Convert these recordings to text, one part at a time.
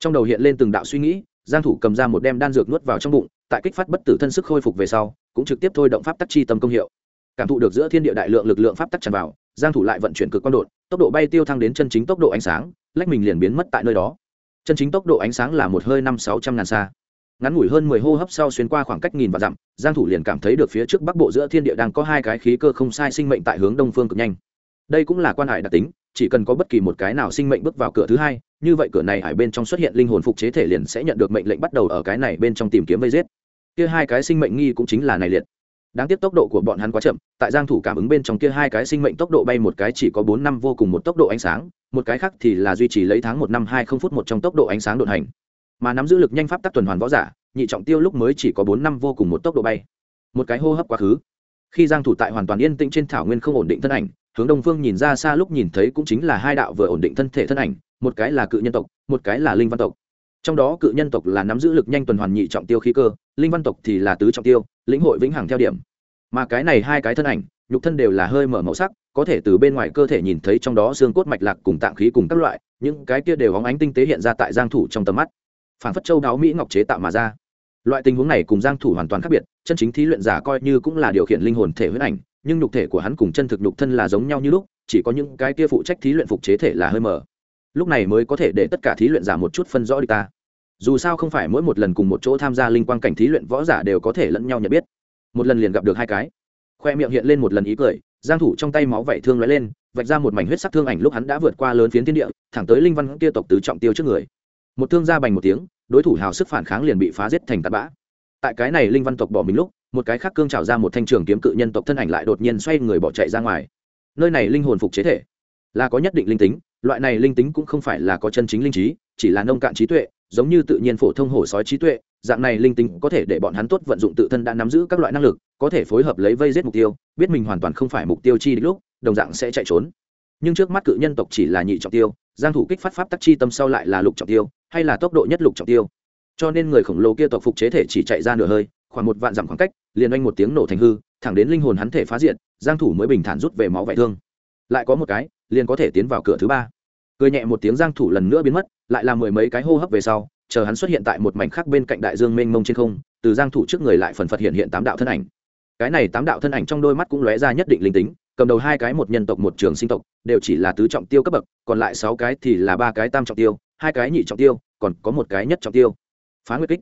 trong đầu hiện lên từng đạo suy nghĩ, giang thủ cầm ra một đem đan dược nuốt vào trong bụng, tại kích phát bất tử thân sức khôi phục về sau, cũng trực tiếp thôi động pháp tắc chi tâm công hiệu. Cảm thụ được giữa thiên địa đại lượng lực lượng pháp tắc tràn vào, giang thủ lại vận chuyển cực quan đột, tốc độ bay tiêu thăng đến chân chính tốc độ ánh sáng, lách mình liền biến mất tại nơi đó. Chân chính tốc độ ánh sáng là một hơi năm sáu trăm ngàn xa. Ngắn ngủi hơn mười hô hấp sau xuyên qua khoảng cách nghìn và dặm, giang thủ liền cảm thấy được phía trước bắc bộ giữa thiên địa đang có hai cái khí cơ không sai sinh mệnh tại hướng đông phương cực nhanh. Đây cũng là quan hải đặc tính, chỉ cần có bất kỳ một cái nào sinh mệnh bước vào cửa thứ hai như vậy cửa này hải bên trong xuất hiện linh hồn phục chế thể liền sẽ nhận được mệnh lệnh bắt đầu ở cái này bên trong tìm kiếm vây giết. Kia hai cái sinh mệnh nghi cũng chính là này liệt. Đáng tiếc tốc độ của bọn hắn quá chậm, tại giang thủ cảm ứng bên trong kia hai cái sinh mệnh tốc độ bay một cái chỉ có bốn năm vô cùng một tốc độ ánh sáng, một cái khác thì là duy trì lấy tháng một năm hai không phút một trong tốc độ ánh sáng đột hành. Mà nắm giữ lực nhanh pháp tắc tuần hoàn võ giả, nhị trọng tiêu lúc mới chỉ có bốn năm vô cùng một tốc độ bay. Một cái hô hấp quá khứ. Khi giang thủ tại hoàn toàn yên tĩnh trên thảo nguyên không ổn định thân ảnh hướng đông phương nhìn ra xa lúc nhìn thấy cũng chính là hai đạo vừa ổn định thân thể thân ảnh, một cái là cự nhân tộc, một cái là linh văn tộc. Trong đó cự nhân tộc là nắm giữ lực nhanh tuần hoàn nhị trọng tiêu khí cơ, linh văn tộc thì là tứ trọng tiêu, lĩnh hội vĩnh hằng theo điểm. Mà cái này hai cái thân ảnh, nhục thân đều là hơi mở màu sắc, có thể từ bên ngoài cơ thể nhìn thấy trong đó xương cốt mạch lạc cùng tạng khí cùng các loại, những cái kia đều hóng ánh tinh tế hiện ra tại giang thủ trong tầm mắt. Phản phất châu đáo mỹ ngọc chế tạo mà ra. Loại tình huống này cùng giang thủ hoàn toàn khác biệt, chân chính thí luyện giả coi như cũng là điều khiển linh hồn thể huyết ảnh nhưng nhục thể của hắn cùng chân thực nhục thân là giống nhau như lúc, chỉ có những cái kia phụ trách thí luyện phục chế thể là hơi mở lúc này mới có thể để tất cả thí luyện giả một chút phân rõ đi ta. Dù sao không phải mỗi một lần cùng một chỗ tham gia linh quang cảnh thí luyện võ giả đều có thể lẫn nhau nhận biết. Một lần liền gặp được hai cái. Khoe miệng hiện lên một lần ý cười, giang thủ trong tay máu vảy thương lóe lên, vạch ra một mảnh huyết sắc thương ảnh lúc hắn đã vượt qua lớn phiến thiên địa, thẳng tới linh văn kia tộc tứ trọng tiêu trước người. Một thương ra bành một tiếng, đối thủ hào sức phản kháng liền bị phá giết thành tạt bã. Tại cái này linh văn tộc bỏ mình lúc một cái khác cương trào ra một thanh trường kiếm cự nhân tộc thân ảnh lại đột nhiên xoay người bỏ chạy ra ngoài. Nơi này linh hồn phục chế thể là có nhất định linh tính, loại này linh tính cũng không phải là có chân chính linh trí, chỉ là nông cạn trí tuệ, giống như tự nhiên phổ thông hổ sói trí tuệ, dạng này linh tính có thể để bọn hắn tốt vận dụng tự thân đã nắm giữ các loại năng lực, có thể phối hợp lấy vây giết mục tiêu, biết mình hoàn toàn không phải mục tiêu chi đích lúc, đồng dạng sẽ chạy trốn. Nhưng trước mắt cự nhân tộc chỉ là nhị trọng tiêu, giang thủ kích phát pháp tắc chi tâm sau lại là lục trọng tiêu, hay là tốc độ nhất lục trọng tiêu. Cho nên người khổng lồ kia tộc phục chế thể chỉ chạy ra nửa hơi, khoảng một vạn dặm khoảng cách liền oanh một tiếng nổ thành hư thẳng đến linh hồn hắn thể phá diện, giang thủ mới bình thản rút về máu vải thương. Lại có một cái liền có thể tiến vào cửa thứ ba. Cười nhẹ một tiếng giang thủ lần nữa biến mất lại là mười mấy cái hô hấp về sau chờ hắn xuất hiện tại một mảnh khác bên cạnh đại dương mênh mông trên không từ giang thủ trước người lại phần phật hiện hiện tám đạo thân ảnh. Cái này tám đạo thân ảnh trong đôi mắt cũng lóe ra nhất định linh tính cầm đầu hai cái một nhân tộc một trường sinh tộc đều chỉ là tứ trọng tiêu cấp bậc còn lại sáu cái thì là ba cái tam trọng tiêu hai cái nhị trọng tiêu còn có một cái nhất trọng tiêu. Phá nguyệt kích.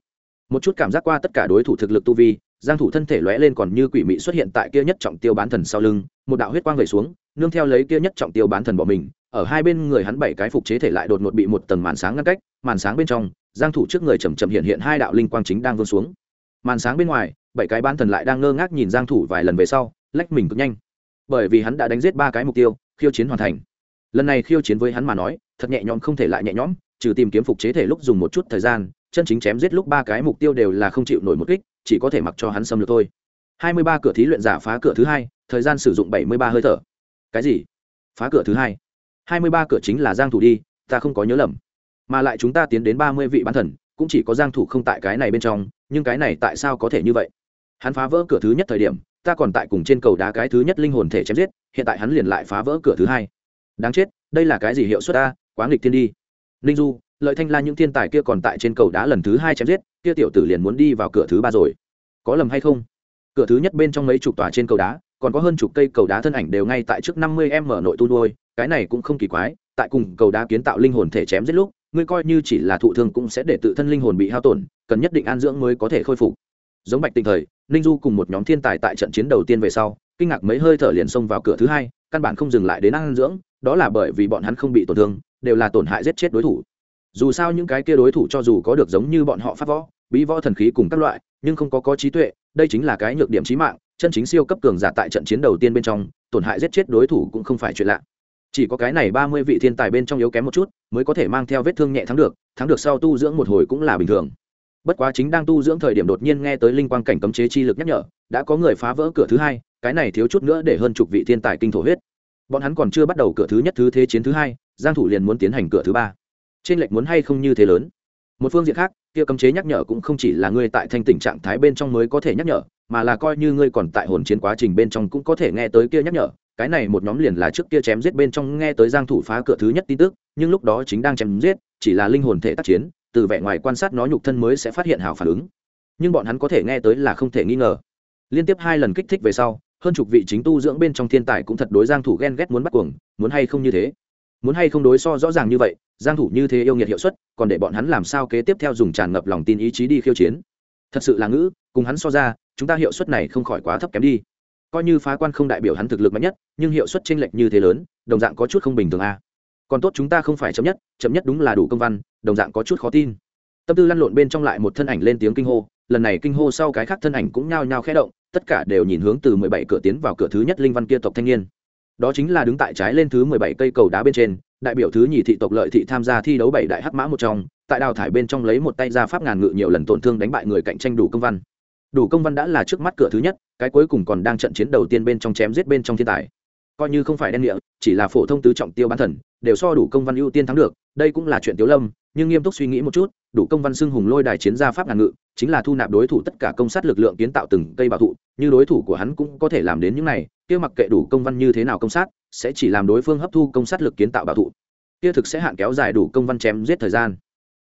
Một chút cảm giác qua tất cả đối thủ thực lực tu vi giang thủ thân thể lóe lên còn như quỷ mị xuất hiện tại kia nhất trọng tiêu bán thần sau lưng, một đạo huyết quang về xuống, nương theo lấy kia nhất trọng tiêu bán thần bỏ mình, ở hai bên người hắn bảy cái phục chế thể lại đột ngột bị một tầng màn sáng ngăn cách, màn sáng bên trong, giang thủ trước người chậm chậm hiện hiện hai đạo linh quang chính đang vươn xuống. Màn sáng bên ngoài, bảy cái bán thần lại đang ngơ ngác nhìn giang thủ vài lần về sau, lách mình cực nhanh. Bởi vì hắn đã đánh giết ba cái mục tiêu, khiêu chiến hoàn thành. Lần này khiêu chiến với hắn mà nói, thật nhẹ nhõm không thể lại nhẹ nhõm, trừ tìm kiếm phục chế thể lúc dùng một chút thời gian, chân chính chém giết lúc ba cái mục tiêu đều là không chịu nổi một kích chỉ có thể mặc cho hắn xâm lược thôi. 23 cửa thí luyện giả phá cửa thứ hai, thời gian sử dụng 73 hơi thở. Cái gì? Phá cửa thứ hai. 23 cửa chính là giang thủ đi, ta không có nhớ lầm. Mà lại chúng ta tiến đến 30 vị bán thần, cũng chỉ có giang thủ không tại cái này bên trong, nhưng cái này tại sao có thể như vậy? Hắn phá vỡ cửa thứ nhất thời điểm, ta còn tại cùng trên cầu đá cái thứ nhất linh hồn thể chém giết, hiện tại hắn liền lại phá vỡ cửa thứ hai. Đáng chết, đây là cái gì hiệu suất ta? Quá nghịch thiên đi. Ninh du, lợi thanh la những thiên tài kia còn tại trên cầu đá lần thứ hai chém giết kia tiểu tử liền muốn đi vào cửa thứ ba rồi. Có lầm hay không? Cửa thứ nhất bên trong mấy chục tòa trên cầu đá, còn có hơn chục cây cầu đá thân ảnh đều ngay tại trước năm mươi em mở nội tu nuôi, cái này cũng không kỳ quái, tại cùng cầu đá kiến tạo linh hồn thể chém giết lúc, ngươi coi như chỉ là thụ thương cũng sẽ để tự thân linh hồn bị hao tổn, cần nhất định an dưỡng mới có thể khôi phục. Giống bạch tình thời, ninh du cùng một nhóm thiên tài tại trận chiến đầu tiên về sau, kinh ngạc mấy hơi thở liền xông vào cửa thứ hai, căn bản không dừng lại đến an dưỡng, đó là bởi vì bọn hắn không bị tổn thương, đều là tổn hại giết chết đối thủ. Dù sao những cái kia đối thủ cho dù có được giống như bọn họ pháp võ bí võ thần khí cùng các loại, nhưng không có có trí tuệ, đây chính là cái nhược điểm trí mạng, chân chính siêu cấp cường giả tại trận chiến đầu tiên bên trong, tổn hại giết chết đối thủ cũng không phải chuyện lạ. Chỉ có cái này ba mươi vị thiên tài bên trong yếu kém một chút, mới có thể mang theo vết thương nhẹ thắng được thắng được sau tu dưỡng một hồi cũng là bình thường. Bất quá chính đang tu dưỡng thời điểm đột nhiên nghe tới linh quang cảnh cấm chế chi lực nhắc nhở, đã có người phá vỡ cửa thứ hai, cái này thiếu chút nữa để hơn chục vị thiên tài kinh thổ huyết. Bọn hắn còn chưa bắt đầu cửa thứ nhất, thứ thế chiến thứ hai, giang thủ liền muốn tiến hành cửa thứ ba. Trên lệch muốn hay không như thế lớn? Một phương diện khác, kia cấm chế nhắc nhở cũng không chỉ là ngươi tại thanh tỉnh trạng thái bên trong mới có thể nhắc nhở, mà là coi như ngươi còn tại hồn chiến quá trình bên trong cũng có thể nghe tới kia nhắc nhở. Cái này một nhóm liền là trước kia chém giết bên trong nghe tới giang thủ phá cửa thứ nhất tin tức, nhưng lúc đó chính đang chém giết, chỉ là linh hồn thể tác chiến, từ vẻ ngoài quan sát nó nhục thân mới sẽ phát hiện hào phản ứng. Nhưng bọn hắn có thể nghe tới là không thể nghi ngờ. Liên tiếp hai lần kích thích về sau, hơn chục vị chính tu dưỡng bên trong thiên tài cũng thật đối giang thủ ghen ghét muốn bắt cuồng, muốn hay không như thế? Muốn hay không đối so rõ ràng như vậy giang thủ như thế yêu nghiệt hiệu suất, còn để bọn hắn làm sao kế tiếp theo dùng tràn ngập lòng tin ý chí đi khiêu chiến? Thật sự là ngữ, cùng hắn so ra, chúng ta hiệu suất này không khỏi quá thấp kém đi. Coi như phá quan không đại biểu hắn thực lực mạnh nhất, nhưng hiệu suất chênh lệch như thế lớn, đồng dạng có chút không bình thường a à. còn tốt chúng ta không phải chậm nhất chậm nhất đúng là đủ công văn, đồng dạng có chút khó tin. Tâm tư lăn lộn bên trong lại một thân ảnh lên tiếng kinh hô, lần này kinh hô sau cái khác thân ảnh cũng nhao nhao khẽ động, tất cả đều nhìn hướng từ mười bảy cửa tiến vào cửa thứ nhất linh văn kia tộc thanh niên đó chính là đứng tại trái lên thứ mười bảy cây cầu đá bên trên, đại biểu thứ nhì thị tộc lợi thị tham gia thi đấu bảy đại hắc mã một trong, tại đào thải bên trong lấy một tay ra pháp ngàn ngự nhiều lần tổn thương đánh bại người cạnh tranh đủ công văn. Đủ công văn đã là trước mắt cửa thứ nhất, cái cuối cùng còn đang trận chiến đầu tiên bên trong chém giết bên trong thiên tài. Coi như không phải đen địa, chỉ là phổ thông tứ trọng tiêu bán thần, đều so đủ công văn ưu tiên thắng được, đây cũng là chuyện tiếu lâm, nhưng nghiêm túc suy nghĩ một chút, đủ công văn xưng hùng lôi đài chiến gia pháp ngàn ngự, chính là thu nạp đối thủ tất cả công sát lực lượng kiến tạo từng cây bảo thụ, như đối thủ của hắn cũng có thể làm đến những này kia mặc kệ đủ công văn như thế nào công sát, sẽ chỉ làm đối phương hấp thu công sát lực kiến tạo bảo thụ. Kia thực sẽ hạn kéo dài đủ công văn chém giết thời gian.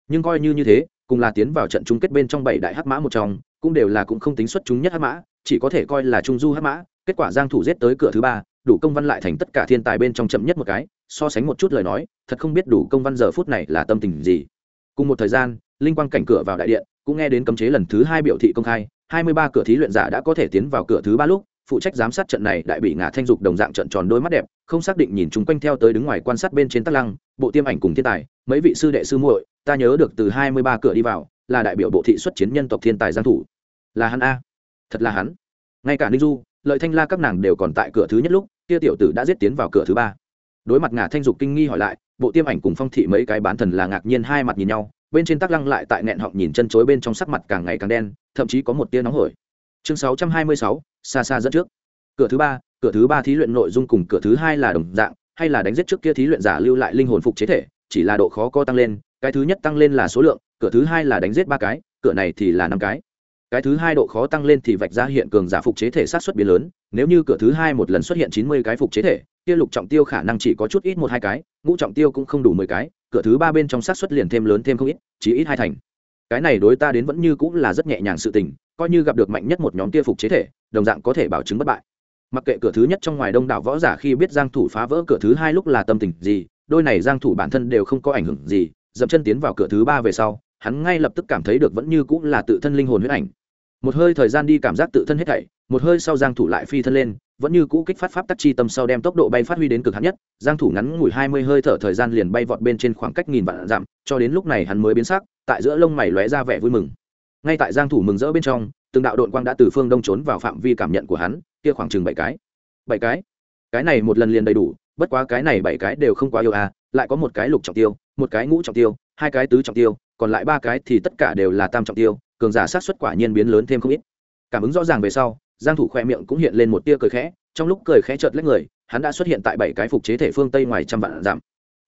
Nhưng coi như như thế, cùng là tiến vào trận chung kết bên trong bảy đại hắc mã một trong, cũng đều là cũng không tính xuất chúng nhất hắc mã, chỉ có thể coi là trung du hắc mã, kết quả giang thủ giết tới cửa thứ ba, đủ công văn lại thành tất cả thiên tài bên trong chậm nhất một cái, so sánh một chút lời nói, thật không biết đủ công văn giờ phút này là tâm tình gì. Cùng một thời gian, linh quang cảnh cửa vào đại điện, cũng nghe đến cấm chế lần thứ hai biểu thị công khai, hai mươi ba cửa thí luyện giả đã có thể tiến vào cửa thứ ba lúc phụ trách giám sát trận này đại bị ngã thanh dục đồng dạng trận tròn đôi mắt đẹp, không xác định nhìn chúng quanh theo tới đứng ngoài quan sát bên trên tắc lăng, bộ tiêm ảnh cùng thiên tài, mấy vị sư đệ sư muội, ta nhớ được từ hai mươi ba cửa đi vào, là đại biểu bộ thị xuất chiến nhân tộc thiên tài giang thủ. Là hắn a. Thật là hắn. Ngay cả ninh du, lợi thanh la các nàng đều còn tại cửa thứ nhất lúc, kia tiểu tử đã giết tiến vào cửa thứ ba. Đối mặt ngả thanh dục kinh nghi hỏi lại, bộ tiêm ảnh cùng phong thị mấy cái bán thần là ngạc nhiên hai mặt nhìn nhau, bên trên tắc lăng lại tại nẹn họng nhìn chân chối bên trong sắc mặt càng ngày càng đen, thậm chí có một tia nóng hổi chương 626, xa xa dẫn trước. Cửa thứ ba cửa thứ ba thí luyện nội dung cùng cửa thứ hai là đồng dạng hay là đánh giết trước kia thí luyện giả lưu lại linh hồn phục chế thể chỉ là độ khó co tăng lên cái thứ nhất tăng lên là số lượng cửa thứ hai là đánh giết ba cái cửa này thì là năm cái. Cái thứ hai độ khó tăng lên thì vạch ra hiện cường giả phục chế thể sát xuất biến lớn nếu như cửa thứ hai một lần xuất hiện chín mươi cái phục chế thể kia lục trọng tiêu khả năng chỉ có chút ít một hai cái ngũ trọng tiêu cũng không đủ mười cái cửa thứ ba bên trong sát xuất liền thêm lớn thêm không ít chỉ ít hai thành. Cái này đối ta đến vẫn như cũng là rất nhẹ nhàng sự tình coi như gặp được mạnh nhất một nhóm kia phục chế thể, đồng dạng có thể bảo chứng bất bại. Mặc kệ cửa thứ nhất trong ngoài đông đảo võ giả khi biết giang thủ phá vỡ cửa thứ hai lúc là tâm tình gì, đôi này giang thủ bản thân đều không có ảnh hưởng gì, dậm chân tiến vào cửa thứ ba về sau, hắn ngay lập tức cảm thấy được vẫn như cũng là tự thân linh hồn huyết ảnh. Một hơi thời gian đi cảm giác tự thân hết thảy, một hơi sau giang thủ lại phi thân lên, vẫn như cũ kích phát pháp tắc chi tâm sau đem tốc độ bay phát huy đến cực hạn nhất, giang thủ ngắn ngủi 20 hơi thở thời gian liền bay vọt bên trên khoảng cách nghìn vạn giảm cho đến lúc này hắn mới biến sắc, tại giữa lông mày lóe ra vẻ vui mừng ngay tại giang thủ mừng rỡ bên trong, từng đạo độn quang đã từ phương đông trốn vào phạm vi cảm nhận của hắn, kia khoảng chừng bảy cái. Bảy cái? Cái này một lần liền đầy đủ, bất quá cái này bảy cái đều không quá yêu à lại có một cái lục trọng tiêu, một cái ngũ trọng tiêu, hai cái tứ trọng tiêu, còn lại ba cái thì tất cả đều là tam trọng tiêu, cường giả sát xuất quả nhiên biến lớn thêm không ít. Cảm ứng rõ ràng về sau, giang thủ khoe miệng cũng hiện lên một tia cười khẽ, trong lúc cười khẽ chợt lách người, hắn đã xuất hiện tại bảy cái phục chế thể phương tây ngoài trăm vạn giảm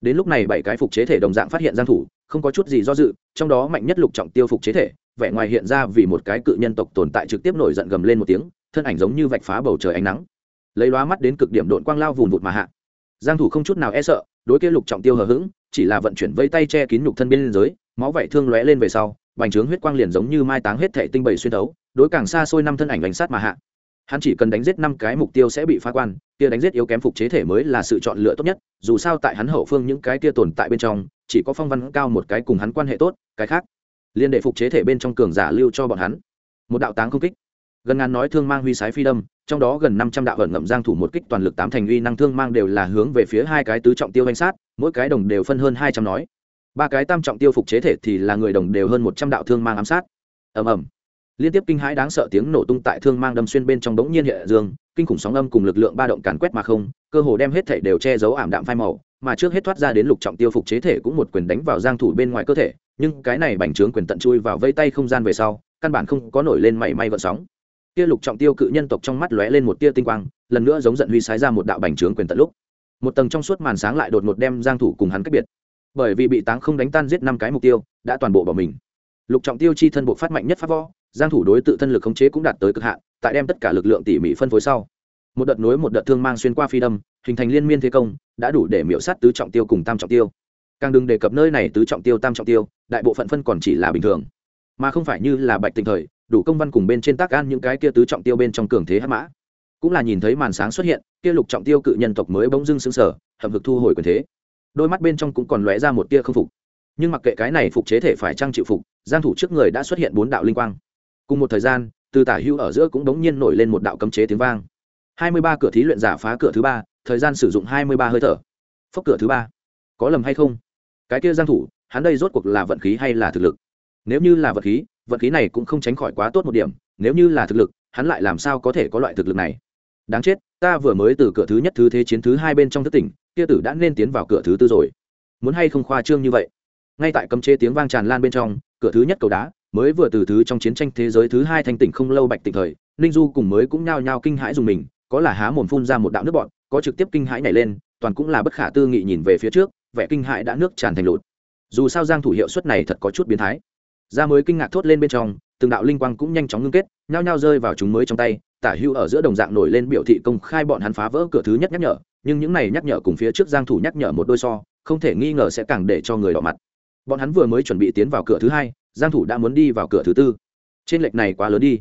đến lúc này bảy cái phục chế thể đồng dạng phát hiện giang thủ, không có chút gì do dự, trong đó mạnh nhất lục trọng tiêu phục chế thể vẻ ngoài hiện ra vì một cái cự nhân tộc tồn tại trực tiếp nổi giận gầm lên một tiếng, thân ảnh giống như vạch phá bầu trời ánh nắng. Lấy lóa mắt đến cực điểm độn quang lao vùn vụt mà hạ. Giang thủ không chút nào e sợ, đối kia lục trọng tiêu hờ hững, chỉ là vận chuyển vây tay che kín nhục thân bên dưới, máu vảy thương lóe lên về sau, bành trướng huyết quang liền giống như mai táng hết thể tinh bầy xuyên thấu, đối càng xa xôi năm thân ảnh đánh sát mà hạ. Hắn chỉ cần đánh giết năm cái mục tiêu sẽ bị phá quan, kia đánh giết yếu kém phục chế thể mới là sự chọn lựa tốt nhất, dù sao tại hắn hậu phương những cái kia tồn tại bên trong, chỉ có phong văn cao một cái cùng hắn quan hệ tốt, cái khác liên đệ phục chế thể bên trong cường giả lưu cho bọn hắn. Một đạo táng không kích. Gần ngàn nói thương mang huy sái phi đâm, trong đó gần năm trăm đạo ẩn ngậm giang thủ một kích toàn lực tám thành uy năng thương mang đều là hướng về phía hai cái tứ trọng tiêu danh sát, mỗi cái đồng đều phân hơn hai trăm nói. Ba cái tam trọng tiêu phục chế thể thì là người đồng đều hơn một trăm đạo thương mang ám sát. Ầm ầm. Liên tiếp kinh hãi đáng sợ tiếng nổ tung tại thương mang đâm xuyên bên trong đống nhiên hệ dương, kinh khủng sóng âm cùng lực lượng ba động càn quét mà không, cơ hồ đem hết thể đều che giấu ảm đạm phai màu mà trước hết thoát ra đến lục trọng tiêu phục chế thể cũng một quyền đánh vào giang thủ bên ngoài cơ thể, nhưng cái này bành trướng quyền tận chui vào vây tay không gian về sau, căn bản không có nổi lên mảy may gợn sóng. Kia lục trọng tiêu cự nhân tộc trong mắt lóe lên một tia tinh quang, lần nữa giống giận huy sái ra một đạo bành trướng quyền tận lúc. Một tầng trong suốt màn sáng lại đột ngột đem giang thủ cùng hắn cách biệt. Bởi vì bị táng không đánh tan giết năm cái mục tiêu, đã toàn bộ bỏ mình. Lục trọng tiêu chi thân bộ phát mạnh nhất pháp võ, giang thủ đối tự thân lực khống chế cũng đạt tới cực hạn, tại đem tất cả lực lượng tỉ mỉ phân phối sau. Một đợt nối một đợt thương mang xuyên qua phi đâm hình thành liên miên thế công, đã đủ để miễu sát tứ trọng tiêu cùng tam trọng tiêu. Càng đừng đề cập nơi này tứ trọng tiêu, tam trọng tiêu, đại bộ phận phân còn chỉ là bình thường. Mà không phải như là bạch tình thời, đủ công văn cùng bên trên tác gan những cái kia tứ trọng tiêu bên trong cường thế hắc mã. Cũng là nhìn thấy màn sáng xuất hiện, kia lục trọng tiêu cự nhân tộc mới bỗng dưng xứng sở hầm vực thu hồi quyền thế. Đôi mắt bên trong cũng còn lóe ra một tia không phục. Nhưng mặc kệ cái này phục chế thể phải trang chịu phục, giang thủ trước người đã xuất hiện bốn đạo linh quang. Cùng một thời gian, từ tả hưu ở giữa cũng đống nhiên nổi lên một đạo cấm chế tiếng vang. 23 cửa thí luyện giả phá cửa thứ ba thời gian sử dụng 23 hơi thở. Phốc cửa thứ ba. Có lầm hay không? Cái kia giang thủ, hắn đây rốt cuộc là vận khí hay là thực lực? Nếu như là vận khí vận khí này cũng không tránh khỏi quá tốt một điểm, nếu như là thực lực, hắn lại làm sao có thể có loại thực lực này? Đáng chết, ta vừa mới từ cửa thứ nhất, thứ thế chiến thứ hai bên trong thất tỉnh, kia tử đã nên tiến vào cửa thứ tư rồi. Muốn hay không khoa trương như vậy? Ngay tại cấm chế tiếng vang tràn lan bên trong, cửa thứ nhất cầu đá, mới vừa từ thứ trong chiến tranh thế giới thứ hai thanh tỉnh không lâu bạch tỉnh thời, ninh du cùng mới cũng nhao nhao kinh hãi dùng mình, có là há mồm phun ra một đạo nước bọn có trực tiếp kinh hãi nhảy lên, toàn cũng là bất khả tư nghị nhìn về phía trước, vẻ kinh hãi đã nước tràn thành lụt. Dù sao giang thủ hiệu suất này thật có chút biến thái. Ra mới kinh ngạc thốt lên bên trong, từng đạo linh quang cũng nhanh chóng ngưng kết, nhao nhao rơi vào chúng mới trong tay, tả hưu ở giữa đồng dạng nổi lên biểu thị công khai bọn hắn phá vỡ cửa thứ nhất nhắc nhở, nhưng những này nhắc nhở cùng phía trước giang thủ nhắc nhở một đôi so, không thể nghi ngờ sẽ càng để cho người đỏ mặt. Bọn hắn vừa mới chuẩn bị tiến vào cửa thứ hai, giang thủ đã muốn đi vào cửa thứ tư. Trên lệch này quá lớn đi.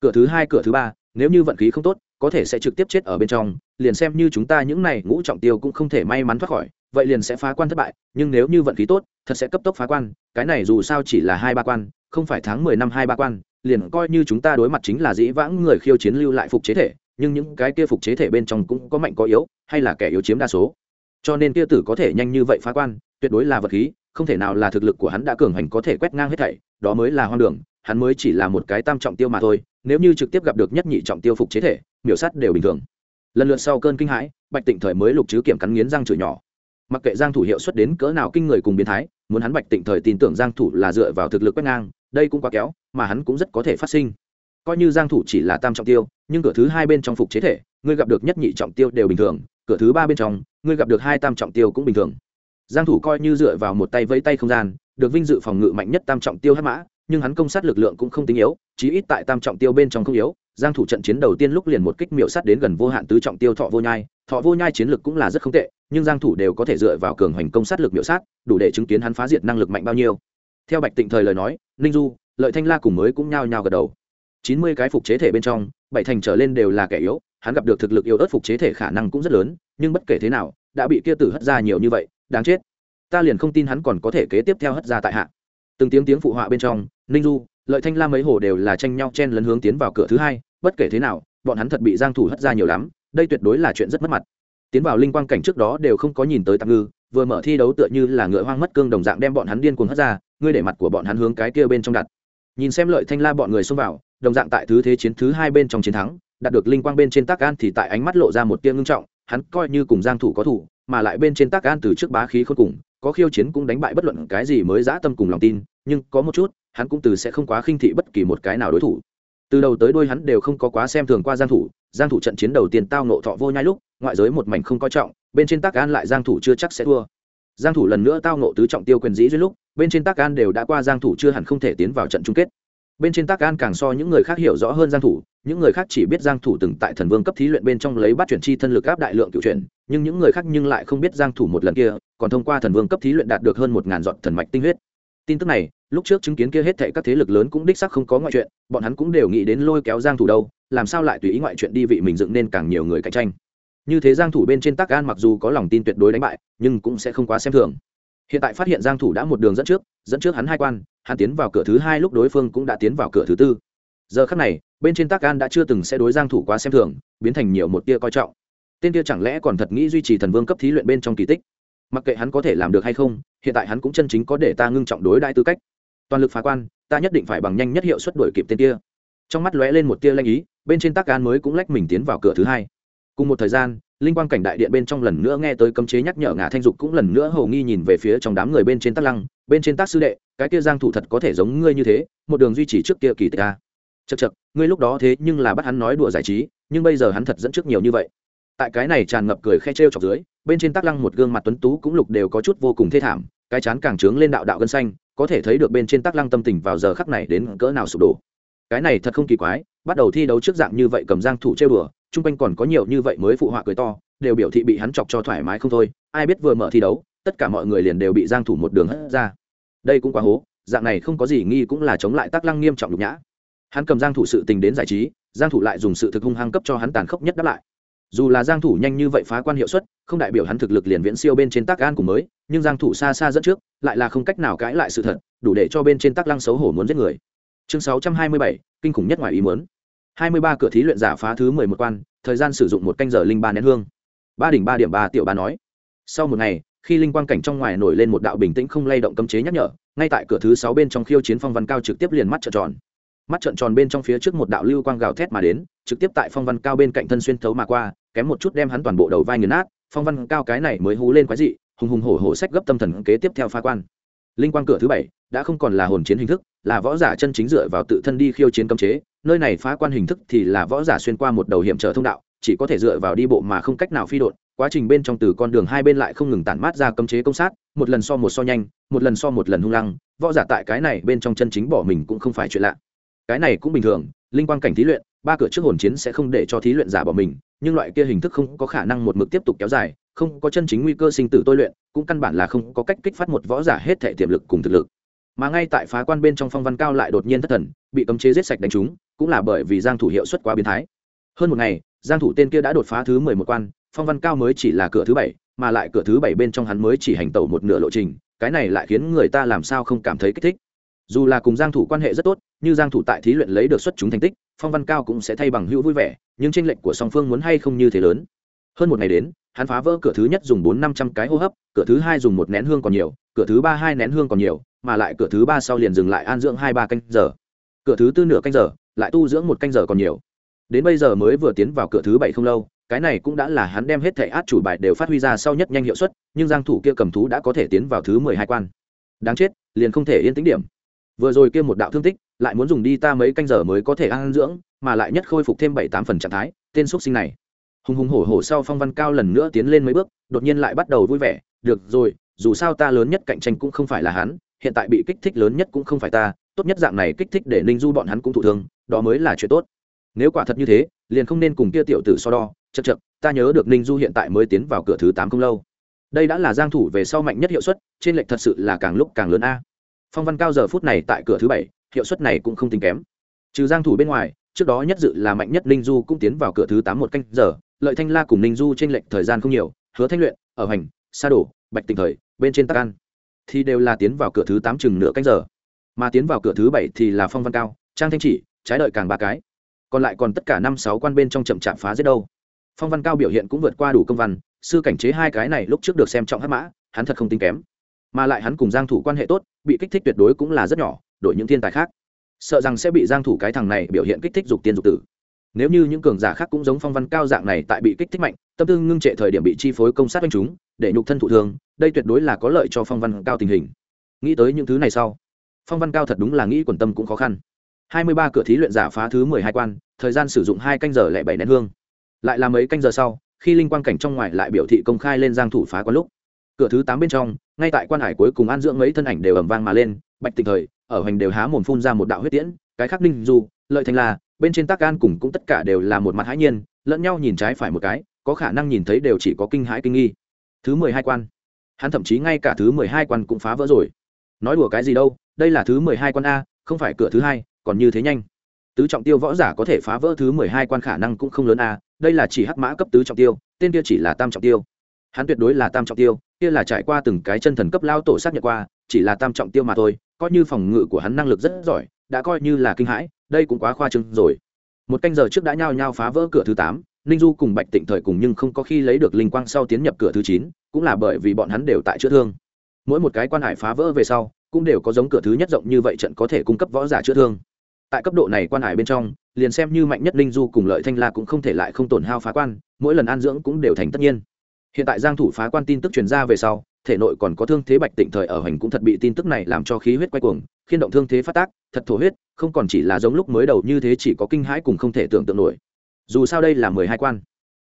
Cửa thứ hai, cửa thứ ba, nếu như vận khí không tốt có thể sẽ trực tiếp chết ở bên trong, liền xem như chúng ta những này ngũ trọng tiêu cũng không thể may mắn thoát khỏi, vậy liền sẽ phá quan thất bại, nhưng nếu như vận khí tốt, thật sẽ cấp tốc phá quan, cái này dù sao chỉ là hai ba quan, không phải tháng mười năm hai ba quan, liền coi như chúng ta đối mặt chính là dĩ vãng người khiêu chiến lưu lại phục chế thể, nhưng những cái kia phục chế thể bên trong cũng có mạnh có yếu, hay là kẻ yếu chiếm đa số. Cho nên kia tử có thể nhanh như vậy phá quan, tuyệt đối là vật khí, không thể nào là thực lực của hắn đã cường hành có thể quét ngang hết thảy, đó mới là hoang đường, hắn mới chỉ là một cái tam trọng tiêu mà thôi, nếu như trực tiếp gặp được nhất nhị trọng tiêu phục chế thể miểu sát đều bình thường. Lần lượt sau cơn kinh hãi, bạch tịnh thời mới lục chứ kiểm cắn nghiến răng chửi nhỏ. Mặc kệ giang thủ hiệu suất đến cỡ nào kinh người cùng biến thái, muốn hắn bạch tịnh thời tin tưởng giang thủ là dựa vào thực lực quét ngang, đây cũng quá kéo, mà hắn cũng rất có thể phát sinh. Coi như giang thủ chỉ là tam trọng tiêu, nhưng cửa thứ hai bên trong phục chế thể, ngươi gặp được nhất nhị trọng tiêu đều bình thường, cửa thứ ba bên trong, ngươi gặp được hai tam trọng tiêu cũng bình thường. Giang thủ coi như dựa vào một tay vẫy tay không gian, được vinh dự phòng ngự mạnh nhất tam trọng tiêu hắc mã nhưng hắn công sát lực lượng cũng không tính yếu, chí ít tại tam trọng tiêu bên trong không yếu. Giang thủ trận chiến đầu tiên lúc liền một kích miểu sát đến gần vô hạn tứ trọng tiêu thọ vô nhai. Thọ vô nhai chiến lực cũng là rất không tệ, nhưng giang thủ đều có thể dựa vào cường hành công sát lực miểu sát, đủ để chứng kiến hắn phá diệt năng lực mạnh bao nhiêu. Theo bạch tịnh thời lời nói, ninh du, lợi thanh la cùng mới cũng nhao nhao gật đầu. Chín mươi cái phục chế thể bên trong, bảy thành trở lên đều là kẻ yếu, hắn gặp được thực lực yếu ớt phục chế thể khả năng cũng rất lớn, nhưng bất kể thế nào, đã bị kia tử hất ra nhiều như vậy, đáng chết. Ta liền không tin hắn còn có thể kế tiếp theo hất ra tại hạ từng tiếng tiếng phụ họa bên trong, ninh du, lợi thanh la mấy hồ đều là tranh nhau chen lấn hướng tiến vào cửa thứ hai, bất kể thế nào, bọn hắn thật bị giang thủ hất ra nhiều lắm, đây tuyệt đối là chuyện rất mất mặt. Tiến vào linh quang cảnh trước đó đều không có nhìn tới tạm ngư, vừa mở thi đấu tựa như là ngựa hoang mất cương đồng dạng đem bọn hắn điên cuồng hất ra, ngươi để mặt của bọn hắn hướng cái kia bên trong đặt. Nhìn xem lợi thanh la bọn người xông vào, đồng dạng tại thứ thế chiến thứ hai bên trong chiến thắng, đạt được linh quang bên trên tác an thì tại ánh mắt lộ ra một tia ngưng trọng, hắn coi như cùng giang thủ có thủ, mà lại bên trên tác an từ trước bá khí khôn cùng có khiêu chiến cũng đánh bại bất luận cái gì mới dã tâm cùng lòng tin, nhưng có một chút, hắn cũng từ sẽ không quá khinh thị bất kỳ một cái nào đối thủ. Từ đầu tới đuôi hắn đều không có quá xem thường qua giang thủ giang thủ trận chiến đầu tiên tao nộ thọ vô nhai lúc, ngoại giới một mảnh không coi trọng, bên trên tác an lại giang thủ chưa chắc sẽ thua. Giang thủ lần nữa tao nộ tứ trọng tiêu quyền dĩ duyên lúc, bên trên tác an đều đã qua giang thủ chưa hẳn không thể tiến vào trận chung kết bên trên tác an càng so những người khác hiểu rõ hơn giang thủ, những người khác chỉ biết giang thủ từng tại thần vương cấp thí luyện bên trong lấy bắt chuyển chi thân lực áp đại lượng cựu chuyển, nhưng những người khác nhưng lại không biết giang thủ một lần kia, còn thông qua thần vương cấp thí luyện đạt được hơn một ngàn giọt thần mạch tinh huyết. Tin tức này, lúc trước chứng kiến kia hết thảy các thế lực lớn cũng đích xác không có ngoại chuyện, bọn hắn cũng đều nghĩ đến lôi kéo giang thủ đâu, làm sao lại tùy ý ngoại chuyện đi vị mình dựng nên càng nhiều người cạnh tranh. Như thế giang thủ bên trên tác an mặc dù có lòng tin tuyệt đối đánh bại, nhưng cũng sẽ không quá xem thường. Hiện tại phát hiện giang thủ đã một đường dẫn trước dẫn trước hắn hai quan hắn tiến vào cửa thứ hai lúc đối phương cũng đã tiến vào cửa thứ tư. Giờ khắc này, bên trên tác an đã chưa từng sẽ đối giang thủ quá xem thường, biến thành nhiều một tia coi trọng. Tên kia chẳng lẽ còn thật nghĩ duy trì thần vương cấp thí luyện bên trong kỳ tích? Mặc kệ hắn có thể làm được hay không, hiện tại hắn cũng chân chính có để ta ngưng trọng đối đại tư cách. Toàn lực phá quan, ta nhất định phải bằng nhanh nhất hiệu suất đuổi kịp tên kia. Trong mắt lóe lên một tia lanh ý, bên trên tác an mới cũng lách mình tiến vào cửa thứ hai. Cùng một thời gian, linh quang cảnh đại điện bên trong lần nữa nghe tới cấm chế nhắc nhở ngã thanh dục cũng lần nữa hầu nghi nhìn về phía trong đám người bên trên tác lăng bên trên tác sư đệ, cái kia giang thủ thật có thể giống ngươi như thế, một đường duy trì trước kia kỳ tích ta chật chật ngươi lúc đó thế nhưng là bắt hắn nói đùa giải trí, nhưng bây giờ hắn thật dẫn trước nhiều như vậy. Tại cái này tràn ngập cười khe trêu chọc dưới, bên trên tác lăng một gương mặt tuấn tú cũng lục đều có chút vô cùng thê thảm, cái chán càng trướng lên đạo đạo gân xanh, có thể thấy được bên trên tác lăng tâm tình vào giờ khắc này đến cỡ nào sụp đổ. Cái này thật không kỳ quái, bắt đầu thi đấu trước dạng như vậy cầm giang thủ trêu đùa, chung quanh còn có nhiều như vậy mới phụ họa cười to, đều biểu thị bị hắn chọc cho thoải mái không thôi, ai biết vừa mở thi đấu, tất cả mọi người liền đều bị giang thủ một đường hất ra đây cũng quá hố dạng này không có gì nghi cũng là chống lại tác lăng nghiêm trọng nhục nhã. Hắn cầm giang thủ sự tình đến giải trí giang thủ lại dùng sự thực hung hăng cấp cho hắn tàn khốc nhất đáp lại. Dù là giang thủ nhanh như vậy phá quan hiệu suất không đại biểu hắn thực lực liền viễn siêu bên trên tác gan cùng mới nhưng giang thủ xa xa dẫn trước lại là không cách nào cãi lại sự thật đủ để cho bên trên tác lăng xấu hổ muốn giết người. Chương 627, kinh khủng nhất ngoài ý muốn. 23 cửa thí luyện giả phá thứ 11 quan thời gian sử dụng một canh giờ linh ba nén hương. Ba đỉnh ba điểm ba tiểu ba nói. Sau một ngày khi linh quang cảnh trong ngoài nổi lên một đạo bình tĩnh không lay động cấm chế nhắc nhở, ngay tại cửa thứ sáu bên trong khiêu chiến phong văn cao trực tiếp liền mắt trợn tròn. Mắt trợn tròn bên trong phía trước một đạo lưu quang gào thét mà đến, trực tiếp tại phong văn cao bên cạnh thân xuyên thấu mà qua, kém một chút đem hắn toàn bộ đầu vai nghiền nát, phong văn cao cái này mới hú lên quái dị, hùng hùng hổ hổ sách gấp tâm thần kế tiếp theo phá quan. Linh quang cửa thứ bảy, đã không còn là hồn chiến hình thức, là võ giả chân chính dựa vào tự thân đi khiêu chiến cấm chế, nơi này phá quan hình thức thì là võ giả xuyên qua một đầu hiểm trở thông đạo, chỉ có thể dựa vào đi bộ mà không cách nào phi đột quá trình bên trong từ con đường hai bên lại không ngừng tản mát ra cấm chế công sát, một lần so một so nhanh, một lần so một lần hung lăng, võ giả tại cái này bên trong chân chính bỏ mình cũng không phải chuyện lạ. Cái này cũng bình thường, linh quang cảnh thí luyện, ba cửa trước hồn chiến sẽ không để cho thí luyện giả bỏ mình, nhưng loại kia hình thức không có khả năng một mực tiếp tục kéo dài, không có chân chính nguy cơ sinh tử tôi luyện, cũng căn bản là không có cách kích phát một võ giả hết thể tiềm lực cùng thực lực. Mà ngay tại phá quan bên trong phong văn cao lại đột nhiên thất thần, bị cấm chế giết sạch đánh trúng, cũng là bởi vì giang thủ hiệu suất quá biến thái. Hơn một ngày, giang thủ tên kia đã đột phá thứ mười một quan phong văn cao mới chỉ là cửa thứ bảy, mà lại cửa thứ bảy bên trong hắn mới chỉ hành tẩu một nửa lộ trình, cái này lại khiến người ta làm sao không cảm thấy kích thích. Dù là cùng giang thủ quan hệ rất tốt, như giang thủ tại thí luyện lấy được xuất chúng thành tích, phong văn cao cũng sẽ thay bằng hữu vui vẻ, nhưng tranh lệch của song phương muốn hay không như thế lớn. Hơn một ngày đến, hắn phá vỡ cửa thứ nhất dùng bốn năm trăm cái hô hấp, cửa thứ hai dùng một nén hương còn nhiều, cửa thứ ba hai nén hương còn nhiều, mà lại cửa thứ ba sau liền dừng lại an dưỡng hai ba canh giờ. Cửa thứ tư nửa canh giờ, lại tu dưỡng một canh giờ còn nhiều. Đến bây giờ mới vừa tiến vào cửa thứ bảy không lâu cái này cũng đã là hắn đem hết thể át chủ bài đều phát huy ra sau nhất nhanh hiệu suất, nhưng giang thủ kia cầm thú đã có thể tiến vào thứ mười hai quan. Đáng chết, liền không thể yên tĩnh điểm. Vừa rồi kia một đạo thương tích, lại muốn dùng đi ta mấy canh giờ mới có thể ăn dưỡng, mà lại nhất khôi phục thêm bảy tám phần trạng thái, tên xuất sinh này. Hùng hùng hổ hổ sau phong văn cao lần nữa tiến lên mấy bước, đột nhiên lại bắt đầu vui vẻ, được rồi, dù sao ta lớn nhất cạnh tranh cũng không phải là hắn, hiện tại bị kích thích lớn nhất cũng không phải ta, tốt nhất dạng này kích thích để ninh du bọn hắn cũng thụ thương, đó mới là chuyện tốt. Nếu quả thật như thế, liền không nên cùng kia tiểu tử so đo chật chật, ta nhớ được ninh du hiện tại mới tiến vào cửa thứ tám không lâu. Đây đã là giang thủ về sau mạnh nhất hiệu suất, trên lệnh thật sự là càng lúc càng lớn a. Phong văn cao giờ phút này tại cửa thứ bảy, hiệu suất này cũng không tính kém. Trừ giang thủ bên ngoài, trước đó nhất dự là mạnh nhất ninh du cũng tiến vào cửa thứ tám một canh giờ, lợi thanh la cùng ninh du trên lệnh thời gian không nhiều, hứa thanh luyện, ở hành sa đổ, bạch tình thời, bên trên tắc an, thì đều là tiến vào cửa thứ tám chừng nửa canh giờ. Mà tiến vào cửa thứ bảy thì là phong văn cao, trang thanh chỉ, trái đợi càng ba cái. Còn lại còn tất cả năm sáu quan bên trong chậm chạp phá giết đâu phong văn cao biểu hiện cũng vượt qua đủ công văn, sư cảnh chế hai cái này lúc trước được xem trọng hắc mã, hắn thật không tính kém. Mà lại hắn cùng giang thủ quan hệ tốt, bị kích thích tuyệt đối cũng là rất nhỏ, đổi những thiên tài khác. Sợ rằng sẽ bị giang thủ cái thằng này biểu hiện kích thích dục tiên dục tử. Nếu như những cường giả khác cũng giống phong văn cao dạng này tại bị kích thích mạnh, tâm tư ngưng trệ thời điểm bị chi phối công sát anh chúng, để nhục thân thụ thương, đây tuyệt đối là có lợi cho phong văn cao tình hình. Nghĩ tới những thứ này sau, phong văn cao thật đúng là nghĩ quần tâm cũng khó khăn. 23 cửa thí luyện giả phá thứ 12 quan, thời gian sử dụng hai canh giờ lẻ bảy nén hương lại là mấy canh giờ sau, khi linh quang cảnh trong ngoài lại biểu thị công khai lên giang thủ phá quan lúc, cửa thứ tám bên trong, ngay tại quan hải cuối cùng an dưỡng mấy thân ảnh đều ầm vang mà lên, bạch tịnh thời, ở hành đều há mồm phun ra một đạo huyết tiễn, cái khắc ninh du, lợi thành là, bên trên tác an cùng cũng tất cả đều là một mặt hãi nhiên, lẫn nhau nhìn trái phải một cái, có khả năng nhìn thấy đều chỉ có kinh hãi kinh nghi. Thứ mười hai quan. Hắn thậm chí ngay cả thứ mười hai quan cũng phá vỡ rồi. Nói đùa cái gì đâu, đây là thứ mười hai quan a, không phải cửa thứ hai, còn như thế nhanh. Tứ trọng tiêu võ giả có thể phá vỡ thứ mười hai quan khả năng cũng không lớn a đây là chỉ hắc mã cấp tứ trọng tiêu, tên kia chỉ là tam trọng tiêu. Hắn tuyệt đối là tam trọng tiêu, kia là trải qua từng cái chân thần cấp lao tổ xác nhận qua, chỉ là tam trọng tiêu mà thôi, coi như phòng ngự của hắn năng lực rất giỏi, đã coi như là kinh hãi, đây cũng quá khoa trương rồi. Một canh giờ trước đã nhao nhao phá vỡ cửa thứ tám, ninh du cùng bạch tịnh thời cùng nhưng không có khi lấy được linh quang sau tiến nhập cửa thứ chín, cũng là bởi vì bọn hắn đều tại chữa thương. Mỗi một cái quan hải phá vỡ về sau, cũng đều có giống cửa thứ nhất rộng như vậy trận có thể cung cấp võ giả chữa thương. Tại cấp độ này quan hải bên trong liền xem như mạnh nhất Linh du cùng lợi thanh la cũng không thể lại không tổn hao phá quan, mỗi lần an dưỡng cũng đều thành tất nhiên. Hiện tại giang thủ phá quan tin tức truyền ra về sau, thể nội còn có thương thế bạch tịnh thời ở hành cũng thật bị tin tức này làm cho khí huyết quay cuồng khiên động thương thế phát tác, thật thổ huyết, không còn chỉ là giống lúc mới đầu như thế chỉ có kinh hãi cùng không thể tưởng tượng nổi. Dù sao đây là mười hai quan,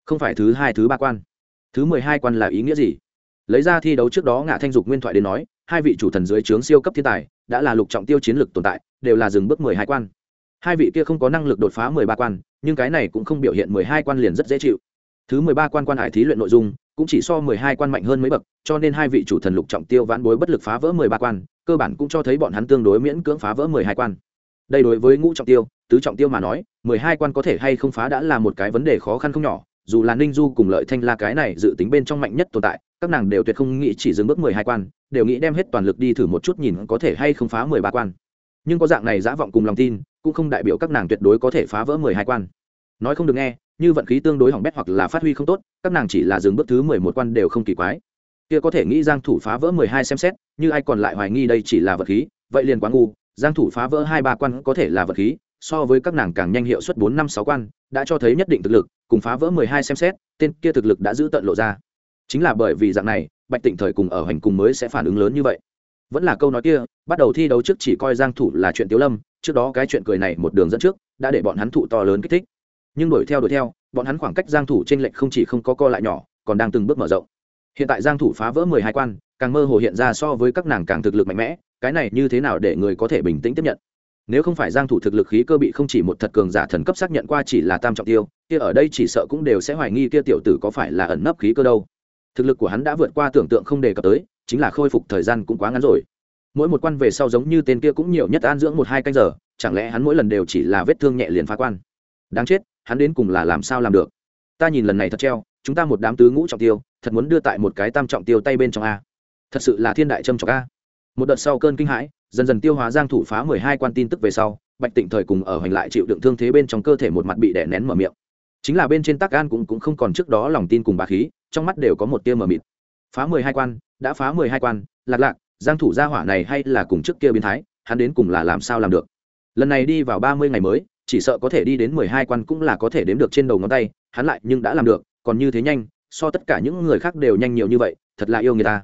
không phải thứ hai, thứ ba quan. Thứ mười hai quan là ý nghĩa gì? Lấy ra thi đấu trước đó ngạ thanh dục nguyên thoại đến nói, hai vị chủ thần dưới trướng siêu cấp thiên tài, đã là lục trọng tiêu chiến lực tồn tại, đều là dừng bước mười hai quan hai vị kia không có năng lực đột phá mười ba quan, nhưng cái này cũng không biểu hiện mười hai quan liền rất dễ chịu. Thứ mười ba quan quan hải thí luyện nội dung, cũng chỉ so mười hai quan mạnh hơn mấy bậc, cho nên hai vị chủ thần lục trọng tiêu vãn bối bất lực phá vỡ mười ba quan, cơ bản cũng cho thấy bọn hắn tương đối miễn cưỡng phá vỡ mười hai quan. Đây đối với ngũ trọng tiêu, tứ trọng tiêu mà nói, mười hai quan có thể hay không phá đã là một cái vấn đề khó khăn không nhỏ, dù là ninh du cùng lợi thanh la cái này dự tính bên trong mạnh nhất tồn tại, các nàng đều tuyệt không nghĩ chỉ dừng bước mười hai quan, đều nghĩ đem hết toàn lực đi thử một chút nhìn có thể hay không phá mười ba quan nhưng có dạng này giả vọng cùng lòng tin, cũng không đại biểu các nàng tuyệt đối có thể phá vỡ mười hai quan. Nói không được nghe, như vận khí tương đối hỏng bét hoặc là phát huy không tốt, các nàng chỉ là dừng bước thứ mười một quan đều không kỳ quái. Kia có thể nghĩ giang thủ phá vỡ mười hai xem xét, như ai còn lại hoài nghi đây chỉ là vật khí, vậy liền quá ngu, giang thủ phá vỡ hai ba quan có thể là vật khí, so với các nàng càng nhanh hiệu suất bốn năm sáu quan, đã cho thấy nhất định thực lực, cùng phá vỡ mười hai xem xét, tên kia thực lực đã giữ tận lộ ra. Chính là bởi vì dạng này, bạch tịnh thời cùng ở hành cùng mới sẽ phản ứng lớn như vậy vẫn là câu nói kia, bắt đầu thi đấu trước chỉ coi giang thủ là chuyện tiếu lâm, trước đó cái chuyện cười này một đường dẫn trước, đã để bọn hắn thụ to lớn kích thích. Nhưng đuổi theo đuổi theo, bọn hắn khoảng cách giang thủ trên lệnh không chỉ không có co lại nhỏ, còn đang từng bước mở rộng. Hiện tại giang thủ phá vỡ mười hai quan, càng mơ hồ hiện ra so với các nàng càng thực lực mạnh mẽ, cái này như thế nào để người có thể bình tĩnh tiếp nhận? Nếu không phải giang thủ thực lực khí cơ bị không chỉ một thật cường giả thần cấp xác nhận qua chỉ là tam trọng tiêu, kia ở đây chỉ sợ cũng đều sẽ hoài nghi kia tiểu tử có phải là ẩn nấp khí cơ đâu. Thực lực của hắn đã vượt qua tưởng tượng không đề cập tới chính là khôi phục thời gian cũng quá ngắn rồi. Mỗi một quan về sau giống như tên kia cũng nhiều nhất an dưỡng một hai canh giờ, chẳng lẽ hắn mỗi lần đều chỉ là vết thương nhẹ liền phá quan? Đáng chết, hắn đến cùng là làm sao làm được? Ta nhìn lần này thật treo, chúng ta một đám tứ ngũ trọng tiêu, thật muốn đưa tại một cái tam trọng tiêu tay bên trong a. Thật sự là thiên đại trâm trọng a. Một đợt sau cơn kinh hãi, dần dần tiêu hóa giang thủ phá mười hai quan tin tức về sau, bạch tịnh thời cùng ở hoành lại chịu đựng thương thế bên trong cơ thể một mặt bị đè nén mở miệng. Chính là bên trên tắc gan cũng cũng không còn trước đó lòng tin cùng bà khí, trong mắt đều có một tia mờ mịt. Phá mười hai quan đã phá mười hai quan, lạc lạc, giang thủ gia hỏa này hay là cùng trước kia biến thái, hắn đến cùng là làm sao làm được? Lần này đi vào ba mươi ngày mới, chỉ sợ có thể đi đến mười hai quan cũng là có thể đếm được trên đầu ngón tay, hắn lại nhưng đã làm được, còn như thế nhanh, so tất cả những người khác đều nhanh nhiều như vậy, thật là yêu người ta.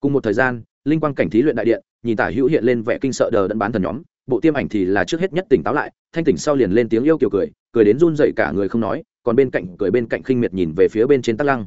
Cùng một thời gian, linh quang cảnh thí luyện đại điện, nhìn tả hữu hiện lên vẻ kinh sợ đờ đẫn bán thần nhóm, bộ tiêm ảnh thì là trước hết nhất tỉnh táo lại, thanh tỉnh sau liền lên tiếng yêu kiều cười cười đến run dậy cả người không nói, còn bên cạnh cười bên cạnh khinh miệt nhìn về phía bên trên tắc lăng.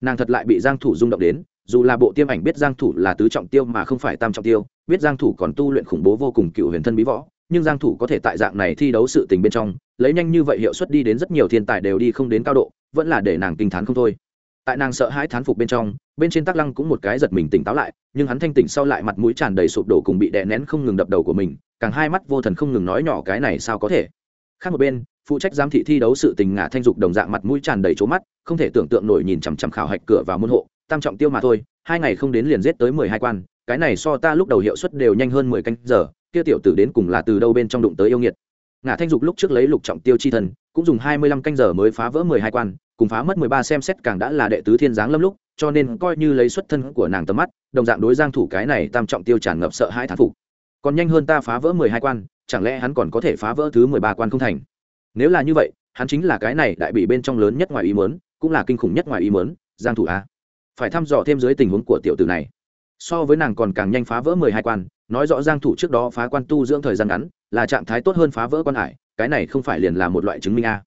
Nàng thật lại bị giang thủ rung động đến dù là bộ tiêm ảnh biết giang thủ là tứ trọng tiêu mà không phải tam trọng tiêu, biết giang thủ còn tu luyện khủng bố vô cùng cựu huyền thân bí võ, nhưng giang thủ có thể tại dạng này thi đấu sự tình bên trong, lấy nhanh như vậy hiệu suất đi đến rất nhiều thiên tài đều đi không đến cao độ, vẫn là để nàng kinh thán không thôi. Tại nàng sợ hãi thán phục bên trong, bên trên tắc lăng cũng một cái giật mình tỉnh táo lại, nhưng hắn thanh tỉnh sau lại mặt mũi tràn đầy sụp đổ cùng bị đè nén không ngừng đập đầu của mình, càng hai mắt vô thần không ngừng nói nhỏ cái này sao có thể. Khác một bên, phụ trách giám thị thi đấu sự tình ngả thanh dục đồng dạng mặt mũi tràn đầy trố mắt, không thể tưởng tượng nổi nhìn chằm chằm khảo hạch cửa vào môn hộ tam trọng tiêu mà thôi, hai ngày không đến liền giết tới mười hai quan, cái này so ta lúc đầu hiệu suất đều nhanh hơn mười canh giờ, kia tiểu tử đến cùng là từ đâu bên trong đụng tới yêu nghiệt. Ngã thanh dục lúc trước lấy lục trọng tiêu chi thần, cũng dùng hai mươi lăm canh giờ mới phá vỡ mười hai quan, cùng phá mất mười ba xem xét càng đã là đệ tứ thiên giáng lâm lúc, cho nên coi như lấy xuất thân của nàng tầm mắt, đồng dạng đối giang thủ cái này tam trọng tiêu tràn ngập sợ hãi thán phục. Còn nhanh hơn ta phá vỡ mười hai quan, chẳng lẽ hắn còn có thể phá vỡ thứ mười ba quan không thành? Nếu là như vậy, hắn chính là cái này đại bị bên trong lớn nhất ngoài ý muốn, cũng là kinh khủng nhất ngoài ý muốn, giang thủ a phải thăm dò thêm dưới tình huống của tiểu tử này. So với nàng còn càng nhanh phá vỡ mười hai quan, nói rõ giang thủ trước đó phá quan tu dưỡng thời gian ngắn, là trạng thái tốt hơn phá vỡ quan hải, cái này không phải liền là một loại chứng minh a.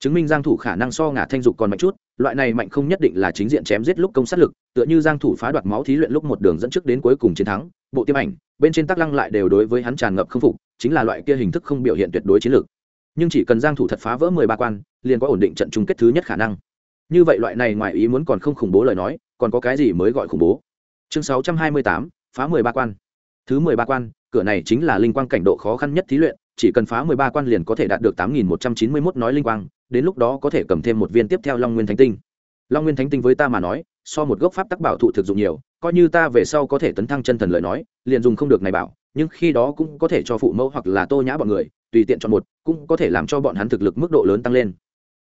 Chứng minh giang thủ khả năng so ngả thanh dục còn mạnh chút, loại này mạnh không nhất định là chính diện chém giết lúc công sát lực, tựa như giang thủ phá đoạt máu thí luyện lúc một đường dẫn trước đến cuối cùng chiến thắng, bộ tiêm ảnh, bên trên tác lăng lại đều đối với hắn tràn ngập không phục, chính là loại kia hình thức không biểu hiện tuyệt đối chiến lược. Nhưng chỉ cần giang thủ thật phá vỡ 13 quan, liền có ổn định trận chung kết thứ nhất khả năng. Như vậy loại này ngoài ý muốn còn không khủng bố lời nói còn có cái gì mới gọi khủng bố? Chương 628, phá 13 quan. Thứ 13 quan cửa này chính là linh quang cảnh độ khó khăn nhất thí luyện chỉ cần phá 13 quan liền có thể đạt được 8191 nói linh quang đến lúc đó có thể cầm thêm một viên tiếp theo long nguyên thánh tinh. Long nguyên thánh tinh với ta mà nói so một gốc pháp tắc bảo thụ thực dụng nhiều coi như ta về sau có thể tấn thăng chân thần lời nói liền dùng không được này bảo nhưng khi đó cũng có thể cho phụ mẫu hoặc là tô nhã bọn người tùy tiện chọn một cũng có thể làm cho bọn hắn thực lực mức độ lớn tăng lên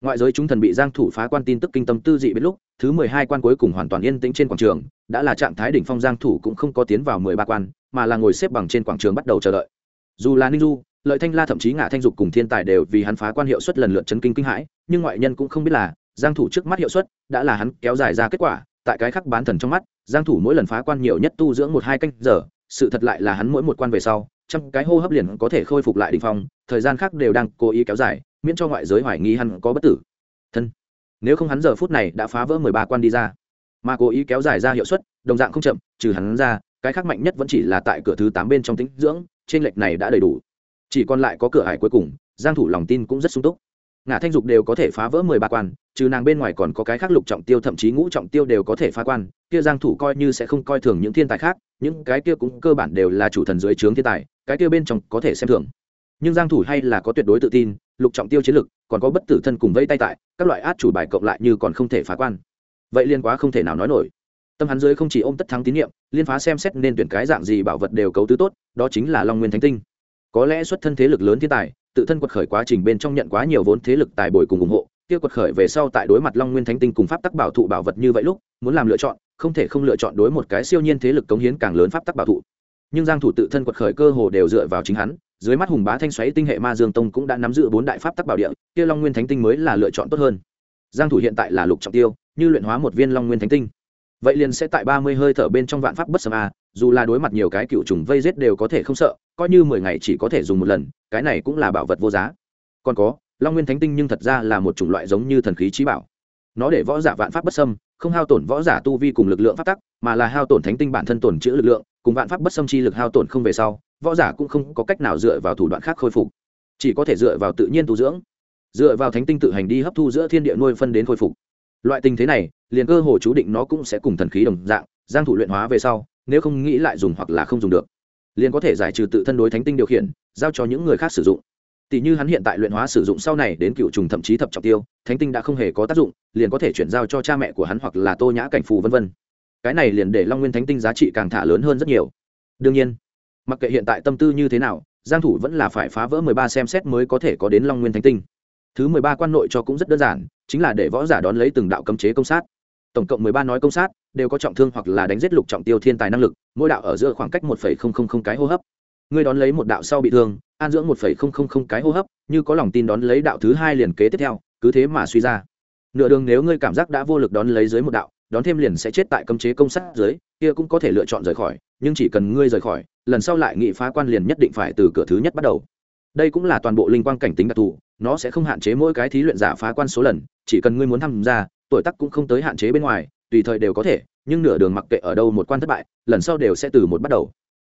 ngoại giới chúng thần bị giang thủ phá quan tin tức kinh tâm tư dị biết lúc, thứ 12 quan cuối cùng hoàn toàn yên tĩnh trên quảng trường, đã là trạng thái đỉnh phong giang thủ cũng không có tiến vào 13 quan, mà là ngồi xếp bằng trên quảng trường bắt đầu chờ đợi. Dù là ninh du, lợi thanh la thậm chí ngã thanh dục cùng thiên tài đều vì hắn phá quan hiệu suất lần lượt chấn kinh kinh hãi, nhưng ngoại nhân cũng không biết là, giang thủ trước mắt hiệu suất đã là hắn kéo dài ra kết quả, tại cái khắc bán thần trong mắt, giang thủ mỗi lần phá quan nhiều nhất tu dưỡng một hai canh giờ, sự thật lại là hắn mỗi một quan về sau, trăm cái hô hấp liền có thể khôi phục lại đỉnh phong, thời gian khác đều đang cố ý kéo dài miễn cho ngoại giới hoài nghi hắn có bất tử. Thân. Nếu không hắn giờ phút này đã phá vỡ 13 quan đi ra. Mà cố ý kéo dài ra hiệu suất, đồng dạng không chậm, trừ hắn ra, cái khác mạnh nhất vẫn chỉ là tại cửa thứ tám bên trong tĩnh dưỡng, trên lệch này đã đầy đủ. Chỉ còn lại có cửa hải cuối cùng, giang thủ lòng tin cũng rất sung túc. Ngã thanh dục đều có thể phá vỡ mười ba quan, trừ nàng bên ngoài còn có cái khác lục trọng tiêu, thậm chí ngũ trọng tiêu đều có thể phá quan, kia giang thủ coi như sẽ không coi thường những thiên tài khác, những cái kia cũng cơ bản đều là chủ thần dưới trướng thiên tài, cái kia bên trong có thể xem thường. Nhưng giang thủ hay là có tuyệt đối tự tin lục trọng tiêu chiến lực, còn có bất tử thân cùng vây tay tại, các loại át chủ bài cộng lại như còn không thể phá quan. Vậy liên quá không thể nào nói nổi. Tâm hắn dưới không chỉ ôm tất thắng tín nhiệm, liên phá xem xét nên tuyển cái dạng gì bảo vật đều cấu tứ tốt, đó chính là long nguyên thánh tinh. Có lẽ xuất thân thế lực lớn thiên tài, tự thân quật khởi quá trình bên trong nhận quá nhiều vốn thế lực tài bồi cùng ủng hộ, kia quật khởi về sau tại đối mặt long nguyên thánh tinh cùng pháp tắc bảo thụ bảo vật như vậy lúc, muốn làm lựa chọn, không thể không lựa chọn đối một cái siêu nhiên thế lực cống hiến càng lớn pháp tắc bảo thụ. Nhưng giang thủ tự thân quật khởi cơ hồ đều dựa vào chính hắn dưới mắt hùng bá thanh xoáy tinh hệ ma dương tông cũng đã nắm giữ bốn đại pháp tắc bảo địa, kia long nguyên thánh tinh mới là lựa chọn tốt hơn. Giang thủ hiện tại là lục trọng tiêu, như luyện hóa một viên long nguyên thánh tinh. Vậy liền sẽ tại ba mươi hơi thở bên trong vạn pháp bất sâm a, dù là đối mặt nhiều cái cựu trùng vây rết đều có thể không sợ, coi như mười ngày chỉ có thể dùng một lần, cái này cũng là bảo vật vô giá. Còn có, long nguyên thánh tinh nhưng thật ra là một chủng loại giống như thần khí trí bảo. Nó để võ giả vạn pháp bất sâm không hao tổn võ giả tu vi cùng lực lượng pháp tắc, mà là hao tổn thánh tinh bản thân tổn chữ lực lượng, cùng vạn pháp bất sâm chi lực hao tổn không về sau võ giả cũng không có cách nào dựa vào thủ đoạn khác khôi phục, chỉ có thể dựa vào tự nhiên tu dưỡng, dựa vào thánh tinh tự hành đi hấp thu giữa thiên địa nuôi phân đến khôi phục. Loại tình thế này, liền cơ hồ chú định nó cũng sẽ cùng thần khí đồng dạng, giang thủ luyện hóa về sau, nếu không nghĩ lại dùng hoặc là không dùng được, liền có thể giải trừ tự thân đối thánh tinh điều khiển, giao cho những người khác sử dụng. Tỷ như hắn hiện tại luyện hóa sử dụng sau này đến cựu trùng thậm chí thập trọng tiêu, thánh tinh đã không hề có tác dụng, liền có thể chuyển giao cho cha mẹ của hắn hoặc là tô nhã cảnh phù vân vân. Cái này liền để long nguyên thánh tinh giá trị càng thả lớn hơn rất nhiều. Đương nhiên mặc kệ hiện tại tâm tư như thế nào giang thủ vẫn là phải phá vỡ 13 xem xét mới có thể có đến long nguyên thánh tinh. Thứ 13 quan nội cho cũng rất đơn giản chính là để võ giả đón lấy từng đạo cấm chế công sát. Tổng cộng 13 nói công sát đều có trọng thương hoặc là đánh giết lục trọng tiêu thiên tài năng lực mỗi đạo ở giữa khoảng cách 1,000 cái hô hấp. Ngươi đón lấy một đạo sau bị thương an dưỡng 1,000 cái hô hấp như có lòng tin đón lấy đạo thứ hai liền kế tiếp theo cứ thế mà suy ra. Nửa đường nếu ngươi cảm giác đã vô lực đón lấy dưới một đạo đón thêm liền sẽ chết tại cấm chế công sát dưới, kia cũng có thể lựa chọn rời khỏi, nhưng chỉ cần ngươi rời khỏi, lần sau lại nghị phá quan liền nhất định phải từ cửa thứ nhất bắt đầu. Đây cũng là toàn bộ linh quang cảnh tính đặc thù, nó sẽ không hạn chế mỗi cái thí luyện giả phá quan số lần, chỉ cần ngươi muốn tham gia, tuổi tác cũng không tới hạn chế bên ngoài, tùy thời đều có thể, nhưng nửa đường mặc kệ ở đâu một quan thất bại, lần sau đều sẽ từ một bắt đầu.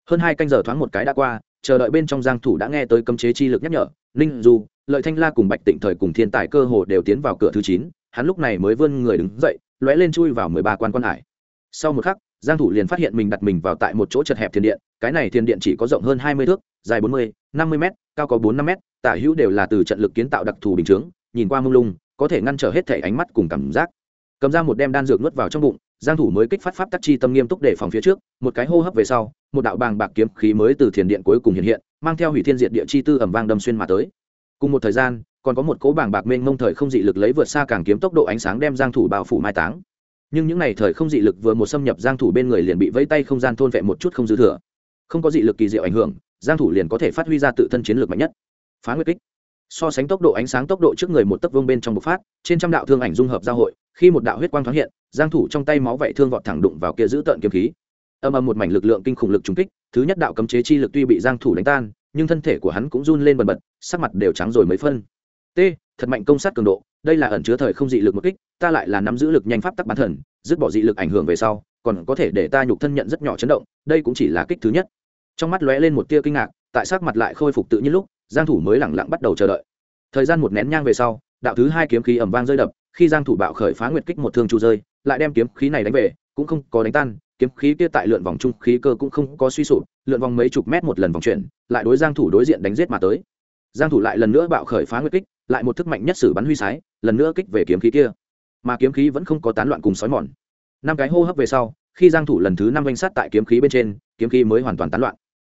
Hơn hai canh giờ thoáng một cái đã qua, chờ đợi bên trong giang thủ đã nghe tới cấm chế chi lực nhắc nhở, ninh du, lợi thanh la cùng bạch tịnh thời cùng thiên tài cơ hồ đều tiến vào cửa thứ chín, hắn lúc này mới vươn người đứng dậy lóe lên chui vào mười ba quan quan hải. Sau một khắc giang thủ liền phát hiện mình đặt mình vào tại một chỗ chật hẹp thiên điện cái này thiên điện chỉ có rộng hơn 20 thước dài 40, 50 mét cao có 4 5 mét tả hữu đều là từ trận lực kiến tạo đặc thù bình chướng nhìn qua mông lung có thể ngăn trở hết thể ánh mắt cùng cảm giác. Cầm ra một đem đan dược nuốt vào trong bụng giang thủ mới kích phát pháp tắc chi tâm nghiêm túc để phòng phía trước một cái hô hấp về sau một đạo bàng bạc kiếm khí mới từ thiền điện cuối cùng hiện hiện mang theo hủy thiên diệt địa chi tư ầm vang đâm xuyên mà tới. Cùng một thời gian còn có một cỗ bàng bạc mênh mông thời không dị lực lấy vượt xa càng kiếm tốc độ ánh sáng đem giang thủ bao phủ mai táng. Nhưng những này thời không dị lực vừa một xâm nhập giang thủ bên người liền bị vây tay không gian thôn vẹn một chút không dư thừa. Không có dị lực kỳ diệu ảnh hưởng, giang thủ liền có thể phát huy ra tự thân chiến lược mạnh nhất. Phá nguyệt kích. So sánh tốc độ ánh sáng tốc độ trước người một tấc vương bên trong bộc phát, trên trăm đạo thương ảnh dung hợp giao hội, khi một đạo huyết quang thoáng hiện, giang thủ trong tay máu vậy thương vọt thẳng đụng vào kia giữ tận kiếm khí. Âm âm một mảnh lực lượng kinh khủng lực trùng kích, thứ nhất đạo cấm chế chi lực tuy bị giang thủ đánh tan, nhưng thân thể của hắn cũng run lên bần bật, sắc mặt đều trắng rồi mấy phân t, thật mạnh công sát cường độ, đây là ẩn chứa thời không dị lực một kích, ta lại là nắm giữ lực nhanh pháp tắc bản thần dứt bỏ dị lực ảnh hưởng về sau, còn có thể để ta nhục thân nhận rất nhỏ chấn động, đây cũng chỉ là kích thứ nhất. Trong mắt lóe lên một tia kinh ngạc, tại sắc mặt lại khôi phục tự nhiên lúc, giang thủ mới lặng lặng bắt đầu chờ đợi. Thời gian một nén nhang về sau, đạo thứ hai kiếm khí ầm vang rơi đập, khi giang thủ bạo khởi phá nguyệt kích một thương chu rơi, lại đem kiếm khí này đánh về, cũng không có đánh tan, kiếm khí kia tại lượn vòng trung khí cơ cũng không có suy sụp, lượn vòng mấy chục mét một lần vòng chuyển, lại đối giang thủ đối diện đánh giết mà tới. Giang thủ lại lần nữa bạo khởi phá nguyệt kích lại một thức mạnh nhất sử bắn huy sái, lần nữa kích về kiếm khí kia. Mà kiếm khí vẫn không có tán loạn cùng sói mòn. Năm cái hô hấp về sau, khi giang thủ lần thứ năm vanh sát tại kiếm khí bên trên, kiếm khí mới hoàn toàn tán loạn.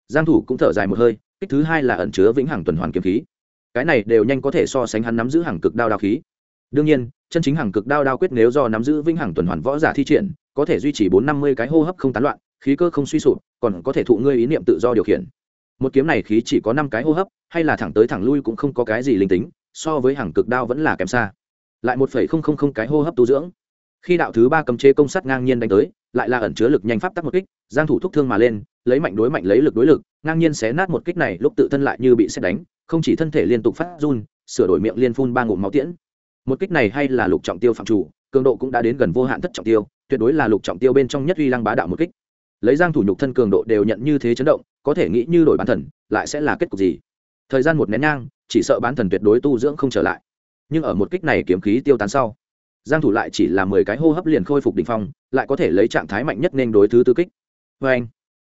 Giang thủ cũng thở dài một hơi, kích thứ hai là ẩn chứa vĩnh hằng tuần hoàn kiếm khí. Cái này đều nhanh có thể so sánh hắn nắm giữ hàng cực đao đao khí. Đương nhiên, chân chính hàng cực đao đao quyết nếu do nắm giữ vĩnh hằng tuần hoàn võ giả thi triển, có thể duy trì bốn năm mươi cái hô hấp không tán loạn, khí cơ không suy sụp, còn có thể thụ ngươi ý niệm tự do điều khiển. Một kiếm này khí chỉ có năm cái hô hấp, hay là thẳng tới thẳng lui cũng không có cái gì linh tính so với hàng cực đao vẫn là kém xa. Lại một phẩy không không không cái hô hấp tu dưỡng. Khi đạo thứ ba cấm chế công sắt ngang nhiên đánh tới, lại là ẩn chứa lực nhanh pháp tắc một kích, giang thủ thúc thương mà lên, lấy mạnh đối mạnh lấy lực đối lực, ngang nhiên xé nát một kích này lúc tự thân lại như bị xét đánh, không chỉ thân thể liên tục phát run, sửa đổi miệng liên phun ba ngụm máu tiễn. Một kích này hay là lục trọng tiêu phạm chủ, cường độ cũng đã đến gần vô hạn thất trọng tiêu, tuyệt đối là lục trọng tiêu bên trong nhất uy lăng bá đạo một kích. Lấy giang thủ nhục thân cường độ đều nhận như thế chấn động, có thể nghĩ như đổi bản thần lại sẽ là kết cục gì? Thời gian một nén nhang chỉ sợ bán thần tuyệt đối tu dưỡng không trở lại. Nhưng ở một kích này kiếm khí tiêu tán sau, giang thủ lại chỉ là mười cái hô hấp liền khôi phục đỉnh phong, lại có thể lấy trạng thái mạnh nhất nên đối thứ tư kích. Với anh,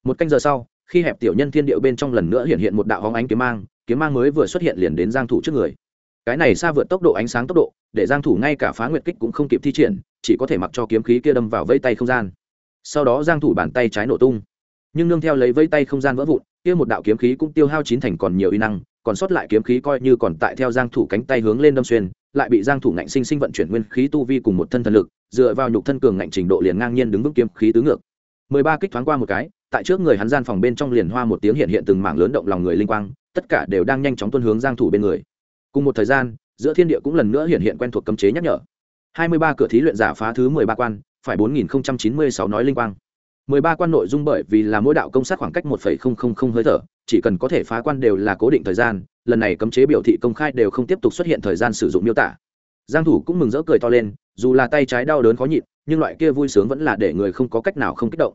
một canh giờ sau, khi hẹp tiểu nhân thiên điệu bên trong lần nữa hiện hiện một đạo hóng ánh kiếm mang kiếm mang mới vừa xuất hiện liền đến giang thủ trước người. Cái này xa vượt tốc độ ánh sáng tốc độ, để giang thủ ngay cả phá nguyệt kích cũng không kịp thi triển, chỉ có thể mặc cho kiếm khí kia đâm vào vây tay không gian. Sau đó giang thủ bàn tay trái nổ tung. Nhưng nương theo lấy vây tay không gian vỡ vụn, kia một đạo kiếm khí cũng tiêu hao chín thành còn nhiều uy năng còn sót lại kiếm khí coi như còn tại theo giang thủ cánh tay hướng lên đâm xuyên, lại bị giang thủ ngạnh sinh sinh vận chuyển nguyên khí tu vi cùng một thân thần lực, dựa vào nhục thân cường ngạnh trình độ liền ngang nhiên đứng vững kiếm khí tứ ngược. 13 kích thoáng qua một cái, tại trước người hắn gian phòng bên trong liền hoa một tiếng hiện hiện từng mảng lớn động lòng người linh quang, tất cả đều đang nhanh chóng tuân hướng giang thủ bên người. Cùng một thời gian, giữa thiên địa cũng lần nữa hiện hiện quen thuộc cấm chế nhắc nhở. 23 cửa thí luyện giả phá thứ 13 quan, phải 4096 nói linh quang. 13 quan nội dung bởi vì là mỗi đạo công sát khoảng cách 1.000 hơi thở chỉ cần có thể phá quan đều là cố định thời gian, lần này cấm chế biểu thị công khai đều không tiếp tục xuất hiện thời gian sử dụng miêu tả. Giang thủ cũng mừng rỡ cười to lên, dù là tay trái đau đớn khó nhịn, nhưng loại kia vui sướng vẫn là để người không có cách nào không kích động.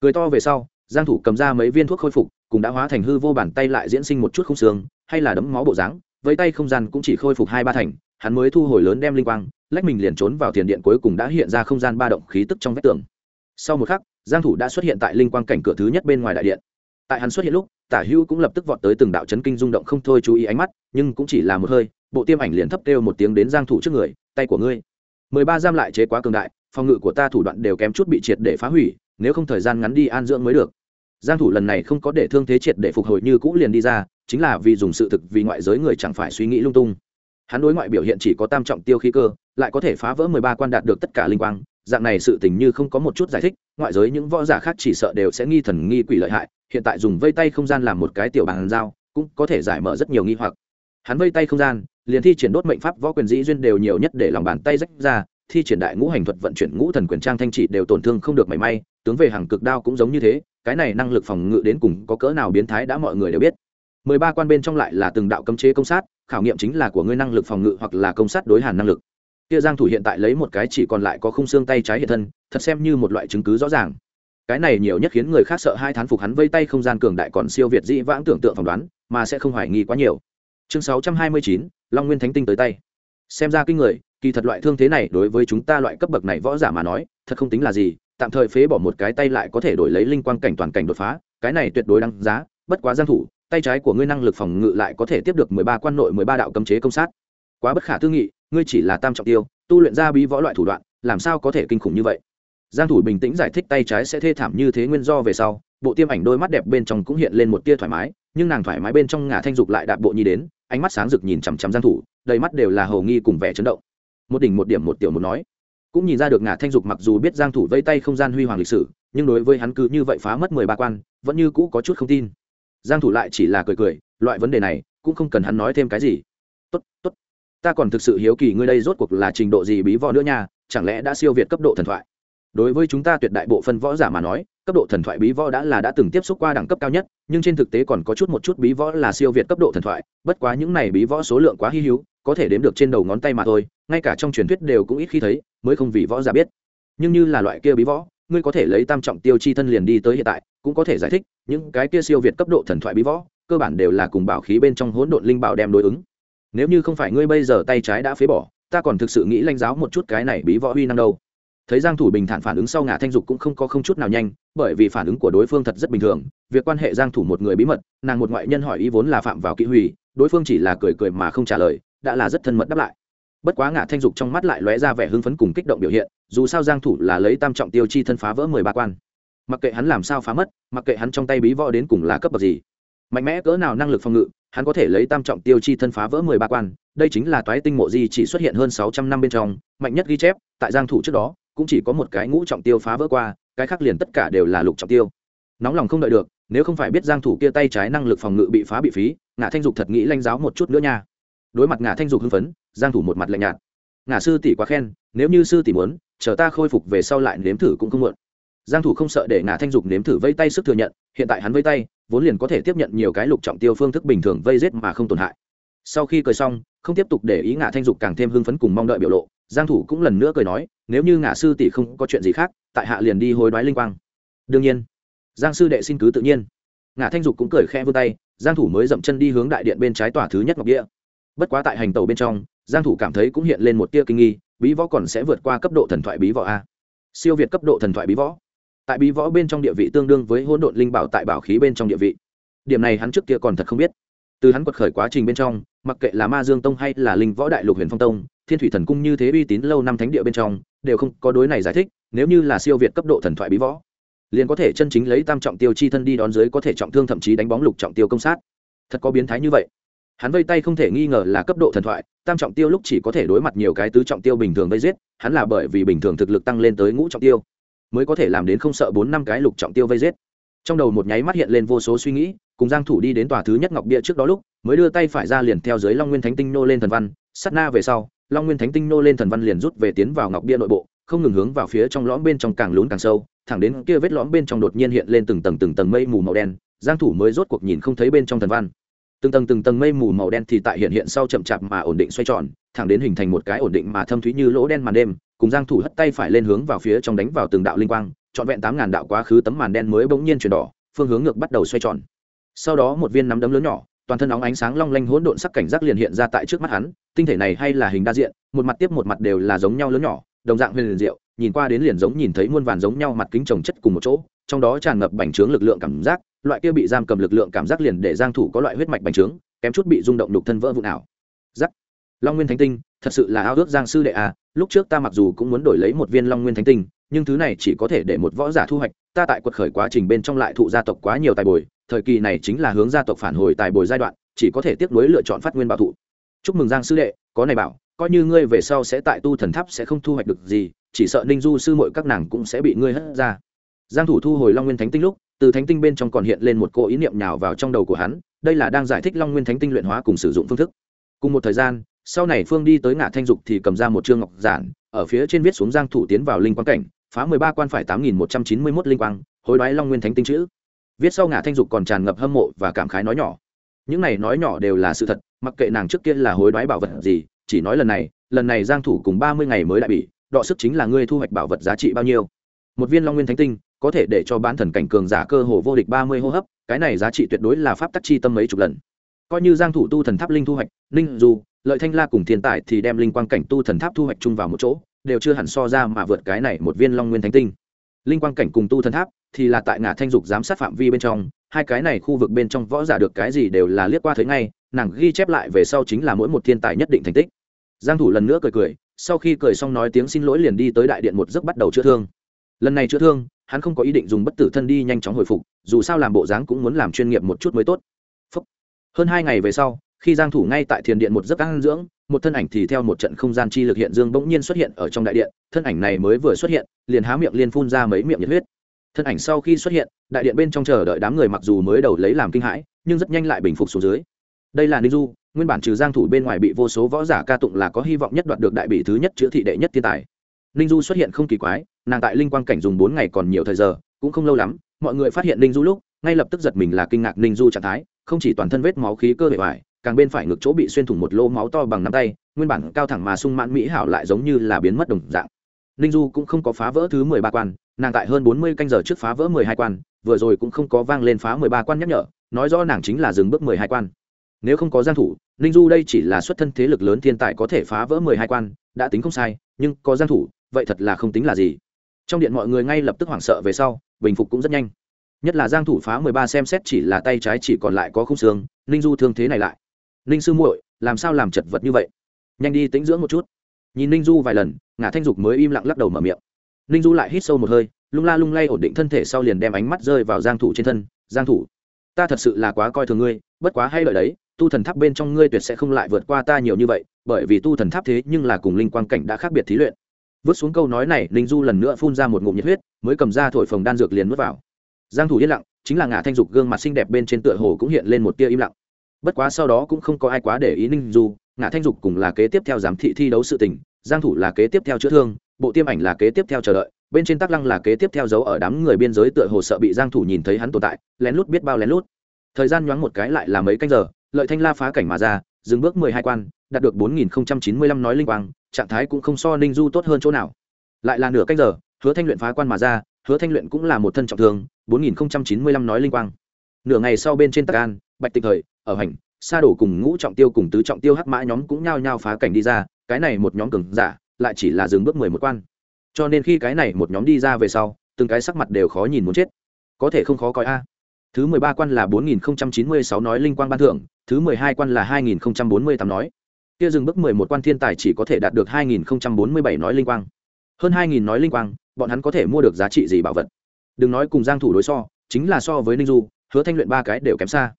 Cười to về sau, giang thủ cầm ra mấy viên thuốc khôi phục, cũng đã hóa thành hư vô bản tay lại diễn sinh một chút không xương, hay là đấm máu bộ dáng với tay không gian cũng chỉ khôi phục hai ba thành, hắn mới thu hồi lớn đem linh quang, lách mình liền trốn vào tiền điện cuối cùng đã hiện ra không gian ba động khí tức trong vách tường. Sau một khắc, giang thủ đã xuất hiện tại linh quang cảnh cửa thứ nhất bên ngoài đại điện tại hắn xuất hiện lúc, tả hữu cũng lập tức vọt tới từng đạo chấn kinh rung động không thôi chú ý ánh mắt, nhưng cũng chỉ là một hơi, bộ tiêm ảnh liền thấp kêu một tiếng đến giang thủ trước người, tay của ngươi. Mười ba giam lại chế quá cường đại, phòng ngự của ta thủ đoạn đều kém chút bị triệt để phá hủy, nếu không thời gian ngắn đi an dưỡng mới được. Giang thủ lần này không có để thương thế triệt để phục hồi như cũ liền đi ra, chính là vì dùng sự thực vì ngoại giới người chẳng phải suy nghĩ lung tung. Hắn đối ngoại biểu hiện chỉ có tam trọng tiêu khí cơ, lại có thể phá vỡ mười ba quan đạt được tất cả linh quang, dạng này sự tình như không có một chút giải thích, ngoại giới những võ giả khác chỉ sợ đều sẽ nghi thần nghi quỷ lợi hại hiện tại dùng vây tay không gian làm một cái tiểu bàn dao cũng có thể giải mở rất nhiều nghi hoặc. Hắn vây tay không gian, liền thi triển đốt mệnh pháp võ quyền dĩ duyên đều nhiều nhất để lòng bàn tay rách ra, thi triển đại ngũ hành thuật vận chuyển ngũ thần quyền trang thanh trị đều tổn thương không được mảy may, tướng về hàng cực đao cũng giống như thế, cái này năng lực phòng ngự đến cùng có cỡ nào biến thái đã mọi người đều biết. Mười ba quan bên trong lại là từng đạo cấm chế công sát, khảo nghiệm chính là của ngươi năng lực phòng ngự hoặc là công sát đối hàn năng lực. Kia giang thủ hiện tại lấy một cái chỉ còn lại có khung xương tay trái hiện thân, thật xem như một loại chứng cứ rõ ràng cái này nhiều nhất khiến người khác sợ hai thán phục hắn vây tay không gian cường đại còn siêu việt dĩ vãng tưởng tượng phỏng đoán mà sẽ không hoài nghi quá nhiều. Chương 629, long nguyên thánh tinh tới tay. Xem ra kinh người kỳ thật loại thương thế này đối với chúng ta loại cấp bậc này võ giả mà nói thật không tính là gì tạm thời phế bỏ một cái tay lại có thể đổi lấy linh quang cảnh toàn cảnh đột phá cái này tuyệt đối đáng giá bất quá giang thủ tay trái của ngươi năng lực phòng ngự lại có thể tiếp được 13 quan nội 13 đạo cấm chế công sát. Quá bất khả tư nghị ngươi chỉ là tam trọng tiêu tu luyện ra bí võ loại thủ đoạn làm sao có thể kinh khủng như vậy? Giang thủ bình tĩnh giải thích tay trái sẽ thê thảm như thế nguyên do về sau, bộ tiêm ảnh đôi mắt đẹp bên trong cũng hiện lên một tia thoải mái, nhưng nàng thoải mái bên trong ngả thanh dục lại đạp bộ nhi đến, ánh mắt sáng rực nhìn chằm chằm giang thủ, đầy mắt đều là hầu nghi cùng vẻ chấn động. Một đỉnh một điểm một tiểu một nói. Cũng nhìn ra được ngả thanh dục mặc dù biết giang thủ vây tay không gian huy hoàng lịch sử, nhưng đối với hắn cứ như vậy phá mất mười ba quan, vẫn như cũ có chút không tin. Giang thủ lại chỉ là cười cười, loại vấn đề này, cũng không cần hắn nói thêm cái gì. Tốt tốt. Ta còn thực sự hiếu kỳ ngươi đây rốt cuộc là trình độ gì bí võ nữa nha, chẳng lẽ đã siêu việt cấp độ thần thoại? Đối với chúng ta tuyệt đại bộ phân võ giả mà nói, cấp độ thần thoại bí võ đã là đã từng tiếp xúc qua đẳng cấp cao nhất, nhưng trên thực tế còn có chút một chút bí võ là siêu việt cấp độ thần thoại, bất quá những này bí võ số lượng quá hy hữu, có thể đếm được trên đầu ngón tay mà thôi, ngay cả trong truyền thuyết đều cũng ít khi thấy, mới không vì võ giả biết. Nhưng như là loại kia bí võ, ngươi có thể lấy tam trọng tiêu chi thân liền đi tới hiện tại, cũng có thể giải thích, những cái kia siêu việt cấp độ thần thoại bí võ, cơ bản đều là cùng bảo khí bên trong hỗn độn linh bảo đem đối ứng. Nếu như không phải ngươi bây giờ tay trái đã phế bỏ, ta còn thực sự nghĩ lãnh giáo một chút cái này bí võ uy năng đâu thấy giang thủ bình thản phản ứng sau ngả thanh dục cũng không có không chút nào nhanh, bởi vì phản ứng của đối phương thật rất bình thường, việc quan hệ giang thủ một người bí mật, nàng một ngoại nhân hỏi ý vốn là phạm vào kỹ hủy, đối phương chỉ là cười cười mà không trả lời, đã là rất thân mật đáp lại. Bất quá ngả thanh dục trong mắt lại lóe ra vẻ hưng phấn cùng kích động biểu hiện, dù sao giang thủ là lấy tam trọng tiêu chi thân phá vỡ 13 quan. Mặc kệ hắn làm sao phá mất, mặc kệ hắn trong tay bí võ đến cùng là cấp bậc gì, mạnh mẽ cỡ nào năng lực phòng ngự, hắn có thể lấy tam trọng tiêu chi thân phá vỡ 13 quan, đây chính là toái tinh mộ di chỉ xuất hiện hơn 600 năm bên trong, mạnh nhất ghi chép, tại giang thủ trước đó cũng chỉ có một cái ngũ trọng tiêu phá vỡ qua, cái khác liền tất cả đều là lục trọng tiêu. Nóng lòng không đợi được, nếu không phải biết giang thủ kia tay trái năng lực phòng ngự bị phá bị phí, ngã thanh dục thật nghĩ lanh giáo một chút nữa nha. Đối mặt ngã thanh dục hưng phấn, giang thủ một mặt lạnh nhạt. Ngã sư tỷ quá khen, nếu như sư tỷ muốn, chờ ta khôi phục về sau lại nếm thử cũng không muộn. Giang thủ không sợ để ngã thanh dục nếm thử vây tay sức thừa nhận, hiện tại hắn vây tay, vốn liền có thể tiếp nhận nhiều cái lục trọng tiêu phương thức bình thường vây giết mà không tổn hại. Sau khi cười xong, không tiếp tục để ý ngã thanh dục càng thêm hưng phấn cùng mong đợi biểu lộ, giang thủ cũng lần nữa cười nói nếu như ngã sư tỷ không có chuyện gì khác, tại hạ liền đi hối đoái linh quang. Đương nhiên, giang sư đệ xin cứ tự nhiên. Ngã thanh dục cũng cười khẽ vươn tay, giang thủ mới dậm chân đi hướng đại điện bên trái tòa thứ nhất ngọc địa. Bất quá tại hành tàu bên trong, giang thủ cảm thấy cũng hiện lên một tia kinh nghi, bí võ còn sẽ vượt qua cấp độ thần thoại bí võ a. Siêu việt cấp độ thần thoại bí võ. Tại bí võ bên trong địa vị tương đương với hỗn độn linh bảo tại bảo khí bên trong địa vị. Điểm này hắn trước kia còn thật không biết. Từ hắn quật khởi quá trình bên trong, mặc kệ là ma dương tông hay là linh võ đại lục huyền phong tông, thiên thủy thần cung như thế uy tín lâu năm thánh địa bên trong đều không có đối này giải thích, nếu như là siêu việt cấp độ thần thoại bí võ, liền có thể chân chính lấy tam trọng tiêu chi thân đi đón dưới có thể trọng thương thậm chí đánh bóng lục trọng tiêu công sát. Thật có biến thái như vậy. Hắn vây tay không thể nghi ngờ là cấp độ thần thoại, tam trọng tiêu lúc chỉ có thể đối mặt nhiều cái tứ trọng tiêu bình thường vây giết, hắn là bởi vì bình thường thực lực tăng lên tới ngũ trọng tiêu, mới có thể làm đến không sợ bốn năm cái lục trọng tiêu vây giết. Trong đầu một nháy mắt hiện lên vô số suy nghĩ, cùng giang thủ đi đến tòa thứ nhất ngọc bia trước đó lúc, mới đưa tay phải ra liền theo dưới long nguyên thánh tinh nô lên thần văn, sát na về sau long nguyên thánh tinh nô lên thần văn liền rút về tiến vào ngọc bia nội bộ, không ngừng hướng vào phía trong lõm bên trong càng lún càng sâu, thẳng đến kia vết lõm bên trong đột nhiên hiện lên từng tầng từng tầng mây mù màu đen, giang thủ mới rốt cuộc nhìn không thấy bên trong thần văn. Từng tầng từng tầng mây mù màu đen thì tại hiện hiện sau chậm chạp mà ổn định xoay tròn, thẳng đến hình thành một cái ổn định mà thâm thúy như lỗ đen màn đêm, cùng giang thủ hất tay phải lên hướng vào phía trong đánh vào từng đạo linh quang, trọn vẹn tám ngàn đạo quá khứ tấm màn đen mới bỗng nhiên chuyển đỏ, phương hướng ngược bắt đầu xoay tròn. Sau đó một viên nắm đấm lớn nhỏ toàn thân óng ánh sáng long lanh hỗn độn sắc cảnh giác liền hiện ra tại trước mắt hắn, tinh thể này hay là hình đa diện, một mặt tiếp một mặt đều là giống nhau lớn nhỏ, đồng dạng huyền liền diệu, nhìn qua đến liền giống nhìn thấy muôn vàn giống nhau mặt kính trồng chất cùng một chỗ, trong đó tràn ngập bành trướng lực lượng cảm giác, loại kia bị giam cầm lực lượng cảm giác liền để giang thủ có loại huyết mạch bành trướng, kém chút bị rung động đục thân vỡ vụn ảo. Giắc long nguyên thánh tinh, thật sự là ao ước giang sư đệ à lúc trước ta mặc dù cũng muốn đổi lấy một viên long nguyên thánh tinh, nhưng thứ này chỉ có thể để một võ giả thu hoạch, ta tại quật khởi quá trình bên trong lại thụ gia tộc quá nhiều tài bồi thời kỳ này chính là hướng gia tộc phản hồi tài bồi giai đoạn, chỉ có thể tiếp nối lựa chọn phát nguyên bảo thụ. Chúc mừng giang sư đệ, có này bảo, coi như ngươi về sau sẽ tại tu thần tháp sẽ không thu hoạch được gì, chỉ sợ ninh du sư mội các nàng cũng sẽ bị ngươi hất ra. Giang thủ thu hồi long nguyên thánh tinh lúc, từ thánh tinh bên trong còn hiện lên một cô ý niệm nhào vào trong đầu của hắn, đây là đang giải thích long nguyên thánh tinh luyện hóa cùng sử dụng phương thức. Cùng một thời gian, sau này phương đi tới ngã thanh dục thì cầm ra một chương ngọc giản, ở phía trên viết xuống giang thủ tiến vào linh quang cảnh, phá 13 quan phải 8191 linh quang, hối đoái long nguyên thánh tinh chữ viết sau ngã thanh dục còn tràn ngập hâm mộ và cảm khái nói nhỏ. Những này nói nhỏ đều là sự thật, mặc kệ nàng trước kia là hối đoái bảo vật gì, chỉ nói lần này lần này giang thủ cùng 30 ngày mới đại bị, đọ sức chính là ngươi thu hoạch bảo vật giá trị bao nhiêu. Một viên long nguyên thánh tinh, có thể để cho bán thần cảnh cường giả cơ hồ vô địch 30 hô hấp, cái này giá trị tuyệt đối là pháp tắc chi tâm mấy chục lần. Coi như giang thủ tu thần tháp linh thu hoạch, ninh dù lợi thanh la cùng thiên tài thì đem linh quang cảnh tu thần tháp thu hoạch chung vào một chỗ, đều chưa hẳn so ra mà vượt cái này một viên long nguyên thánh tinh. Linh quang cảnh cùng tu thần tháp thì là tại ngã thanh dục giám sát phạm vi bên trong, hai cái này khu vực bên trong võ giả được cái gì đều là liếc qua thấy ngay, nàng ghi chép lại về sau chính là mỗi một thiên tài nhất định thành tích. Giang thủ lần nữa cười cười, sau khi cười xong nói tiếng xin lỗi liền đi tới đại điện một giấc bắt đầu chữa thương. Lần này chữa thương, hắn không có ý định dùng bất tử thân đi nhanh chóng hồi phục, dù sao làm bộ dáng cũng muốn làm chuyên nghiệp một chút mới tốt. Phúc. hơn hai ngày về sau, khi giang thủ ngay tại thiền điện một giấc ăn dưỡng, một thân ảnh thì theo một trận không gian chi lực hiện dương bỗng nhiên xuất hiện ở trong đại điện, thân ảnh này mới vừa xuất hiện, liền há miệng liên phun ra mấy miệng nhiệt huyết thân ảnh sau khi xuất hiện, đại điện bên trong chờ đợi đám người mặc dù mới đầu lấy làm kinh hãi, nhưng rất nhanh lại bình phục xuống dưới. Đây là ninh du nguyên bản trừ giang thủ bên ngoài bị vô số võ giả ca tụng là có hy vọng nhất đoạt được đại bị thứ nhất chữa thị đệ nhất thiên tài. Ninh du xuất hiện không kỳ quái, nàng tại linh quang cảnh dùng bốn ngày còn nhiều thời giờ, cũng không lâu lắm, mọi người phát hiện ninh du lúc, ngay lập tức giật mình là kinh ngạc ninh du trạng thái, không chỉ toàn thân vết máu khí cơ bề ngoài, càng bên phải ngực chỗ bị xuyên thủng một lỗ máu to bằng nắm tay, nguyên bản cao thẳng mà sung mãn mỹ hảo lại giống như là biến mất đồng dạng. Ninh du cũng không có phá vỡ thứ mười ba quan nàng tại hơn bốn mươi canh giờ trước phá vỡ mười hai quan, vừa rồi cũng không có vang lên phá mười ba quan nhắc nhở, nói rõ nàng chính là dừng bước mười hai quan. Nếu không có giang thủ, ninh du đây chỉ là xuất thân thế lực lớn thiên tài có thể phá vỡ mười hai quan, đã tính không sai, nhưng có giang thủ, vậy thật là không tính là gì. Trong điện mọi người ngay lập tức hoảng sợ về sau, bình phục cũng rất nhanh. Nhất là giang thủ phá 13 xem xét chỉ là tay trái chỉ còn lại có khung xương, ninh du thương thế này lại. Ninh sư muội, làm sao làm chật vật như vậy? Nhanh đi tĩnh dưỡng một chút. Nhìn ninh du vài lần ngã thanh dục mới im lặng lắc đầu mở miệng ninh du lại hít sâu một hơi, lung la lung lay ổn định thân thể sau liền đem ánh mắt rơi vào giang thủ trên thân. Giang thủ, ta thật sự là quá coi thường ngươi, bất quá hay lợi đấy, tu thần tháp bên trong ngươi tuyệt sẽ không lại vượt qua ta nhiều như vậy, bởi vì tu thần tháp thế nhưng là cùng linh quang cảnh đã khác biệt thí luyện. Vứt xuống câu nói này linh du lần nữa phun ra một ngụm nhiệt huyết, mới cầm ra thổi phồng đan dược liền nuốt vào. Giang thủ yên lặng, chính là ngả thanh dục gương mặt xinh đẹp bên trên tựa hồ cũng hiện lên một tia im lặng. Bất quá sau đó cũng không có ai quá để ý ninh du ngã thanh dục cùng là kế tiếp theo giám thị thi đấu sự tình, giang thủ là kế tiếp theo chữa thương bộ tiêm ảnh là kế tiếp theo chờ đợi, bên trên tắc lăng là kế tiếp theo dấu ở đám người biên giới tựa hồ sợ bị giang thủ nhìn thấy hắn tồn tại, lén lút biết bao lén lút. Thời gian nhoáng một cái lại là mấy canh giờ, lợi thanh la phá cảnh mà ra, dừng bước mười hai quan, đạt được bốn nghìn chín mươi lăm nói linh quang, trạng thái cũng không so ninh du tốt hơn chỗ nào. Lại là nửa canh giờ, hứa thanh luyện phá quan mà ra, hứa thanh luyện cũng là một thân trọng thương, bốn nghìn chín mươi lăm nói linh quang. Nửa ngày sau bên trên tắc an, bạch tịch thời, ở hành, sa đổ cùng ngũ trọng tiêu cùng tứ trọng tiêu hắc mã nhóm cũng nhao nhao phá cảnh đi ra, cái này một nhóm cường giả lại chỉ là dừng bước mười một quan. Cho nên khi cái này một nhóm đi ra về sau, từng cái sắc mặt đều khó nhìn muốn chết. Có thể không khó coi a. Thứ mười ba quan là bốn nghìn không trăm chín mươi sáu nói linh quan ban thưởng, thứ mười hai quan là hai nghìn không trăm bốn mươi tám nói. Kia dừng bước mười một quan thiên tài chỉ có thể đạt được hai nghìn không trăm bốn mươi bảy nói linh quang. Hơn hai nghìn nói linh quang, bọn hắn có thể mua được giá trị gì bảo vật? Đừng nói cùng giang thủ đối so, chính là so với ninh du, hứa thanh luyện ba cái đều kém xa.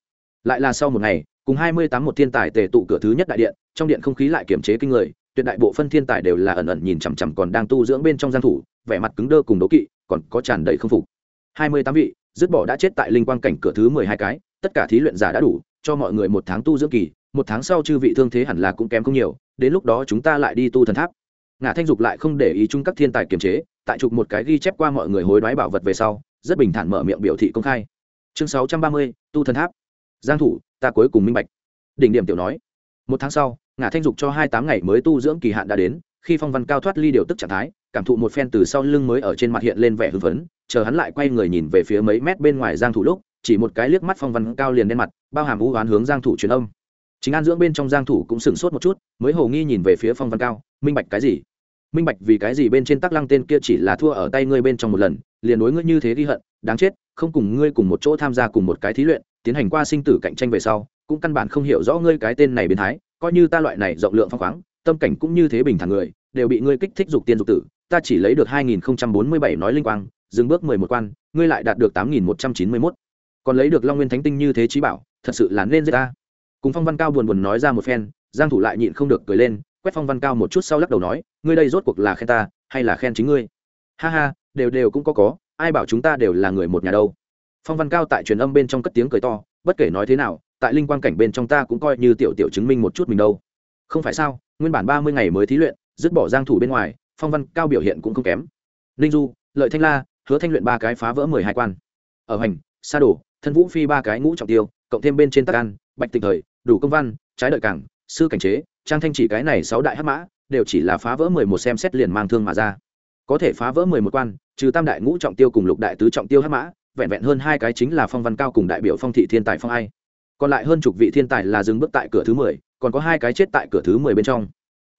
Lại là sau một ngày, cùng hai mươi tám một thiên tài tề tụ cửa thứ nhất đại điện, trong điện không khí lại kiểm chế kinh người tuyệt đại bộ phân thiên tài đều là ẩn ẩn nhìn chằm chằm còn đang tu dưỡng bên trong giang thủ, vẻ mặt cứng đơ cùng đố kỵ, còn có tràn đầy không phục. Hai mươi tám vị, dứt bỏ đã chết tại linh quang cảnh cửa thứ mười hai cái, tất cả thí luyện giả đã đủ, cho mọi người một tháng tu dưỡng kỳ, một tháng sau chư vị thương thế hẳn là cũng kém không nhiều, đến lúc đó chúng ta lại đi tu thần tháp. Ngã thanh dục lại không để ý chung các thiên tài kiềm chế, tại chụp một cái ghi chép qua mọi người hối đoái bảo vật về sau, rất bình thản mở miệng biểu thị công khai. Chương sáu trăm ba mươi, tu thần tháp. Giang thủ, ta cuối cùng minh bạch. Đỉnh điểm tiểu nói, một tháng sau ngã thanh dục cho hai tám ngày mới tu dưỡng kỳ hạn đã đến, khi phong văn cao thoát ly điều tức trạng thái, cảm thụ một phen từ sau lưng mới ở trên mặt hiện lên vẻ hưng phấn, chờ hắn lại quay người nhìn về phía mấy mét bên ngoài giang thủ lúc, chỉ một cái liếc mắt phong văn cao liền đen mặt, bao hàm u oán hướng giang thủ truyền âm. Chính an dưỡng bên trong giang thủ cũng sửng sốt một chút, mới hồ nghi nhìn về phía phong văn cao, minh bạch cái gì? Minh bạch vì cái gì bên trên tắc lăng tên kia chỉ là thua ở tay ngươi bên trong một lần, liền đối ngươi như thế ghi hận, đáng chết, không cùng ngươi cùng một chỗ tham gia cùng một cái thí luyện, tiến hành qua sinh tử cạnh tranh về sau, cũng căn bản không hiểu rõ ngươi cái tên này biến thái coi như ta loại này rộng lượng phong khoáng, tâm cảnh cũng như thế bình thản người, đều bị ngươi kích thích dục tiên dục tử, ta chỉ lấy được 2047 nói linh quang, dừng bước 11 quan, ngươi lại đạt được 8191 còn lấy được long nguyên thánh tinh như thế trí bảo, thật sự là nên giết ta. Cùng phong văn cao buồn buồn nói ra một phen, giang thủ lại nhịn không được cười lên, quét phong văn cao một chút sau lắc đầu nói, ngươi đây rốt cuộc là khen ta, hay là khen chính ngươi? Ha ha, đều đều cũng có có, ai bảo chúng ta đều là người một nhà đâu? Phong văn cao tại truyền âm bên trong cất tiếng cười to, bất kể nói thế nào tại linh quang cảnh bên trong ta cũng coi như tiểu tiểu chứng minh một chút mình đâu. Không phải sao, nguyên bản ba mươi ngày mới thí luyện, dứt bỏ giang thủ bên ngoài, phong văn, cao biểu hiện cũng không kém. Ninh du, lợi thanh la, hứa thanh luyện ba cái phá vỡ mười hai quan. Ở hành, sa đổ thân vũ phi ba cái ngũ trọng tiêu, cộng thêm bên trên tắc an, bạch tịnh thời, đủ công văn, trái đợi cảng, sư cảnh chế, trang thanh chỉ cái này sáu đại hắc mã, đều chỉ là phá vỡ mười một xem xét liền mang thương mà ra. Có thể phá vỡ mười một quan, trừ tam đại ngũ trọng tiêu cùng lục đại tứ trọng tiêu hắc mã, vẹn vẹn hơn hai cái chính là phong văn cao cùng đại biểu phong thị thiên tài phong ai còn lại hơn chục vị thiên tài là dừng bước tại cửa thứ mười, còn có hai cái chết tại cửa thứ mười bên trong.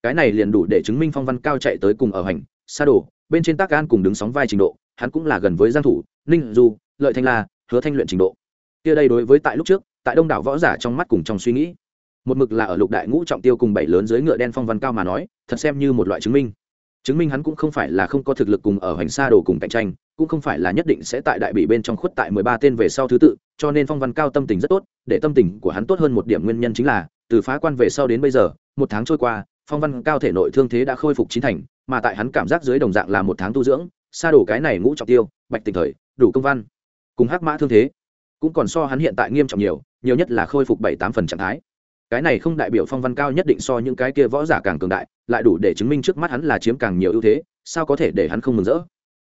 Cái này liền đủ để chứng minh phong văn cao chạy tới cùng ở hành, sa đồ, bên trên tác gan cùng đứng sóng vai trình độ, hắn cũng là gần với giang thủ, ninh du, lợi thanh la, hứa thanh luyện trình độ. Kia đây đối với tại lúc trước, tại đông đảo võ giả trong mắt cùng trong suy nghĩ. Một mực là ở lục đại ngũ trọng tiêu cùng bảy lớn dưới ngựa đen phong văn cao mà nói, thật xem như một loại chứng minh. Chứng minh hắn cũng không phải là không có thực lực cùng ở hành xa đồ cùng cạnh tranh, cũng không phải là nhất định sẽ tại đại bị bên trong khuất tại mười ba tên về sau thứ tự, cho nên phong văn cao tâm tình rất tốt để tâm tình của hắn tốt hơn một điểm nguyên nhân chính là, từ phá quan về sau đến bây giờ, một tháng trôi qua, phong văn cao thể nội thương thế đã khôi phục chín thành, mà tại hắn cảm giác dưới đồng dạng là một tháng tu dưỡng xa đổ cái này ngũ trọng tiêu, bạch tình thời, đủ công văn, cùng hắc mã thương thế, cũng còn so hắn hiện tại nghiêm trọng nhiều nhiều nhất là khôi phục bảy tám phần trạng thái. Cái này không đại biểu phong văn cao nhất định so những cái kia võ giả càng cường đại, lại đủ để chứng minh trước mắt hắn là chiếm càng nhiều ưu thế, sao có thể để hắn không mừng rỡ?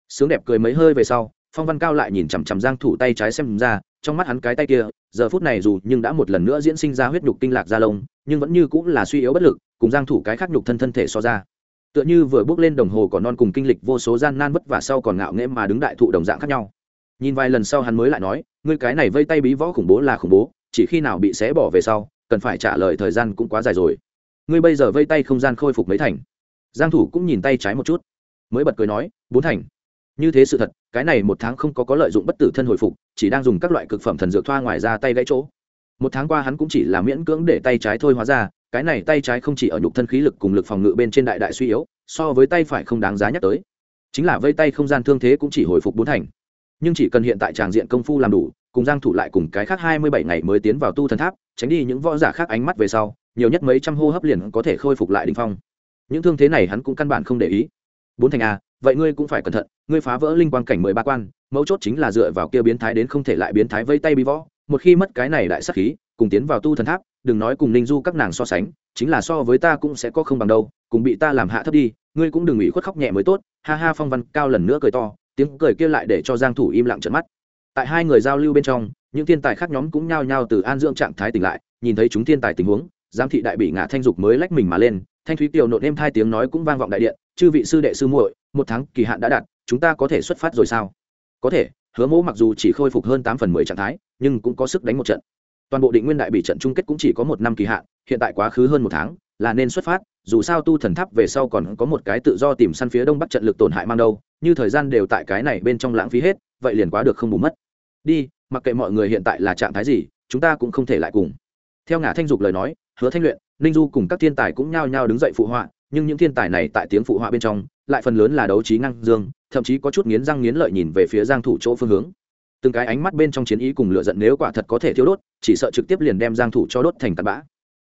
Sướng đẹp cười mấy hơi về sau, phong văn cao lại nhìn chằm chằm giang thủ tay trái xem ra, trong mắt hắn cái tay kia giờ phút này dù nhưng đã một lần nữa diễn sinh ra huyết nhục kinh lạc gia lông, nhưng vẫn như cũng là suy yếu bất lực, cùng giang thủ cái khác nhục thân thân thể so ra. Tựa như vừa bước lên đồng hồ còn non cùng kinh lịch vô số gian nan vất vả sau còn ngạo nghễ mà đứng đại thụ đồng dạng khác nhau. Nhìn vài lần sau hắn mới lại nói, ngươi cái này vây tay bí võ khủng bố là khủng bố, chỉ khi nào bị xé bỏ về sau, cần phải trả lời thời gian cũng quá dài rồi. Ngươi bây giờ vây tay không gian khôi phục mấy thành. Giang thủ cũng nhìn tay trái một chút, mới bật cười nói, bốn thành. Như thế sự thật cái này một tháng không có có lợi dụng bất tử thân hồi phục, chỉ đang dùng các loại cực phẩm thần dược thoa ngoài ra tay gãy chỗ. Một tháng qua hắn cũng chỉ là miễn cưỡng để tay trái thôi hóa ra, cái này tay trái không chỉ ở nhục thân khí lực cùng lực phòng ngự bên trên đại đại suy yếu, so với tay phải không đáng giá nhắc tới. Chính là vây tay không gian thương thế cũng chỉ hồi phục bốn thành. Nhưng chỉ cần hiện tại tràng diện công phu làm đủ, cùng giang thủ lại cùng cái khác 27 ngày mới tiến vào tu thần tháp, tránh đi những võ giả khác ánh mắt về sau, nhiều nhất mấy trăm hô hấp liền có thể khôi phục lại đỉnh phong. Những thương thế này hắn cũng căn bản không để ý. Bốn thành a, vậy ngươi cũng phải cẩn thận ngươi phá vỡ linh quang cảnh mười ba quan, mấu chốt chính là dựa vào kia biến thái đến không thể lại biến thái vây tay bí võ. Một khi mất cái này lại sắc khí, cùng tiến vào tu thần tháp, đừng nói cùng ninh du các nàng so sánh, chính là so với ta cũng sẽ có không bằng đâu, cùng bị ta làm hạ thấp đi, ngươi cũng đừng ủy khuất khóc nhẹ mới tốt. Ha ha, phong văn cao lần nữa cười to, tiếng cười kia lại để cho giang thủ im lặng trợn mắt. Tại hai người giao lưu bên trong, những thiên tài khác nhóm cũng nhao nhao từ an dưỡng trạng thái tỉnh lại, nhìn thấy chúng thiên tài tình huống, giám thị đại bị ngã thanh dục mới lách mình mà lên, thanh thúy tiểu nộn êm thay tiếng nói cũng vang vọng đại điện, chư vị sư đệ sư muội, một tháng kỳ hạn đã đạt chúng ta có thể xuất phát rồi sao? Có thể, hứa mỗ mặc dù chỉ khôi phục hơn tám phần mười trạng thái, nhưng cũng có sức đánh một trận. Toàn bộ định nguyên đại bị trận chung kết cũng chỉ có một năm kỳ hạn, hiện tại quá khứ hơn một tháng, là nên xuất phát, dù sao tu thần tháp về sau còn có một cái tự do tìm săn phía đông bắc trận lực tổn hại mang đâu, như thời gian đều tại cái này bên trong lãng phí hết, vậy liền quá được không bù mất. Đi, mặc kệ mọi người hiện tại là trạng thái gì, chúng ta cũng không thể lại cùng. Theo ngã thanh dục lời nói, hứa thanh luyện, ninh du cùng các thiên tài cũng nhao nhao đứng dậy phụ họa, nhưng những thiên tài này tại tiếng phụ họa bên trong lại phần lớn là đấu trí năng dương, thậm chí có chút nghiến răng nghiến lợi nhìn về phía giang thủ chỗ phương hướng. Từng cái ánh mắt bên trong chiến ý cùng lửa giận nếu quả thật có thể thiêu đốt, chỉ sợ trực tiếp liền đem giang thủ cho đốt thành tạt bã.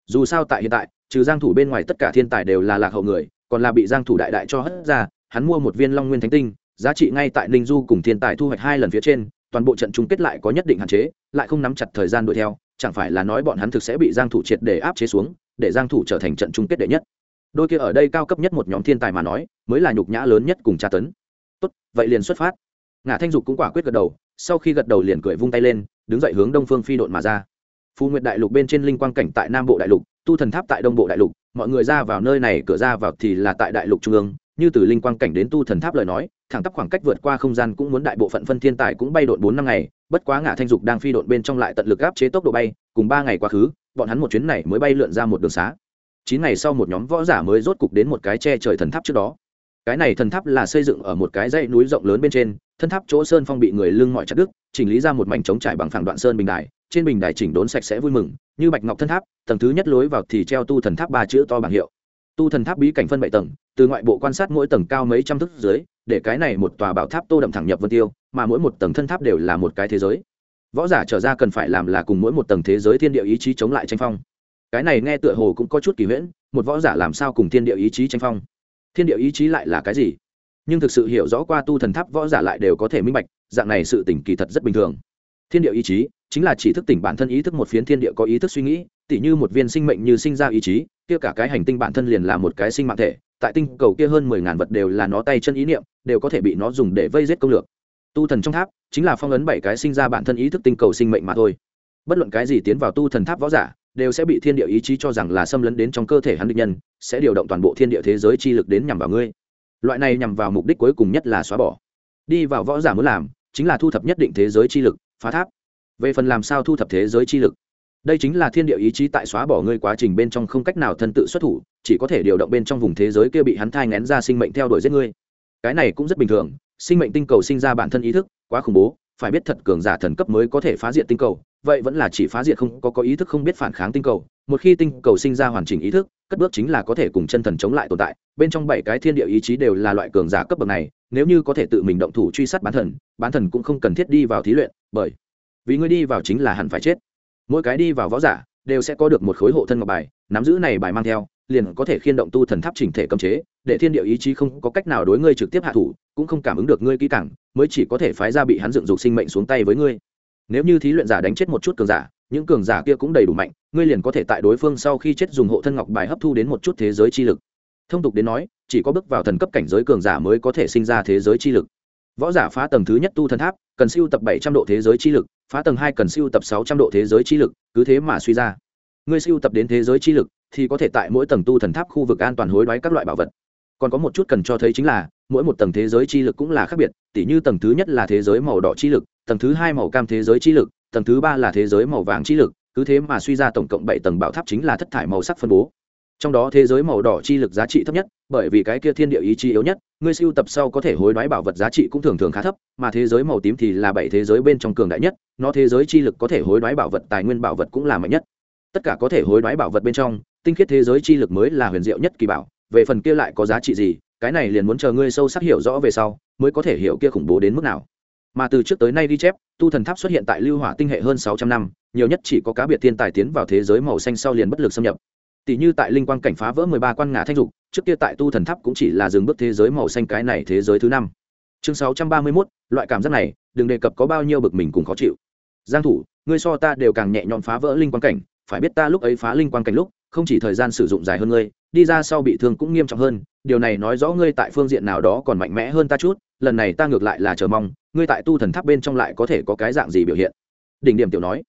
Dù sao tại hiện tại, trừ giang thủ bên ngoài tất cả thiên tài đều là lạc hậu người, còn là bị giang thủ đại đại cho hất ra, hắn mua một viên long nguyên thánh tinh, giá trị ngay tại ninh du cùng thiên tài thu hoạch hai lần phía trên, toàn bộ trận chung kết lại có nhất định hạn chế, lại không nắm chặt thời gian đuổi theo, chẳng phải là nói bọn hắn thực sẽ bị giang thủ triệt để áp chế xuống, để giang thủ trở thành trận chung kết đệ nhất đôi kia ở đây cao cấp nhất một nhóm thiên tài mà nói, mới là nhục nhã lớn nhất cùng tra tấn. Tốt, vậy liền xuất phát. Ngã thanh dục cũng quả quyết gật đầu, sau khi gật đầu liền cười vung tay lên, đứng dậy hướng đông phương phi độn mà ra. Phù nguyệt đại lục bên trên linh quang cảnh tại nam bộ đại lục, tu thần tháp tại đông bộ đại lục, mọi người ra vào nơi này, cửa ra vào thì là tại đại lục trung ương. Như từ linh quang cảnh đến tu thần tháp lời nói, thẳng tắp khoảng cách vượt qua không gian cũng muốn đại bộ phận phân thiên tài cũng bay độn bốn năm ngày, bất quá ngã thanh dục đang phi độn bên trong lại tận lực áp chế tốc độ bay, cùng ba ngày quá khứ, bọn hắn một chuyến này mới bay lượn ra một đường xá chín ngày sau một nhóm võ giả mới rốt cục đến một cái che trời thần tháp trước đó. Cái này thần tháp là xây dựng ở một cái dãy núi rộng lớn bên trên, thân tháp chỗ sơn phong bị người lưng mọi chặt đứt, chỉnh lý ra một mảnh trống trải bằng phẳng đoạn sơn bình đài, trên bình đài chỉnh đốn sạch sẽ vui mừng, như bạch ngọc thân tháp, tầng thứ nhất lối vào thì treo tu thần tháp ba chữ to bảng hiệu. Tu thần tháp bí cảnh phân bảy tầng, từ ngoại bộ quan sát mỗi tầng cao mấy trăm thước dưới, để cái này một tòa bảo tháp tô đậm thẳng nhập vân tiêu, mà mỗi một tầng thân tháp đều là một cái thế giới. Võ giả trở ra cần phải làm là cùng mỗi một tầng thế giới thiên địa ý chí chống lại tranh phong cái này nghe tựa hồ cũng có chút kỳ huyễn, một võ giả làm sao cùng thiên địa ý chí tranh phong? Thiên địa ý chí lại là cái gì? Nhưng thực sự hiểu rõ qua tu thần tháp võ giả lại đều có thể minh bạch, dạng này sự tỉnh kỳ thật rất bình thường. Thiên địa ý chí chính là chỉ thức tỉnh bản thân ý thức một phiến thiên địa có ý thức suy nghĩ, tỉ như một viên sinh mệnh như sinh ra ý chí, kia cả cái hành tinh bản thân liền là một cái sinh mạng thể, tại tinh cầu kia hơn mười ngàn vật đều là nó tay chân ý niệm, đều có thể bị nó dùng để vây giết công lược. Tu thần trong tháp chính là phong ấn bảy cái sinh ra bản thân ý thức tinh cầu sinh mệnh mà thôi. Bất luận cái gì tiến vào tu thần tháp võ giả đều sẽ bị thiên địa ý chí cho rằng là xâm lấn đến trong cơ thể hắn địch nhân, sẽ điều động toàn bộ thiên địa thế giới chi lực đến nhằm vào ngươi. Loại này nhằm vào mục đích cuối cùng nhất là xóa bỏ. Đi vào võ giả muốn làm, chính là thu thập nhất định thế giới chi lực, phá tháp. Về phần làm sao thu thập thế giới chi lực, đây chính là thiên địa ý chí tại xóa bỏ ngươi quá trình bên trong không cách nào thân tự xuất thủ, chỉ có thể điều động bên trong vùng thế giới kia bị hắn thai ngén ra sinh mệnh theo đuổi giết ngươi. Cái này cũng rất bình thường, sinh mệnh tinh cầu sinh ra bản thân ý thức, quá khủng bố phải biết thật cường giả thần cấp mới có thể phá diệt tinh cầu, vậy vẫn là chỉ phá diệt không, có có ý thức không biết phản kháng tinh cầu. Một khi tinh cầu sinh ra hoàn chỉnh ý thức, cất bước chính là có thể cùng chân thần chống lại tồn tại. Bên trong bảy cái thiên địa ý chí đều là loại cường giả cấp bậc này, nếu như có thể tự mình động thủ truy sát bán thần bán thần cũng không cần thiết đi vào thí luyện, bởi vì ngươi đi vào chính là hẳn phải chết. Mỗi cái đi vào võ giả đều sẽ có được một khối hộ thân ngọc bài, nắm giữ này bài mang theo liền có thể khiên động tu thần tháp chỉnh thể cấm chế, để thiên địa ý chí không có cách nào đối ngươi trực tiếp hạ thủ, cũng không cảm ứng được ngươi kỹ càng, mới chỉ có thể phái ra bị hắn dựng dục sinh mệnh xuống tay với ngươi. Nếu như thí luyện giả đánh chết một chút cường giả, những cường giả kia cũng đầy đủ mạnh, ngươi liền có thể tại đối phương sau khi chết dùng hộ thân ngọc bài hấp thu đến một chút thế giới chi lực. Thông tục đến nói, chỉ có bước vào thần cấp cảnh giới cường giả mới có thể sinh ra thế giới chi lực. Võ giả phá tầng thứ nhất tu thần tháp, cần siêu tập bảy trăm độ thế giới chi lực, phá tầng hai cần siêu tập sáu trăm độ thế giới chi lực, cứ thế mà suy ra. Ngươi siêu tập đến thế giới chi lực thì có thể tại mỗi tầng tu thần tháp khu vực an toàn hối đoái các loại bảo vật. Còn có một chút cần cho thấy chính là, mỗi một tầng thế giới chi lực cũng là khác biệt, tỉ như tầng thứ nhất là thế giới màu đỏ chi lực, tầng thứ hai màu cam thế giới chi lực, tầng thứ ba là thế giới màu vàng chi lực, cứ thế mà suy ra tổng cộng bảy tầng bảo tháp chính là thất thải màu sắc phân bố. Trong đó thế giới màu đỏ chi lực giá trị thấp nhất, bởi vì cái kia thiên địa ý chí yếu nhất ngươi siêu tập sau có thể hối đoái bảo vật giá trị cũng thường thường khá thấp, mà thế giới màu tím thì là bảy thế giới bên trong cường đại nhất, nó thế giới chi lực có thể hối đoái bảo vật tài nguyên bảo vật cũng là mạnh nhất. Tất cả có thể hối đoái bảo vật bên trong tinh khiết thế giới chi lực mới là huyền diệu nhất kỳ bảo, về phần kia lại có giá trị gì, cái này liền muốn chờ ngươi sâu sắc hiểu rõ về sau, mới có thể hiểu kia khủng bố đến mức nào. Mà từ trước tới nay đi chép, tu thần tháp xuất hiện tại lưu hỏa tinh hệ hơn sáu trăm năm, nhiều nhất chỉ có cá biệt thiên tài tiến vào thế giới màu xanh sau liền bất lực xâm nhập. Tỷ như tại linh quang cảnh phá vỡ mười ba quan ngã thanh dục, trước kia tại tu thần tháp cũng chỉ là dừng bước thế giới màu xanh cái này thế giới thứ năm. Chương sáu trăm ba mươi mốt, loại cảm giác này, đừng đề cập có bao nhiêu bực mình cùng khó chịu. Giang thủ, ngươi so ta đều càng nhẹ nhõm phá vỡ linh quang cảnh, phải biết ta lúc ấy phá linh quang cảnh lúc không chỉ thời gian sử dụng dài hơn ngươi, đi ra sau bị thương cũng nghiêm trọng hơn, điều này nói rõ ngươi tại phương diện nào đó còn mạnh mẽ hơn ta chút, lần này ta ngược lại là chờ mong, ngươi tại tu thần tháp bên trong lại có thể có cái dạng gì biểu hiện. Đỉnh điểm tiểu nói.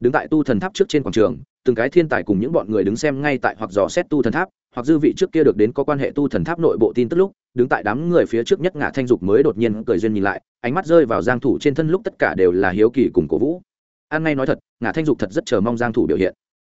Đứng tại tu thần tháp trước trên quảng trường, từng cái thiên tài cùng những bọn người đứng xem ngay tại hoặc dò xét tu thần tháp, hoặc dư vị trước kia được đến có quan hệ tu thần tháp nội bộ tin tức lúc, đứng tại đám người phía trước nhất ngã thanh dục mới đột nhiên cười duyên nhìn lại, ánh mắt rơi vào giang thủ trên thân lúc tất cả đều là hiếu kỳ cùng cổ vũ. An ngay nói thật ngã thanh dục thật rất chờ mong giang thủ biểu hiện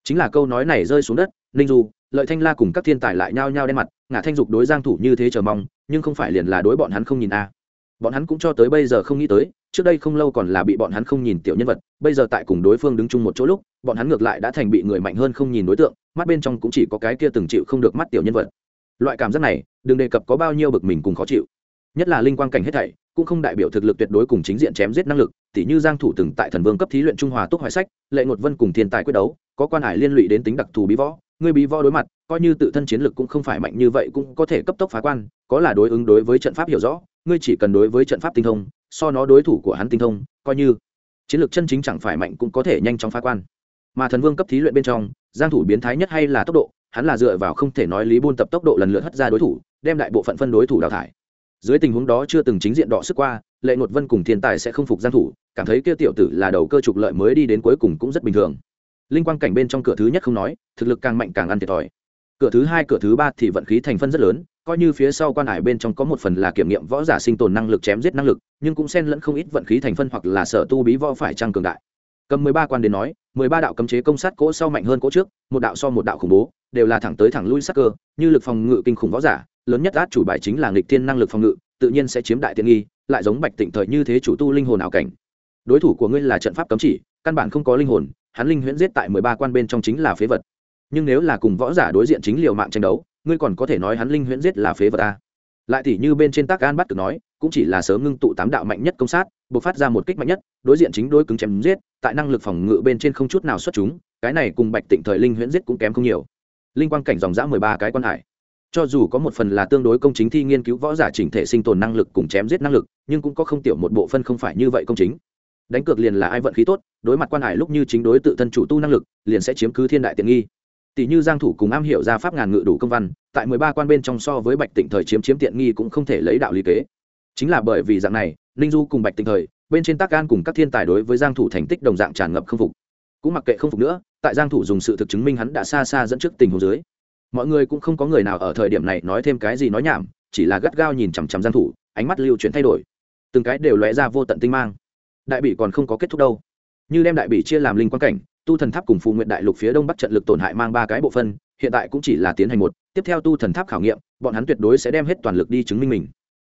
chính là câu nói này rơi xuống đất, ninh du, lợi thanh la cùng các thiên tài lại nhao nhao đen mặt ngã thanh dục đối giang thủ như thế chờ mong, nhưng không phải liền là đối bọn hắn không nhìn a bọn hắn cũng cho tới bây giờ không nghĩ tới, trước đây không lâu còn là bị bọn hắn không nhìn tiểu nhân vật, bây giờ tại cùng đối phương đứng chung một chỗ lúc, bọn hắn ngược lại đã thành bị người mạnh hơn không nhìn đối tượng, mắt bên trong cũng chỉ có cái kia từng chịu không được mắt tiểu nhân vật. Loại cảm giác này, đừng đề cập có bao nhiêu bực mình cùng khó chịu. Nhất là linh quang cảnh hết thảy cũng không đại biểu thực lực tuyệt đối cùng chính diện chém giết năng lực, tỉ như giang thủ từng tại thần vương cấp thí luyện trung hòa túc hoài sách, lệ ngột vân cùng thiên tài quyết đấu, có quan hải liên lụy đến tính đặc thù bí võ, người bí võ đối mặt, coi như tự thân chiến lực cũng không phải mạnh như vậy cũng có thể cấp tốc phá quan, có là đối ứng đối với trận pháp hiểu rõ, ngươi chỉ cần đối với trận pháp tinh thông, so nó đối thủ của hắn tinh thông, coi như chiến lược chân chính chẳng phải mạnh cũng có thể nhanh chóng phá quan. Mà thần vương cấp thí luyện bên trong, giang thủ biến thái nhất hay là tốc độ, hắn là dựa vào không thể nói lý buôn tập tốc độ lần lượt hất ra đối thủ, đem đại bộ phận phân đối thủ đào thải dưới tình huống đó chưa từng chính diện đọ sức qua, lệ ngột vân cùng thiên tài sẽ không phục giang thủ, cảm thấy kia tiểu tử là đầu cơ trục lợi mới đi đến cuối cùng cũng rất bình thường. Linh quang cảnh bên trong cửa thứ nhất không nói, thực lực càng mạnh càng ăn thiệt thòi. Cửa thứ hai, cửa thứ ba thì vận khí thành phân rất lớn, coi như phía sau quan hải bên trong có một phần là kiểm nghiệm võ giả sinh tồn năng lực chém giết năng lực, nhưng cũng xen lẫn không ít vận khí thành phân hoặc là sở tu bí võ phải trăng cường đại. Cầm mười ba quan đến nói, mười ba đạo cấm chế công sát cỗ sau mạnh hơn cỗ trước, một đạo so một đạo khủng bố, đều là thẳng tới thẳng lui sắc cơ, như lực phòng ngự kinh khủng võ giả lớn nhất át chủ bài chính là nghịch thiên năng lực phòng ngự, tự nhiên sẽ chiếm đại tiện nghi, lại giống bạch tịnh thời như thế chủ tu linh hồn ảo cảnh. Đối thủ của ngươi là trận pháp cấm chỉ, căn bản không có linh hồn, hắn linh huyễn giết tại mười ba quan bên trong chính là phế vật. Nhưng nếu là cùng võ giả đối diện chính liều mạng tranh đấu, ngươi còn có thể nói hắn linh huyễn giết là phế vật a. Lại thì như bên trên tác an bắt được nói, cũng chỉ là sớm ngưng tụ tám đạo mạnh nhất công sát buộc phát ra một kích mạnh nhất, đối diện chính đối cứng chém giết, tại năng lực phòng ngự bên trên không chút nào xuất chúng, cái này cùng bạch tịnh thời linh huyễn giết cũng kém không nhiều. Linh quang cảnh dòng dã mười ba cái quan hải cho dù có một phần là tương đối công chính thi nghiên cứu võ giả chỉnh thể sinh tồn năng lực cùng chém giết năng lực, nhưng cũng có không tiểu một bộ phân không phải như vậy công chính. Đánh cược liền là ai vận khí tốt, đối mặt quan hải lúc như chính đối tự thân chủ tu năng lực, liền sẽ chiếm cứ thiên đại tiện nghi. Tỷ như giang thủ cùng am hiểu ra pháp ngàn ngự đủ công văn, tại 13 quan bên trong so với bạch tịnh thời chiếm chiếm tiện nghi cũng không thể lấy đạo lý kế. Chính là bởi vì dạng này, ninh du cùng bạch tịnh thời, bên trên tác can cùng các thiên tài đối với giang thủ thành tích đồng dạng tràn ngập không phục. Cũng mặc kệ không phục nữa, tại giang thủ dùng sự thực chứng minh hắn đã xa xa dẫn trước tình huống dưới mọi người cũng không có người nào ở thời điểm này nói thêm cái gì nói nhảm, chỉ là gắt gao nhìn chằm chằm giang thủ, ánh mắt lưu chuyển thay đổi. Từng cái đều lóe ra vô tận tinh mang. Đại bỉ còn không có kết thúc đâu. Như đem đại bỉ chia làm linh quan cảnh, tu thần tháp cùng phù nguyện đại lục phía đông bắc trận lực tổn hại mang ba cái bộ phân, hiện tại cũng chỉ là tiến hành một, tiếp theo tu thần tháp khảo nghiệm, bọn hắn tuyệt đối sẽ đem hết toàn lực đi chứng minh mình.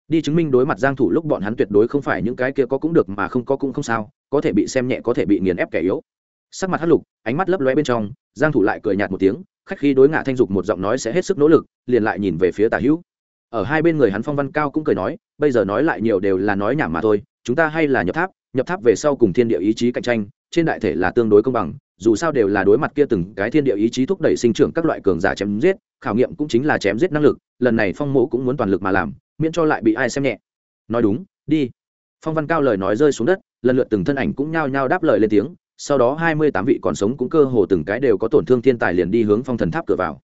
Đi chứng minh đối mặt giang thủ lúc bọn hắn tuyệt đối không phải những cái kia có cũng được mà không có cũng không sao, có thể bị xem nhẹ, có thể bị nghiền ép kẻ yếu. Sắc mặt hất lục, ánh mắt lấp lóe bên trong, giang thủ lại cười nhạt một tiếng khách khi đối ngạ thanh dục một giọng nói sẽ hết sức nỗ lực, liền lại nhìn về phía tả hữu. Ở hai bên người hắn phong văn cao cũng cười nói, bây giờ nói lại nhiều đều là nói nhảm mà thôi, chúng ta hay là nhập tháp nhập tháp về sau cùng thiên địa ý chí cạnh tranh, trên đại thể là tương đối công bằng, dù sao đều là đối mặt kia từng cái thiên địa ý chí thúc đẩy sinh trưởng các loại cường giả chém giết, khảo nghiệm cũng chính là chém giết năng lực, lần này phong mộ cũng muốn toàn lực mà làm, miễn cho lại bị ai xem nhẹ. Nói đúng, đi. Phong văn cao lời nói rơi xuống đất, lần lượt từng thân ảnh cũng nhao nhao đáp lời lên tiếng sau đó hai mươi tám vị còn sống cũng cơ hồ từng cái đều có tổn thương thiên tài liền đi hướng phong thần tháp cửa vào.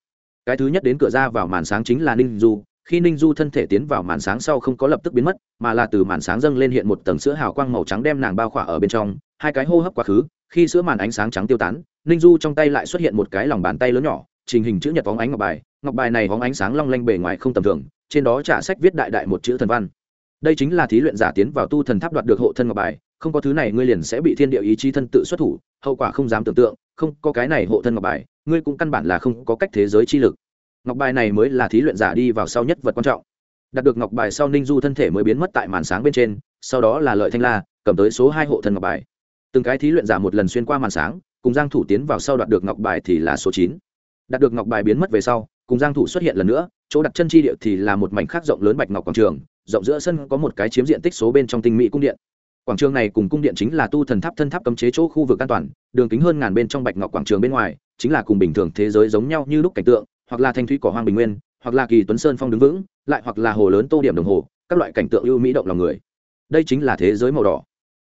Cái thứ nhất đến cửa ra vào màn sáng chính là ninh du, khi ninh du thân thể tiến vào màn sáng sau không có lập tức biến mất, mà là từ màn sáng dâng lên hiện một tầng sữa hào quang màu trắng đem nàng bao khỏa ở bên trong, hai cái hô hấp quá khứ, khi sữa màn ánh sáng trắng tiêu tán, ninh du trong tay lại xuất hiện một cái lòng bàn tay lớn nhỏ, trình hình chữ nhật bóng ánh ngọc bài ngọc bài này bóng ánh sáng long lanh bề ngoài không tầm thường, trên đó trả sách viết đại đại một chữ thần văn. Đây chính là thí luyện giả tiến vào tu thần tháp đoạt được hộ thân ngọc bài không có thứ này ngươi liền sẽ bị thiên địa ý chí thân tự xuất thủ, hậu quả không dám tưởng tượng, không có cái này hộ thân ngọc bài, ngươi cũng căn bản là không có cách thế giới chi lực. Ngọc bài này mới là thí luyện giả đi vào sau nhất vật quan trọng. Đạt được ngọc bài sau ninh du thân thể mới biến mất tại màn sáng bên trên, sau đó là lợi thanh la, cầm tới số hai hộ thân ngọc bài. Từng cái thí luyện giả một lần xuyên qua màn sáng, cùng giang thủ tiến vào sau đoạt được ngọc bài thì là số chín. Đạt được ngọc bài biến mất về sau, cùng giang thủ xuất hiện lần nữa, chỗ đặt chân chi địa thì là một mảnh khác rộng lớn bạch ngọc quảng trường, rộng giữa sân có một cái chiếm diện tích số bên trong tinh mỹ cung điện quảng trường này cùng cung điện chính là tu thần tháp thân tháp cấm chế chỗ khu vực an toàn, đường kính hơn ngàn bên trong bạch ngọc quảng trường bên ngoài, chính là cùng bình thường thế giới giống nhau như lúc cảnh tượng, hoặc là thanh thủy cỏ hoang bình nguyên, hoặc là kỳ tuấn sơn phong đứng vững, lại hoặc là hồ lớn tô điểm đồng hồ, các loại cảnh tượng ưu mỹ động lòng người. Đây chính là thế giới màu đỏ.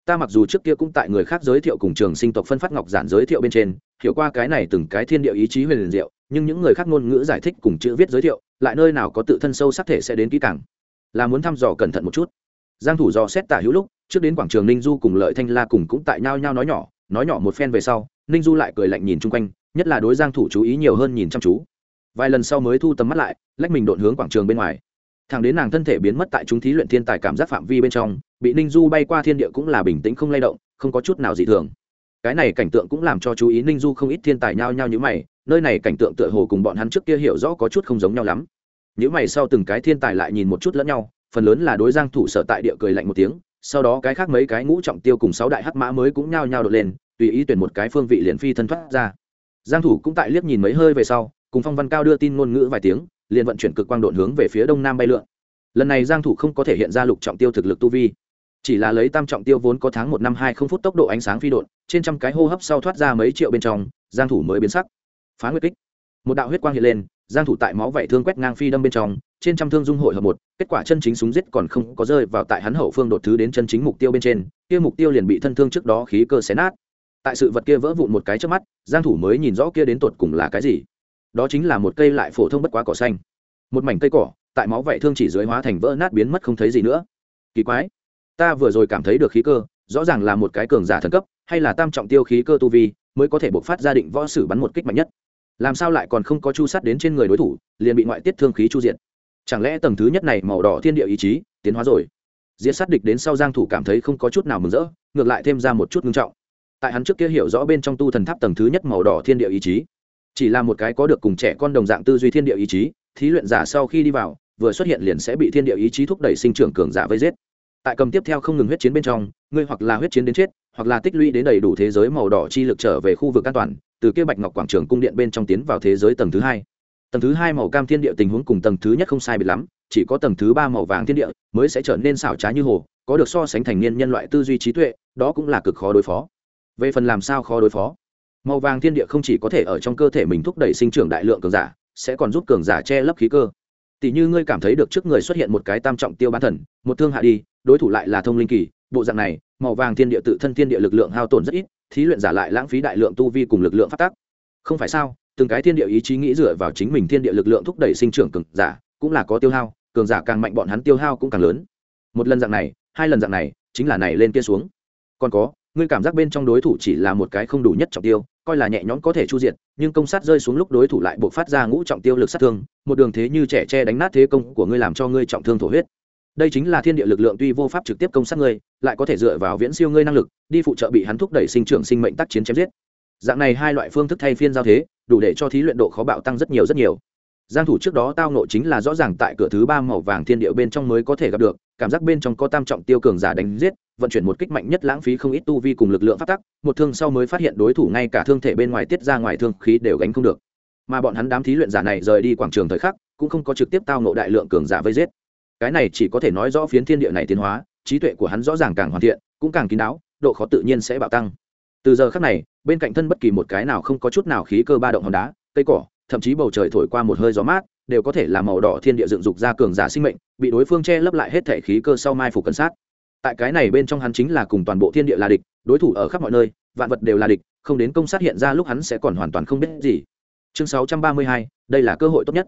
Ta mặc dù trước kia cũng tại người khác giới thiệu cùng trường sinh tộc phân phát ngọc giản giới thiệu bên trên, hiểu qua cái này từng cái thiên địa ý chí huyền liền diệu, nhưng những người khác ngôn ngữ giải thích cùng chữ viết giới thiệu, lại nơi nào có tự thân sâu sắc thể sẽ đến kỹ càng. Là muốn thăm dò cẩn thận một chút giang thủ dò xét tả hữu lúc, trước đến quảng trường ninh du cùng lợi thanh la cùng cũng tại nhau nhau nói nhỏ nói nhỏ một phen về sau, ninh du lại cười lạnh nhìn chung quanh, nhất là đối giang thủ chú ý nhiều hơn nhìn chăm chú. Vài lần sau mới thu tầm mắt lại, lách mình đột hướng quảng trường bên ngoài. Thẳng đến nàng thân thể biến mất tại chúng thí luyện thiên tài cảm giác phạm vi bên trong, bị ninh du bay qua thiên địa cũng là bình tĩnh không lay động, không có chút nào dị thường. Cái này cảnh tượng cũng làm cho chú ý ninh du không ít thiên tài nhao nhao như mày, nơi này cảnh tượng tựa hồ cùng bọn hắn trước kia hiểu rõ có chút không giống nhau lắm. Những mày sau từng cái thiên tài lại nhìn một chút lẫn nhau phần lớn là đối giang thủ sở tại địa cười lạnh một tiếng sau đó cái khác mấy cái ngũ trọng tiêu cùng sáu đại hắc mã mới cũng nhao nhao đột lên tùy ý tuyển một cái phương vị liền phi thân thoát ra. Giang thủ cũng tại liếc nhìn mấy hơi về sau cùng phong văn cao đưa tin ngôn ngữ vài tiếng liền vận chuyển cực quang độn hướng về phía đông nam bay lượn. Lần này giang thủ không có thể hiện ra lục trọng tiêu thực lực tu vi chỉ là lấy tam trọng tiêu vốn có tháng một năm hai không phút tốc độ ánh sáng phi đột, trên trăm cái hô hấp sau thoát ra mấy triệu bên trong giang thủ mới biến sắc. Phá nguyệt kích. Một đạo huyết quang hiện lên giang thủ tại máu vảy thương quét ngang phi đâm bên trong trên trăm thương dung hội hợp một, kết quả chân chính súng giết còn không có rơi vào tại hắn hậu phương đột thứ đến chân chính mục tiêu bên trên, kia mục tiêu liền bị thân thương trước đó khí cơ xé nát. Tại sự vật kia vỡ vụn một cái trước mắt, giang thủ mới nhìn rõ kia đến tột cùng là cái gì. Đó chính là một cây lại phổ thông bất quá cỏ xanh. Một mảnh cây cỏ, tại máu vảy thương chỉ dưới hóa thành vỡ nát biến mất không thấy gì nữa. Kỳ quái, ta vừa rồi cảm thấy được khí cơ, rõ ràng là một cái cường giả thần cấp, hay là tam trọng tiêu khí cơ tu vi, mới có thể bộc phát ra định võ sử bắn một kích mạnh nhất. Làm sao lại còn không có chu sát đến trên người đối thủ, liền bị ngoại tiết thương khí chu diện chẳng lẽ tầng thứ nhất này màu đỏ thiên địa ý chí, tiến hóa rồi? Diễn sát địch đến sau giang thủ cảm thấy không có chút nào mừng rỡ, ngược lại thêm ra một chút ngưng trọng. Tại hắn trước kia hiểu rõ bên trong tu thần tháp tầng thứ nhất màu đỏ thiên địa ý chí, chỉ là một cái có được cùng trẻ con đồng dạng tư duy thiên địa ý chí, thí luyện giả sau khi đi vào, vừa xuất hiện liền sẽ bị thiên địa ý chí thúc đẩy sinh trưởng cường giả vây giết. Tại cầm tiếp theo không ngừng huyết chiến bên trong, ngươi hoặc là huyết chiến đến chết, hoặc là tích lũy đến đầy đủ thế giới màu đỏ chi lực trở về khu vực an toàn, từ kia bạch ngọc quảng trường cung điện bên trong tiến vào thế giới tầng thứ hai tầng thứ hai màu cam thiên địa tình huống cùng tầng thứ nhất không sai biệt lắm, chỉ có tầng thứ ba màu vàng thiên địa mới sẽ trở nên xảo trá như hồ, có được so sánh thành niên nhân loại tư duy trí tuệ, đó cũng là cực khó đối phó. Về phần làm sao khó đối phó? Màu vàng thiên địa không chỉ có thể ở trong cơ thể mình thúc đẩy sinh trưởng đại lượng cường giả, sẽ còn giúp cường giả che lấp khí cơ. Tỷ như ngươi cảm thấy được trước người xuất hiện một cái tam trọng tiêu bán thần, một thương hạ đi, đối thủ lại là thông linh kỳ, bộ dạng này, màu vàng thiên địa tự thân thiên địa lực lượng hao tổn rất ít, thí luyện giả lại lãng phí đại lượng tu vi cùng lực lượng phát tác. Không phải sao? Từng cái thiên địa ý chí nghĩ dựa vào chính mình thiên địa lực lượng thúc đẩy sinh trưởng cường giả, cũng là có tiêu hao, cường giả càng mạnh bọn hắn tiêu hao cũng càng lớn. Một lần dạng này, hai lần dạng này, chính là này lên kia xuống. Còn có, ngươi cảm giác bên trong đối thủ chỉ là một cái không đủ nhất trọng tiêu, coi là nhẹ nhõm có thể chu diệt, nhưng công sát rơi xuống lúc đối thủ lại buộc phát ra ngũ trọng tiêu lực sát thương, một đường thế như trẻ tre đánh nát thế công của ngươi làm cho ngươi trọng thương thổ huyết. Đây chính là thiên địa lực lượng tuy vô pháp trực tiếp công sát ngươi, lại có thể dựa vào viễn siêu ngươi năng lực, đi phụ trợ bị hắn thúc đẩy sinh trưởng sinh mệnh tác chiến chém giết. Dạng này hai loại phương thức thay phiên giao thế đủ để cho thí luyện độ khó bạo tăng rất nhiều rất nhiều. Giang thủ trước đó tao nộ chính là rõ ràng tại cửa thứ ba màu vàng thiên địa bên trong mới có thể gặp được, cảm giác bên trong có tam trọng tiêu cường giả đánh giết, vận chuyển một kích mạnh nhất lãng phí không ít tu vi cùng lực lượng phát tắc, một thương sau mới phát hiện đối thủ ngay cả thương thể bên ngoài tiết ra ngoài thương khí đều gánh không được. Mà bọn hắn đám thí luyện giả này rời đi quảng trường thời khắc, cũng không có trực tiếp tao nộ đại lượng cường giả vây giết. Cái này chỉ có thể nói rõ phiến thiên địa này tiến hóa, trí tuệ của hắn rõ ràng càng hoàn thiện, cũng càng kín đáo, độ khó tự nhiên sẽ bạo tăng. Từ giờ khắc này bên cạnh thân bất kỳ một cái nào không có chút nào khí cơ ba động hòn đá, cây cỏ, thậm chí bầu trời thổi qua một hơi gió mát, đều có thể là màu đỏ thiên địa dựng dục ra cường giả sinh mệnh, bị đối phương che lấp lại hết thể khí cơ sau mai phục cân sát. Tại cái này bên trong hắn chính là cùng toàn bộ thiên địa là địch, đối thủ ở khắp mọi nơi, vạn vật đều là địch, không đến công sát hiện ra lúc hắn sẽ còn hoàn toàn không biết gì. Chương sáu trăm ba mươi hai, đây là cơ hội tốt nhất.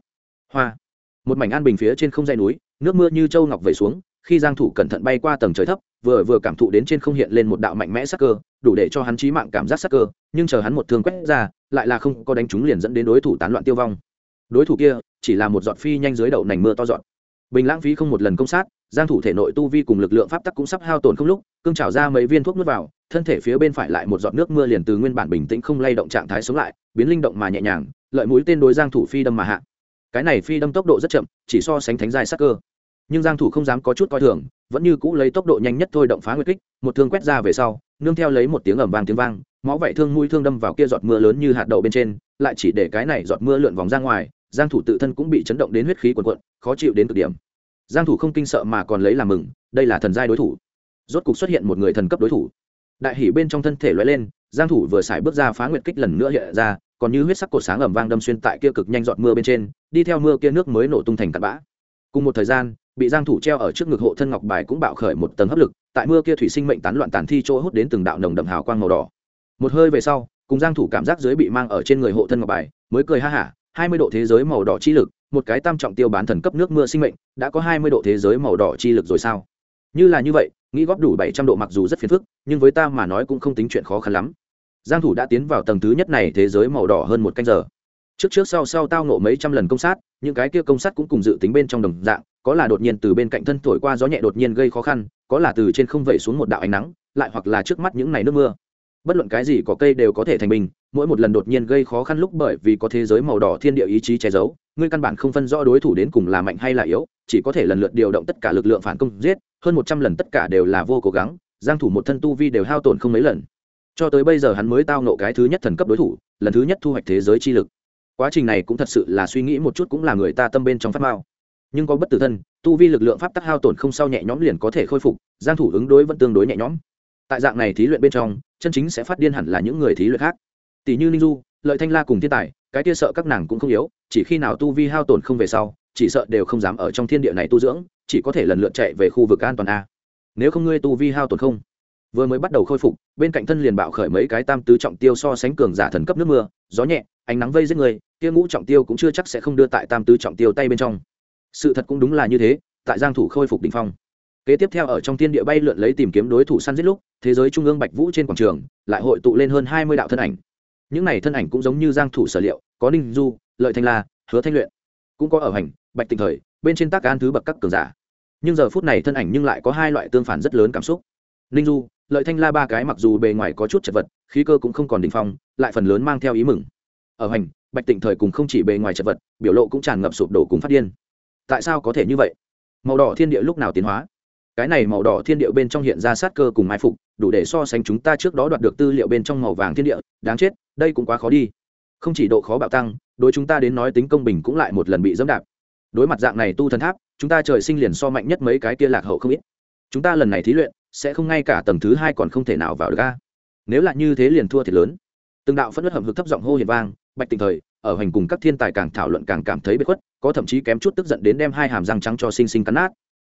Hoa. Một mảnh an bình phía trên không dây núi, nước mưa như châu ngọc vẩy xuống, khi giang thủ cẩn thận bay qua tầng trời thấp vừa vừa cảm thụ đến trên không hiện lên một đạo mạnh mẽ sắc cơ, đủ để cho hắn trí mạng cảm giác sắc cơ, nhưng chờ hắn một thương quét ra, lại là không có đánh trúng liền dẫn đến đối thủ tán loạn tiêu vong. Đối thủ kia chỉ là một giọt phi nhanh dưới đậu nành mưa to dọn bình lãng phí không một lần công sát, giang thủ thể nội tu vi cùng lực lượng pháp tắc cũng sắp hao tổn không lúc, cương trào ra mấy viên thuốc nuốt vào, thân thể phía bên phải lại một giọt nước mưa liền từ nguyên bản bình tĩnh không lay động trạng thái sống lại, biến linh động mà nhẹ nhàng, lợi mũi tên đối giang thủ phi đâm mà hạ. Cái này phi đâm tốc độ rất chậm, chỉ so sánh thánh giai sắc cơ nhưng giang thủ không dám có chút coi thường, vẫn như cũ lấy tốc độ nhanh nhất thôi động phá nguyệt kích, một thương quét ra về sau, nương theo lấy một tiếng ầm vang tiếng vang, máu vảy thương mũi thương đâm vào kia giọt mưa lớn như hạt đậu bên trên, lại chỉ để cái này giọt mưa lượn vòng ra ngoài, giang thủ tự thân cũng bị chấn động đến huyết khí cuồn cuộn, khó chịu đến cực điểm. Giang thủ không kinh sợ mà còn lấy làm mừng, đây là thần giai đối thủ. Rốt cục xuất hiện một người thần cấp đối thủ. Đại hỉ bên trong thân thể lóe lên, giang thủ vừa xài bước ra phá nguyệt kích lần nữa hiện ra, còn như huyết sắc cột sáng ầm vang đâm xuyên tại kia cực nhanh giọt mưa bên trên, đi theo mưa kia nước mới nổ tung thành cát bã. Cùng một thời gian bị giang thủ treo ở trước ngực hộ thân ngọc bài cũng bạo khởi một tầng hấp lực, tại mưa kia thủy sinh mệnh tán loạn tàn thi chỗ hút đến từng đạo nồng đậm hào quang màu đỏ. Một hơi về sau, cùng giang thủ cảm giác dưới bị mang ở trên người hộ thân ngọc bài, mới cười ha ha 20 độ thế giới màu đỏ chi lực, một cái tam trọng tiêu bán thần cấp nước mưa sinh mệnh, đã có 20 độ thế giới màu đỏ chi lực rồi sao? Như là như vậy, nghĩ góp đủ 700 độ mặc dù rất phiền phức, nhưng với ta mà nói cũng không tính chuyện khó khăn lắm. Giang thủ đã tiến vào tầng thứ nhất này thế giới màu đỏ hơn một canh giờ trước trước sau sau tao nộ mấy trăm lần công sát, những cái kia công sát cũng cùng dự tính bên trong đồng dạng, có là đột nhiên từ bên cạnh thân thổi qua gió nhẹ đột nhiên gây khó khăn, có là từ trên không vẩy xuống một đạo ánh nắng, lại hoặc là trước mắt những ngày nước mưa. Bất luận cái gì có cây đều có thể thành bình, mỗi một lần đột nhiên gây khó khăn lúc bởi vì có thế giới màu đỏ thiên địa ý chí che giấu, ngươi căn bản không phân rõ đối thủ đến cùng là mạnh hay là yếu, chỉ có thể lần lượt điều động tất cả lực lượng phản công giết, hơn một trăm lần tất cả đều là vô cố gắng, giang thủ một thân tu vi đều hao tổn không mấy lần. Cho tới bây giờ hắn mới tao nộ cái thứ nhất thần cấp đối thủ, lần thứ nhất thu hoạch thế giới chi lực quá trình này cũng thật sự là suy nghĩ một chút cũng là người ta tâm bên trong phát mao nhưng có bất tử thân, tu vi lực lượng pháp tắc hao tổn không sao nhẹ nhõm liền có thể khôi phục, giang thủ ứng đối vẫn tương đối nhẹ nhõm. Tại dạng này thí luyện bên trong, chân chính sẽ phát điên hẳn là những người thí luyện khác. Tỷ như ninh du, lợi thanh la cùng thiên tài, cái kia sợ các nàng cũng không yếu, chỉ khi nào tu vi hao tổn không về sau, chỉ sợ đều không dám ở trong thiên địa này tu dưỡng, chỉ có thể lần lượt chạy về khu vực an toàn a. Nếu không ngươi tu vi hao tổn không, vừa mới bắt đầu khôi phục, bên cạnh thân liền bạo khởi mấy cái tam tứ trọng tiêu so sánh cường giả thần cấp nước mưa, gió nhẹ, ánh nắng vây giết người kia ngũ trọng tiêu cũng chưa chắc sẽ không đưa tại tam tứ trọng tiêu tay bên trong. Sự thật cũng đúng là như thế, tại giang thủ khôi phục đỉnh phong. Kế tiếp theo ở trong thiên địa bay lượn lấy tìm kiếm đối thủ săn giết lúc, thế giới trung ương bạch vũ trên quảng trường, lại hội tụ lên hơn 20 đạo thân ảnh. Những này thân ảnh cũng giống như giang thủ sở liệu, có ninh du, lợi thanh la, hứa thanh luyện. Cũng có ở hành, bạch tình thời, bên trên tác an thứ bậc các cường giả. Nhưng giờ phút này thân ảnh nhưng lại có hai loại tương phản rất lớn cảm xúc. Ninh du, lợi thanh la ba cái mặc dù bề ngoài có chút chật vật, khí cơ cũng không còn đỉnh phong, lại phần lớn mang theo ý mừng ở hành bạch tịnh thời cùng không chỉ bề ngoài chật vật, biểu lộ cũng tràn ngập sụp đổ cùng phát điên. Tại sao có thể như vậy? Màu đỏ thiên địa lúc nào tiến hóa? Cái này màu đỏ thiên địa bên trong hiện ra sát cơ cùng mai phục, đủ để so sánh chúng ta trước đó đoạt được tư liệu bên trong màu vàng thiên địa, đáng chết, đây cũng quá khó đi. Không chỉ độ khó bạo tăng, đối chúng ta đến nói tính công bình cũng lại một lần bị dẫm đạp. Đối mặt dạng này tu thần tháp, chúng ta trời sinh liền so mạnh nhất mấy cái kia lạc hậu không ít. Chúng ta lần này thí luyện, sẽ không ngay cả tầng thứ hai còn không thể nào vào được ga nếu là như thế liền thua thiệt lớn. Từng đạo phất nộ hầm hực thấp giọng hô hiền vang bạch tình thời, ở hành cùng các thiên tài càng thảo luận càng cảm thấy bất khuất, có thậm chí kém chút tức giận đến đem hai hàm răng trắng cho sinh sinh cắn nát.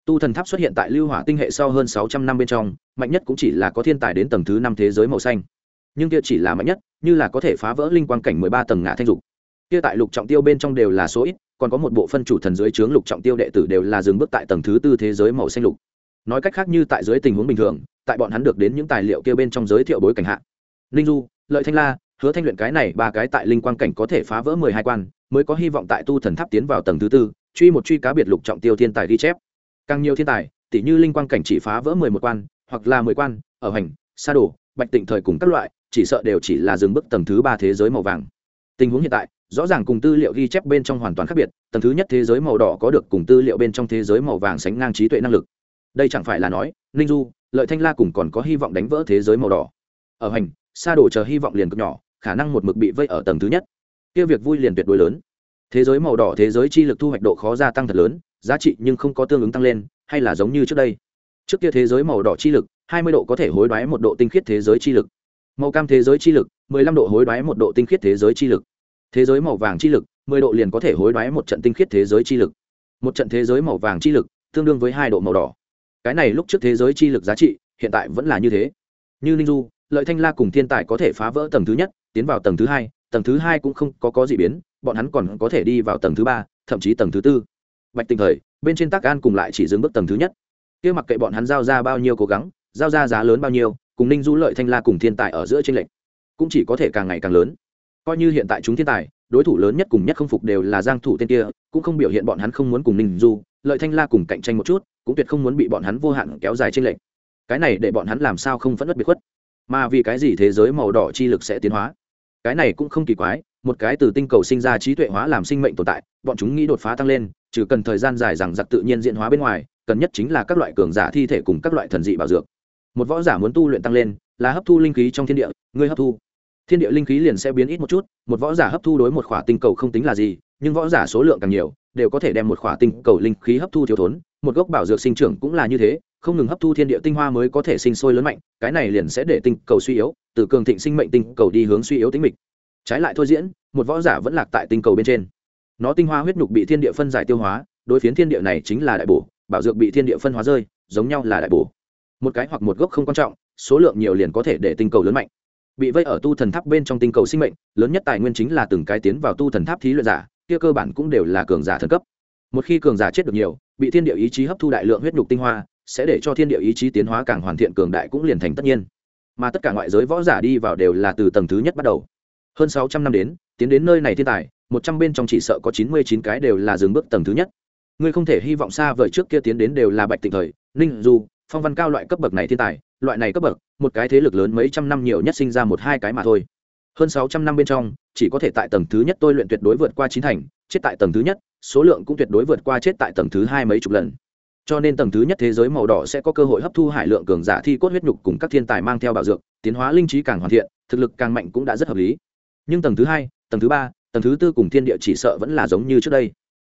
Tu thần tháp xuất hiện tại lưu hỏa tinh hệ sau hơn sáu trăm năm bên trong, mạnh nhất cũng chỉ là có thiên tài đến tầng thứ năm thế giới màu xanh. Nhưng kia chỉ là mạnh nhất, như là có thể phá vỡ linh quang cảnh mười ba tầng ngã thanh dục. Kia tại lục trọng tiêu bên trong đều là số ít, còn có một bộ phân chủ thần dưới trướng lục trọng tiêu đệ tử đều là dừng bước tại tầng thứ tư thế giới màu xanh lục. Nói cách khác như tại dưới tình huống bình thường, tại bọn hắn được đến những tài liệu kia bên trong giới thiệu bối cảnh hạ. Ninh du, lợi thanh la hứa thanh luyện cái này ba cái tại linh quang cảnh có thể phá vỡ mười hai quan, mới có hy vọng tại tu thần tháp tiến vào tầng thứ tư, truy một truy cá biệt lục trọng tiêu thiên tài ghi chép. Càng nhiều thiên tài tỷ như linh quang cảnh chỉ phá vỡ mười một quan, hoặc là mười quan, ở hành, sa đồ, bạch tịnh thời cùng các loại, chỉ sợ đều chỉ là dừng bước tầng thứ ba thế giới màu vàng. Tình huống hiện tại, rõ ràng cùng tư liệu ghi chép bên trong hoàn toàn khác biệt, tầng thứ nhất thế giới màu đỏ có được cùng tư liệu bên trong thế giới màu vàng sánh ngang trí tuệ năng lực. Đây chẳng phải là nói, ninh du, lợi thanh la cùng còn có hy vọng đánh vỡ thế giới màu đỏ. Ở hành, sa đổ chờ hy vọng liền cực nhỏ khả năng một mực bị vây ở tầng thứ nhất. Kia việc vui liền tuyệt đối lớn. Thế giới màu đỏ, thế giới chi lực thu hoạch độ khó gia tăng thật lớn, giá trị nhưng không có tương ứng tăng lên, hay là giống như trước đây. Trước kia thế giới màu đỏ chi lực, hai mươi độ có thể hối đoái một độ tinh khiết thế giới chi lực. Màu cam thế giới chi lực, mười lăm độ hối đoái một độ tinh khiết thế giới chi lực. Thế giới màu vàng chi lực, mười độ liền có thể hối đoái một trận tinh khiết thế giới chi lực. Một trận thế giới màu vàng chi lực, tương đương với hai độ màu đỏ. Cái này lúc trước thế giới chi lực giá trị, hiện tại vẫn là như thế. Như ninh du, lợi thanh la cùng thiên tài có thể phá vỡ tầng thứ nhất tiến vào tầng thứ hai, tầng thứ hai cũng không có có gì biến, bọn hắn còn có thể đi vào tầng thứ ba, thậm chí tầng thứ tư. Bạch tình thời, bên trên tác an cùng lại chỉ dừng bước tầng thứ nhất. Kia mặc kệ bọn hắn giao ra bao nhiêu cố gắng, giao ra giá lớn bao nhiêu, cùng ninh du lợi thanh la cùng thiên tài ở giữa tranh lệch, cũng chỉ có thể càng ngày càng lớn. Coi như hiện tại chúng thiên tài, đối thủ lớn nhất cùng nhất không phục đều là giang thủ tên kia, cũng không biểu hiện bọn hắn không muốn cùng ninh du, lợi thanh la cùng cạnh tranh một chút, cũng tuyệt không muốn bị bọn hắn vô hạn kéo dài tranh lệch. Cái này để bọn hắn làm sao không phẫn nộ biệt khuất? Mà vì cái gì thế giới màu đỏ chi lực sẽ tiến hóa? Cái này cũng không kỳ quái, một cái từ tinh cầu sinh ra trí tuệ hóa làm sinh mệnh tồn tại, bọn chúng nghĩ đột phá tăng lên, trừ cần thời gian dài rằng giặc tự nhiên diễn hóa bên ngoài, cần nhất chính là các loại cường giả thi thể cùng các loại thần dị bảo dược. Một võ giả muốn tu luyện tăng lên, là hấp thu linh khí trong thiên địa, ngươi hấp thu. Thiên địa linh khí liền sẽ biến ít một chút, một võ giả hấp thu đối một khỏa tinh cầu không tính là gì, nhưng võ giả số lượng càng nhiều, đều có thể đem một khỏa tinh cầu linh khí hấp thu thiếu thốn, một gốc bảo dược sinh trưởng cũng là như thế không ngừng hấp thu thiên địa tinh hoa mới có thể sinh sôi lớn mạnh, cái này liền sẽ để tinh cầu suy yếu, từ cường thịnh sinh mệnh tinh cầu đi hướng suy yếu tính mịch. Trái lại thôi diễn, một võ giả vẫn lạc tại tinh cầu bên trên. Nó tinh hoa huyết nhục bị thiên địa phân giải tiêu hóa, đối phiến thiên địa này chính là đại bổ, bảo dược bị thiên địa phân hóa rơi, giống nhau là đại bổ. Một cái hoặc một gốc không quan trọng, số lượng nhiều liền có thể để tinh cầu lớn mạnh. Bị vây ở tu thần tháp bên trong tinh cầu sinh mệnh, lớn nhất tài nguyên chính là từng cái tiến vào tu thần tháp thí luyện giả, kia cơ bản cũng đều là cường giả thần cấp. Một khi cường giả chết được nhiều, bị thiên địa ý chí hấp thu đại lượng huyết nhục tinh hoa sẽ để cho thiên địa ý chí tiến hóa càng hoàn thiện cường đại cũng liền thành tất nhiên. Mà tất cả ngoại giới võ giả đi vào đều là từ tầng thứ nhất bắt đầu. Hơn sáu trăm năm đến, tiến đến nơi này thiên tài, một trăm bên trong chỉ sợ có chín mươi chín cái đều là dừng bước tầng thứ nhất. Ngươi không thể hy vọng xa vời trước kia tiến đến đều là bạch tịnh thời, ninh du, phong văn cao loại cấp bậc này thiên tài, loại này cấp bậc, một cái thế lực lớn mấy trăm năm nhiều nhất sinh ra một hai cái mà thôi. Hơn sáu trăm năm bên trong, chỉ có thể tại tầng thứ nhất tôi luyện tuyệt đối vượt qua chín thành, chết tại tầng thứ nhất, số lượng cũng tuyệt đối vượt qua chết tại tầng thứ hai mấy chục lần cho nên tầng thứ nhất thế giới màu đỏ sẽ có cơ hội hấp thu hải lượng cường giả thi cốt huyết nhục cùng các thiên tài mang theo bảo dược, tiến hóa linh trí càng hoàn thiện, thực lực càng mạnh cũng đã rất hợp lý. Nhưng tầng thứ hai, tầng thứ ba, tầng thứ tư cùng thiên địa chỉ sợ vẫn là giống như trước đây.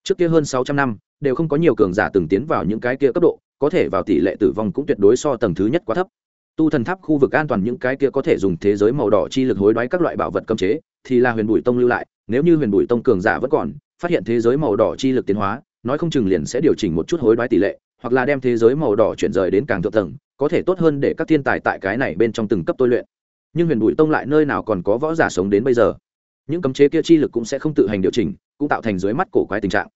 Trước kia hơn sáu trăm năm, đều không có nhiều cường giả từng tiến vào những cái kia cấp độ, có thể vào tỷ lệ tử vong cũng tuyệt đối so tầng thứ nhất quá thấp. Tu thần tháp khu vực an toàn những cái kia có thể dùng thế giới màu đỏ chi lực hối đoái các loại bảo vật cấm chế, thì là huyền bùi tông lưu lại, nếu như huyền bùi tông cường giả vẫn còn, phát hiện thế giới màu đỏ chi lực tiến hóa nói không chừng liền sẽ điều chỉnh một chút hối đoái tỷ lệ, hoặc là đem thế giới màu đỏ chuyển rời đến càng thượng tầng, có thể tốt hơn để các thiên tài tại cái này bên trong từng cấp tôi luyện. Nhưng huyền bụi tông lại nơi nào còn có võ giả sống đến bây giờ? Những cấm chế kia chi lực cũng sẽ không tự hành điều chỉnh, cũng tạo thành dưới mắt cổ quái tình trạng.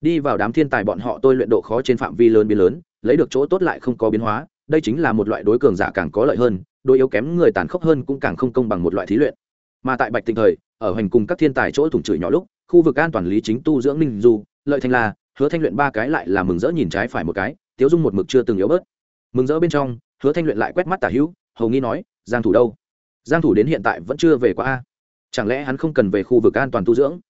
Đi vào đám thiên tài bọn họ tôi luyện độ khó trên phạm vi lớn biến lớn, lấy được chỗ tốt lại không có biến hóa, đây chính là một loại đối cường giả càng có lợi hơn, đối yếu kém người tàn khốc hơn cũng càng không công bằng một loại thí luyện. Mà tại bạch tình thời, ở hành cùng các thiên tài chỗ thủng chửi nhỏ lúc, khu vực an toàn lý chính tu dưỡng ninh du, lợi thanh la hứa thanh luyện ba cái lại là mừng rỡ nhìn trái phải một cái, tiếu dung một mực chưa từng yếu bớt. Mừng rỡ bên trong, hứa thanh luyện lại quét mắt tả hữu, hầu nghi nói, giang thủ đâu? Giang thủ đến hiện tại vẫn chưa về qua a. Chẳng lẽ hắn không cần về khu vực an toàn tu dưỡng?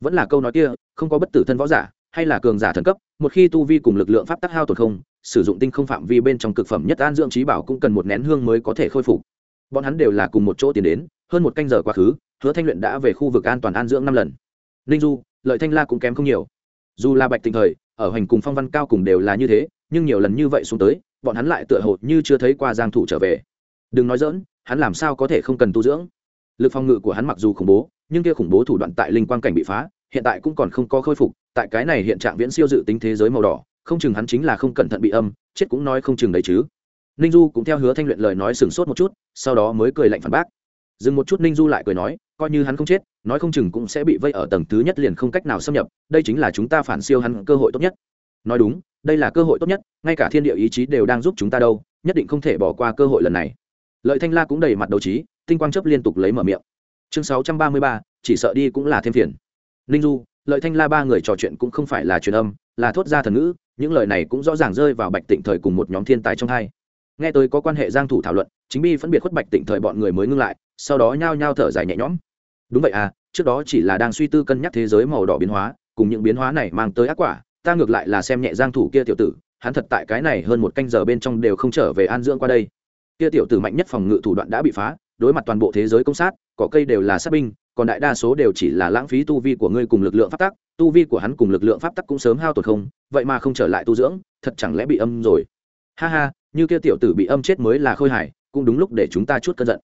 Vẫn là câu nói kia, không có bất tử thân võ giả, hay là cường giả thần cấp, một khi tu vi cùng lực lượng pháp tắc hao tổn không, sử dụng tinh không phạm vi bên trong cực phẩm nhất an dưỡng trí bảo cũng cần một nén hương mới có thể khôi phục. Bọn hắn đều là cùng một chỗ tiến đến, hơn một canh giờ quá khứ, hứa thanh luyện đã về khu vực an toàn an dưỡng năm lần. Ninh du, lợi thanh la cũng kém không nhiều dù là bạch tình thời, ở hành cùng phong văn cao cùng đều là như thế, nhưng nhiều lần như vậy xuống tới, bọn hắn lại tựa hồ như chưa thấy qua giang thủ trở về. Đừng nói dỡn hắn làm sao có thể không cần tu dưỡng? Lực phòng ngự của hắn mặc dù khủng bố, nhưng kia khủng bố thủ đoạn tại linh quang cảnh bị phá, hiện tại cũng còn không có khôi phục, tại cái này hiện trạng viễn siêu dự tính thế giới màu đỏ, không chừng hắn chính là không cẩn thận bị âm, chết cũng nói không chừng đấy chứ. Ninh du cũng theo hứa thanh luyện lời nói sừng sốt một chút, sau đó mới cười lạnh phản bác dừng một chút ninh du lại cười nói, coi như hắn không chết, nói không chừng cũng sẽ bị vây ở tầng thứ nhất liền không cách nào xâm nhập, đây chính là chúng ta phản siêu hắn cơ hội tốt nhất. Nói đúng, đây là cơ hội tốt nhất, ngay cả thiên địa ý chí đều đang giúp chúng ta đâu, nhất định không thể bỏ qua cơ hội lần này. Lợi thanh la cũng đầy mặt đầu trí, tinh quang chấp liên tục lấy mở miệng. Chương sáu trăm ba mươi ba, chỉ sợ đi cũng là thêm phiền. Ninh du, lợi thanh la ba người trò chuyện cũng không phải là truyền âm, là thốt ra thần ngữ, những lời này cũng rõ ràng rơi vào bạch tịnh thời cùng một nhóm thiên tài trong hai nghe tới có quan hệ giang thủ thảo luận, chính bi phân biệt khuất bạch tịnh thời bọn người mới ngưng lại, sau đó nhao nhao thở dài nhẹ nhõm. Đúng vậy à trước đó chỉ là đang suy tư cân nhắc thế giới màu đỏ biến hóa, cùng những biến hóa này mang tới ác quả, ta ngược lại là xem nhẹ giang thủ kia tiểu tử, hắn thật tại cái này hơn một canh giờ bên trong đều không trở về an dưỡng qua đây. Kia tiểu tử mạnh nhất phòng ngự thủ đoạn đã bị phá, đối mặt toàn bộ thế giới công sát, cỏ cây đều là sát binh, còn đại đa số đều chỉ là lãng phí tu vi của ngươi cùng lực lượng pháp tắc, tu vi của hắn cùng lực lượng pháp tắc cũng sớm hao tổn không, vậy mà không trở lại tu dưỡng, thật chẳng lẽ bị âm rồi. Ha ha như kia tiểu tử bị âm chết mới là khôi hài, cũng đúng lúc để chúng ta chút cơn giận.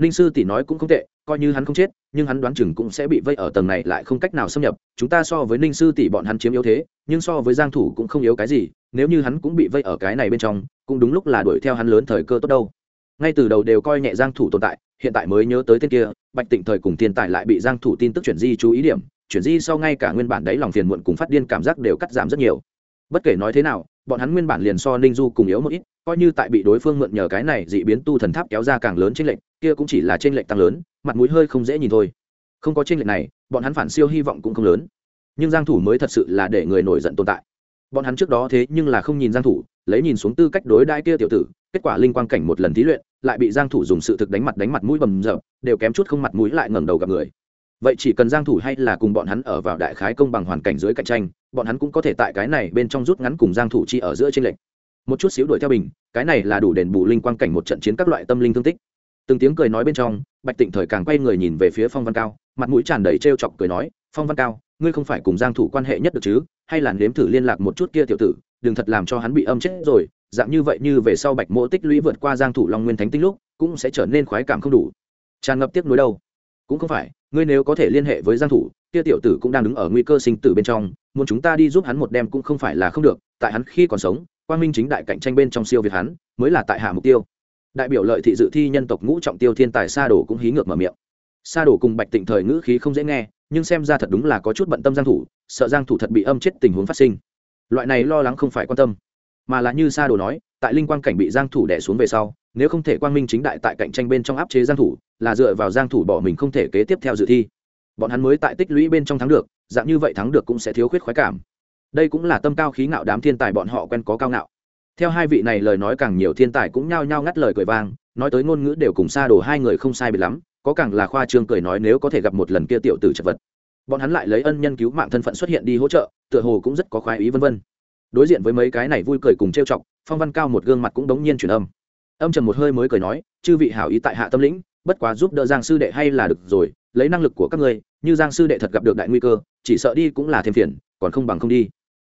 Ninh sư tỷ nói cũng không tệ, coi như hắn không chết, nhưng hắn đoán chừng cũng sẽ bị vây ở tầng này lại không cách nào xâm nhập. Chúng ta so với ninh sư tỷ bọn hắn chiếm yếu thế, nhưng so với giang thủ cũng không yếu cái gì, nếu như hắn cũng bị vây ở cái này bên trong, cũng đúng lúc là đuổi theo hắn lớn thời cơ tốt đâu. Ngay từ đầu đều coi nhẹ giang thủ tồn tại, hiện tại mới nhớ tới tên kia, bạch tịnh thời cùng thiên tài lại bị giang thủ tin tức chuyển di chú ý điểm, chuyển di sau ngay cả nguyên bản đấy lòng phiền muộn cùng phát điên cảm giác đều cắt giảm rất nhiều bất kể nói thế nào, bọn hắn nguyên bản liền so ninh du cùng yếu một ít, coi như tại bị đối phương mượn nhờ cái này dị biến tu thần tháp kéo ra càng lớn trên lệnh kia cũng chỉ là trên lệnh tăng lớn, mặt mũi hơi không dễ nhìn thôi. Không có trên lệnh này, bọn hắn phản siêu hy vọng cũng không lớn. Nhưng giang thủ mới thật sự là để người nổi giận tồn tại. Bọn hắn trước đó thế nhưng là không nhìn giang thủ, lấy nhìn xuống tư cách đối đãi kia tiểu tử, kết quả linh quang cảnh một lần thí luyện, lại bị giang thủ dùng sự thực đánh mặt đánh mặt mũi bầm dập, đều kém chút không mặt mũi lại ngẩng đầu gặp người. Vậy chỉ cần giang thủ hay là cùng bọn hắn ở vào đại khái công bằng hoàn cảnh dưới cạnh tranh bọn hắn cũng có thể tại cái này bên trong rút ngắn cùng giang thủ chi ở giữa trên lệnh một chút xíu đuổi theo bình, cái này là đủ đền bù linh quang cảnh một trận chiến các loại tâm linh thương tích. Từng tiếng cười nói bên trong, bạch tịnh thời càng quay người nhìn về phía phong văn cao, mặt mũi tràn đầy trêu chọc cười nói, phong văn cao, ngươi không phải cùng giang thủ quan hệ nhất được chứ? Hay là nếm thử liên lạc một chút kia tiểu tử, đừng thật làm cho hắn bị âm chết rồi, dạng như vậy như về sau bạch mỗ tích lũy vượt qua giang thủ long nguyên thánh tinh lúc, cũng sẽ trở nên khoái cảm không đủ. Tràn ngập tiếp nối đâu. Cũng không phải, ngươi nếu có thể liên hệ với giang thủ kia tiểu tử cũng đang đứng ở nguy cơ sinh tử bên trong, muốn chúng ta đi giúp hắn một đêm cũng không phải là không được, tại hắn khi còn sống, quang minh chính đại cạnh tranh bên trong siêu việt hắn, mới là tại hạ mục tiêu. Đại biểu lợi thị dự thi nhân tộc ngũ trọng tiêu thiên tài sa Đồ cũng hí ngược mở miệng. Sa Đồ cùng bạch tịnh thời ngữ khí không dễ nghe, nhưng xem ra thật đúng là có chút bận tâm giang thủ, sợ giang thủ thật bị âm chết tình huống phát sinh. Loại này lo lắng không phải quan tâm, mà là như sa đồ nói, tại linh quang cảnh bị giang thủ đè xuống về sau, nếu không thể quang minh chính đại tại cạnh tranh bên trong áp chế giang thủ, là dựa vào giang thủ bỏ mình không thể kế tiếp theo dự thi bọn hắn mới tại tích lũy bên trong thắng được, dạng như vậy thắng được cũng sẽ thiếu khuyết khoái cảm. Đây cũng là tâm cao khí ngạo đám thiên tài bọn họ quen có cao ngạo. Theo hai vị này lời nói càng nhiều thiên tài cũng nhao nhao ngắt lời cười vang, nói tới ngôn ngữ đều cùng xa đổ hai người không sai biệt lắm, có càng là khoa trương cười nói nếu có thể gặp một lần kia tiểu tử chật vật. Bọn hắn lại lấy ân nhân cứu mạng thân phận xuất hiện đi hỗ trợ, tựa hồ cũng rất có khoái ý vân vân. Đối diện với mấy cái này vui cười cùng trêu chọc, phong văn cao một gương mặt cũng đống nhiên chuyển âm. Âm trầm một hơi mới cười nói, chư vị hảo ý tại hạ tâm lĩnh, bất quá giúp đỡ giang sư đệ hay là được rồi lấy năng lực của các ngươi, như giang sư đệ thật gặp được đại nguy cơ, chỉ sợ đi cũng là thêm phiền, còn không bằng không đi.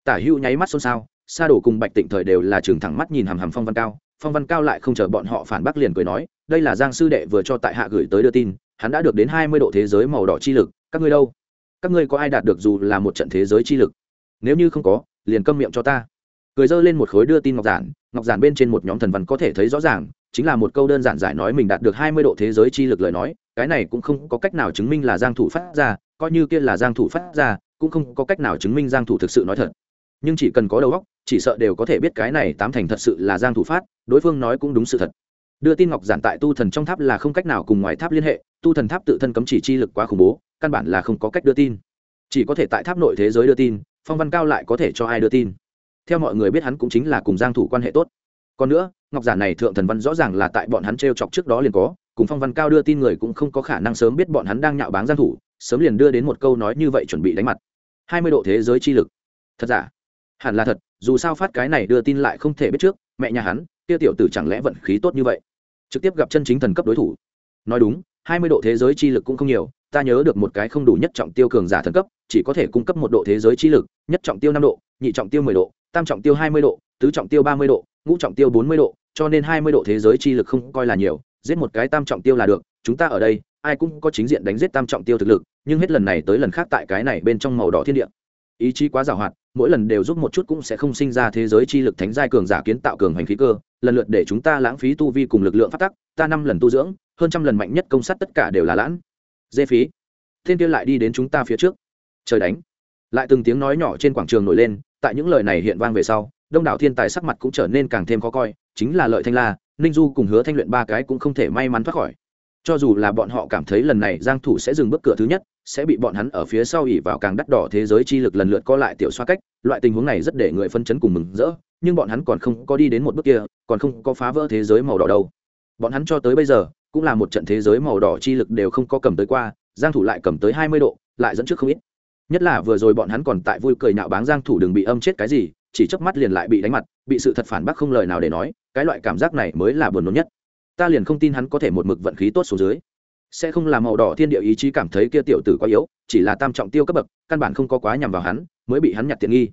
Tả hữu nháy mắt xôn xao, sa đổ cùng bạch tịnh thời đều là trường thẳng mắt nhìn hàm hàm phong văn cao. Phong văn cao lại không chờ bọn họ phản bác liền cười nói, đây là giang sư đệ vừa cho tại hạ gửi tới đưa tin, hắn đã được đến hai mươi độ thế giới màu đỏ chi lực, các ngươi đâu? Các ngươi có ai đạt được dù là một trận thế giới chi lực? Nếu như không có, liền câm miệng cho ta. Cười dơ lên một khối đưa tin ngọc giản ngọc giản bên trên một nhóm thần văn có thể thấy rõ ràng, chính là một câu đơn giản giải nói mình đạt được hai mươi độ thế giới chi lực lời nói cái này cũng không có cách nào chứng minh là giang thủ phát ra, coi như kia là giang thủ phát ra, cũng không có cách nào chứng minh giang thủ thực sự nói thật. Nhưng chỉ cần có đầu óc, chỉ sợ đều có thể biết cái này tám thành thật sự là giang thủ phát, đối phương nói cũng đúng sự thật. Đưa tin ngọc giản tại tu thần trong tháp là không cách nào cùng ngoài tháp liên hệ, tu thần tháp tự thân cấm chỉ chi lực quá khủng bố, căn bản là không có cách đưa tin. Chỉ có thể tại tháp nội thế giới đưa tin, phong văn cao lại có thể cho ai đưa tin. Theo mọi người biết hắn cũng chính là cùng giang thủ quan hệ tốt. Còn nữa, ngọc giản này thượng thần văn rõ ràng là tại bọn hắn treo chọc trước đó liền có cùng phong văn cao đưa tin người cũng không có khả năng sớm biết bọn hắn đang nhạo báng giang thủ, sớm liền đưa đến một câu nói như vậy chuẩn bị đánh mặt. 20 độ thế giới chi lực. Thật giả? Hẳn là thật, dù sao phát cái này đưa tin lại không thể biết trước, mẹ nhà hắn, kia tiểu tử chẳng lẽ vận khí tốt như vậy? Trực tiếp gặp chân chính thần cấp đối thủ. Nói đúng 20 độ thế giới chi lực cũng không nhiều, ta nhớ được một cái không đủ nhất trọng tiêu cường giả thần cấp, chỉ có thể cung cấp một độ thế giới chi lực, nhất trọng tiêu năm độ, nhị trọng tiêu mười độ, tam trọng tiêu hai mươi độ, tứ trọng tiêu ba mươi độ, ngũ trọng tiêu bốn mươi độ, cho nên hai mươi độ thế giới chi lực không coi là nhiều giết một cái tam trọng tiêu là được, chúng ta ở đây, ai cũng có chính diện đánh giết tam trọng tiêu thực lực, nhưng hết lần này tới lần khác tại cái này bên trong màu đỏ thiên địa. Ý chí quá giàu hoạt, mỗi lần đều giúp một chút cũng sẽ không sinh ra thế giới chi lực thánh giai cường giả kiến tạo cường hành khí cơ, lần lượt để chúng ta lãng phí tu vi cùng lực lượng phát tắc, ta năm lần tu dưỡng, hơn trăm lần mạnh nhất công sát tất cả đều là lãng. Dê phí. Thiên kia lại đi đến chúng ta phía trước. Trời đánh. Lại từng tiếng nói nhỏ trên quảng trường nổi lên, tại những lời này hiện vang về sau, đông đảo thiên tài sắc mặt cũng trở nên càng thêm khó coi, chính là lợi thanh la ninh du cùng hứa thanh luyện ba cái cũng không thể may mắn thoát khỏi. Cho dù là bọn họ cảm thấy lần này giang thủ sẽ dừng bước cửa thứ nhất, sẽ bị bọn hắn ở phía sau ỉ vào càng đắt đỏ thế giới chi lực lần lượt co lại tiểu xoa cách, loại tình huống này rất để người phân chấn cùng mừng rỡ, nhưng bọn hắn còn không có đi đến một bước kia, còn không có phá vỡ thế giới màu đỏ đâu. Bọn hắn cho tới bây giờ, cũng là một trận thế giới màu đỏ chi lực đều không có cầm tới qua, giang thủ lại cầm tới 20 độ, lại dẫn trước không ít. Nhất là vừa rồi bọn hắn còn tại vui cười nhạo báng giang thủ đừng bị âm chết cái gì chỉ chớp mắt liền lại bị đánh mặt, bị sự thật phản bác không lời nào để nói, cái loại cảm giác này mới là buồn nôn nhất. Ta liền không tin hắn có thể một mực vận khí tốt xuống dưới. Sẽ không làm màu đỏ thiên địa ý chí cảm thấy kia tiểu tử quá yếu, chỉ là tam trọng tiêu cấp bậc, căn bản không có quá nhằm vào hắn, mới bị hắn nhặt tiện nghi.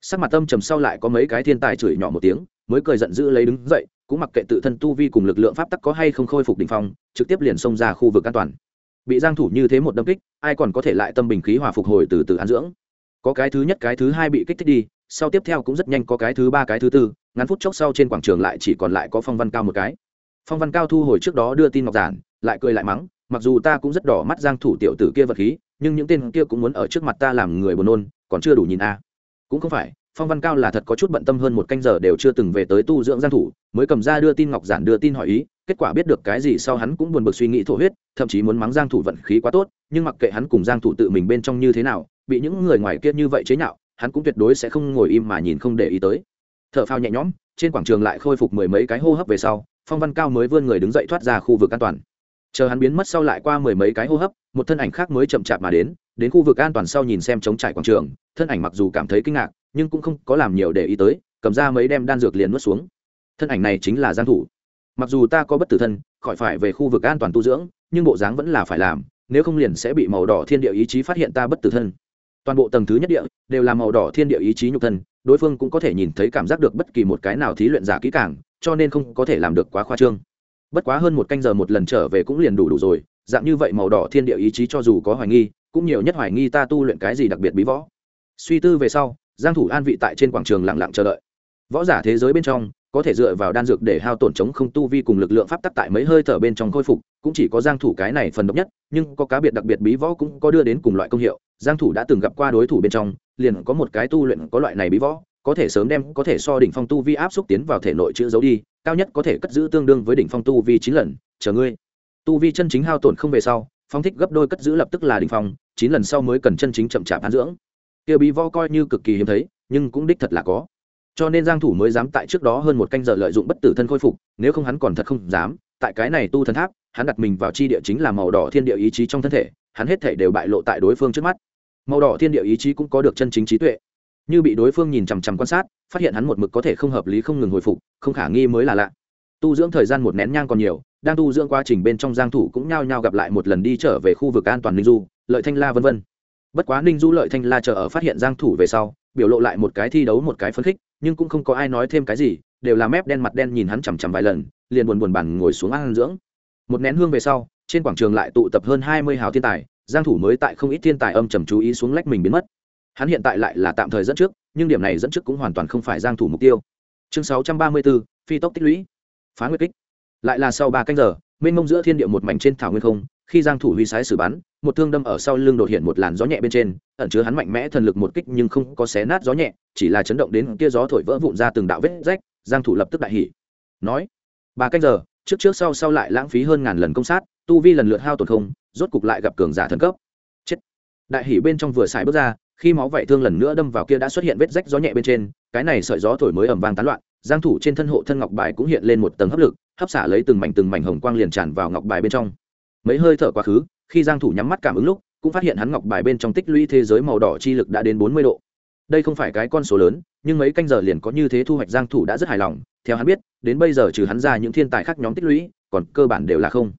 Sắc mặt tâm trầm sau lại có mấy cái thiên tài chửi nhỏ một tiếng, mới cười giận dữ lấy đứng dậy, cũng mặc kệ tự thân tu vi cùng lực lượng pháp tắc có hay không khôi phục đỉnh phong, trực tiếp liền xông ra khu vực an toàn. Bị giang thủ như thế một đâm kích, ai còn có thể lại tâm bình khí hòa phục hồi từ từ an dưỡng? Có cái thứ nhất cái thứ hai bị kích thích đi sau tiếp theo cũng rất nhanh có cái thứ ba, cái thứ tư, ngắn phút chốc sau trên quảng trường lại chỉ còn lại có phong văn cao một cái. Phong văn cao thu hồi trước đó đưa tin ngọc giản, lại cười lại mắng, mặc dù ta cũng rất đỏ mắt giang thủ tiểu tử kia vật khí, nhưng những tên kia cũng muốn ở trước mặt ta làm người buồn nôn, còn chưa đủ nhìn a. À. Cũng không phải, phong văn cao là thật có chút bận tâm hơn một canh giờ đều chưa từng về tới tu dưỡng giang thủ, mới cầm ra đưa tin ngọc giản đưa tin hỏi ý, kết quả biết được cái gì sau hắn cũng buồn bực suy nghĩ thổ huyết, thậm chí muốn mắng giang thủ vận khí quá tốt, nhưng mặc kệ hắn cùng giang thủ tự mình bên trong như thế nào, bị những người ngoài kia như vậy chế nhạo hắn cũng tuyệt đối sẽ không ngồi im mà nhìn không để ý tới. Thở phao nhẹ nhõm, trên quảng trường lại khôi phục mười mấy cái hô hấp về sau, phong văn cao mới vươn người đứng dậy thoát ra khu vực an toàn. Chờ hắn biến mất sau lại qua mười mấy cái hô hấp, một thân ảnh khác mới chậm chạp mà đến đến khu vực an toàn sau nhìn xem chống trải quảng trường, thân ảnh mặc dù cảm thấy kinh ngạc, nhưng cũng không có làm nhiều để ý tới, cầm ra mấy đem đan dược liền nuốt xuống. Thân ảnh này chính là giang thủ. Mặc dù ta có bất tử thân, khỏi phải về khu vực an toàn tu dưỡng, nhưng bộ dáng vẫn là phải làm, nếu không liền sẽ bị màu đỏ thiên địa ý chí phát hiện ta bất tử thân toàn bộ tầng thứ nhất địa đều là màu đỏ thiên địa ý chí nhục thân, đối phương cũng có thể nhìn thấy cảm giác được bất kỳ một cái nào thí luyện giả kỹ càng, cho nên không có thể làm được quá khoa trương. Bất quá hơn một canh giờ một lần trở về cũng liền đủ đủ rồi, dạng như vậy màu đỏ thiên địa ý chí cho dù có hoài nghi, cũng nhiều nhất hoài nghi ta tu luyện cái gì đặc biệt bí võ. Suy tư về sau, giang thủ an vị tại trên quảng trường lặng lặng chờ đợi. Võ giả thế giới bên trong, có thể dựa vào đan dược để hao tổn chống không tu vi cùng lực lượng pháp tắc tại mấy hơi thở bên trong khôi phục, cũng chỉ có giang thủ cái này phần độc nhất, nhưng có cá biệt đặc biệt bí võ cũng có đưa đến cùng loại công hiệu giang thủ đã từng gặp qua đối thủ bên trong, liền có một cái tu luyện có loại này bí võ, có thể sớm đem, có thể so đỉnh phong tu vi áp xúc tiến vào thể nội chữa giấu đi, cao nhất có thể cất giữ tương đương với đỉnh phong tu vi chín lần, chờ ngươi. Tu vi chân chính hao tổn không về sau, phong thích gấp đôi cất giữ lập tức là đỉnh phong, chín lần sau mới cần chân chính chậm chạp an dưỡng. Kia bí võ coi như cực kỳ hiếm thấy, nhưng cũng đích thật là có. Cho nên giang thủ mới dám tại trước đó hơn một canh giờ lợi dụng bất tử thân khôi phục, nếu không hắn còn thật không dám, tại cái này tu thần tháp, hắn đặt mình vào chi địa chính là màu đỏ thiên địa ý chí trong thân thể, hắn hết thể đều bại lộ tại đối phương trước mắt màu đỏ thiên địa ý chí cũng có được chân chính trí tuệ. Như bị đối phương nhìn chằm chằm quan sát, phát hiện hắn một mực có thể không hợp lý không ngừng hồi phục, không khả nghi mới là lạ. Tu dưỡng thời gian một nén nhang còn nhiều, đang tu dưỡng quá trình bên trong giang thủ cũng nhao nhao gặp lại một lần đi trở về khu vực an toàn ninh du, lợi thanh la vân vân. Bất quá ninh du, lợi thanh la chờ ở phát hiện giang thủ về sau, biểu lộ lại một cái thi đấu một cái phấn khích, nhưng cũng không có ai nói thêm cái gì, đều là mép đen mặt đen nhìn hắn chằm chằm vài lần, liền buồn buồn bản ngồi xuống ăn dưỡng. Một nén hương về sau, trên quảng trường lại tụ tập hơn 20 hào thiên tài giang thủ mới tại không ít thiên tài âm trầm chú ý xuống lách mình biến mất. Hắn hiện tại lại là tạm thời dẫn trước nhưng điểm này dẫn trước cũng hoàn toàn không phải giang thủ mục tiêu. Chương 634, phi tốc tích lũy. Phá nguyệt kích. Lại là sau ba canh giờ mênh mông giữa thiên địa một mảnh trên thảo nguyên không khi giang thủ huy sái sử bắn một thương đâm ở sau lưng đột hiện một làn gió nhẹ bên trên ẩn chứa hắn mạnh mẽ thần lực một kích nhưng không có xé nát gió nhẹ chỉ là chấn động đến kia gió thổi vỡ vụn ra từng đạo vết rách giang thủ lập tức đại hỉ. Nói ba canh giờ trước trước sau sau lại lãng phí hơn ngàn lần công sát tu vi lần lượt hao tổn không, rốt cục lại gặp cường giả thần cấp. Chết. Đại hỉ bên trong vừa xài bước ra, khi máu vảy thương lần nữa đâm vào kia đã xuất hiện vết rách gió nhẹ bên trên, cái này sợi gió thổi mới ẩm vang tán loạn, giang thủ trên thân hộ thân ngọc bài cũng hiện lên một tầng hấp lực, hấp xả lấy từng mảnh từng mảnh hồng quang liền tràn vào ngọc bài bên trong. Mấy hơi thở quá khứ, khi giang thủ nhắm mắt cảm ứng lúc, cũng phát hiện hắn ngọc bài bên trong tích lũy thế giới màu đỏ chi lực đã đến 40 độ. Đây không phải cái con số lớn, nhưng mấy canh giờ liền có như thế thu hoạch giang thủ đã rất hài lòng, theo hắn biết, đến bây giờ trừ hắn ra những thiên tài khác nhóm tích lũy, còn cơ bản đều là không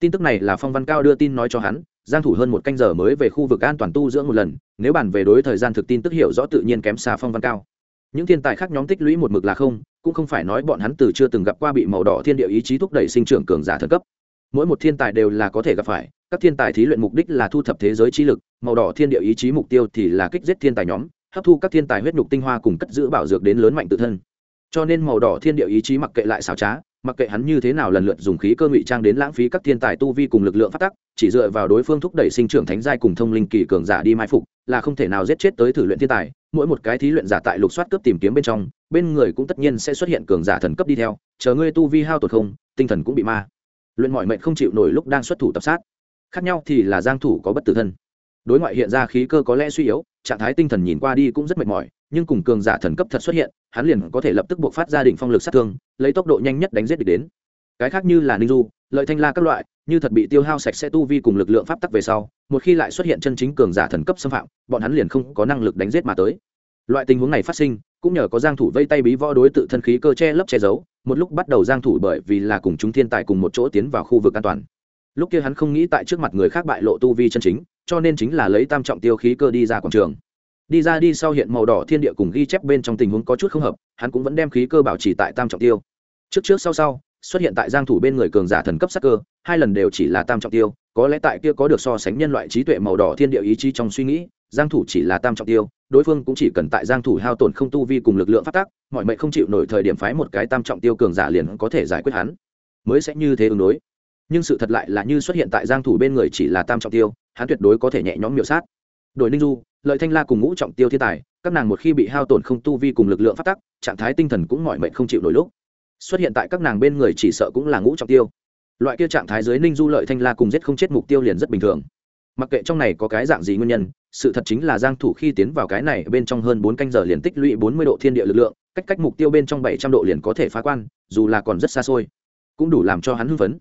tin tức này là phong văn cao đưa tin nói cho hắn, giang thủ hơn một canh giờ mới về khu vực an toàn tu dưỡng một lần, nếu bàn về đối thời gian thực tin tức hiểu rõ tự nhiên kém xa phong văn cao. Những thiên tài khác nhóm tích lũy một mực là không, cũng không phải nói bọn hắn từ chưa từng gặp qua bị màu đỏ thiên địa ý chí thúc đẩy sinh trưởng cường giả thần cấp. Mỗi một thiên tài đều là có thể gặp phải, các thiên tài thí luyện mục đích là thu thập thế giới trí lực, màu đỏ thiên địa ý chí mục tiêu thì là kích giết thiên tài nhóm, hấp thu các thiên tài huyết nhục tinh hoa cùng cất giữ bảo dược đến lớn mạnh tự thân. Cho nên màu đỏ thiên địa ý chí mặc kệ lại xảo trá mặc kệ hắn như thế nào lần lượt dùng khí cơ ngụy trang đến lãng phí các thiên tài tu vi cùng lực lượng phát tắc, chỉ dựa vào đối phương thúc đẩy sinh trưởng thánh giai cùng thông linh kỳ cường giả đi mai phục, là không thể nào giết chết tới thử luyện thiên tài. Mỗi một cái thí luyện giả tại lục soát cướp tìm kiếm bên trong, bên người cũng tất nhiên sẽ xuất hiện cường giả thần cấp đi theo, chờ ngươi tu vi hao tổn không, tinh thần cũng bị ma. Luyện mọi mệnh không chịu nổi lúc đang xuất thủ tập sát. Khác nhau thì là giang thủ có bất tử thân đối ngoại hiện ra khí cơ có lẽ suy yếu, trạng thái tinh thần nhìn qua đi cũng rất mệt mỏi, nhưng cùng cường giả thần cấp thật xuất hiện, hắn liền có thể lập tức buộc phát ra đình phong lực sát thương, lấy tốc độ nhanh nhất đánh giết địch đến. Cái khác như là ninh du, lợi thanh la các loại, như thật bị tiêu hao sạch sẽ tu vi cùng lực lượng pháp tắc về sau, một khi lại xuất hiện chân chính cường giả thần cấp xâm phạm, bọn hắn liền không có năng lực đánh giết mà tới. Loại tình huống này phát sinh, cũng nhờ có giang thủ vây tay bí võ đối tự thân khí cơ che lấp che giấu, một lúc bắt đầu giang thủ bởi vì là cùng chúng thiên tài cùng một chỗ tiến vào khu vực an toàn. Lúc kia hắn không nghĩ tại trước mặt người khác bại lộ tu vi chân chính cho nên chính là lấy tam trọng tiêu khí cơ đi ra quảng trường. Đi ra đi sau hiện màu đỏ thiên địa cùng ghi chép bên trong tình huống có chút không hợp, hắn cũng vẫn đem khí cơ bảo trì tại tam trọng tiêu. Trước trước sau sau, xuất hiện tại giang thủ bên người cường giả thần cấp sắc cơ, hai lần đều chỉ là tam trọng tiêu, có lẽ tại kia có được so sánh nhân loại trí tuệ màu đỏ thiên địa ý chí trong suy nghĩ, giang thủ chỉ là tam trọng tiêu, đối phương cũng chỉ cần tại giang thủ hao tổn không tu vi cùng lực lượng phát tác, mọi mệnh không chịu nổi thời điểm phái một cái tam trọng tiêu cường giả liền có thể giải quyết hắn. Mới sẽ như thế ứng đối. Nhưng sự thật lại là như xuất hiện tại giang thủ bên người chỉ là tam trọng tiêu hắn tuyệt đối có thể nhẹ nhõm miểu sát. Đội ninh du, lợi thanh la cùng ngũ trọng tiêu thiên tài, các nàng một khi bị hao tổn không tu vi cùng lực lượng phát tác trạng thái tinh thần cũng mỏi mệt không chịu nổi lúc. Xuất hiện tại các nàng bên người chỉ sợ cũng là ngũ trọng tiêu. Loại kia trạng thái dưới ninh du, lợi thanh la cùng giết không chết mục tiêu liền rất bình thường. Mặc kệ trong này có cái dạng gì nguyên nhân, sự thật chính là giang thủ khi tiến vào cái này bên trong hơn 4 canh giờ liền tích lũy 40 độ thiên địa lực lượng, cách cách mục tiêu bên trong 700 độ liền có thể phá quan, dù là còn rất xa xôi, cũng đủ làm cho hắn hưng phấn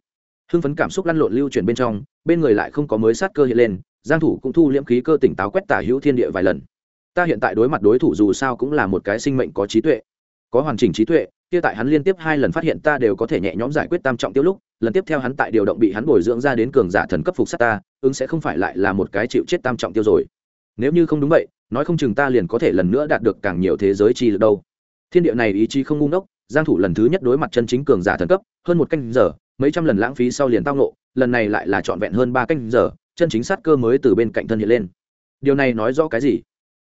hưng phấn cảm xúc lăn lộn lưu chuyển bên trong, bên người lại không có mới sát cơ hiện lên, giang thủ cũng thu liễm khí cơ tỉnh táo quét tả hữu thiên địa vài lần. Ta hiện tại đối mặt đối thủ dù sao cũng là một cái sinh mệnh có trí tuệ, có hoàn chỉnh trí tuệ, kia tại hắn liên tiếp hai lần phát hiện ta đều có thể nhẹ nhõm giải quyết tam trọng tiêu lúc, lần tiếp theo hắn tại điều động bị hắn bồi dưỡng ra đến cường giả thần cấp phục sát ta, ứng sẽ không phải lại là một cái chịu chết tam trọng tiêu rồi. Nếu như không đúng vậy, nói không chừng ta liền có thể lần nữa đạt được càng nhiều thế giới chi lực đâu. Thiên địa này ý chí không ngu ngốc giang thủ lần thứ nhất đối mặt chân chính cường giả thần cấp hơn một canh giờ mấy trăm lần lãng phí sau liền tao nộ, lần này lại là trọn vẹn hơn ba canh giờ chân chính sát cơ mới từ bên cạnh thân hiện lên. Điều này nói rõ cái gì?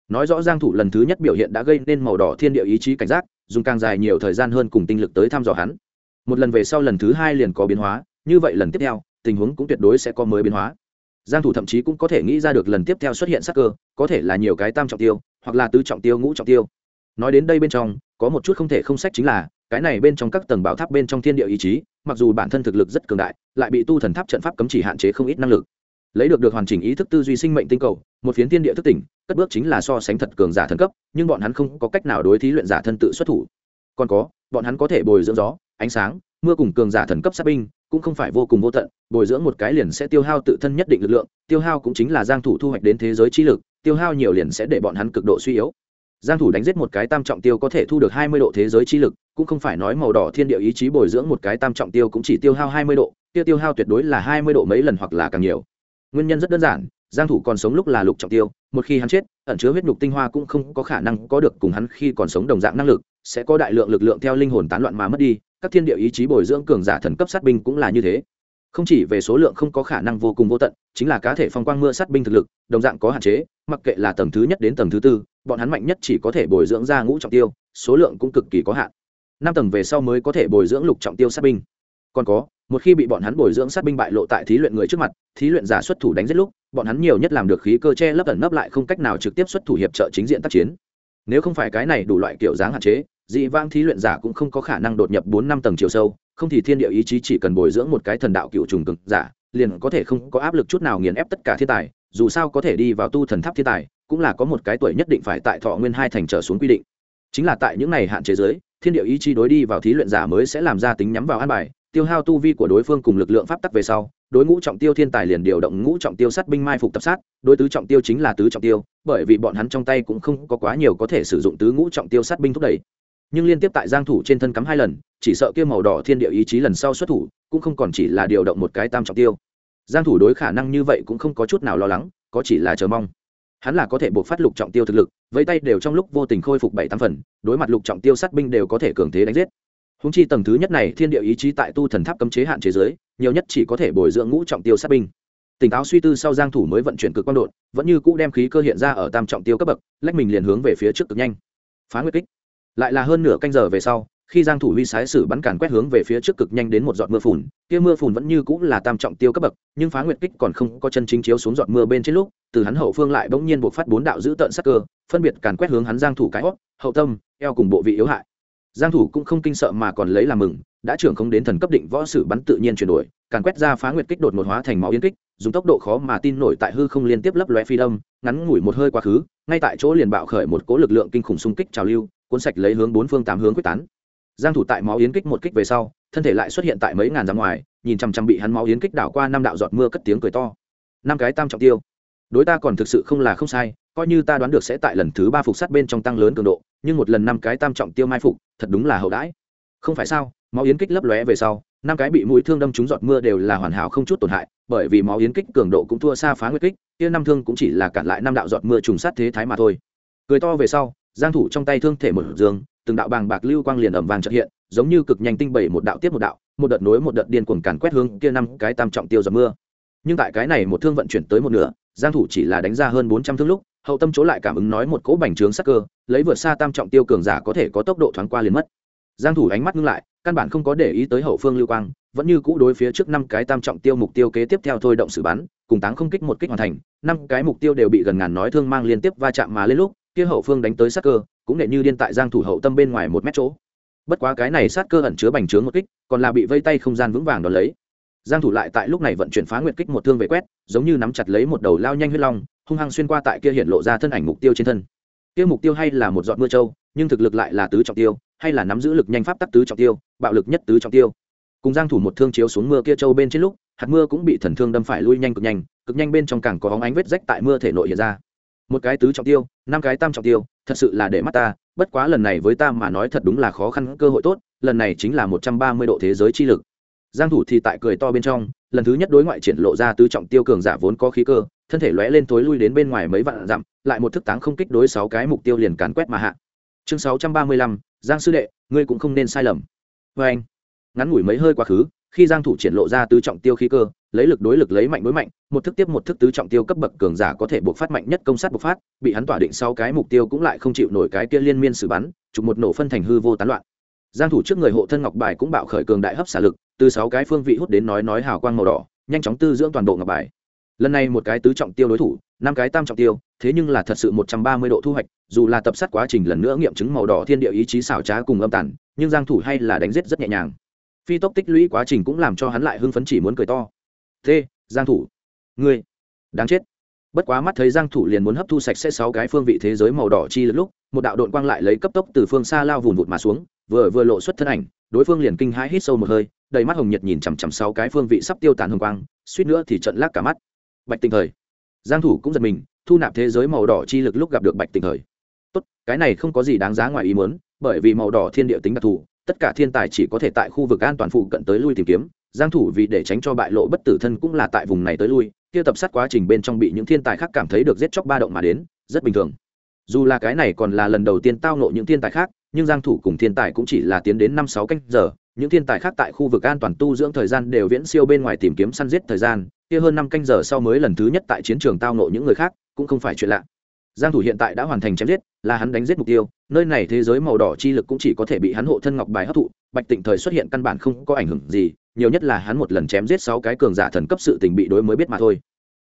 Nói rõ giang thủ lần thứ nhất biểu hiện đã gây nên màu đỏ thiên địa ý chí cảnh giác dùng càng dài nhiều thời gian hơn cùng tinh lực tới thăm dò hắn. Một lần về sau lần thứ hai liền có biến hóa như vậy lần tiếp theo tình huống cũng tuyệt đối sẽ có mới biến hóa. Giang thủ thậm chí cũng có thể nghĩ ra được lần tiếp theo xuất hiện sát cơ có thể là nhiều cái tam trọng tiêu hoặc là tứ trọng tiêu ngũ trọng tiêu. Nói đến đây bên trong có một chút không thể không sách chính là, cái này bên trong các tầng bảo tháp bên trong thiên địa ý chí, mặc dù bản thân thực lực rất cường đại, lại bị tu thần tháp trận pháp cấm chỉ hạn chế không ít năng lực. Lấy được được hoàn chỉnh ý thức tư duy sinh mệnh tinh cầu, một phiến thiên địa thức tỉnh, cất bước chính là so sánh thật cường giả thần cấp, nhưng bọn hắn không có cách nào đối thí luyện giả thân tự xuất thủ. Còn có, bọn hắn có thể bồi dưỡng gió, ánh sáng, mưa cùng cường giả thần cấp sát binh, cũng không phải vô cùng vô tận, bồi dưỡng một cái liền sẽ tiêu hao tự thân nhất định lực lượng, tiêu hao cũng chính là giang thủ thu hoạch đến thế giới trí lực, tiêu hao nhiều liền sẽ để bọn hắn cực độ suy yếu giang thủ đánh giết một cái tam trọng tiêu có thể thu được 20 độ thế giới chi lực, cũng không phải nói màu đỏ thiên địa ý chí bồi dưỡng một cái tam trọng tiêu cũng chỉ tiêu hao 20 độ, tiêu tiêu hao tuyệt đối là 20 độ mấy lần hoặc là càng nhiều. Nguyên nhân rất đơn giản, giang thủ còn sống lúc là lục trọng tiêu, một khi hắn chết, ẩn chứa huyết nhục tinh hoa cũng không có khả năng có được cùng hắn khi còn sống đồng dạng năng lực, sẽ có đại lượng lực lượng theo linh hồn tán loạn mà mất đi, các thiên địa ý chí bồi dưỡng cường giả thần cấp sát binh cũng là như thế không chỉ về số lượng không có khả năng vô cùng vô tận, chính là cá thể phong quang mưa sát binh thực lực, đồng dạng có hạn chế, mặc kệ là tầng thứ nhất đến tầng thứ tư, bọn hắn mạnh nhất chỉ có thể bồi dưỡng ra ngũ trọng tiêu, số lượng cũng cực kỳ có hạn. Năm tầng về sau mới có thể bồi dưỡng lục trọng tiêu sát binh. Còn có, một khi bị bọn hắn bồi dưỡng sát binh bại lộ tại thí luyện người trước mặt, thí luyện giả xuất thủ đánh giết lúc, bọn hắn nhiều nhất làm được khí cơ che lấp ẩn nấp lại không cách nào trực tiếp xuất thủ hiệp trợ chính diện tác chiến. Nếu không phải cái này đủ loại kiểu dáng hạn chế, dị vang thí luyện giả cũng không có khả năng đột nhập bốn năm tầng chiều sâu không thì thiên địa ý chí chỉ cần bồi dưỡng một cái thần đạo cựu trùng cực giả, liền có thể không có áp lực chút nào nghiền ép tất cả thiên tài, dù sao có thể đi vào tu thần tháp thiên tài, cũng là có một cái tuổi nhất định phải tại thọ nguyên hai thành trở xuống quy định. Chính là tại những này hạn chế giới thiên địa ý chí đối đi vào thí luyện giả mới sẽ làm ra tính nhắm vào an bài, tiêu hao tu vi của đối phương cùng lực lượng pháp tắc về sau, đối ngũ trọng tiêu thiên tài liền điều động ngũ trọng tiêu sát binh mai phục tập sát, đối tứ trọng tiêu chính là tứ trọng tiêu, bởi vì bọn hắn trong tay cũng không có quá nhiều có thể sử dụng tứ ngũ trọng tiêu sát binh thúc đẩy nhưng liên tiếp tại giang thủ trên thân cắm hai lần, chỉ sợ kia màu đỏ thiên địa ý chí lần sau xuất thủ, cũng không còn chỉ là điều động một cái tam trọng tiêu. Giang thủ đối khả năng như vậy cũng không có chút nào lo lắng, có chỉ là chờ mong. Hắn là có thể buộc phát lục trọng tiêu thực lực, vẫy tay đều trong lúc vô tình khôi phục bảy tám phần, đối mặt lục trọng tiêu sát binh đều có thể cường thế đánh giết. Húng chi tầng thứ nhất này thiên địa ý chí tại tu thần tháp cấm chế hạn chế giới, nhiều nhất chỉ có thể bồi dưỡng ngũ trọng tiêu sát binh. Tỉnh táo suy tư sau giang thủ mới vận chuyển cực quang đột, vẫn như cũ đem khí cơ hiện ra ở tam trọng tiêu cấp bậc, lách mình liền hướng về phía trước cực nhanh. Phá nguyệt kích lại là hơn nửa canh giờ về sau, khi giang thủ huy sái sử bắn càn quét hướng về phía trước cực nhanh đến một giọt mưa phùn, kia mưa phùn vẫn như cũ là tam trọng tiêu cấp bậc, nhưng phá nguyệt kích còn không có chân chính chiếu xuống giọt mưa bên trên lúc, từ hắn hậu phương lại bỗng nhiên buộc phát bốn đạo giữ tận sắc cơ, phân biệt càn quét hướng hắn giang thủ cái hót, hậu tâm, eo cùng bộ vị yếu hại. Giang thủ cũng không kinh sợ mà còn lấy làm mừng, đã trưởng không đến thần cấp định võ sử bắn tự nhiên chuyển đổi, càn quét ra phá nguyệt kích đột một hóa thành máu yên kích, dùng tốc độ khó mà tin nổi tại hư không liên tiếp lấp lóe phi đâm, ngắn ngủi một hơi quá khứ, ngay tại chỗ liền bạo khởi một cỗ lực lượng kinh khủng xung kích trào lưu cuốn sạch lấy hướng bốn phương tám hướng quyết tán. Giang thủ tại máu yến kích một kích về sau, thân thể lại xuất hiện tại mấy ngàn dặm ngoài, nhìn chăm chăm bị hắn máu yến kích đảo qua năm đạo giọt mưa cất tiếng cười to. Năm cái tam trọng tiêu. Đối ta còn thực sự không là không sai, coi như ta đoán được sẽ tại lần thứ ba phục sát bên trong tăng lớn cường độ, nhưng một lần năm cái tam trọng tiêu mai phục, thật đúng là hậu đãi. Không phải sao, máu yến kích lấp lóe về sau, năm cái bị mũi thương đâm trúng giọt mưa đều là hoàn hảo không chút tổn hại, bởi vì máu yến kích cường độ cũng thua xa phá nguyệt kích, kia năm thương cũng chỉ là cản lại năm đạo giọt mưa trùng sát thế thái mà thôi. Cười to về sau giang thủ trong tay thương thể một dương, từng đạo bàng bạc lưu quang liền ẩm vàng chợt hiện, giống như cực nhanh tinh bảy một đạo tiếp một đạo, một đợt nối một đợt điên cuồng càn quét hướng kia năm cái tam trọng tiêu giọt mưa. Nhưng tại cái này một thương vận chuyển tới một nửa, giang thủ chỉ là đánh ra hơn 400 thương lúc, hậu tâm chỗ lại cảm ứng nói một cỗ bành trướng sắc cơ, lấy vượt xa tam trọng tiêu cường giả có thể có tốc độ thoáng qua liền mất. Giang thủ ánh mắt ngưng lại, căn bản không có để ý tới hậu phương lưu quang, vẫn như cũ đối phía trước năm cái tam trọng tiêu mục tiêu kế tiếp theo thôi động xử bắn, cùng táng không kích một kích hoàn thành, năm cái mục tiêu đều bị gần ngàn nói thương mang liên tiếp va chạm mà lên lúc kia hậu phương đánh tới sát cơ, cũng nệ như điên tại giang thủ hậu tâm bên ngoài một mét chỗ. Bất quá cái này sát cơ ẩn chứa bành trướng một kích, còn là bị vây tay không gian vững vàng đón lấy. Giang thủ lại tại lúc này vận chuyển phá nguyệt kích một thương về quét, giống như nắm chặt lấy một đầu lao nhanh huyết long, hung hăng xuyên qua tại kia hiện lộ ra thân ảnh mục tiêu trên thân. Kia mục tiêu hay là một giọt mưa châu nhưng thực lực lại là tứ trọng tiêu, hay là nắm giữ lực nhanh pháp tắc tứ trọng tiêu, bạo lực nhất tứ trọng tiêu. Cùng giang thủ một thương chiếu xuống mưa kia châu bên trên lúc, hạt mưa cũng bị thần thương đâm phải lui nhanh cực nhanh cực nhanh bên trong càng có óng ánh vết rách tại mưa thể nội hiện ra một cái tứ trọng tiêu, năm cái tam trọng tiêu, thật sự là để mắt ta, bất quá lần này với ta mà nói thật đúng là khó khăn cơ hội tốt, lần này chính là một trăm ba mươi độ thế giới chi lực. Giang thủ thì tại cười to bên trong, lần thứ nhất đối ngoại triển lộ ra tứ trọng tiêu cường giả vốn có khí cơ, thân thể lóe lên tối lui đến bên ngoài mấy vạn dặm, lại một thức táng không kích đối sáu cái mục tiêu liền càn quét mà hạ. Chương sáu trăm ba mươi lăm, giang sư đệ, ngươi cũng không nên sai lầm. Với anh. Ngắn ngủi mấy hơi quá khứ, khi giang thủ triển lộ ra tứ trọng tiêu khí cơ lấy lực đối lực lấy mạnh đối mạnh, một thức tiếp một thức tứ trọng tiêu cấp bậc cường giả có thể buộc phát mạnh nhất công sát bộc phát, bị hắn tỏa định sau cái mục tiêu cũng lại không chịu nổi cái kia liên miên xử bắn, chụp một nổ phân thành hư vô tán loạn. Giang thủ trước người hộ thân ngọc bài cũng bạo khởi cường đại hấp xả lực, từ sáu cái phương vị hút đến nói nói hào quang màu đỏ, nhanh chóng tư dưỡng toàn bộ ngọc bài. Lần này một cái tứ trọng tiêu đối thủ, năm cái tam trọng tiêu, thế nhưng là thật sự 130 độ thu hoạch, dù là tập sát quá trình lần nữa nghiệm chứng màu đỏ thiên địa ý chí xảo trá cùng âm tàn, nhưng giang thủ hay là đánh giết rất nhẹ nhàng. Phi tốc tích lũy quá trình cũng làm cho hắn lại hưng phấn chỉ muốn cười to thế giang thủ. Ngươi. Đáng chết. Bất quá mắt thấy giang thủ liền muốn hấp thu sạch sẽ sáu cái phương vị thế giới màu đỏ chi lực lúc, một đạo độn quang lại lấy cấp tốc từ phương xa lao vùn vụt mà xuống, vừa vừa lộ xuất thân ảnh, đối phương liền kinh hãi hít sâu một hơi, đầy mắt hồng nhiệt nhìn chằm chằm sáu cái phương vị sắp tiêu tàn hồng quang, suýt nữa thì trận lác cả mắt. Bạch tình thời. Giang thủ cũng giật mình, thu nạp thế giới màu đỏ chi lực lúc gặp được bạch tình thời. Tốt, cái này không có gì đáng giá ngoài ý muốn, bởi vì màu đỏ thiên địa tính đặc thù, tất cả thiên tài chỉ có thể tại khu vực an toàn phụ cận tới lui tìm kiếm giang thủ vì để tránh cho bại lộ bất tử thân cũng là tại vùng này tới lui, kia tập sát quá trình bên trong bị những thiên tài khác cảm thấy được giết chóc ba động mà đến, rất bình thường. Dù là cái này còn là lần đầu tiên tao nộ những thiên tài khác, nhưng giang thủ cùng thiên tài cũng chỉ là tiến đến năm sáu canh giờ, những thiên tài khác tại khu vực an toàn tu dưỡng thời gian đều viễn siêu bên ngoài tìm kiếm săn giết thời gian, kia hơn năm canh giờ sau mới lần thứ nhất tại chiến trường tao nộ những người khác, cũng không phải chuyện lạ. Giang thủ hiện tại đã hoàn thành chém giết, là hắn đánh giết mục tiêu, nơi này thế giới màu đỏ chi lực cũng chỉ có thể bị hắn hộ thân ngọc bài hấp thụ bạch tịnh thời xuất hiện căn bản không có ảnh hưởng gì nhiều nhất là hắn một lần chém giết sáu cái cường giả thần cấp sự tình bị đối mới biết mà thôi.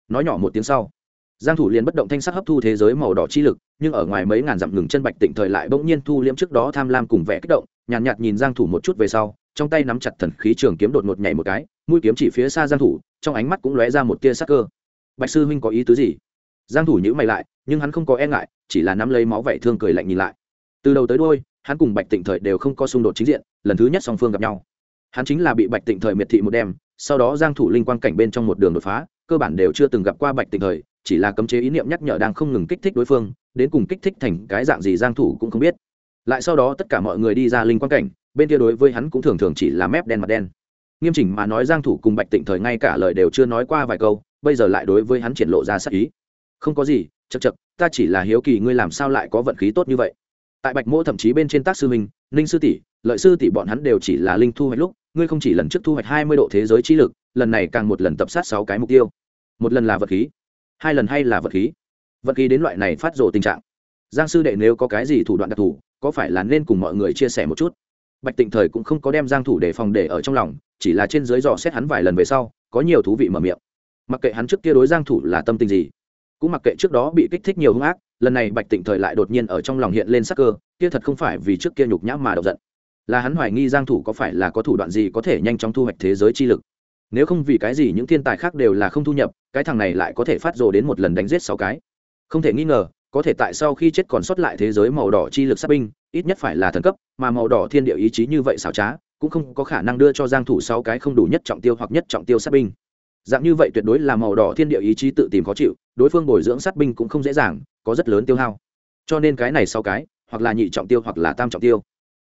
Nói nhỏ một tiếng sau giang thủ liền bất động thanh sắc hấp thu thế giới màu đỏ chi lực nhưng ở ngoài mấy ngàn dặm ngừng chân bạch tịnh thời lại bỗng nhiên thu liễm trước đó tham lam cùng vẻ kích động nhàn nhạt, nhạt nhìn giang thủ một chút về sau trong tay nắm chặt thần khí trường kiếm đột ngột nhảy một cái mũi kiếm chỉ phía xa giang thủ trong ánh mắt cũng lóe ra một tia sắc cơ. Bạch sư huynh có ý tứ gì? Giang thủ nhíu mày lại nhưng hắn không có e ngại chỉ là nắm lấy máu vảy thương cười lạnh nhìn lại. Từ đầu tới đuôi hắn cùng bạch tịnh thời đều không có xung đột chính diện, lần thứ nhất song phương gặp nhau. Hắn chính là bị bạch tịnh thời miệt thị một đêm, sau đó giang thủ linh quang cảnh bên trong một đường đột phá, cơ bản đều chưa từng gặp qua bạch tịnh thời, chỉ là cấm chế ý niệm nhắc nhở đang không ngừng kích thích đối phương, đến cùng kích thích thành cái dạng gì giang thủ cũng không biết. Lại sau đó tất cả mọi người đi ra linh quang cảnh, bên kia đối với hắn cũng thường thường chỉ là mép đen mặt đen. Nghiêm chỉnh mà nói giang thủ cùng bạch tịnh thời ngay cả lời đều chưa nói qua vài câu, bây giờ lại đối với hắn triển lộ ra sắc ý. Không có gì chật chật ta chỉ là hiếu kỳ ngươi làm sao lại có vận khí tốt như vậy tại bạch mỗ thậm chí bên trên tác sư minh ninh sư tỷ, lợi sư tỷ bọn hắn đều chỉ là linh thu hoạch lúc, ngươi không chỉ lần trước thu hoạch hai mươi độ thế giới trí lực, lần này càng một lần tập sát sáu cái mục tiêu. Một lần là vật khí, hai lần hay là vật khí? Vật khí đến loại này phát rộ tình trạng. Giang sư đệ nếu có cái gì thủ đoạn đặc thù, có phải là nên cùng mọi người chia sẻ một chút? Bạch tịnh thời cũng không có đem giang thủ để phòng để ở trong lòng, chỉ là trên dưới dò xét hắn vài lần về sau, có nhiều thú vị mở miệng. Mặc kệ hắn trước kia đối giang thủ là tâm tình gì cũng mặc kệ trước đó bị kích thích nhiều hung ác, lần này bạch tịnh thời lại đột nhiên ở trong lòng hiện lên sắc cơ, kia thật không phải vì trước kia nhục nhã mà độc giận. Là hắn hoài nghi giang thủ có phải là có thủ đoạn gì có thể nhanh chóng thu hoạch thế giới chi lực. Nếu không vì cái gì những thiên tài khác đều là không thu nhập, cái thằng này lại có thể phát rồ đến một lần đánh giết sáu cái. Không thể nghi ngờ, có thể tại sau khi chết còn sót lại thế giới màu đỏ chi lực sát binh, ít nhất phải là thần cấp, mà màu đỏ thiên địa ý chí như vậy xảo trá, cũng không có khả năng đưa cho giang thủ sáu cái không đủ nhất trọng tiêu hoặc nhất trọng tiêu sát binh dạng như vậy tuyệt đối là màu đỏ thiên địa ý chí tự tìm khó chịu, đối phương bồi dưỡng sát binh cũng không dễ dàng, có rất lớn tiêu hao. Cho nên cái này sau cái, hoặc là nhị trọng tiêu hoặc là tam trọng tiêu.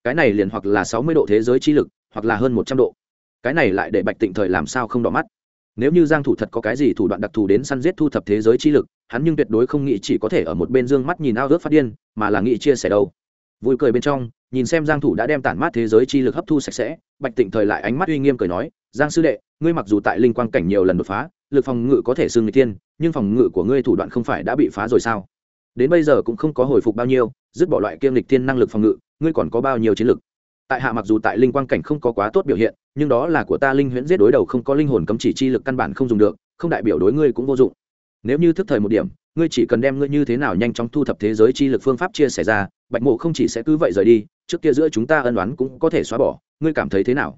Cái này liền hoặc là sáu mươi độ thế giới chi lực, hoặc là hơn một trăm độ. Cái này lại để bạch tịnh thời làm sao không đỏ mắt? Nếu như giang thủ thật có cái gì thủ đoạn đặc thù đến săn giết thu thập thế giới chi lực, hắn nhưng tuyệt đối không nghĩ chỉ có thể ở một bên dương mắt nhìn ao ước phát điên, mà là nghĩ chia sẻ đâu. Vui cười bên trong, nhìn xem giang thủ đã đem tản mát thế giới chi lực hấp thu sạch sẽ, bạch tịnh thời lại ánh mắt uy nghiêm cười nói giang sư đệ, ngươi mặc dù tại linh quang cảnh nhiều lần đột phá, lực phòng ngự có thể xưng người tiên nhưng phòng ngự của ngươi thủ đoạn không phải đã bị phá rồi sao? Đến bây giờ cũng không có hồi phục bao nhiêu, dứt bỏ loại kiêm lịch tiên năng lực phòng ngự, ngươi còn có bao nhiêu chiến lực? Tại hạ mặc dù tại linh quang cảnh không có quá tốt biểu hiện, nhưng đó là của ta linh huyễn giết đối đầu không có linh hồn cấm chỉ chi lực căn bản không dùng được, không đại biểu đối ngươi cũng vô dụng. Nếu như thức thời một điểm, ngươi chỉ cần đem ngươi như thế nào nhanh chóng thu thập thế giới chi lực phương pháp chia sẻ ra, bạch mộ không chỉ sẽ cứ vậy rời đi, trước kia giữa chúng ta ân oán cũng có thể xóa bỏ, ngươi cảm thấy thế nào?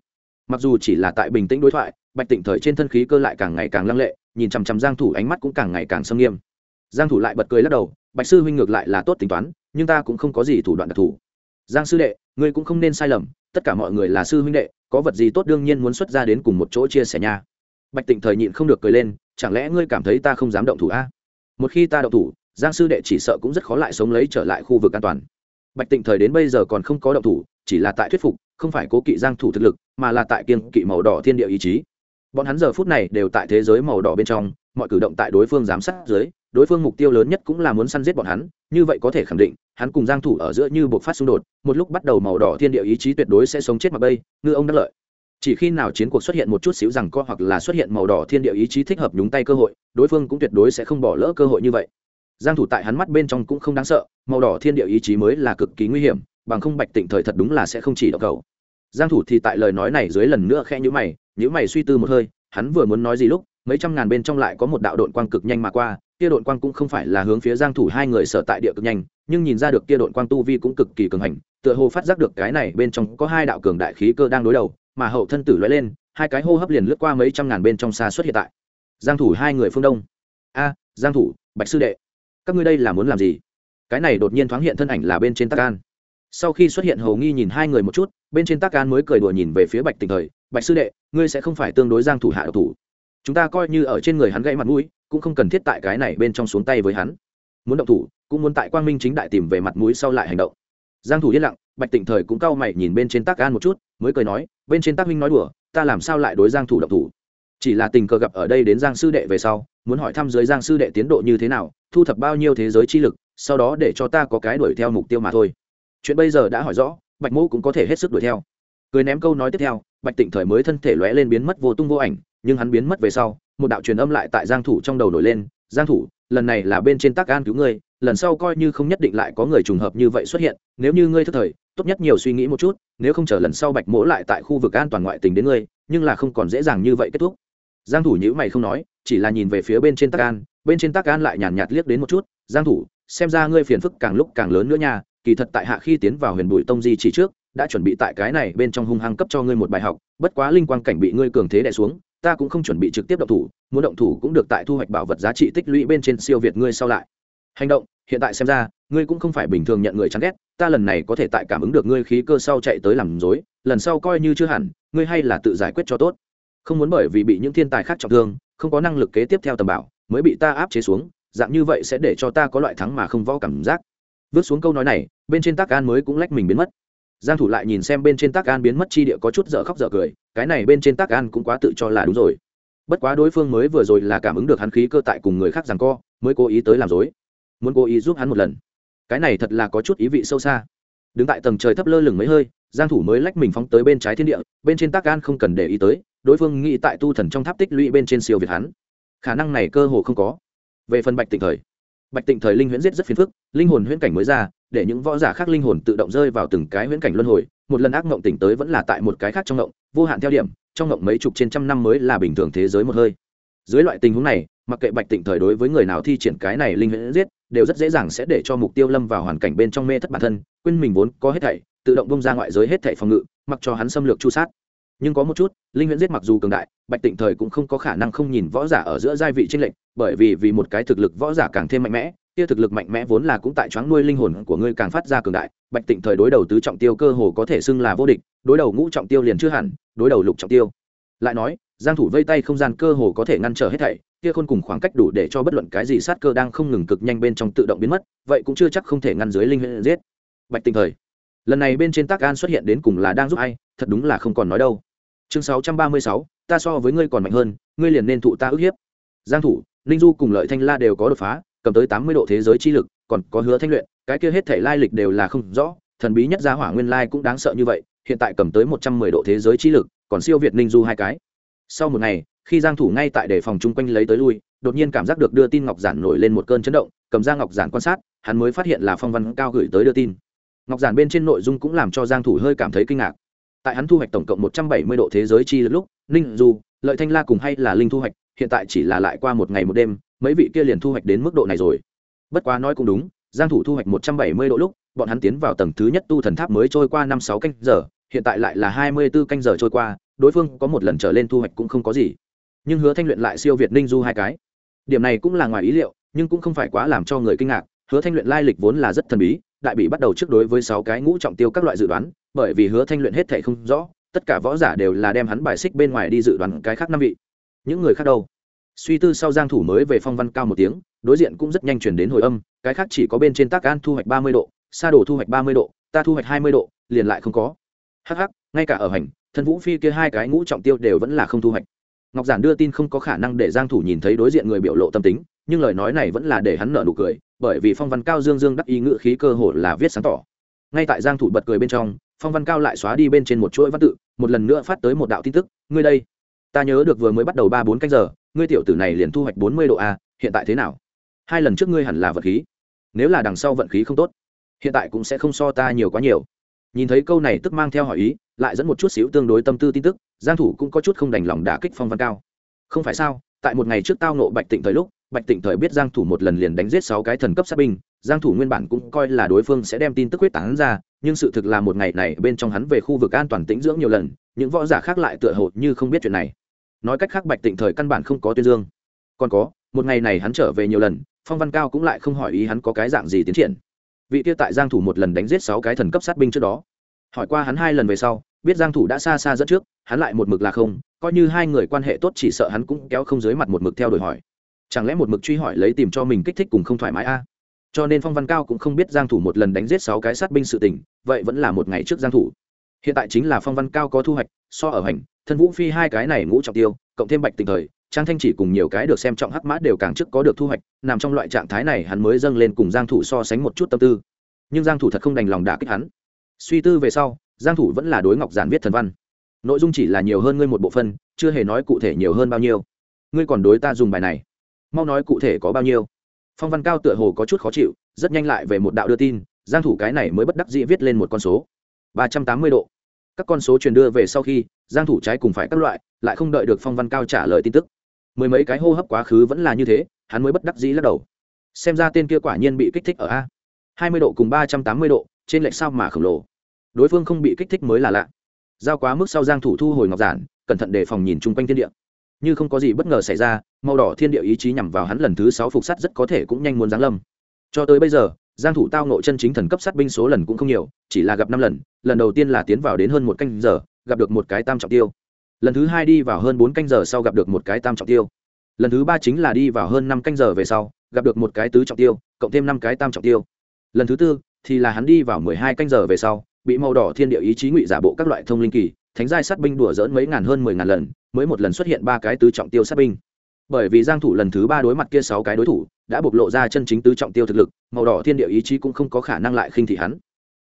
Mặc dù chỉ là tại bình tĩnh đối thoại, bạch tịnh thời trên thân khí cơ lại càng ngày càng lăng lệ, nhìn chằm chằm giang thủ ánh mắt cũng càng ngày càng sâm nghiêm. Giang thủ lại bật cười lắc đầu, bạch sư huynh ngược lại là tốt tính toán, nhưng ta cũng không có gì thủ đoạn đặc thù. Giang sư đệ, ngươi cũng không nên sai lầm, tất cả mọi người là sư huynh đệ, có vật gì tốt đương nhiên muốn xuất ra đến cùng một chỗ chia sẻ nha. Bạch tịnh thời nhịn không được cười lên, chẳng lẽ ngươi cảm thấy ta không dám động thủ a? Một khi ta động thủ, giang sư đệ chỉ sợ cũng rất khó lại sống lấy trở lại khu vực an toàn. Bạch tịnh thời đến bây giờ còn không có động thủ, chỉ là tại thuyết phục, không phải cố kỵ giang thủ thực lực mà là tại kiên kỵ màu đỏ thiên địa ý chí. Bọn hắn giờ phút này đều tại thế giới màu đỏ bên trong, mọi cử động tại đối phương giám sát dưới, đối phương mục tiêu lớn nhất cũng là muốn săn giết bọn hắn, như vậy có thể khẳng định, hắn cùng giang thủ ở giữa như buộc phát xung đột, một lúc bắt đầu màu đỏ thiên địa ý chí tuyệt đối sẽ sống chết mà bây ngư ông đắc lợi. Chỉ khi nào chiến cuộc xuất hiện một chút xíu rằng co hoặc là xuất hiện màu đỏ thiên địa ý chí thích hợp nhúng tay cơ hội, đối phương cũng tuyệt đối sẽ không bỏ lỡ cơ hội như vậy. Giang thủ tại hắn mắt bên trong cũng không đáng sợ, màu đỏ thiên địa ý chí mới là cực kỳ nguy hiểm, bằng không bạch tịnh thời thật đúng là sẽ không chỉ độc cầu giang thủ thì tại lời nói này dưới lần nữa khẽ nhíu mày nhíu mày suy tư một hơi, hắn vừa muốn nói gì lúc, mấy trăm ngàn bên trong lại có một đạo độn quang cực nhanh mà qua, kia độn quang cũng không phải là hướng phía giang thủ hai người sở tại địa cực nhanh, nhưng nhìn ra được kia độn quang tu vi cũng cực kỳ cường hành, tựa hồ phát giác được cái này bên trong có hai đạo cường đại khí cơ đang đối đầu, mà hậu thân tử lóe lên, hai cái hô hấp liền lướt qua mấy trăm ngàn bên trong xa xuất hiện tại. Giang thủ hai người phương đông. A, giang thủ, bạch sư đệ, các ngươi đây là muốn làm gì? Cái này đột nhiên thoáng hiện thân ảnh là bên trên tắc an sau khi xuất hiện hầu nghi nhìn hai người một chút, bên trên tác an mới cười đùa nhìn về phía bạch tình thời, bạch sư đệ, ngươi sẽ không phải tương đối giang thủ hạ độc thủ. Chúng ta coi như ở trên người hắn gãy mặt mũi, cũng không cần thiết tại cái này bên trong xuống tay với hắn. Muốn động thủ, cũng muốn tại quang minh chính đại tìm về mặt mũi sau lại hành động. Giang thủ yên lặng, bạch tịnh thời cũng cau mày nhìn bên trên tác an một chút, mới cười nói, bên trên tác minh nói đùa, ta làm sao lại đối giang thủ động thủ? Chỉ là tình cờ gặp ở đây đến giang sư đệ về sau, muốn hỏi thăm dưới giang sư đệ tiến độ như thế nào, thu thập bao nhiêu thế giới chi lực, sau đó để cho ta có cái đuổi theo mục tiêu mà thôi chuyện bây giờ đã hỏi rõ, bạch mô cũng có thể hết sức đuổi theo. Cười ném câu nói tiếp theo, bạch tịnh thời mới thân thể lóe lên biến mất vô tung vô ảnh, nhưng hắn biến mất về sau, một đạo truyền âm lại tại giang thủ trong đầu nổi lên, giang thủ, lần này là bên trên tác an cứu ngươi, lần sau coi như không nhất định lại có người trùng hợp như vậy xuất hiện, nếu như ngươi thức thời, tốt nhất nhiều suy nghĩ một chút, nếu không chờ lần sau bạch mỗ lại tại khu vực an toàn ngoại tình đến ngươi, nhưng là không còn dễ dàng như vậy kết thúc. Giang thủ nhữ mày không nói, chỉ là nhìn về phía bên trên tác an, bên trên tác an lại nhàn nhạt liếc đến một chút, giang thủ, xem ra ngươi phiền phức càng lúc càng lớn nữa nha kỳ thật tại hạ khi tiến vào huyền bụi tông di chỉ trước, đã chuẩn bị tại cái này bên trong hung hăng cấp cho ngươi một bài học, bất quá linh quang cảnh bị ngươi cường thế đẻ xuống, ta cũng không chuẩn bị trực tiếp động thủ, muốn động thủ cũng được tại thu hoạch bảo vật giá trị tích lũy bên trên siêu việt ngươi sau lại. Hành động, hiện tại xem ra, ngươi cũng không phải bình thường nhận người chán ghét, ta lần này có thể tại cảm ứng được ngươi khí cơ sau chạy tới làm dối lần sau coi như chưa hẳn, ngươi hay là tự giải quyết cho tốt. Không muốn bởi vì bị những thiên tài khác trọng thương, không có năng lực kế tiếp theo tầm bảo, mới bị ta áp chế xuống, dạng như vậy sẽ để cho ta có loại thắng mà không võ cảm giác vứt xuống câu nói này, bên trên tác an mới cũng lách mình biến mất. Giang thủ lại nhìn xem bên trên tác an biến mất chi địa có chút dở khóc dở cười, cái này bên trên tác an cũng quá tự cho là đúng rồi. Bất quá đối phương mới vừa rồi là cảm ứng được hắn khí cơ tại cùng người khác rằng co, mới cố ý tới làm dối muốn cố ý giúp hắn một lần. Cái này thật là có chút ý vị sâu xa. Đứng tại tầng trời thấp lơ lửng mấy hơi, giang thủ mới lách mình phóng tới bên trái thiên địa, bên trên tác an không cần để ý tới, đối phương nghĩ tại tu thần trong tháp tích lũy bên trên siêu việt hắn. Khả năng này cơ hồ không có. Về phần bạch tịnh thời bạch tịnh thời linh huyễn giết rất phiền phức, linh hồn huyễn cảnh mới ra, để những võ giả khác linh hồn tự động rơi vào từng cái huyễn cảnh luân hồi, một lần ác mộng tỉnh tới vẫn là tại một cái khác trong mộng, vô hạn theo điểm, trong mộng mấy chục trên trăm năm mới là bình thường thế giới một hơi. Dưới loại tình huống này, mặc kệ bạch tịnh thời đối với người nào thi triển cái này linh huyễn giết, đều rất dễ dàng sẽ để cho mục tiêu lâm vào hoàn cảnh bên trong mê thất bản thân, quên mình vốn có hết thảy, tự động bông ra ngoại giới hết thảy phòng ngự, mặc cho hắn xâm lược chu sát nhưng có một chút, linh huyễn giết mặc dù cường đại, bạch tịnh thời cũng không có khả năng không nhìn võ giả ở giữa giai vị tranh lệch, bởi vì vì một cái thực lực võ giả càng thêm mạnh mẽ, kia thực lực mạnh mẽ vốn là cũng tại choáng nuôi linh hồn của ngươi càng phát ra cường đại, bạch tịnh thời đối đầu tứ trọng tiêu cơ hồ có thể xưng là vô địch, đối đầu ngũ trọng tiêu liền chưa hẳn, đối đầu lục trọng tiêu. Lại nói, giang thủ vây tay không gian cơ hồ có thể ngăn trở hết thảy, kia khôn cùng khoảng cách đủ để cho bất luận cái gì sát cơ đang không ngừng cực nhanh bên trong tự động biến mất, vậy cũng chưa chắc không thể ngăn dưới linh huyễn giết. Bạch tịnh thời, lần này bên trên tác an xuất hiện đến cùng là đang giúp ai, thật đúng là không còn nói đâu chương 636, ta so với ngươi còn mạnh hơn ngươi liền nên thụ ta ức hiếp. Giang thủ linh du cùng lợi thanh la đều có đột phá cầm tới 80 độ thế giới chi lực còn có hứa thanh luyện cái kia hết thể lai lịch đều là không rõ thần bí nhất gia hỏa nguyên lai cũng đáng sợ như vậy hiện tại cầm tới 110 độ thế giới chi lực còn siêu việt ninh du hai cái. Sau một ngày khi giang thủ ngay tại đề phòng chung quanh lấy tới lui đột nhiên cảm giác được đưa tin ngọc giản nổi lên một cơn chấn động cầm ra ngọc giản quan sát hắn mới phát hiện là phong văn cao gửi tới đưa tin. Ngọc giản bên trên nội dung cũng làm cho giang thủ hơi cảm thấy kinh ngạc tại hắn thu hoạch tổng cộng 170 độ thế giới chi lực lúc, ninh du, lợi thanh la cùng hay là linh thu hoạch, hiện tại chỉ là lại qua một ngày một đêm, mấy vị kia liền thu hoạch đến mức độ này rồi. Bất quá nói cũng đúng, giang thủ thu hoạch 170 độ lúc, bọn hắn tiến vào tầng thứ nhất tu thần tháp mới trôi qua năm sáu canh giờ, hiện tại lại là 24 canh giờ trôi qua, đối phương có một lần trở lên thu hoạch cũng không có gì. Nhưng hứa thanh luyện lại siêu việt ninh du hai cái. Điểm này cũng là ngoài ý liệu, nhưng cũng không phải quá làm cho người kinh ngạc, hứa thanh luyện lai lịch vốn là rất thần bí, đại bị bắt đầu trước đối với sáu cái ngũ trọng tiêu các loại dự đoán bởi vì hứa thanh luyện hết thảy không rõ, tất cả võ giả đều là đem hắn bài xích bên ngoài đi dự đoán cái khác năm vị. Những người khác đâu? Suy tư sau giang thủ mới về phong văn cao một tiếng, đối diện cũng rất nhanh chuyển đến hồi âm, cái khác chỉ có bên trên tác an thu hoạch 30 độ, sa đồ thu hoạch 30 độ, ta thu hoạch 20 độ, liền lại không có. Hắc hắc, ngay cả ở hành thân vũ phi kia hai cái ngũ trọng tiêu đều vẫn là không thu hoạch. Ngọc giản đưa tin không có khả năng để giang thủ nhìn thấy đối diện người biểu lộ tâm tính, nhưng lời nói này vẫn là để hắn nở nụ cười, bởi vì phong văn cao dương dương đắc ý ngữ khí cơ hồ là viết sáng tỏ. Ngay tại giang thủ bật cười bên trong phong văn cao lại xóa đi bên trên một chuỗi văn tự, một lần nữa phát tới một đạo tin tức, ngươi đây, ta nhớ được vừa mới bắt đầu ba bốn canh giờ, ngươi tiểu tử này liền thu hoạch 40 độ a, hiện tại thế nào? Hai lần trước ngươi hẳn là vận khí. Nếu là đằng sau vận khí không tốt, hiện tại cũng sẽ không so ta nhiều quá nhiều. Nhìn thấy câu này tức mang theo hỏi ý, lại dẫn một chút xíu tương đối tâm tư tin tức, giang thủ cũng có chút không đành lòng đả kích phong văn cao. Không phải sao, tại một ngày trước tao nộ bạch tịnh thời lúc, bạch tịnh thời biết giang thủ một lần liền đánh giết sáu cái thần cấp sát binh giang thủ nguyên bản cũng coi là đối phương sẽ đem tin tức quyết tán ra, nhưng sự thực là một ngày này bên trong hắn về khu vực an toàn tĩnh dưỡng nhiều lần, những võ giả khác lại tựa hồ như không biết chuyện này. Nói cách khác bạch tịnh thời căn bản không có tuyên dương. Còn có, một ngày này hắn trở về nhiều lần, phong văn cao cũng lại không hỏi ý hắn có cái dạng gì tiến triển. Vị kia tại giang thủ một lần đánh giết sáu cái thần cấp sát binh trước đó. Hỏi qua hắn hai lần về sau, biết giang thủ đã xa xa dẫn trước, hắn lại một mực là không, coi như hai người quan hệ tốt chỉ sợ hắn cũng kéo không dưới mặt một mực theo đuổi hỏi. Chẳng lẽ một mực truy hỏi lấy tìm cho mình kích thích cùng không thoải mái a? à? Cho nên phong văn cao cũng không biết giang thủ một lần đánh giết sáu cái sát binh sự tình, vậy vẫn là một ngày trước giang thủ. Hiện tại chính là phong văn cao có thu hoạch, so ở hành, thân vũ phi hai cái này ngũ trọng tiêu, cộng thêm bạch tình thời, trang thanh chỉ cùng nhiều cái được xem trọng hắc mã đều càng trước có được thu hoạch, nằm trong loại trạng thái này hắn mới dâng lên cùng giang thủ so sánh một chút tâm tư. Nhưng giang thủ thật không đành lòng đả kích hắn. Suy tư về sau, giang thủ vẫn là đối ngọc giản viết thần văn. Nội dung chỉ là nhiều hơn ngươi một bộ phân chưa hề nói cụ thể nhiều hơn bao nhiêu. Ngươi còn đối ta dùng bài này. Mau nói cụ thể có bao nhiêu phong văn cao tựa hồ có chút khó chịu, rất nhanh lại về một đạo đưa tin, giang thủ cái này mới bất đắc dĩ viết lên một con số. 380 độ. Các con số truyền đưa về sau khi, giang thủ trái cùng phải các loại, lại không đợi được phong văn cao trả lời tin tức. Mười mấy cái hô hấp quá khứ vẫn là như thế, hắn mới bất đắc dĩ lắc đầu. Xem ra tên kia quả nhiên bị kích thích ở a. 20 độ cùng 380 độ, trên lệch sao mà khổng lồ. Đối phương không bị kích thích mới là lạ. Giao quá mức sau giang thủ thu hồi ngọc giản, cẩn thận đề phòng nhìn chung quanh thiên địa như không có gì bất ngờ xảy ra, màu đỏ thiên địa ý chí nhằm vào hắn lần thứ sáu phục sát rất có thể cũng nhanh muốn giáng lâm. Cho tới bây giờ, giang thủ tao ngộ chân chính thần cấp sát binh số lần cũng không nhiều, chỉ là gặp năm lần lần đầu tiên là tiến vào đến hơn một canh giờ, gặp được một cái tam trọng tiêu. Lần thứ hai đi vào hơn bốn canh giờ sau gặp được một cái tam trọng tiêu. Lần thứ ba chính là đi vào hơn năm canh giờ về sau, gặp được một cái tứ trọng tiêu, cộng thêm năm cái tam trọng tiêu. Lần thứ tư thì là hắn đi vào mười hai canh giờ về sau, bị màu đỏ thiên địa ý chí ngụy giả bộ các loại thông linh kỳ thánh giai sát binh đùa dỡn mấy ngàn hơn mười ngàn lần, mới một lần xuất hiện ba cái tứ trọng tiêu sát binh. Bởi vì giang thủ lần thứ ba đối mặt kia sáu cái đối thủ, đã bộc lộ ra chân chính tứ trọng tiêu thực lực, màu đỏ thiên địa ý chí cũng không có khả năng lại khinh thị hắn.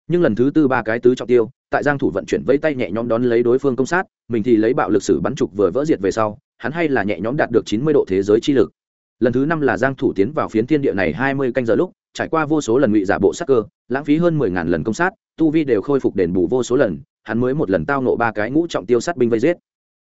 Nhưng lần thứ tư ba cái tứ trọng tiêu, tại giang thủ vận chuyển vây tay nhẹ nhõm đón lấy đối phương công sát, mình thì lấy bạo lực sử bắn trục vừa vỡ diệt về sau, hắn hay là nhẹ nhõm đạt được 90 độ thế giới chi lực. Lần thứ năm là giang thủ tiến vào phiến thiên địa này 20 canh giờ lúc trải qua vô số lần ngụy giả bộ sắc cơ, lãng phí hơn mười ngàn lần công sát, tu vi đều khôi phục đền bù vô số lần, hắn mới một lần tao nộ ba cái ngũ trọng tiêu sát binh vây giết.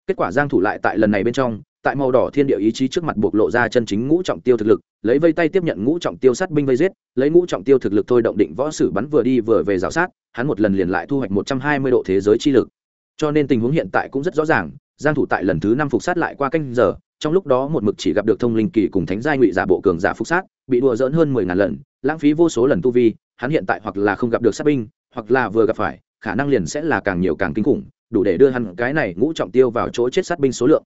Kết quả giang thủ lại tại lần này bên trong, tại màu đỏ thiên địa ý chí trước mặt buộc lộ ra chân chính ngũ trọng tiêu thực lực, lấy vây tay tiếp nhận ngũ trọng tiêu sát binh vây giết, lấy ngũ trọng tiêu thực lực thôi động định võ sử bắn vừa đi vừa về rào sát, hắn một lần liền lại thu hoạch 120 độ thế giới chi lực. Cho nên tình huống hiện tại cũng rất rõ ràng, giang thủ tại lần thứ năm phục sát lại qua canh giờ, trong lúc đó một mực chỉ gặp được thông linh kỳ cùng thánh giai ngụy giả bộ cường giả phục sát, bị đùa dỡn hơn 10.000 lần lãng phí vô số lần tu vi, hắn hiện tại hoặc là không gặp được sát binh, hoặc là vừa gặp phải, khả năng liền sẽ là càng nhiều càng kinh khủng, đủ để đưa hắn cái này ngũ trọng tiêu vào chỗ chết sát binh số lượng.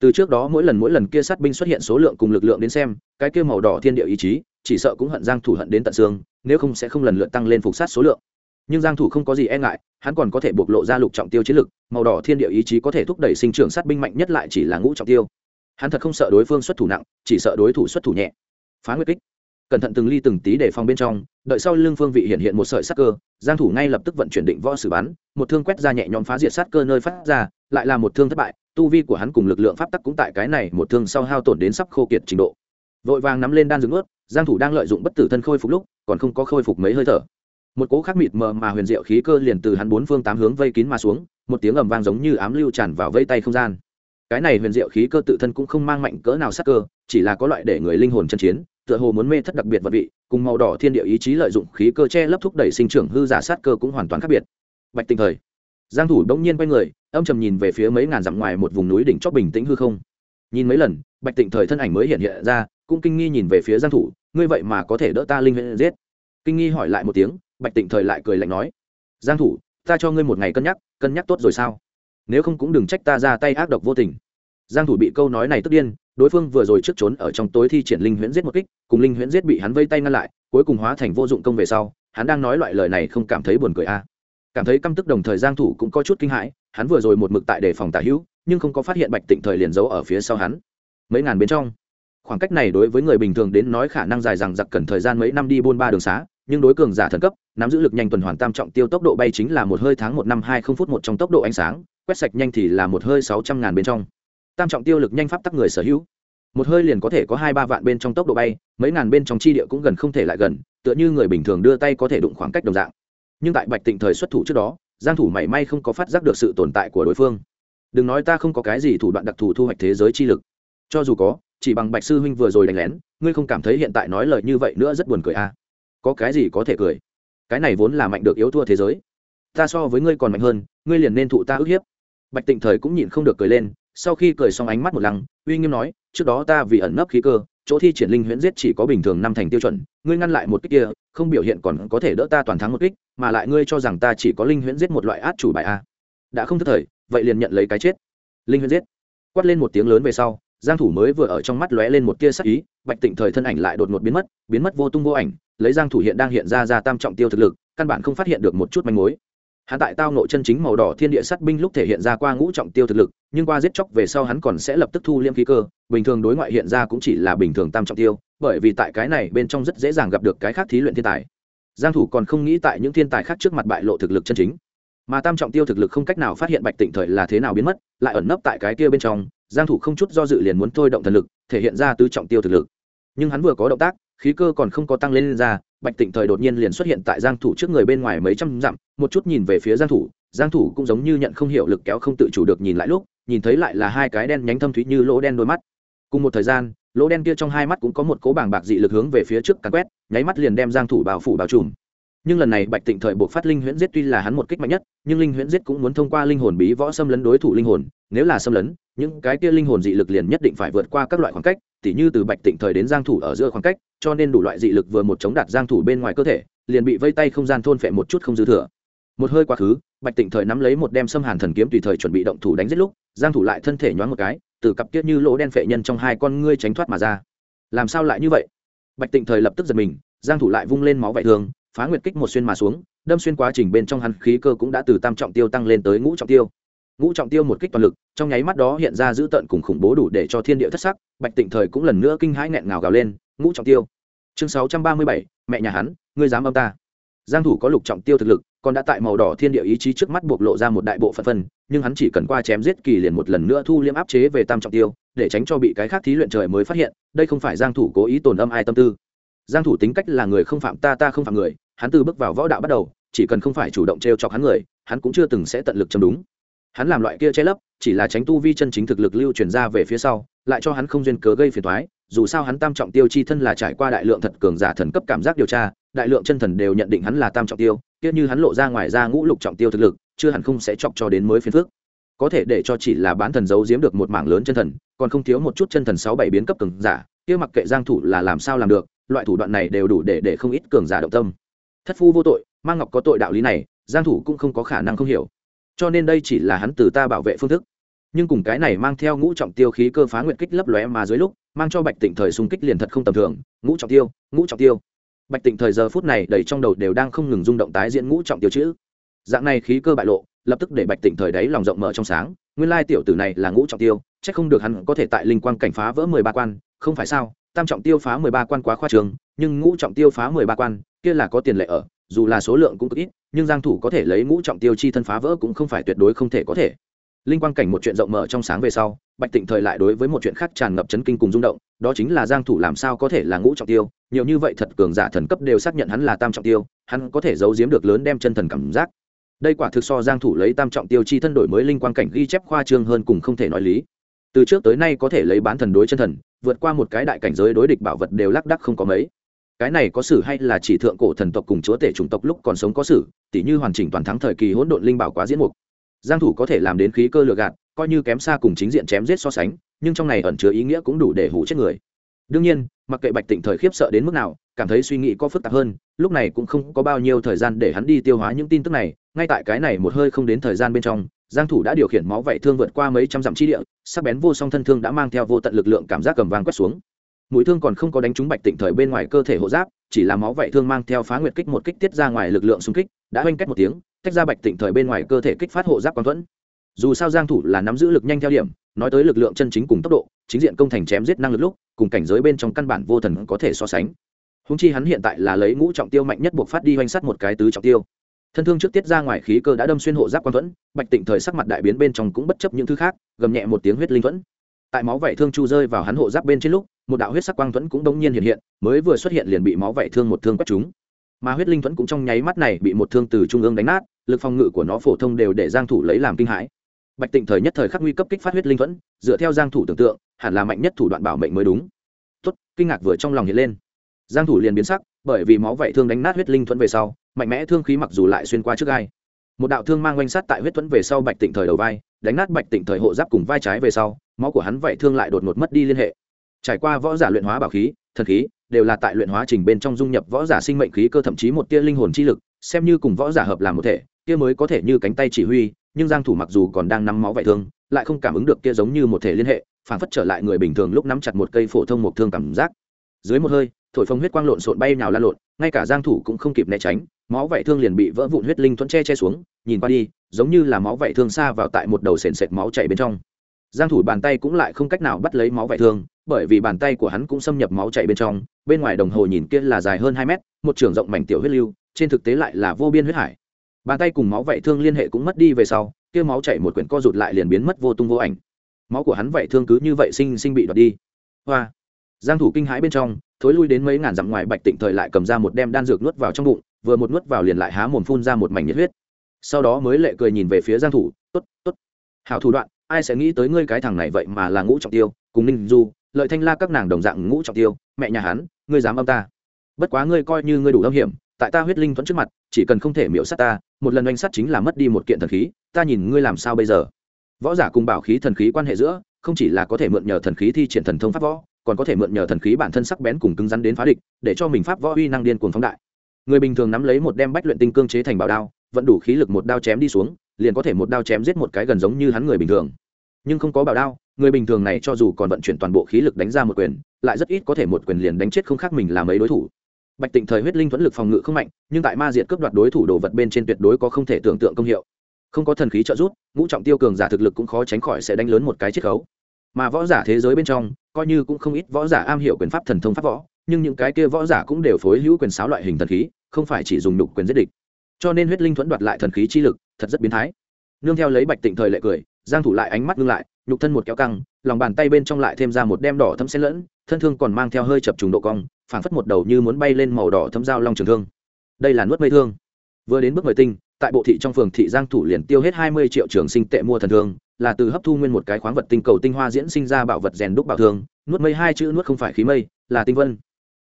Từ trước đó mỗi lần mỗi lần kia sát binh xuất hiện số lượng cùng lực lượng đến xem, cái kia màu đỏ thiên địa ý chí, chỉ sợ cũng hận giang thủ hận đến tận xương, nếu không sẽ không lần lượt tăng lên phục sát số lượng. Nhưng giang thủ không có gì e ngại, hắn còn có thể bộc lộ ra lục trọng tiêu chiến lực, màu đỏ thiên địa ý chí có thể thúc đẩy sinh trưởng sát binh mạnh nhất lại chỉ là ngũ trọng tiêu. Hắn thật không sợ đối phương xuất thủ nặng, chỉ sợ đối thủ xuất thủ nhẹ. Phá nguyệt kích cẩn thận từng ly từng tí để phòng bên trong, đợi sau lưng phương vị hiện hiện một sợi sắc cơ, giang thủ ngay lập tức vận chuyển định võ sử bắn, một thương quét ra nhẹ nhõm phá diệt sát cơ nơi phát ra, lại là một thương thất bại, tu vi của hắn cùng lực lượng pháp tắc cũng tại cái này một thương sau hao tổn đến sắp khô kiệt trình độ. Vội vàng nắm lên đan dược ướt giang thủ đang lợi dụng bất tử thân khôi phục lúc, còn không có khôi phục mấy hơi thở. Một cỗ khắc mịt mờ mà huyền diệu khí cơ liền từ hắn bốn phương tám hướng vây kín mà xuống, một tiếng ầm vang giống như ám lưu tràn vào vây tay không gian. Cái này huyền diệu khí cơ tự thân cũng không mang mạnh cỡ nào sát cơ, chỉ là có loại để người linh hồn chân chiến tựa hồ muốn mê thất đặc biệt vật vị, cùng màu đỏ thiên địa ý chí lợi dụng khí cơ che lấp thúc đẩy sinh trưởng hư giả sát cơ cũng hoàn toàn khác biệt. Bạch tình thời, giang thủ đống nhiên quay người, âm trầm nhìn về phía mấy ngàn dặm ngoài một vùng núi đỉnh chót bình tĩnh hư không. Nhìn mấy lần, bạch tịnh thời thân ảnh mới hiện hiện ra, cũng kinh nghi nhìn về phía giang thủ, ngươi vậy mà có thể đỡ ta linh huyễn giết? Kinh nghi hỏi lại một tiếng, bạch tịnh thời lại cười lạnh nói, giang thủ, ta cho ngươi một ngày cân nhắc cân nhắc tốt rồi sao? Nếu không cũng đừng trách ta ra tay ác độc vô tình. Giang thủ bị câu nói này tức điên đối phương vừa rồi trước trốn ở trong tối thi triển linh huyễn giết một kích, cùng linh huyễn giết bị hắn vây tay ngăn lại, cuối cùng hóa thành vô dụng công về sau, hắn đang nói loại lời này không cảm thấy buồn cười a à. cảm thấy căm tức đồng thời giang thủ cũng có chút kinh hãi, hắn vừa rồi một mực tại đề phòng tả hữu, nhưng không có phát hiện bạch tịnh thời liền giấu ở phía sau hắn mấy ngàn bên trong, khoảng cách này đối với người bình thường đến nói khả năng dài rằng giặc cần thời gian mấy năm đi buôn ba đường xá, nhưng đối cường giả thần cấp, nắm giữ lực nhanh tuần hoàn tam trọng tiêu tốc độ bay chính là một hơi tháng một năm hai không phút một trong tốc độ ánh sáng, quét sạch nhanh thì là một hơi sáu trăm ngàn bên trong tam trọng tiêu lực nhanh pháp tắc người sở hữu. Một hơi liền có thể có hai ba vạn bên trong tốc độ bay, mấy ngàn bên trong chi địa cũng gần không thể lại gần, tựa như người bình thường đưa tay có thể đụng khoảng cách đồng dạng. Nhưng tại bạch tịnh thời xuất thủ trước đó, giang thủ mảy may không có phát giác được sự tồn tại của đối phương. Đừng nói ta không có cái gì thủ đoạn đặc thù thu hoạch thế giới chi lực. Cho dù có, chỉ bằng bạch sư huynh vừa rồi đánh lén, ngươi không cảm thấy hiện tại nói lời như vậy nữa rất buồn cười à? Có cái gì có thể cười? Cái này vốn là mạnh được yếu thua thế giới. Ta so với ngươi còn mạnh hơn, ngươi liền nên thụ ta ức hiếp. Bạch tịnh thời cũng nhịn không được cười lên sau khi cười xong ánh mắt một lăng, uy nghiêm nói, trước đó ta vì ẩn nấp khí cơ, chỗ thi triển linh huyễn giết chỉ có bình thường năm thành tiêu chuẩn, ngươi ngăn lại một kích kia, không biểu hiện còn có thể đỡ ta toàn thắng một kích, mà lại ngươi cho rằng ta chỉ có linh huyễn giết một loại át chủ bài a. Đã không thất thời, vậy liền nhận lấy cái chết. Linh huyễn giết? Quát lên một tiếng lớn về sau, giang thủ mới vừa ở trong mắt lóe lên một tia sắc ý, bạch tịnh thời thân ảnh lại đột ngột biến mất biến mất vô tung vô ảnh, lấy giang thủ hiện đang hiện ra ra tam trọng tiêu thực lực, căn bản không phát hiện được một chút manh mối hắn tại tao nội chân chính màu đỏ thiên địa sát binh lúc thể hiện ra qua ngũ trọng tiêu thực lực, nhưng qua giết chóc về sau hắn còn sẽ lập tức thu liêm khí cơ, bình thường đối ngoại hiện ra cũng chỉ là bình thường tam trọng tiêu, bởi vì tại cái này bên trong rất dễ dàng gặp được cái khác thí luyện thiên tài. Giang thủ còn không nghĩ tại những thiên tài khác trước mặt bại lộ thực lực chân chính. Mà tam trọng tiêu thực lực không cách nào phát hiện bạch tịnh thời là thế nào biến mất, lại ẩn nấp tại cái kia bên trong, giang thủ không chút do dự liền muốn thôi động thần lực, thể hiện ra tứ trọng tiêu thực lực. Nhưng hắn vừa có động tác khí cơ còn không có tăng lên, lên ra bạch tịnh thời đột nhiên liền xuất hiện tại giang thủ trước người bên ngoài mấy trăm dặm một chút nhìn về phía giang thủ giang thủ cũng giống như nhận không hiểu lực kéo không tự chủ được nhìn lại lúc nhìn thấy lại là hai cái đen nhánh thâm thúy như lỗ đen đôi mắt. Cùng một thời gian lỗ đen kia trong hai mắt cũng có một cố bảng bạc dị lực hướng về phía trước càn quét nháy mắt liền đem giang thủ bao phủ bao trùm. Nhưng lần này bạch tịnh thời buộc phát linh huyễn giết tuy là hắn một kích mạnh nhất nhưng linh huyễn giết cũng muốn thông qua linh hồn bí võ xâm lấn đối thủ linh hồn nếu là xâm lấn, những cái kia linh hồn dị lực liền nhất định phải vượt qua các loại khoảng cách, tỉ như từ bạch tịnh thời đến giang thủ ở giữa khoảng cách, cho nên đủ loại dị lực vừa một chống đạt giang thủ bên ngoài cơ thể, liền bị vây tay không gian thôn phệ một chút không dư thừa. Một hơi quá khứ, bạch tịnh thời nắm lấy một đem xâm hàn thần kiếm tùy thời chuẩn bị động thủ đánh giết lúc, giang thủ lại thân thể nhoáng một cái, từ cặp kiết như lỗ đen phệ nhân trong hai con ngươi tránh thoát mà ra. Làm sao lại như vậy? Bạch tịnh thời lập tức giật mình, giang thủ lại vung lên máu vảy thường phá nguyệt kích một xuyên mà xuống, đâm xuyên quá trình bên trong hắn khí cơ cũng đã từ tam trọng tiêu tăng lên tới ngũ trọng tiêu ngũ trọng tiêu một kích toàn lực, trong nháy mắt đó hiện ra dữ tợn cùng khủng bố đủ để cho thiên địa thất sắc, bạch tịnh thời cũng lần nữa kinh hãi nghẹn ngào gào lên, ngũ trọng tiêu, chương sáu trăm ba mươi bảy, mẹ nhà hắn, ngươi dám âm ta. Giang thủ có lục trọng tiêu thực lực, còn đã tại màu đỏ thiên địa ý chí trước mắt bộc lộ ra một đại bộ phận phân, nhưng hắn chỉ cần qua chém giết kỳ liền một lần nữa thu liêm áp chế về tam trọng tiêu, để tránh cho bị cái khác thí luyện trời mới phát hiện, đây không phải giang thủ cố ý tổn âm ai tâm tư. Giang thủ tính cách là người không phạm ta ta không phạm người, hắn từ bước vào võ đạo bắt đầu, chỉ cần không phải chủ động treo chọc hắn người, hắn cũng chưa từng sẽ tận lực chấm đúng hắn làm loại kia che lấp, chỉ là tránh tu vi chân chính thực lực lưu truyền ra về phía sau, lại cho hắn không duyên cớ gây phiền toái, dù sao hắn tam trọng tiêu chi thân là trải qua đại lượng thật cường giả thần cấp cảm giác điều tra, đại lượng chân thần đều nhận định hắn là tam trọng tiêu, kia như hắn lộ ra ngoài ra ngũ lục trọng tiêu thực lực, chưa hẳn không sẽ chọc cho đến mới phiền phước có thể để cho chỉ là bán thần giấu giếm được một mảng lớn chân thần, còn không thiếu một chút chân thần sáu bảy biến cấp cường giả, kia mặc kệ giang thủ là làm sao làm được, loại thủ đoạn này đều đủ để để không ít cường giả động tâm. Thất phu vô tội mang ngọc có tội đạo lý này, giang thủ cũng không có khả năng không hiểu cho nên đây chỉ là hắn từ ta bảo vệ phương thức. Nhưng cùng cái này mang theo ngũ trọng tiêu khí cơ phá nguyện kích lấp lóe mà dưới lúc, mang cho bạch tịnh thời xung kích liền thật không tầm thường. Ngũ trọng tiêu, ngũ trọng tiêu. Bạch tịnh thời giờ phút này đầy trong đầu đều đang không ngừng rung động tái diễn ngũ trọng tiêu chữ. Dạng này khí cơ bại lộ, lập tức để bạch tịnh thời đấy lòng rộng mở trong sáng. Nguyên lai tiểu tử này là ngũ trọng tiêu, chắc không được hắn có thể tại linh quang cảnh phá vỡ mười ba quan. Không phải sao, tam trọng tiêu phá mười ba quan quá khoa trường, nhưng ngũ trọng tiêu phá mười ba quan, kia là có tiền lệ ở dù là số lượng cũng cực ít, nhưng giang thủ có thể lấy ngũ trọng tiêu chi thân phá vỡ cũng không phải tuyệt đối không thể có thể. Linh quang cảnh một chuyện rộng mở trong sáng về sau, bạch tịnh thời lại đối với một chuyện khác tràn ngập chấn kinh cùng rung động, đó chính là giang thủ làm sao có thể là ngũ trọng tiêu, nhiều như vậy thật cường giả thần cấp đều xác nhận hắn là tam trọng tiêu, hắn có thể giấu giếm được lớn đem chân thần cảm giác. Đây quả thực so giang thủ lấy tam trọng tiêu chi thân đổi mới linh quang cảnh ghi chép khoa trương hơn cùng không thể nói lý. Từ trước tới nay có thể lấy bán thần đối chân thần, vượt qua một cái đại cảnh giới đối địch bảo vật đều lắc đắc không có mấy cái này có sử hay là chỉ thượng cổ thần tộc cùng chúa tể chủng tộc lúc còn sống có sử tỷ như hoàn chỉnh toàn thắng thời kỳ hỗn độn linh bảo quá diễn mục. Giang thủ có thể làm đến khí cơ lừa gạt, coi như kém xa cùng chính diện chém giết so sánh, nhưng trong này ẩn chứa ý nghĩa cũng đủ để hủ chết người. Đương nhiên, mặc kệ bạch tịnh thời khiếp sợ đến mức nào, cảm thấy suy nghĩ có phức tạp hơn, lúc này cũng không có bao nhiêu thời gian để hắn đi tiêu hóa những tin tức này, ngay tại cái này một hơi không đến thời gian bên trong, giang thủ đã điều khiển máu vậy thương vượt qua mấy trăm dặm chi địa, sắc bén vô song thân thương đã mang theo vô tận lực lượng cảm giác cầm vang quét xuống mũi thương còn không có đánh trúng bạch tịnh thời bên ngoài cơ thể hộ giáp, chỉ là máu vậy thương mang theo phá nguyệt kích một kích tiết ra ngoài lực lượng xung kích, đã oanh cách một tiếng, tách ra bạch tịnh thời bên ngoài cơ thể kích phát hộ giáp quang thuẫn. Dù sao giang thủ là nắm giữ lực nhanh theo điểm, nói tới lực lượng chân chính cùng tốc độ, chính diện công thành chém giết năng lực lúc, cùng cảnh giới bên trong căn bản vô thần có thể so sánh. Húng chi hắn hiện tại là lấy ngũ trọng tiêu mạnh nhất buộc phát đi oanh sắt một cái tứ trọng tiêu. Thân thương trước tiết ra ngoài khí cơ đã đâm xuyên hộ giáp quang thuẫn, bạch tịnh thời sắc mặt đại biến bên trong cũng bất chấp những thứ khác, gầm nhẹ một tiếng huyết linh thuẫn tại máu vảy thương chu rơi vào hắn hộ giáp bên trên lúc, một đạo huyết sắc quang thuẫn cũng đống nhiên hiện hiện, mới vừa xuất hiện liền bị máu vảy thương một thương quét chúng mà huyết linh thuẫn cũng trong nháy mắt này bị một thương từ trung ương đánh nát, lực phòng ngự của nó phổ thông đều để giang thủ lấy làm kinh hãi. Bạch tịnh thời nhất thời khắc nguy cấp kích phát huyết linh thuẫn, dựa theo giang thủ tưởng tượng, hẳn là mạnh nhất thủ đoạn bảo mệnh mới đúng. Tốt, kinh ngạc vừa trong lòng hiện lên. Giang thủ liền biến sắc, bởi vì máu vảy thương đánh nát huyết linh thuẫn về sau, mạnh mẽ thương khí mặc dù lại xuyên qua trước gai. Một đạo thương mang quanh sát tại huyết thuẫn về sau bạch tịnh thời đầu vai, đánh nát bạch tịnh thời hộ giáp cùng vai trái về sau máu của hắn vảy thương lại đột ngột mất đi liên hệ. Trải qua võ giả luyện hóa bảo khí, thần khí, đều là tại luyện hóa trình bên trong dung nhập võ giả sinh mệnh khí cơ thậm chí một tia linh hồn chi lực, xem như cùng võ giả hợp làm một thể, kia mới có thể như cánh tay chỉ huy, nhưng giang thủ mặc dù còn đang nắm máu vảy thương, lại không cảm ứng được kia giống như một thể liên hệ, phản phất trở lại người bình thường lúc nắm chặt một cây phổ thông một thương cảm giác. Dưới một hơi, thổi phồng huyết quang lộn xộn bay nhào lan lộn, ngay cả giang thủ cũng không kịp né tránh, máu vảy thương liền bị vỡ vụn huyết linh thuẫn che che xuống, nhìn qua đi, giống như là máu vảy thương xa vào tại một đầu sền sệt máu chảy bên trong giang thủ bàn tay cũng lại không cách nào bắt lấy máu vảy thương, bởi vì bàn tay của hắn cũng xâm nhập máu chảy bên trong, bên ngoài đồng hồ nhìn kia là dài hơn 2 mét, một trường rộng mảnh tiểu huyết lưu, trên thực tế lại là vô biên huyết hải. Bàn tay cùng máu vảy thương liên hệ cũng mất đi về sau, kia máu chảy một quyển co rụt lại liền biến mất vô tung vô ảnh. Máu của hắn vảy thương cứ như vậy sinh sinh bị đoạt đi. Hoa. Giang thủ kinh hãi bên trong, thối lui đến mấy ngàn dặm ngoài bạch tịnh thời lại cầm ra một đem đan dược nuốt vào trong bụng, vừa một nuốt vào liền lại há mồm phun ra một mảnh nhiệt huyết. Sau đó mới lệ cười nhìn về phía giang thủ, tốt tốt. Hảo thủ đoạn ai sẽ nghĩ tới ngươi cái thằng này vậy mà là ngũ trọng tiêu, cùng ninh du, lợi thanh la các nàng đồng dạng ngũ trọng tiêu, mẹ nhà hắn, ngươi dám âm ta. Bất quá ngươi coi như ngươi đủ âm hiểm, tại ta huyết linh thuẫn trước mặt, chỉ cần không thể miễu sát ta, một lần oanh sát chính là mất đi một kiện thần khí, ta nhìn ngươi làm sao bây giờ? Võ giả cùng bảo khí thần khí quan hệ giữa, không chỉ là có thể mượn nhờ thần khí thi triển thần thông pháp võ, còn có thể mượn nhờ thần khí bản thân sắc bén cùng cứng rắn đến phá địch, để cho mình pháp võ uy năng điên cuồng phóng đại. Người bình thường nắm lấy một đem bách luyện tinh cương chế thành bảo đao vẫn đủ khí lực một đao chém đi xuống, liền có thể một đao chém giết một cái gần giống như hắn người bình thường nhưng không có bảo đao, người bình thường này cho dù còn vận chuyển toàn bộ khí lực đánh ra một quyền, lại rất ít có thể một quyền liền đánh chết không khác mình là mấy đối thủ. Bạch tịnh thời huyết linh thuẫn lực phòng ngự không mạnh, nhưng tại ma diệt cướp đoạt đối thủ đồ vật bên trên tuyệt đối có không thể tưởng tượng công hiệu. Không có thần khí trợ giúp, ngũ trọng tiêu cường giả thực lực cũng khó tránh khỏi sẽ đánh lớn một cái chiết khấu. Mà võ giả thế giới bên trong, coi như cũng không ít võ giả am hiểu quyền pháp thần thông pháp võ, nhưng những cái kia võ giả cũng đều phối hữu quyền sáo loại hình thần khí, không phải chỉ dùng nhục quyền giết địch. Cho nên huyết linh thuẫn đoạt lại thần khí chi lực, thật rất biến thái. Nương theo lấy bạch tịnh thời lệ cười giang thủ lại ánh mắt ngưng lại, nhục thân một kéo căng, lòng bàn tay bên trong lại thêm ra một đem đỏ thấm xen lẫn, thân thương còn mang theo hơi chập trùng độ cong, phảng phất một đầu như muốn bay lên màu đỏ thấm dao long trường thương. Đây là nuốt mây thương. Vừa đến bước mười tinh, tại bộ thị trong phường thị giang thủ liền tiêu hết 20 triệu trường sinh tệ mua thần thương, là từ hấp thu nguyên một cái khoáng vật tinh cầu tinh hoa diễn sinh ra bảo vật rèn đúc bảo thương, nuốt mây hai chữ nuốt không phải khí mây, là tinh vân.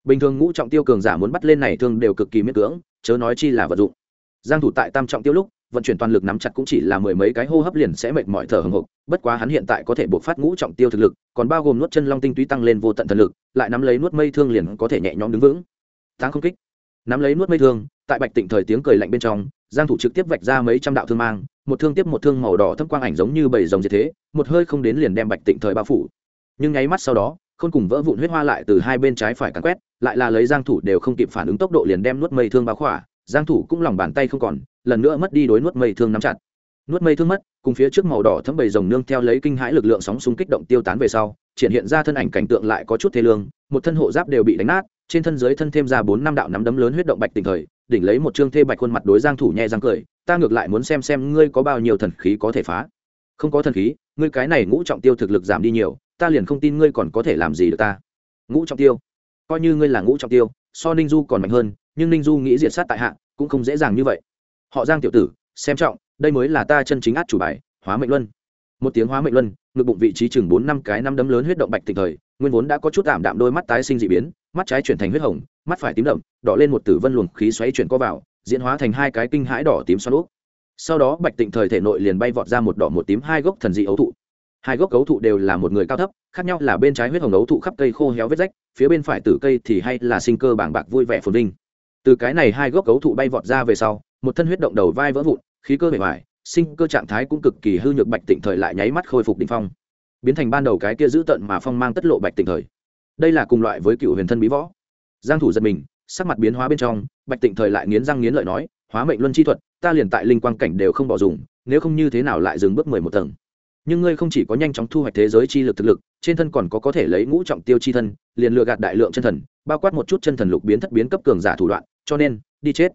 Bình thường ngũ trọng tiêu cường giả muốn bắt lên này thương đều cực kỳ miễn cưỡng, chớ nói chi là vật dụng. Giang thủ tại tam trọng tiêu lúc vận chuyển toàn lực nắm chặt cũng chỉ là mười mấy cái hô hấp liền sẽ mệt mỏi thở hổn hộc bất quá hắn hiện tại có thể buộc phát ngũ trọng tiêu thực lực, còn bao gồm nuốt chân long tinh túy tăng lên vô tận thần lực, lại nắm lấy nuốt mây thương liền có thể nhẹ nhõm đứng vững. Tăng không kích. Nắm lấy nuốt mây thương, tại bạch tịnh thời tiếng cười lạnh bên trong, giang thủ trực tiếp vạch ra mấy trăm đạo thương mang, một thương tiếp một thương màu đỏ thâm quang ảnh giống như bầy rồng như thế, một hơi không đến liền đem bạch tịnh thời bao phủ. Nhưng nháy mắt sau đó, khôn cùng vỡ vụn huyết hoa lại từ hai bên trái phải cắn quét, lại là lấy giang thủ đều không kịp phản ứng tốc độ liền đem nuốt mây thương bao khỏa. Giang thủ cũng lòng bàn tay không còn lần nữa mất đi đối nuốt mây thương nắm chặt. Nuốt mây thương mất, cùng phía trước màu đỏ thấm bầy rồng nương theo lấy kinh hãi lực lượng sóng xung kích động tiêu tán về sau, triển hiện ra thân ảnh cảnh tượng lại có chút thê lương, một thân hộ giáp đều bị đánh nát, trên thân dưới thân thêm ra bốn năm đạo nắm đấm lớn huyết động bạch tình thời, đỉnh lấy một trương thê bạch khuôn mặt đối giang thủ nhẹ răng cười, ta ngược lại muốn xem xem ngươi có bao nhiêu thần khí có thể phá. Không có thần khí, ngươi cái này ngũ trọng tiêu thực lực giảm đi nhiều, ta liền không tin ngươi còn có thể làm gì được ta. Ngũ trọng tiêu? Coi như ngươi là ngũ trọng tiêu, so ninh du còn mạnh hơn, nhưng ninh du nghĩ diệt sát tại hạ, cũng không dễ dàng như vậy họ giang tiểu tử, xem trọng, đây mới là ta chân chính át chủ bài, hóa mệnh luân. Một tiếng hóa mệnh luân, ngực bụng vị trí chừng bốn năm cái năm đấm lớn huyết động bạch tịnh thời, nguyên vốn đã có chút tạm đạm đôi mắt tái sinh dị biến, mắt trái chuyển thành huyết hồng, mắt phải tím đậm, đỏ lên một tử vân luồng khí xoáy chuyển co vào, diễn hóa thành hai cái kinh hãi đỏ tím xoắn úp. Sau đó, bạch tịnh thời thể nội liền bay vọt ra một đỏ một tím hai gốc thần dị ấu thụ. Hai gốc ấu thụ đều là một người cao thấp, khác nhau là bên trái huyết hồng ấu thụ khắp cây khô héo vết rách, phía bên phải tử cây thì hay là sinh cơ bảng bạc vui vẻ phồn vinh. Từ cái này hai gốc ấu thụ bay vọt ra về sau một thân huyết động đầu vai vỡ vụn, khí cơ bề ngoài, sinh cơ trạng thái cũng cực kỳ hư nhược bạch tịnh thời lại nháy mắt khôi phục đỉnh phong. Biến thành ban đầu cái kia giữ tận mà phong mang tất lộ bạch tịnh thời. Đây là cùng loại với cựu huyền thân bí võ. Giang thủ giật mình, sắc mặt biến hóa bên trong, bạch tịnh thời lại nghiến răng nghiến lợi nói, hóa mệnh luân chi thuật, ta liền tại linh quang cảnh đều không bỏ dùng, nếu không như thế nào lại dừng bước mười một tầng. Nhưng ngươi không chỉ có nhanh chóng thu hoạch thế giới chi lực thực lực, trên thân còn có có thể lấy ngũ trọng tiêu chi thân, liền lừa gạt đại lượng chân thần, bao quát một chút chân thần lục biến thất biến cấp cường giả thủ đoạn, cho nên, đi chết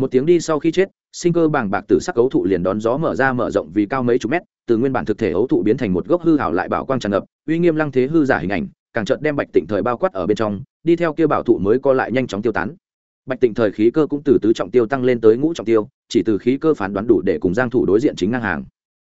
một tiếng đi sau khi chết, sinh cơ bàng bạc tử sắc ấu thụ liền đón gió mở ra mở rộng vì cao mấy chục mét, từ nguyên bản thực thể ấu thụ biến thành một gốc hư hảo lại bảo quang tràn ngập, uy nghiêm lăng thế hư giả hình ảnh, càng chợt đem bạch tịnh thời bao quát ở bên trong, đi theo kia bảo thụ mới co lại nhanh chóng tiêu tán. Bạch tịnh thời khí cơ cũng từ tứ trọng tiêu tăng lên tới ngũ trọng tiêu, chỉ từ khí cơ phán đoán đủ để cùng giang thủ đối diện chính ngang hàng.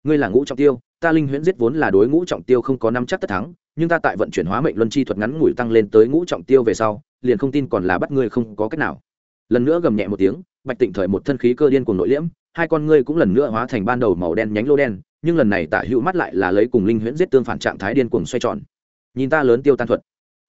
Ngươi là ngũ trọng tiêu, ta linh huyễn giết vốn là đối ngũ trọng tiêu không có năm chắc tất thắng, nhưng ta tại vận chuyển hóa mệnh luân chi thuật ngắn ngủi tăng lên tới ngũ trọng tiêu về sau, liền không tin còn là bắt ngươi không có cách nào lần nữa gầm nhẹ một tiếng, bạch tịnh thời một thân khí cơ điên cùng nội liễm, hai con ngươi cũng lần nữa hóa thành ban đầu màu đen nhánh lô đen, nhưng lần này tả hữu mắt lại là lấy cùng linh huyễn giết tương phản trạng thái điên cuồng xoay tròn. Nhìn ta lớn tiêu tan thuật.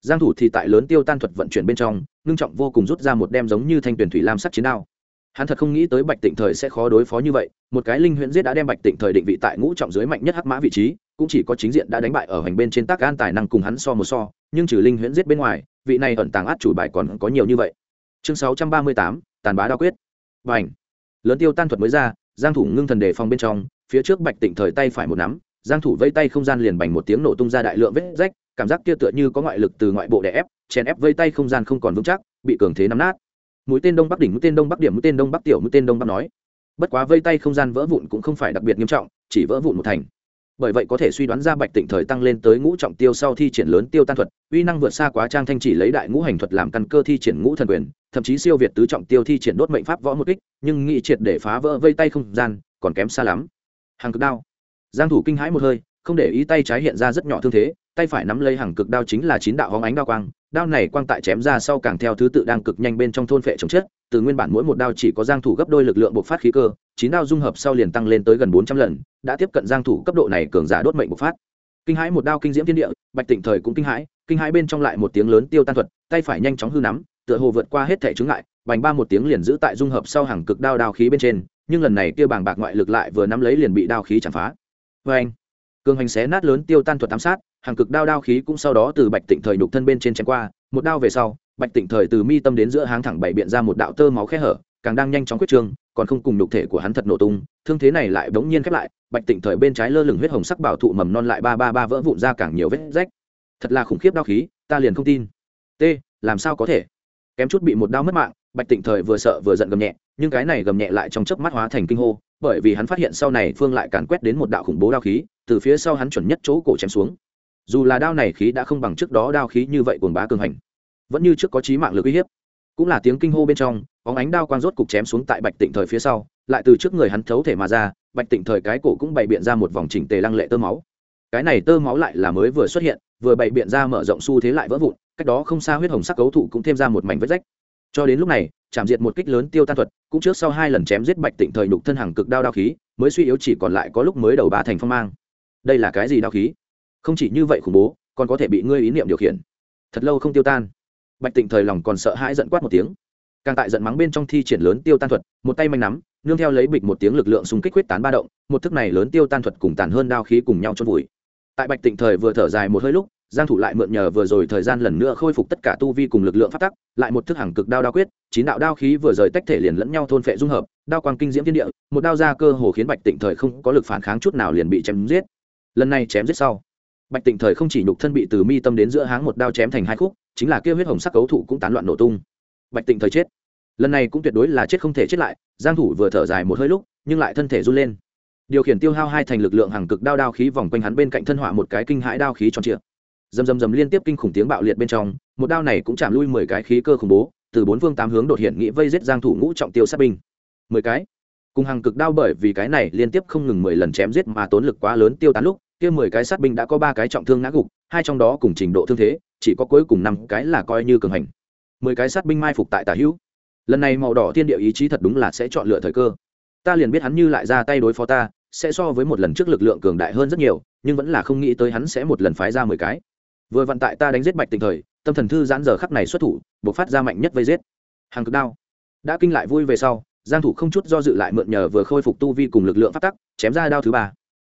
Giang thủ thì tại lớn tiêu tan thuật vận chuyển bên trong, ngưng trọng vô cùng rút ra một đem giống như thanh tuyển thủy lam sắc chiến đao. Hắn thật không nghĩ tới bạch tịnh thời sẽ khó đối phó như vậy, một cái linh huyễn giết đã đem bạch tịnh thời định vị tại ngũ trọng dưới mạnh nhất hắc mã vị trí, cũng chỉ có chính diện đã đánh bại ở hành bên trên tác an tài năng cùng hắn so một so, nhưng trừ linh huyễn giết bên ngoài, vị này ẩn tàng át chủ bài còn có nhiều như vậy chương 638, tàn bá đa quyết. Và ảnh lớn tiêu tan thuật mới ra giang thủ ngưng thần đề phòng bên trong phía trước bạch tịnh thời tay phải một nắm giang thủ vây tay không gian liền bành một tiếng nổ tung ra đại lượng vết rách cảm giác kia tựa như có ngoại lực từ ngoại bộ đè ép chèn ép vây tay không gian không còn vững chắc bị cường thế nắm nát. Mũi tên đông bắc đỉnh mũi tên đông bắc điểm mũi tên đông bắc tiểu mũi tên đông bắc nói. Bất quá vây tay không gian vỡ vụn cũng không phải đặc biệt nghiêm trọng chỉ vỡ vụn một thành bởi vậy có thể suy đoán ra bạch tịnh thời tăng lên tới ngũ trọng tiêu sau thi triển lớn tiêu tan thuật, uy năng vượt xa quá trang thanh chỉ lấy đại ngũ hành thuật làm căn cơ thi triển ngũ thần quyền, thậm chí siêu việt tứ trọng tiêu thi triển đốt mệnh pháp võ một kích, nhưng nghị triệt để phá vỡ vây tay không gian, còn kém xa lắm. Hàng cực đao. Giang thủ kinh hãi một hơi không để ý tay trái hiện ra rất nhỏ thương thế, tay phải nắm lấy hàng cực đao chính là chín đạo hóng ánh đao quang, đao này quang tại chém ra sau càng theo thứ tự đang cực nhanh bên trong thôn phệ chống chết, từ nguyên bản mỗi một đao chỉ có giang thủ gấp đôi lực lượng bộc phát khí cơ, chín đao dung hợp sau liền tăng lên tới gần 400 lần, đã tiếp cận giang thủ cấp độ này cường giả đốt mệnh bộc phát. Kinh hãi một đao kinh diễm thiên địa, bạch tịnh thời cũng kinh hãi kinh hãi bên trong lại một tiếng lớn tiêu tan thuật, tay phải nhanh chóng hư nắm, tựa hồ vượt qua hết thể chứng ngại, bành ba một tiếng liền giữ tại dung hợp sau hàng cực đao đao khí bên trên, nhưng lần này kia bàng bạc ngoại lực lại vừa nắm lấy liền bị đao khí chạm phá. Vê anh cường hành xé nát lớn tiêu tan thuật ám sát, hàng cực đao đao khí cũng sau đó từ bạch tịnh thời nhục thân bên trên chém qua, một đao về sau, bạch tịnh thời từ mi tâm đến giữa háng thẳng bảy biện ra một đạo tơ máu khe hở, càng đang nhanh chóng quyết trương còn không cùng nhục thể của hắn thật nổ tung, thương thế này lại bỗng nhiên khép lại, bạch tịnh thời bên trái lơ lửng huyết hồng sắc bảo thụ mầm non lại ba ba ba vỡ vụn ra càng nhiều vết rách. Thật là khủng khiếp đao khí, ta liền không tin. T, làm sao có thể? Kém chút bị một đao mất mạng, bạch tịnh thời vừa sợ vừa giận gầm nhẹ, nhưng cái này gầm nhẹ lại trong chớp mắt hóa thành kinh hô bởi vì hắn phát hiện sau này phương lại càn quét đến một đạo khủng bố đao khí, từ phía sau hắn chuẩn nhất chỗ cổ chém xuống. Dù là đao này khí đã không bằng trước đó đao khí như vậy cuồng bá cường hành, vẫn như trước có trí mạng lực uy hiếp. Cũng là tiếng kinh hô bên trong, bóng ánh đao quang rốt cục chém xuống tại bạch tịnh thời phía sau, lại từ trước người hắn thấu thể mà ra, bạch tịnh thời cái cổ cũng bày biện ra một vòng chỉnh tề lăng lệ tơ máu. Cái này tơ máu lại là mới vừa xuất hiện, vừa bày biện ra mở rộng xu thế lại vỡ vụn, cách đó không xa huyết hồng sắc cấu thụ cũng thêm ra một mảnh vết rách. Cho đến lúc này chạm diệt một kích lớn tiêu tan thuật, cũng trước sau hai lần chém giết bạch tịnh thời nhục thân hàng cực đao đao khí, mới suy yếu chỉ còn lại có lúc mới đầu ba thành phong mang. Đây là cái gì đao khí? Không chỉ như vậy khủng bố, còn có thể bị ngươi ý niệm điều khiển. Thật lâu không tiêu tan. Bạch tịnh thời lòng còn sợ hãi giận quát một tiếng. Càng tại giận mắng bên trong thi triển lớn tiêu tan thuật, một tay manh nắm, nương theo lấy bịch một tiếng lực lượng xung kích huyết tán ba động, một thức này lớn tiêu tan thuật cùng tàn hơn đao khí cùng nhau chôn vùi tại bạch tịnh thời vừa thở dài một hơi lúc, giang thủ lại mượn nhờ vừa rồi thời gian lần nữa khôi phục tất cả tu vi cùng lực lượng phát tắc, lại một thức hàng cực đao đao quyết, chín đạo đao khí vừa rời tách thể liền lẫn nhau thôn phệ dung hợp, đao quang kinh diễm thiên địa, một đao ra cơ hồ khiến bạch tịnh thời không có lực phản kháng chút nào liền bị chém giết. Lần này chém giết sau, bạch tịnh thời không chỉ nhục thân bị từ mi tâm đến giữa háng một đao chém thành hai khúc, chính là kia huyết hồng sắc cấu thụ cũng tán loạn nổ tung. Bạch tịnh thời chết. Lần này cũng tuyệt đối là chết không thể chết lại, giang thủ vừa thở dài một hơi lúc, nhưng lại thân thể run lên điều khiển tiêu hao hai thành lực lượng hàng cực đao đao khí vòng quanh hắn bên cạnh thân họa một cái kinh hãi đao khí tròn trịa. Dầm dầm dầm liên tiếp kinh khủng tiếng bạo liệt bên trong, một đao này cũng chạm lui mười cái khí cơ khủng bố, từ bốn phương tám hướng đột hiện nghĩ vây giết giang thủ ngũ trọng tiêu sát binh. Mười cái? Cùng hàng cực đao bởi vì cái này liên tiếp không ngừng mười lần chém giết mà tốn lực quá lớn tiêu tán lúc, kia mười cái sát binh đã có ba cái trọng thương ngã gục, hai trong đó cùng trình độ thương thế, chỉ có cuối cùng năm cái là coi như cường hành. Mười cái sát binh mai phục tại tả hữu. Lần này màu đỏ thiên địa ý chí thật đúng là sẽ chọn lựa thời cơ. Ta liền biết hắn như lại ra tay đối phó ta sẽ so với một lần trước lực lượng cường đại hơn rất nhiều, nhưng vẫn là không nghĩ tới hắn sẽ một lần phái ra mười cái. Vừa vận tại ta đánh giết bạch tình thời, tâm thần thư giãn giờ khắc này xuất thủ, buộc phát ra mạnh nhất vây giết. Hàng cực đao. Đã kinh lại vui về sau, giang thủ không chút do dự lại mượn nhờ vừa khôi phục tu vi cùng lực lượng phát tắc, chém ra đao thứ ba.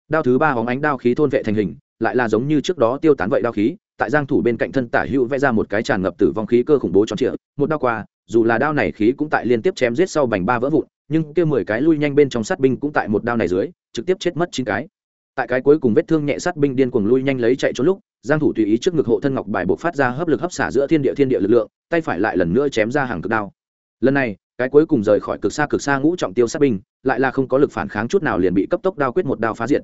Đao thứ ba hóng ánh đao khí thôn vệ thành hình, lại là giống như trước đó tiêu tán vậy đao khí, tại giang thủ bên cạnh thân tả hữu vẽ ra một cái tràn ngập tử vong khí cơ khủng bố tròn trịa, một đao qua, dù là đao này khí cũng tại liên tiếp chém giết sau bành ba vỡ vụn, nhưng kia mười cái lui nhanh bên trong sát binh cũng tại một đao này dưới trực tiếp chết mất chín cái. Tại cái cuối cùng vết thương nhẹ sát binh điên cuồng lui nhanh lấy chạy trốn lúc, giang thủ tùy ý trước ngực hộ thân ngọc bài buộc phát ra hấp lực hấp xả giữa thiên địa thiên địa lực lượng, tay phải lại lần nữa chém ra hàng cực đao. Lần này, cái cuối cùng rời khỏi cực xa cực xa ngũ trọng tiêu sát binh, lại là không có lực phản kháng chút nào liền bị cấp tốc đao quyết một đao phá diệt.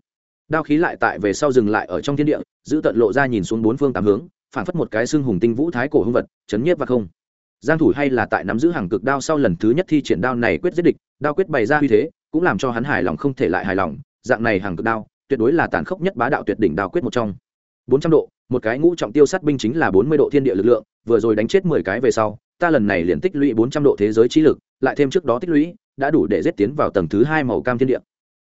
Đao khí lại tại về sau dừng lại ở trong thiên địa, giữ tận lộ ra nhìn xuống bốn phương tám hướng, phản phất một cái xương hùng tinh vũ thái cổ hung vật, chấn nhiếp và không. Giang thủ hay là tại nắm giữ hàng cực đao sau lần thứ nhất thi triển đao này quyết giết địch, đao quyết bày ra uy thế cũng làm cho hắn hài lòng không thể lại hài lòng, dạng này hàng cực đao, tuyệt đối là tàn khốc nhất bá đạo tuyệt đỉnh đao quyết một trong. 400 độ, một cái ngũ trọng tiêu sát binh chính là 40 độ thiên địa lực lượng, vừa rồi đánh chết 10 cái về sau, ta lần này liền tích lũy 400 độ thế giới trí lực, lại thêm trước đó tích lũy, đã đủ để giết tiến vào tầng thứ hai màu cam thiên địa.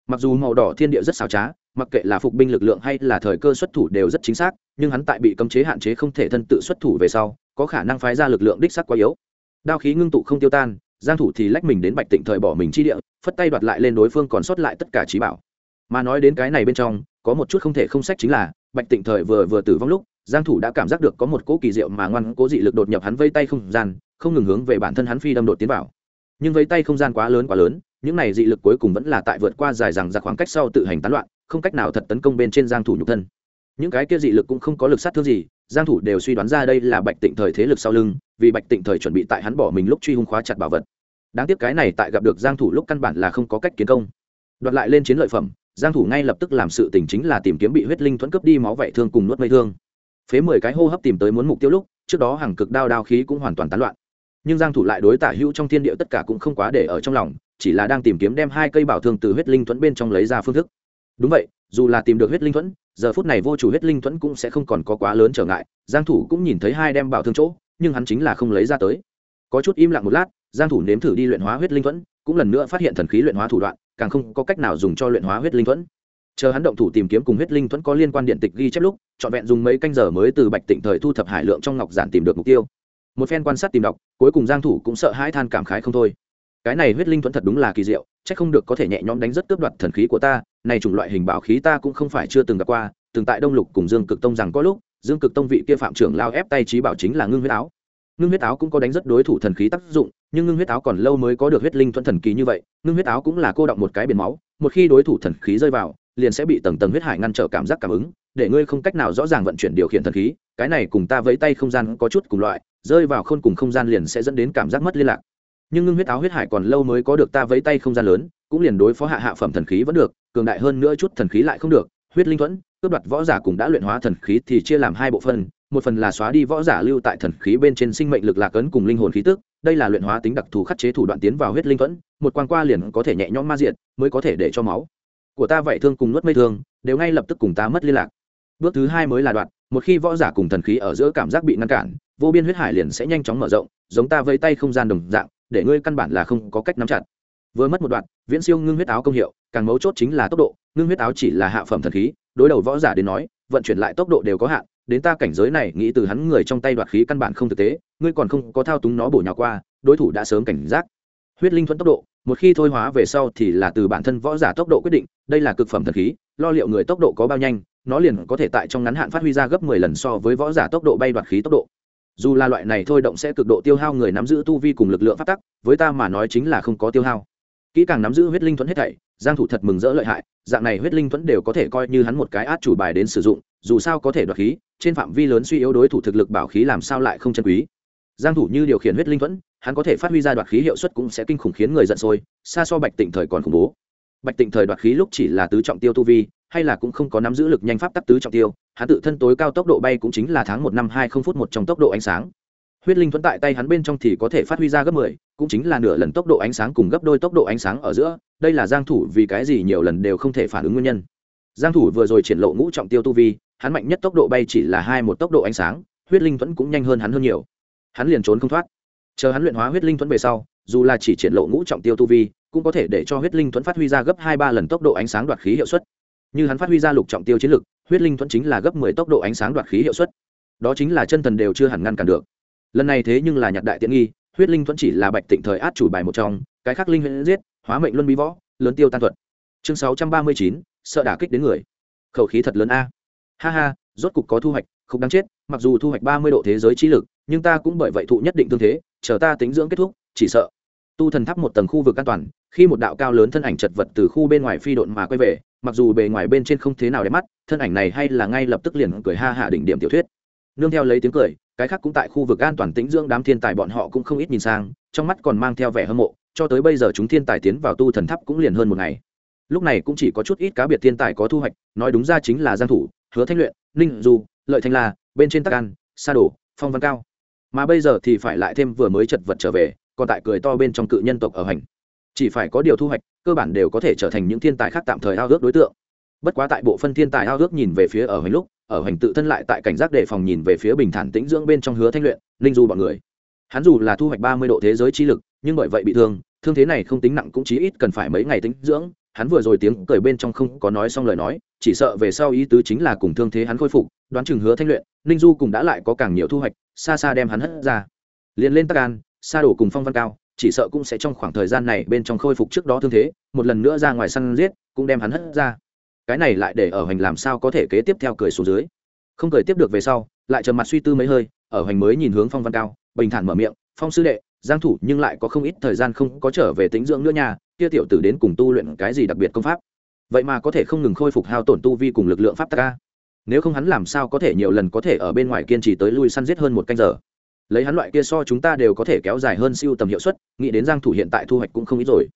Mặc dù màu đỏ thiên địa rất xào trá, mặc kệ là phục binh lực lượng hay là thời cơ xuất thủ đều rất chính xác, nhưng hắn tại bị cấm chế hạn chế không thể thân tự xuất thủ về sau, có khả năng phái ra lực lượng đích sắc quá yếu. Đao khí ngưng tụ không tiêu tan giang thủ thì lách mình đến bạch tịnh thời bỏ mình chi địa, phất tay đoạt lại lên đối phương còn sót lại tất cả trí bảo. Mà nói đến cái này bên trong, có một chút không thể không sách chính là, bạch tịnh thời vừa vừa tử vong lúc, giang thủ đã cảm giác được có một cỗ kỳ diệu mà ngoan cố dị lực đột nhập hắn vây tay không gian, không ngừng hướng về bản thân hắn phi đâm đột tiến vào. Nhưng vây tay không gian quá lớn quá lớn, những này dị lực cuối cùng vẫn là tại vượt qua dài rằng ra khoảng cách sau tự hành tán loạn, không cách nào thật tấn công bên trên giang thủ nhục thân. Những cái kia dị lực cũng không có lực sát thương gì, giang thủ đều suy đoán ra đây là bạch tịnh thời thế lực sau lưng, vì bạch tịnh thời chuẩn bị tại hắn bỏ mình lúc truy hung khóa chặt bảo vật đáng tiếc cái này tại gặp được giang thủ lúc căn bản là không có cách kiến công. Đoạt lại lên chiến lợi phẩm, giang thủ ngay lập tức làm sự tình chính là tìm kiếm bị huyết linh thuẫn cướp đi máu vảy thương cùng nuốt mây thương. Phế mười cái hô hấp tìm tới muốn mục tiêu lúc, trước đó hàng cực đao đao khí cũng hoàn toàn tán loạn. Nhưng giang thủ lại đối tả hữu trong thiên địa tất cả cũng không quá để ở trong lòng, chỉ là đang tìm kiếm đem hai cây bảo thương từ huyết linh thuẫn bên trong lấy ra phương thức. Đúng vậy, dù là tìm được huyết linh thuẫn, giờ phút này vô chủ huyết linh thuẫn cũng sẽ không còn có quá lớn trở ngại, giang thủ cũng nhìn thấy hai đem bảo thương chỗ, nhưng hắn chính là không lấy ra tới. Có chút im lặng một lát giang thủ nếm thử đi luyện hóa huyết linh thuẫn, cũng lần nữa phát hiện thần khí luyện hóa thủ đoạn, càng không có cách nào dùng cho luyện hóa huyết linh thuẫn. Chờ hắn động thủ tìm kiếm cùng huyết linh thuẫn có liên quan điện tịch ghi chép lúc chọn vẹn dùng mấy canh giờ mới từ bạch tịnh thời thu thập hải lượng trong ngọc giản tìm được mục tiêu. Một phen quan sát tìm đọc, cuối cùng giang thủ cũng sợ hãi than cảm khái không thôi. Cái này huyết linh thuẫn thật đúng là kỳ diệu, chắc không được có thể nhẹ nhõm đánh rất cướp đoạt thần khí của ta, này chủng loại hình bảo khí ta cũng không phải chưa từng gặp qua, từng tại đông lục cùng dương cực tông rằng có lúc, dương cực tông vị kia phạm trưởng lao ép tay trí bảo chính là ngưng huyết áo ngưng huyết áo cũng có đánh rất đối thủ thần khí tác dụng, nhưng ngưng huyết áo còn lâu mới có được huyết linh thuận thần kỳ như vậy, ngưng huyết áo cũng là cô động một cái biển máu, một khi đối thủ thần khí rơi vào, liền sẽ bị tầng tầng huyết hải ngăn trở cảm giác cảm ứng, để ngươi không cách nào rõ ràng vận chuyển điều khiển thần khí, cái này cùng ta vẫy tay không gian có chút cùng loại, rơi vào khôn cùng không gian liền sẽ dẫn đến cảm giác mất liên lạc. Nhưng ngưng huyết áo huyết hải còn lâu mới có được ta vẫy tay không gian lớn, cũng liền đối phó hạ hạ phẩm thần khí vẫn được, cường đại hơn nữa chút thần khí lại không được, huyết linh thuẫn, cướp đoạt võ giả cùng đã luyện hóa thần khí thì chia làm hai bộ phận một phần là xóa đi võ giả lưu tại thần khí bên trên sinh mệnh lực lạc ấn cùng linh hồn khí tức, đây là luyện hóa tính đặc thù khắc chế thủ đoạn tiến vào huyết linh thuẫn, một quan qua liền có thể nhẹ nhõm ma diện mới có thể để cho máu của ta vậy thương cùng nuốt mây thương, đều ngay lập tức cùng ta mất liên lạc. Bước thứ hai mới là đoạn, một khi võ giả cùng thần khí ở giữa cảm giác bị ngăn cản, vô biên huyết hải liền sẽ nhanh chóng mở rộng, giống ta vây tay không gian đồng dạng, để ngươi căn bản là không có cách nắm chặt. Vừa mất một đoạn, viễn siêu ngưng huyết áo công hiệu, càng mấu chốt chính là tốc độ, ngưng huyết áo chỉ là hạ phẩm thần khí, đối đầu võ giả đến nói, vận chuyển lại tốc độ đều có hạn đến ta cảnh giới này, nghĩ từ hắn người trong tay đoạt khí căn bản không thực tế, ngươi còn không có thao túng nó bổ nhào qua, đối thủ đã sớm cảnh giác. Huyết linh thuẫn tốc độ, một khi thôi hóa về sau thì là từ bản thân võ giả tốc độ quyết định, đây là cực phẩm thần khí, lo liệu người tốc độ có bao nhanh, nó liền có thể tại trong ngắn hạn phát huy ra gấp mười lần so với võ giả tốc độ bay đoạt khí tốc độ. Dù là loại này thôi động sẽ cực độ tiêu hao người nắm giữ tu vi cùng lực lượng phát tắc, với ta mà nói chính là không có tiêu hao. Kỹ càng nắm giữ huyết linh thuẫn hết thảy, giang thủ thật mừng rỡ lợi hại, dạng này huyết linh thuẫn đều có thể coi như hắn một cái át chủ bài đến sử dụng, dù sao có thể đoạt khí trên phạm vi lớn suy yếu đối thủ thực lực bảo khí làm sao lại không chân quý. Giang thủ như điều khiển huyết linh thuẫn, hắn có thể phát huy ra đoạt khí hiệu suất cũng sẽ kinh khủng khiến người giận sôi, xa so bạch tịnh thời còn khủng bố. Bạch tịnh thời đoạt khí lúc chỉ là tứ trọng tiêu tu vi, hay là cũng không có nắm giữ lực nhanh pháp tắc tứ trọng tiêu, hắn tự thân tối cao tốc độ bay cũng chính là tháng một năm hai không phút một trong tốc độ ánh sáng. Huyết linh thuẫn tại tay hắn bên trong thì có thể phát huy ra gấp mười, cũng chính là nửa lần tốc độ ánh sáng cùng gấp đôi tốc độ ánh sáng ở giữa, đây là giang thủ vì cái gì nhiều lần đều không thể phản ứng nguyên nhân. Giang thủ vừa rồi triển lộ ngũ trọng tiêu tu vi hắn mạnh nhất tốc độ bay chỉ là hai một tốc độ ánh sáng, huyết linh thuẫn cũng nhanh hơn hắn hơn nhiều. Hắn liền trốn không thoát. Chờ hắn luyện hóa huyết linh thuẫn về sau, dù là chỉ triển lộ ngũ trọng tiêu tu vi, cũng có thể để cho huyết linh thuẫn phát huy ra gấp hai ba lần tốc độ ánh sáng đoạt khí hiệu suất. Như hắn phát huy ra lục trọng tiêu chiến lực, huyết linh thuẫn chính là gấp mười tốc độ ánh sáng đoạt khí hiệu suất. Đó chính là chân thần đều chưa hẳn ngăn cản được. Lần này thế nhưng là nhặt đại tiện nghi, huyết linh thuẫn chỉ là bạch tịnh thời át chủ bài một trong, cái khác linh huyễn giết, hóa mệnh luân bí võ, lớn tiêu tan thuật. Chương sáu trăm ba mươi chín, sợ đả kích đến người. Khẩu khí thật lớn a ha ha, rốt cục có thu hoạch, không đáng chết, mặc dù thu hoạch ba mươi độ thế giới trí lực, nhưng ta cũng bởi vậy thụ nhất định tương thế, chờ ta tính dưỡng kết thúc, chỉ sợ. Tu thần tháp một tầng khu vực an toàn, khi một đạo cao lớn thân ảnh chật vật từ khu bên ngoài phi độn mà quay về, mặc dù bề ngoài bên trên không thế nào đẹp mắt, thân ảnh này hay là ngay lập tức liền cười ha hạ đỉnh điểm tiểu thuyết. Nương theo lấy tiếng cười, cái khác cũng tại khu vực an toàn tĩnh dưỡng đám thiên tài bọn họ cũng không ít nhìn sang, trong mắt còn mang theo vẻ hâm mộ, cho tới bây giờ chúng thiên tài tiến vào tu thần tháp cũng liền hơn một ngày. Lúc này cũng chỉ có chút ít cá biệt thiên tài có thu hoạch, nói đúng ra chính là giang thủ hứa thanh luyện, ninh du, lợi thanh la, bên trên tắc an, sa đổ, phong văn cao. Mà bây giờ thì phải lại thêm vừa mới chật vật trở về, còn tại cười to bên trong cự nhân tộc ở hành. Chỉ phải có điều thu hoạch, cơ bản đều có thể trở thành những thiên tài khác tạm thời ao ước đối tượng. Bất quá tại bộ phân thiên tài ao ước nhìn về phía ở hành lúc, ở hành tự thân lại tại cảnh giác đề phòng nhìn về phía bình thản tĩnh dưỡng bên trong hứa thanh luyện, ninh du bọn người. Hắn dù là thu hoạch ba mươi độ thế giới chi lực nhưng bởi vậy bị thương thương thế này không tính nặng cũng chí ít cần phải mấy ngày tính dưỡng. Hắn vừa rồi tiếng cười bên trong không có nói xong lời nói, chỉ sợ về sau ý tứ chính là cùng thương thế hắn khôi phục, đoán chừng hứa thanh luyện, ninh du cùng đã lại có càng nhiều thu hoạch, xa xa đem hắn hất ra. Liền lên tắc an xa đổ cùng phong văn cao, chỉ sợ cũng sẽ trong khoảng thời gian này bên trong khôi phục trước đó thương thế, một lần nữa ra ngoài săn giết, cũng đem hắn hất ra. Cái này lại để ở hoành làm sao có thể kế tiếp theo cười xuống dưới. Không cười tiếp được về sau, lại trầm mặt suy tư mấy hơi, ở hoành mới nhìn hướng phong văn cao, bình thản mở miệng, phong sư đệ giang thủ nhưng lại có không ít thời gian không có trở về tính dưỡng nữa nha, kia tiểu tử đến cùng tu luyện cái gì đặc biệt công pháp? Vậy mà có thể không ngừng khôi phục hao tổn tu vi cùng lực lượng pháp tắc nếu không hắn làm sao có thể nhiều lần có thể ở bên ngoài kiên trì tới lui săn giết hơn một canh giờ? Lấy hắn loại kia so chúng ta đều có thể kéo dài hơn siêu tầm hiệu suất, nghĩ đến giang thủ hiện tại thu hoạch cũng không ít rồi.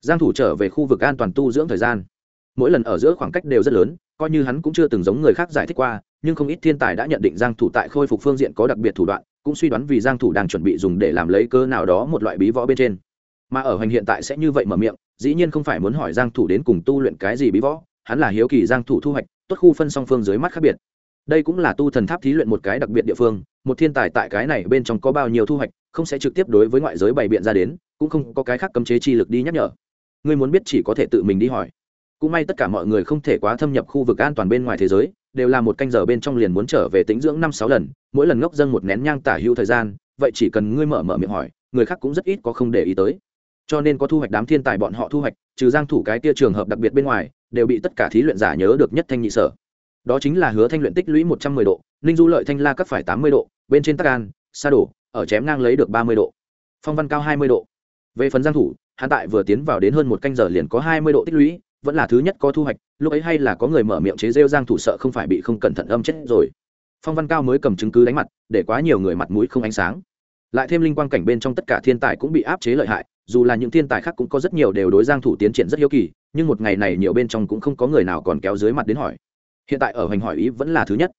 Giang thủ trở về khu vực an toàn tu dưỡng thời gian. Mỗi lần ở giữa khoảng cách đều rất lớn, coi như hắn cũng chưa từng giống người khác giải thích qua, nhưng không ít thiên tài đã nhận định giang thủ tại khôi phục phương diện có đặc biệt thủ đoạn cũng suy đoán vì giang thủ đang chuẩn bị dùng để làm lấy cơ nào đó một loại bí võ bên trên. Mà ở hành hiện tại sẽ như vậy mở miệng, dĩ nhiên không phải muốn hỏi giang thủ đến cùng tu luyện cái gì bí võ, hắn là hiếu kỳ giang thủ thu hoạch, tốt khu phân song phương dưới mắt khác biệt. Đây cũng là tu thần tháp thí luyện một cái đặc biệt địa phương, một thiên tài tại cái này bên trong có bao nhiêu thu hoạch, không sẽ trực tiếp đối với ngoại giới bày biện ra đến, cũng không có cái khác cấm chế chi lực đi nhắc nhở. Ngươi muốn biết chỉ có thể tự mình đi hỏi. Cũng may tất cả mọi người không thể quá thâm nhập khu vực an toàn bên ngoài thế giới đều là một canh giờ bên trong liền muốn trở về tính dưỡng năm sáu lần, mỗi lần ngốc dâng một nén nhang tả hữu thời gian, vậy chỉ cần ngươi mở mở miệng hỏi, người khác cũng rất ít có không để ý tới. Cho nên có thu hoạch đám thiên tài bọn họ thu hoạch, trừ giang thủ cái kia trường hợp đặc biệt bên ngoài, đều bị tất cả thí luyện giả nhớ được nhất thanh nhị sở. Đó chính là hứa thanh luyện tích lũy 110 độ, ninh du lợi thanh la cấp phải 80 độ, bên trên tắc an, sa đổ, ở chém ngang lấy được 30 độ. Phong văn cao 20 độ. Về phần giang thủ, hắn tại vừa tiến vào đến hơn một canh giờ liền có 20 độ tích lũy vẫn là thứ nhất có thu hoạch, lúc ấy hay là có người mở miệng chế rêu giang thủ sợ không phải bị không cẩn thận âm chết rồi. Phong văn cao mới cầm chứng cứ đánh mặt, để quá nhiều người mặt mũi không ánh sáng. Lại thêm linh quang cảnh bên trong tất cả thiên tài cũng bị áp chế lợi hại, dù là những thiên tài khác cũng có rất nhiều đều đối giang thủ tiến triển rất hiếu kỳ, nhưng một ngày này nhiều bên trong cũng không có người nào còn kéo dưới mặt đến hỏi. Hiện tại ở hành hỏi ý vẫn là thứ nhất.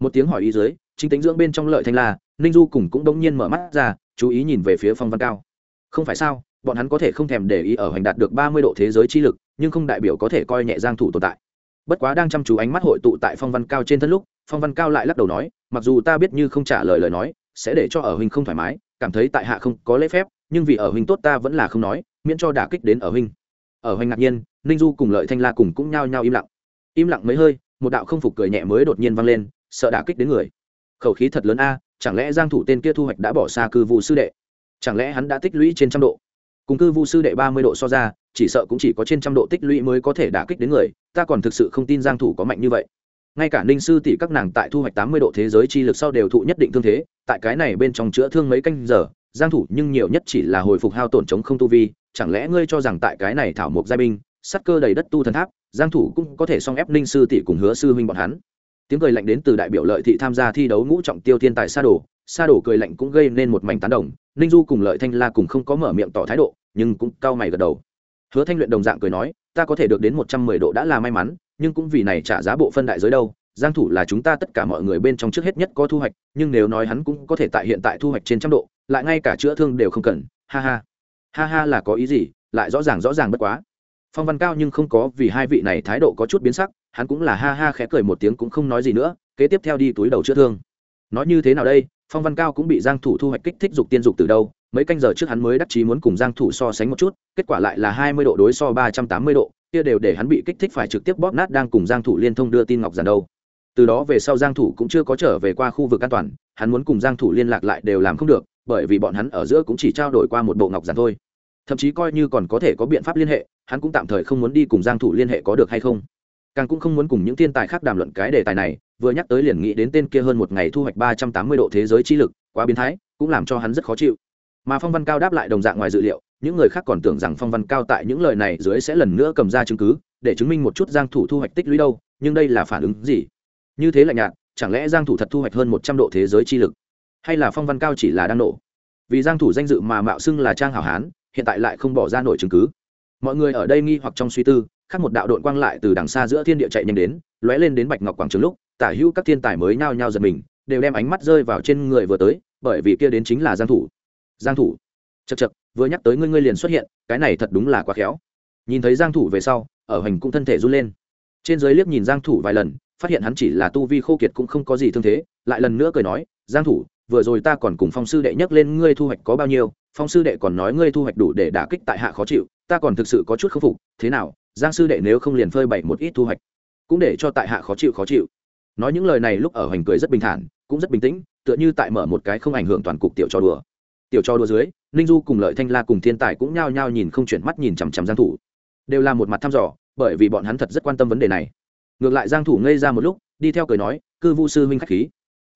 Một tiếng hỏi ý dưới, chính tính dưỡng bên trong lợi thanh la, ninh du cùng cũng đông nhiên mở mắt ra, chú ý nhìn về phía phong văn cao. Không phải sao, bọn hắn có thể không thèm để ý ở hành đạt được 30 độ thế giới chi lực nhưng không đại biểu có thể coi nhẹ giang thủ tồn tại. Bất quá đang chăm chú ánh mắt hội tụ tại phong văn cao trên thân lúc, phong văn cao lại lắc đầu nói, mặc dù ta biết như không trả lời lời nói, sẽ để cho ở huynh không thoải mái, cảm thấy tại hạ không có lễ phép, nhưng vì ở huynh tốt ta vẫn là không nói, miễn cho đả kích đến ở huynh. Ở huynh ngạc nhiên, ninh du cùng lợi thanh la cùng cũng nhao nhao im lặng. Im lặng mấy hơi, một đạo không phục cười nhẹ mới đột nhiên vang lên, sợ đả kích đến người. Khẩu khí thật lớn a, chẳng lẽ giang thủ tên kia thu hoạch đã bỏ xa cư vụ sư đệ? Chẳng lẽ hắn đã tích lũy trên trăm độ? Cùng cư vu sư đệ ba mươi độ so ra, chỉ sợ cũng chỉ có trên trăm độ tích lũy mới có thể đả kích đến người, ta còn thực sự không tin giang thủ có mạnh như vậy. Ngay cả ninh sư tỷ các nàng tại thu hoạch tám mươi độ thế giới chi lực sau đều thụ nhất định thương thế, tại cái này bên trong chữa thương mấy canh giờ, giang thủ nhưng nhiều nhất chỉ là hồi phục hao tổn chống không tu vi, chẳng lẽ ngươi cho rằng tại cái này thảo mộc giai binh sắt cơ đầy đất tu thần tháp, giang thủ cũng có thể song ép ninh sư tỷ cùng hứa sư huynh bọn hắn? Tiếng cười lạnh đến từ đại biểu lợi thị tham gia thi đấu ngũ trọng tiêu thiên tài sa đổ sa đổ cười lạnh cũng gây nên một mảnh tán đồng. Ninh du cùng lợi thanh la cùng không có mở miệng tỏ thái độ, nhưng cũng cao mày gật đầu. Hứa thanh luyện đồng dạng cười nói, ta có thể được đến một trăm mười độ đã là may mắn, nhưng cũng vì này trả giá bộ phân đại giới đâu. Giang thủ là chúng ta tất cả mọi người bên trong trước hết nhất có thu hoạch, nhưng nếu nói hắn cũng có thể tại hiện tại thu hoạch trên trăm độ, lại ngay cả chữa thương đều không cần. Ha ha. Ha ha là có ý gì? Lại rõ ràng rõ ràng bất quá. Phong văn cao nhưng không có vì hai vị này thái độ có chút biến sắc hắn cũng là ha ha khẽ cười một tiếng cũng không nói gì nữa, kế tiếp theo đi túi đầu chữa thương. Nói như thế nào đây, phong văn cao cũng bị giang thủ thu hoạch kích thích dục tiên dục từ đâu, mấy canh giờ trước hắn mới đắc chí muốn cùng giang thủ so sánh một chút, kết quả lại là 20 độ đối so 380 độ, kia đều để hắn bị kích thích phải trực tiếp bóp nát đang cùng giang thủ liên thông đưa tin ngọc giản đâu. Từ đó về sau giang thủ cũng chưa có trở về qua khu vực an toàn, hắn muốn cùng giang thủ liên lạc lại đều làm không được, bởi vì bọn hắn ở giữa cũng chỉ trao đổi qua một bộ ngọc giản thôi. Thậm chí coi như còn có thể có biện pháp liên hệ, hắn cũng tạm thời không muốn đi cùng giang thủ liên hệ có được hay không càng cũng không muốn cùng những thiên tài khác đàm luận cái đề tài này, vừa nhắc tới liền nghĩ đến tên kia hơn một ngày thu hoạch 380 độ thế giới chi lực, quá biến thái, cũng làm cho hắn rất khó chịu. Mà phong văn cao đáp lại đồng dạng ngoài dự liệu, những người khác còn tưởng rằng phong văn cao tại những lời này dưới sẽ lần nữa cầm ra chứng cứ, để chứng minh một chút giang thủ thu hoạch tích lũy đâu, nhưng đây là phản ứng gì? Như thế là nhạt, chẳng lẽ giang thủ thật thu hoạch hơn 100 độ thế giới chi lực? Hay là phong văn cao chỉ là đang nổ? Vì giang thủ danh dự mà mạo xưng là trang hảo hán, hiện tại lại không bỏ ra nổi chứng cứ. Mọi người ở đây nghi hoặc trong suy tư khác một đạo đội quang lại từ đằng xa giữa thiên địa chạy nhanh đến, lóe lên đến bạch ngọc quảng trường lúc, tả hữu các thiên tài mới nhao nhao giật mình, đều đem ánh mắt rơi vào trên người vừa tới, bởi vì kia đến chính là giang thủ. Giang thủ. Chật chật vừa nhắc tới ngươi ngươi liền xuất hiện, cái này thật đúng là quá khéo. Nhìn thấy giang thủ về sau, ở hành cũng thân thể run lên. Trên dưới liếc nhìn giang thủ vài lần, phát hiện hắn chỉ là tu vi khô kiệt cũng không có gì thương thế, lại lần nữa cười nói, giang thủ, vừa rồi ta còn cùng phong sư đệ nhắc lên ngươi thu hoạch có bao nhiêu, phong sư đệ còn nói ngươi thu hoạch đủ để đả kích tại hạ khó chịu, ta còn thực sự có chút khâm phục, thế nào giang sư đệ nếu không liền phơi bày một ít thu hoạch, cũng để cho tại hạ khó chịu khó chịu. Nói những lời này lúc ở hoành cười rất bình thản, cũng rất bình tĩnh, tựa như tại mở một cái không ảnh hưởng toàn cục tiểu trò đùa. Tiểu trò đùa dưới, ninh du cùng lợi thanh la cùng thiên tài cũng nhao nhao nhìn không chuyển mắt nhìn chằm chằm giang thủ. Đều là một mặt thăm dò, bởi vì bọn hắn thật rất quan tâm vấn đề này. Ngược lại giang thủ ngây ra một lúc, đi theo cười nói, cư vu sư huynh khách khí.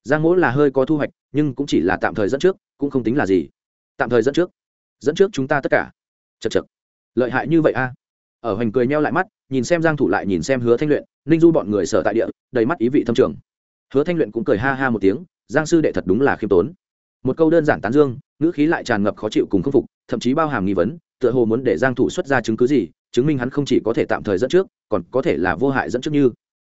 Giang mỗ là hơi có thu hoạch, nhưng cũng chỉ là tạm thời dẫn trước, cũng không tính là gì. Tạm thời dẫn trước. Dẫn trước chúng ta tất cả. Chật chật lợi hại như vậy a ở hoành cười nheo lại mắt, nhìn xem giang thủ lại nhìn xem hứa thanh luyện, ninh du bọn người sở tại địa, đầy mắt ý vị thâm trường. Hứa thanh luyện cũng cười ha ha một tiếng, giang sư đệ thật đúng là khiêm tốn. Một câu đơn giản tán dương, ngữ khí lại tràn ngập khó chịu cùng khâm phục, thậm chí bao hàm nghi vấn, tựa hồ muốn để giang thủ xuất ra chứng cứ gì, chứng minh hắn không chỉ có thể tạm thời dẫn trước, còn có thể là vô hại dẫn trước như.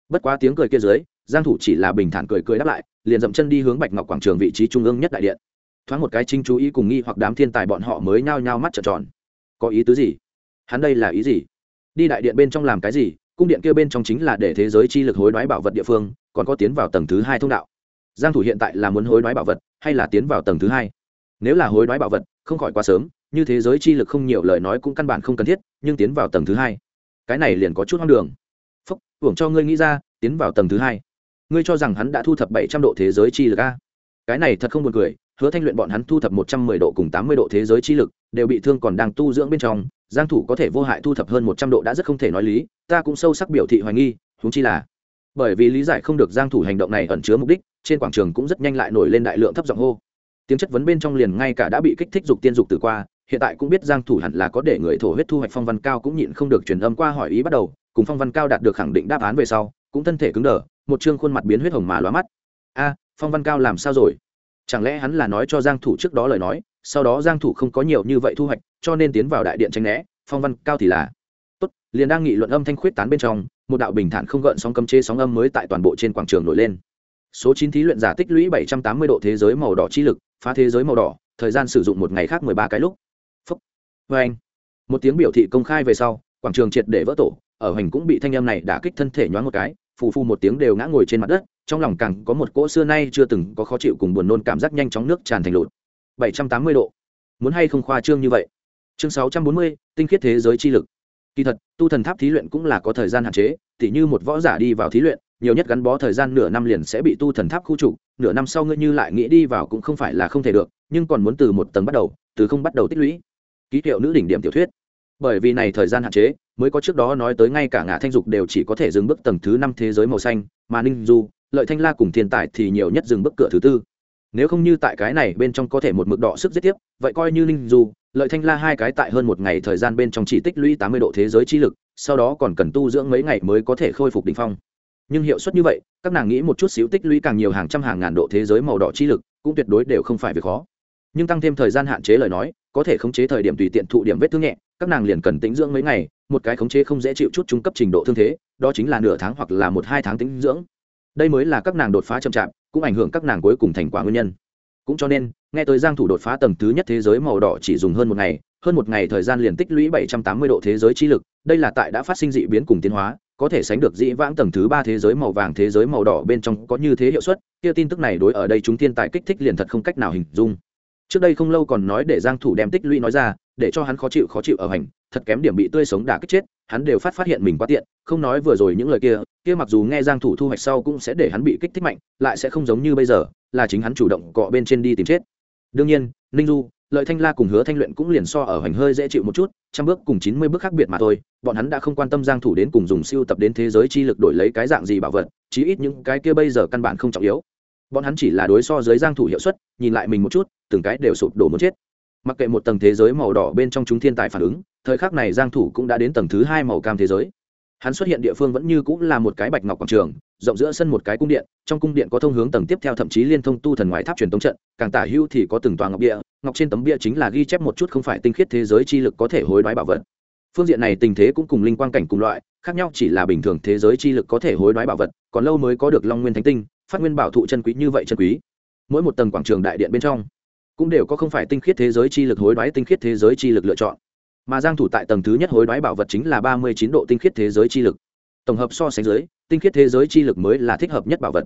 Bất quá tiếng cười kia dưới, giang thủ chỉ là bình thản cười cười đáp lại, liền dậm chân đi hướng bạch ngọc quảng trường vị trí trung ương nhất đại điện. Thoáng một cái chính chú ý cùng nghi hoặc đám thiên tài bọn họ mới nhao nhao mắt trợn tròn. Có ý tứ gì? Hắn đây là ý gì? Đi đại điện bên trong làm cái gì? Cung điện kia bên trong chính là để thế giới chi lực hối đoái bảo vật địa phương, còn có tiến vào tầng thứ hai thông đạo. Giang thủ hiện tại là muốn hối đoái bảo vật, hay là tiến vào tầng thứ hai? Nếu là hối đoái bảo vật, không khỏi quá sớm, như thế giới chi lực không nhiều lời nói cũng căn bản không cần thiết, nhưng tiến vào tầng thứ hai, cái này liền có chút hoang đường. Phúc, hưởng cho ngươi nghĩ ra, tiến vào tầng thứ hai. Ngươi cho rằng hắn đã thu thập bảy trăm độ thế giới chi lực a? Cái này thật không buồn cười hứa thanh luyện bọn hắn thu thập một trăm mười độ cùng tám mươi độ thế giới chi lực, đều bị thương còn đang tu dưỡng bên trong, giang thủ có thể vô hại thu thập hơn một trăm độ đã rất không thể nói lý, ta cũng sâu sắc biểu thị hoài nghi, huống chi là bởi vì lý giải không được giang thủ hành động này ẩn chứa mục đích, trên quảng trường cũng rất nhanh lại nổi lên đại lượng thấp giọng hô. Tiếng chất vấn bên trong liền ngay cả đã bị kích thích dục tiên dục từ qua, hiện tại cũng biết giang thủ hẳn là có để người thổ huyết thu hoạch phong văn cao cũng nhịn không được truyền âm qua hỏi ý bắt đầu, cùng phong văn cao đạt được khẳng định đáp án về sau, cũng thân thể cứng đờ, một trương khuôn mặt biến huyết hồng mà lóa mắt. A, phong văn cao làm sao rồi? Chẳng lẽ hắn là nói cho giang thủ trước đó lời nói, sau đó giang thủ không có nhiều như vậy thu hoạch, cho nên tiến vào đại điện tránh né, phong văn cao thì là. Tốt, liền đang nghị luận âm thanh khuyết tán bên trong, một đạo bình thản không gợn sóng cấm chế sóng âm mới tại toàn bộ trên quảng trường nổi lên. Số chín thí luyện giả tích lũy 780 độ thế giới màu đỏ chi lực, phá thế giới màu đỏ, thời gian sử dụng một ngày khác 13 cái lúc. Phúc. Với anh. Một tiếng biểu thị công khai về sau, quảng trường triệt để vỡ tổ, ở hành cũng bị thanh âm này đả kích thân thể nhoáng một cái, phù phù một tiếng đều ngã ngồi trên mặt đất trong lòng càng có một cỗ xưa nay chưa từng có khó chịu cùng buồn nôn cảm giác nhanh chóng nước tràn thành lụt. 780 độ. Muốn hay không khoa trương như vậy? Chương 640, tinh khiết thế giới chi lực. Kỳ thật tu thần tháp thí luyện cũng là có thời gian hạn chế tỉ như một võ giả đi vào thí luyện nhiều nhất gắn bó thời gian nửa năm liền sẽ bị tu thần tháp khu trục nửa năm sau ngươi như lại nghĩ đi vào cũng không phải là không thể được nhưng còn muốn từ một tầng bắt đầu từ không bắt đầu tích lũy. Ký hiệu nữ đỉnh điểm tiểu thuyết. Bởi vì này thời gian hạn chế mới có trước đó nói tới ngay cả ngã thanh dục đều chỉ có thể dừng bước tầng thứ năm thế giới màu xanh mà ninh du, lợi thanh la cùng thiên tài thì nhiều nhất dừng bước cửa thứ tư. Nếu không như tại cái này, bên trong có thể một mực đỏ sức giết tiếp, vậy coi như ninh du, lợi thanh la hai cái tại hơn một ngày thời gian bên trong chỉ tích lũy tám mươi độ thế giới chi lực, sau đó còn cần tu dưỡng mấy ngày mới có thể khôi phục đ ỉ n h phong. Nhưng hiệu suất như vậy, các nàng nghĩ một chút xíu tích lũy càng nhiều hàng trăm hàng ngàn độ thế giới màu đỏ chi lực, cũng tuyệt đối đều không phải việc khó. Nhưng tăng thêm thời gian hạn chế lời nói, có thể khống chế thời điểm tùy tiện thụ điểm vết thương nhẹ, các nàng liền cần tính dưỡng mấy ngày một cái khống chế không dễ chịu chút trung cấp trình độ thương thế, đó chính là nửa tháng hoặc là một hai tháng tính dưỡng. Đây mới là các nàng đột phá chậm chạp, cũng ảnh hưởng các nàng cuối cùng thành quả nguyên nhân. Cũng cho nên, nghe tới giang thủ đột phá tầng thứ nhất thế giới màu đỏ chỉ dùng hơn một ngày, hơn một ngày thời gian liền tích lũy 780 độ thế giới chi lực, đây là tại đã phát sinh dị biến cùng tiến hóa, có thể sánh được dĩ vãng tầng thứ ba thế giới màu vàng thế giới màu đỏ bên trong có như thế hiệu suất, kia tin tức này đối ở đây chúng thiên tài kích thích liền thật không cách nào hình dung. Trước đây không lâu còn nói để giang thủ đem tích lũy nói ra, để cho hắn khó chịu khó chịu ở hành thật kém điểm bị tươi sống đả kích chết, hắn đều phát phát hiện mình quá tiện, không nói vừa rồi những lời kia kia mặc dù nghe giang thủ thu hoạch sau cũng sẽ để hắn bị kích thích mạnh, lại sẽ không giống như bây giờ, là chính hắn chủ động cọ bên trên đi tìm chết. Đương nhiên, ninh du, lợi thanh la cùng hứa thanh luyện cũng liền so ở hành hơi dễ chịu một chút, trăm bước cùng chín mươi bước khác biệt mà thôi, bọn hắn đã không quan tâm giang thủ đến cùng dùng siêu tập đến thế giới chi lực đổi lấy cái dạng gì bảo vật, chí ít những cái kia bây giờ căn bản không trọng yếu. Bọn hắn chỉ là đối so dưới giang thủ hiệu suất, nhìn lại mình một chút, từng cái đều sụp đổ muốn chết mặc kệ một tầng thế giới màu đỏ bên trong chúng thiên tài phản ứng, thời khắc này giang thủ cũng đã đến tầng thứ hai màu cam thế giới. Hắn xuất hiện địa phương vẫn như cũng là một cái bạch ngọc quảng trường, rộng giữa sân một cái cung điện, trong cung điện có thông hướng tầng tiếp theo thậm chí liên thông tu thần ngoại tháp truyền tống trận, càng tả hưu thì có từng tòa ngọc bia ngọc trên tấm bia chính là ghi chép một chút không phải tinh khiết thế giới chi lực có thể hối đoái bảo vật. Phương diện này tình thế cũng cùng linh quang cảnh cùng loại, khác nhau chỉ là bình thường thế giới chi lực có thể hối đoái bảo vật, còn lâu mới có được long nguyên thánh tinh, phát nguyên bảo thụ chân quý như vậy chân quý. Mỗi một tầng quảng trường đại điện bên trong cũng đều có không phải tinh khiết thế giới chi lực hối đoái, tinh khiết thế giới chi lực lựa chọn. Mà giang thủ tại tầng thứ nhất hối đoái bảo vật chính là 39 độ tinh khiết thế giới chi lực. Tổng hợp so sánh dưới, tinh khiết thế giới chi lực mới là thích hợp nhất bảo vật.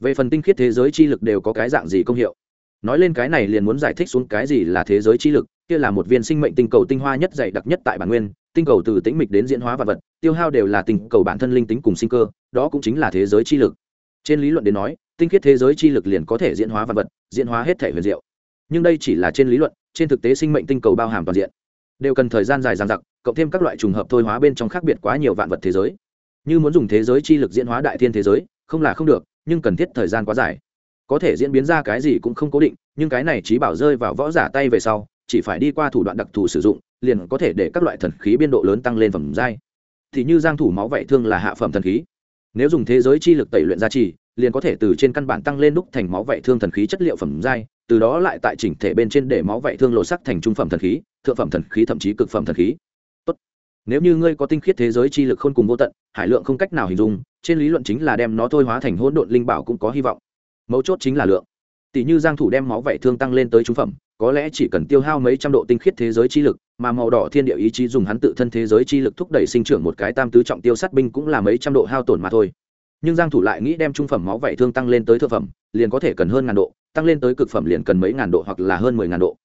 Về phần tinh khiết thế giới chi lực đều có cái dạng gì công hiệu? Nói lên cái này liền muốn giải thích xuống cái gì là thế giới chi lực, kia là một viên sinh mệnh tinh cầu tinh hoa nhất dày đặc nhất tại bản nguyên, tinh cầu từ tĩnh mịch đến diễn hóa vật vật, tiêu hao đều là tinh cầu bản thân linh tính cùng sinh cơ, đó cũng chính là thế giới chi lực. Trên lý luận đến nói, tinh khiết thế giới chi lực liền có thể diễn hóa vật vật, diễn hóa hết thể huyền diệu nhưng đây chỉ là trên lý luận, trên thực tế sinh mệnh tinh cầu bao hàm toàn diện. Đều cần thời gian dài dàn dặc, cộng thêm các loại trùng hợp thôi hóa bên trong khác biệt quá nhiều vạn vật thế giới. Như muốn dùng thế giới chi lực diễn hóa đại thiên thế giới, không là không được, nhưng cần thiết thời gian quá dài. Có thể diễn biến ra cái gì cũng không cố định, nhưng cái này trí bảo rơi vào võ giả tay về sau, chỉ phải đi qua thủ đoạn đặc thù sử dụng, liền có thể để các loại thần khí biên độ lớn tăng lên phẩm giai. Thì như giang thủ máu vậy thương là hạ phẩm thần khí. Nếu dùng thế giới chi lực tẩy luyện gia trì liền có thể từ trên căn bản tăng lên đúc thành máu vậy thương thần khí chất liệu phẩm giai từ đó lại tại chỉnh thể bên trên để máu vậy thương lộ sắc thành trung phẩm thần khí, thượng phẩm thần khí thậm chí cực phẩm thần khí. Tốt. Nếu như ngươi có tinh khiết thế giới chi lực khôn cùng vô tận, hải lượng không cách nào hình dung, trên lý luận chính là đem nó thôi hóa thành hỗn độn linh bảo cũng có hy vọng. Mấu chốt chính là lượng. Tỷ như giang thủ đem máu vậy thương tăng lên tới trung phẩm, có lẽ chỉ cần tiêu hao mấy trăm độ tinh khiết thế giới chi lực, mà màu đỏ thiên địa ý chí dùng hắn tự thân thế giới chi lực thúc đẩy sinh trưởng một cái tam tứ trọng tiêu sát binh cũng là mấy trăm độ hao tổn mà thôi. Nhưng giang thủ lại nghĩ đem trung phẩm máu vậy thương tăng lên tới thượng phẩm, liền có thể cần hơn ngàn độ tăng lên tới cực phẩm liền cần mấy ngàn độ hoặc là hơn mười ngàn độ.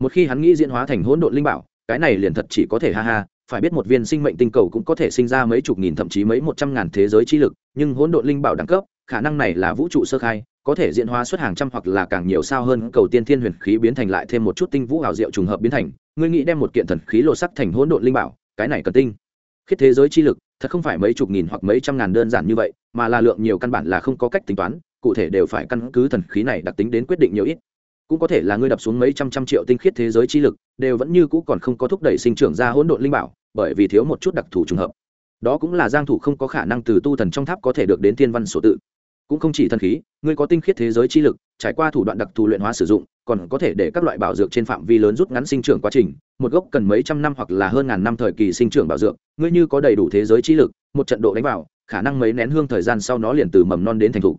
Một khi hắn nghĩ diễn hóa thành hỗn độn linh bảo, cái này liền thật chỉ có thể ha ha, phải biết một viên sinh mệnh tinh cầu cũng có thể sinh ra mấy chục nghìn thậm chí mấy một trăm ngàn thế giới chi lực, nhưng hỗn độn linh bảo đẳng cấp, khả năng này là vũ trụ sơ khai, có thể diễn hóa xuất hàng trăm hoặc là càng nhiều sao hơn, cầu tiên thiên huyền khí biến thành lại thêm một chút tinh vũ hào diệu trùng hợp biến thành, ngươi nghĩ đem một kiện thần khí lột sắc thành hỗn độn linh bảo, cái này cần tinh. Khiết thế giới chi lực, thật không phải mấy chục nghìn hoặc mấy trăm ngàn đơn giản như vậy, mà là lượng nhiều căn bản là không có cách tính toán cụ thể đều phải căn cứ thần khí này đặc tính đến quyết định nhiều ít. Cũng có thể là ngươi đập xuống mấy trăm trăm triệu tinh khiết thế giới chi lực, đều vẫn như cũ còn không có thúc đẩy sinh trưởng ra hỗn độn linh bảo, bởi vì thiếu một chút đặc thù trùng hợp. Đó cũng là giang thủ không có khả năng từ tu thần trong tháp có thể được đến tiên văn sổ tự. Cũng không chỉ thần khí, ngươi có tinh khiết thế giới chi lực, trải qua thủ đoạn đặc thù luyện hóa sử dụng, còn có thể để các loại bảo dược trên phạm vi lớn rút ngắn sinh trưởng quá trình, một gốc cần mấy trăm năm hoặc là hơn ngàn năm thời kỳ sinh trưởng bảo dược, ngươi như có đầy đủ thế giới chi lực, một trận độ đánh vào, khả năng mấy nén hương thời gian sau nó liền từ mầm non đến thành thục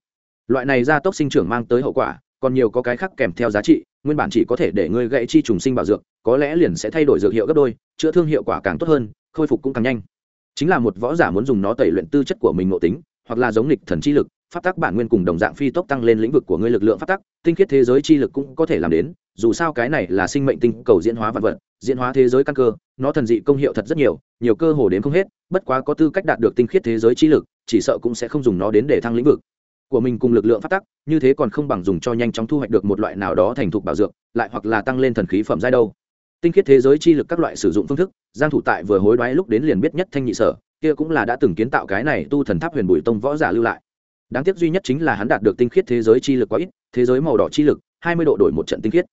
loại này gia tốc sinh trưởng mang tới hậu quả, còn nhiều có cái khác kèm theo giá trị, nguyên bản chỉ có thể để ngươi gãy chi trùng sinh bảo dược, có lẽ liền sẽ thay đổi dược hiệu gấp đôi, chữa thương hiệu quả càng tốt hơn, khôi phục cũng càng nhanh. Chính là một võ giả muốn dùng nó tẩy luyện tư chất của mình ngộ tính, hoặc là giống lịch thần chi lực, pháp tắc bản nguyên cùng đồng dạng phi tốc tăng lên lĩnh vực của ngươi lực lượng pháp tắc, tinh khiết thế giới chi lực cũng có thể làm đến, dù sao cái này là sinh mệnh tinh cầu diễn hóa vật vật, diễn hóa thế giới căn cơ, nó thần dị công hiệu thật rất nhiều nhiều cơ hồ đến không hết, bất quá có tư cách đạt được tinh khiết thế giới chi lực, chỉ sợ cũng sẽ không dùng nó đến để thăng lĩnh vực của mình cùng lực lượng phát tắc, như thế còn không bằng dùng cho nhanh chóng thu hoạch được một loại nào đó thành thục bảo dược, lại hoặc là tăng lên thần khí phẩm giai đâu. Tinh khiết thế giới chi lực các loại sử dụng phương thức, giang thủ tại vừa hối đoái lúc đến liền biết nhất thanh nhị sở, kia cũng là đã từng kiến tạo cái này tu thần tháp huyền bùi tông võ giả lưu lại. Đáng tiếc duy nhất chính là hắn đạt được tinh khiết thế giới chi lực quá ít, thế giới màu đỏ chi lực, hai mươi độ đổi một trận tinh khiết.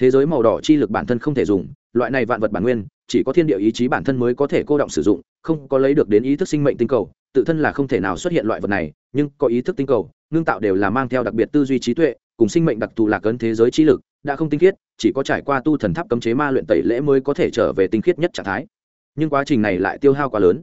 Thế giới màu đỏ chi lực bản thân không thể dùng, loại này vạn vật bản nguyên, chỉ có thiên địa ý chí bản thân mới có thể cô động sử dụng, không có lấy được đến ý thức sinh mệnh tinh cầu, tự thân là không thể nào xuất hiện loại vật này nhưng có ý thức tinh cầu, ngưng tạo đều là mang theo đặc biệt tư duy trí tuệ, cùng sinh mệnh đặc thù lạc ấn thế giới chi lực, đã không tinh khiết, chỉ có trải qua tu thần tháp cấm chế ma luyện tẩy lễ mới có thể trở về tinh khiết nhất trạng thái. Nhưng quá trình này lại tiêu hao quá lớn.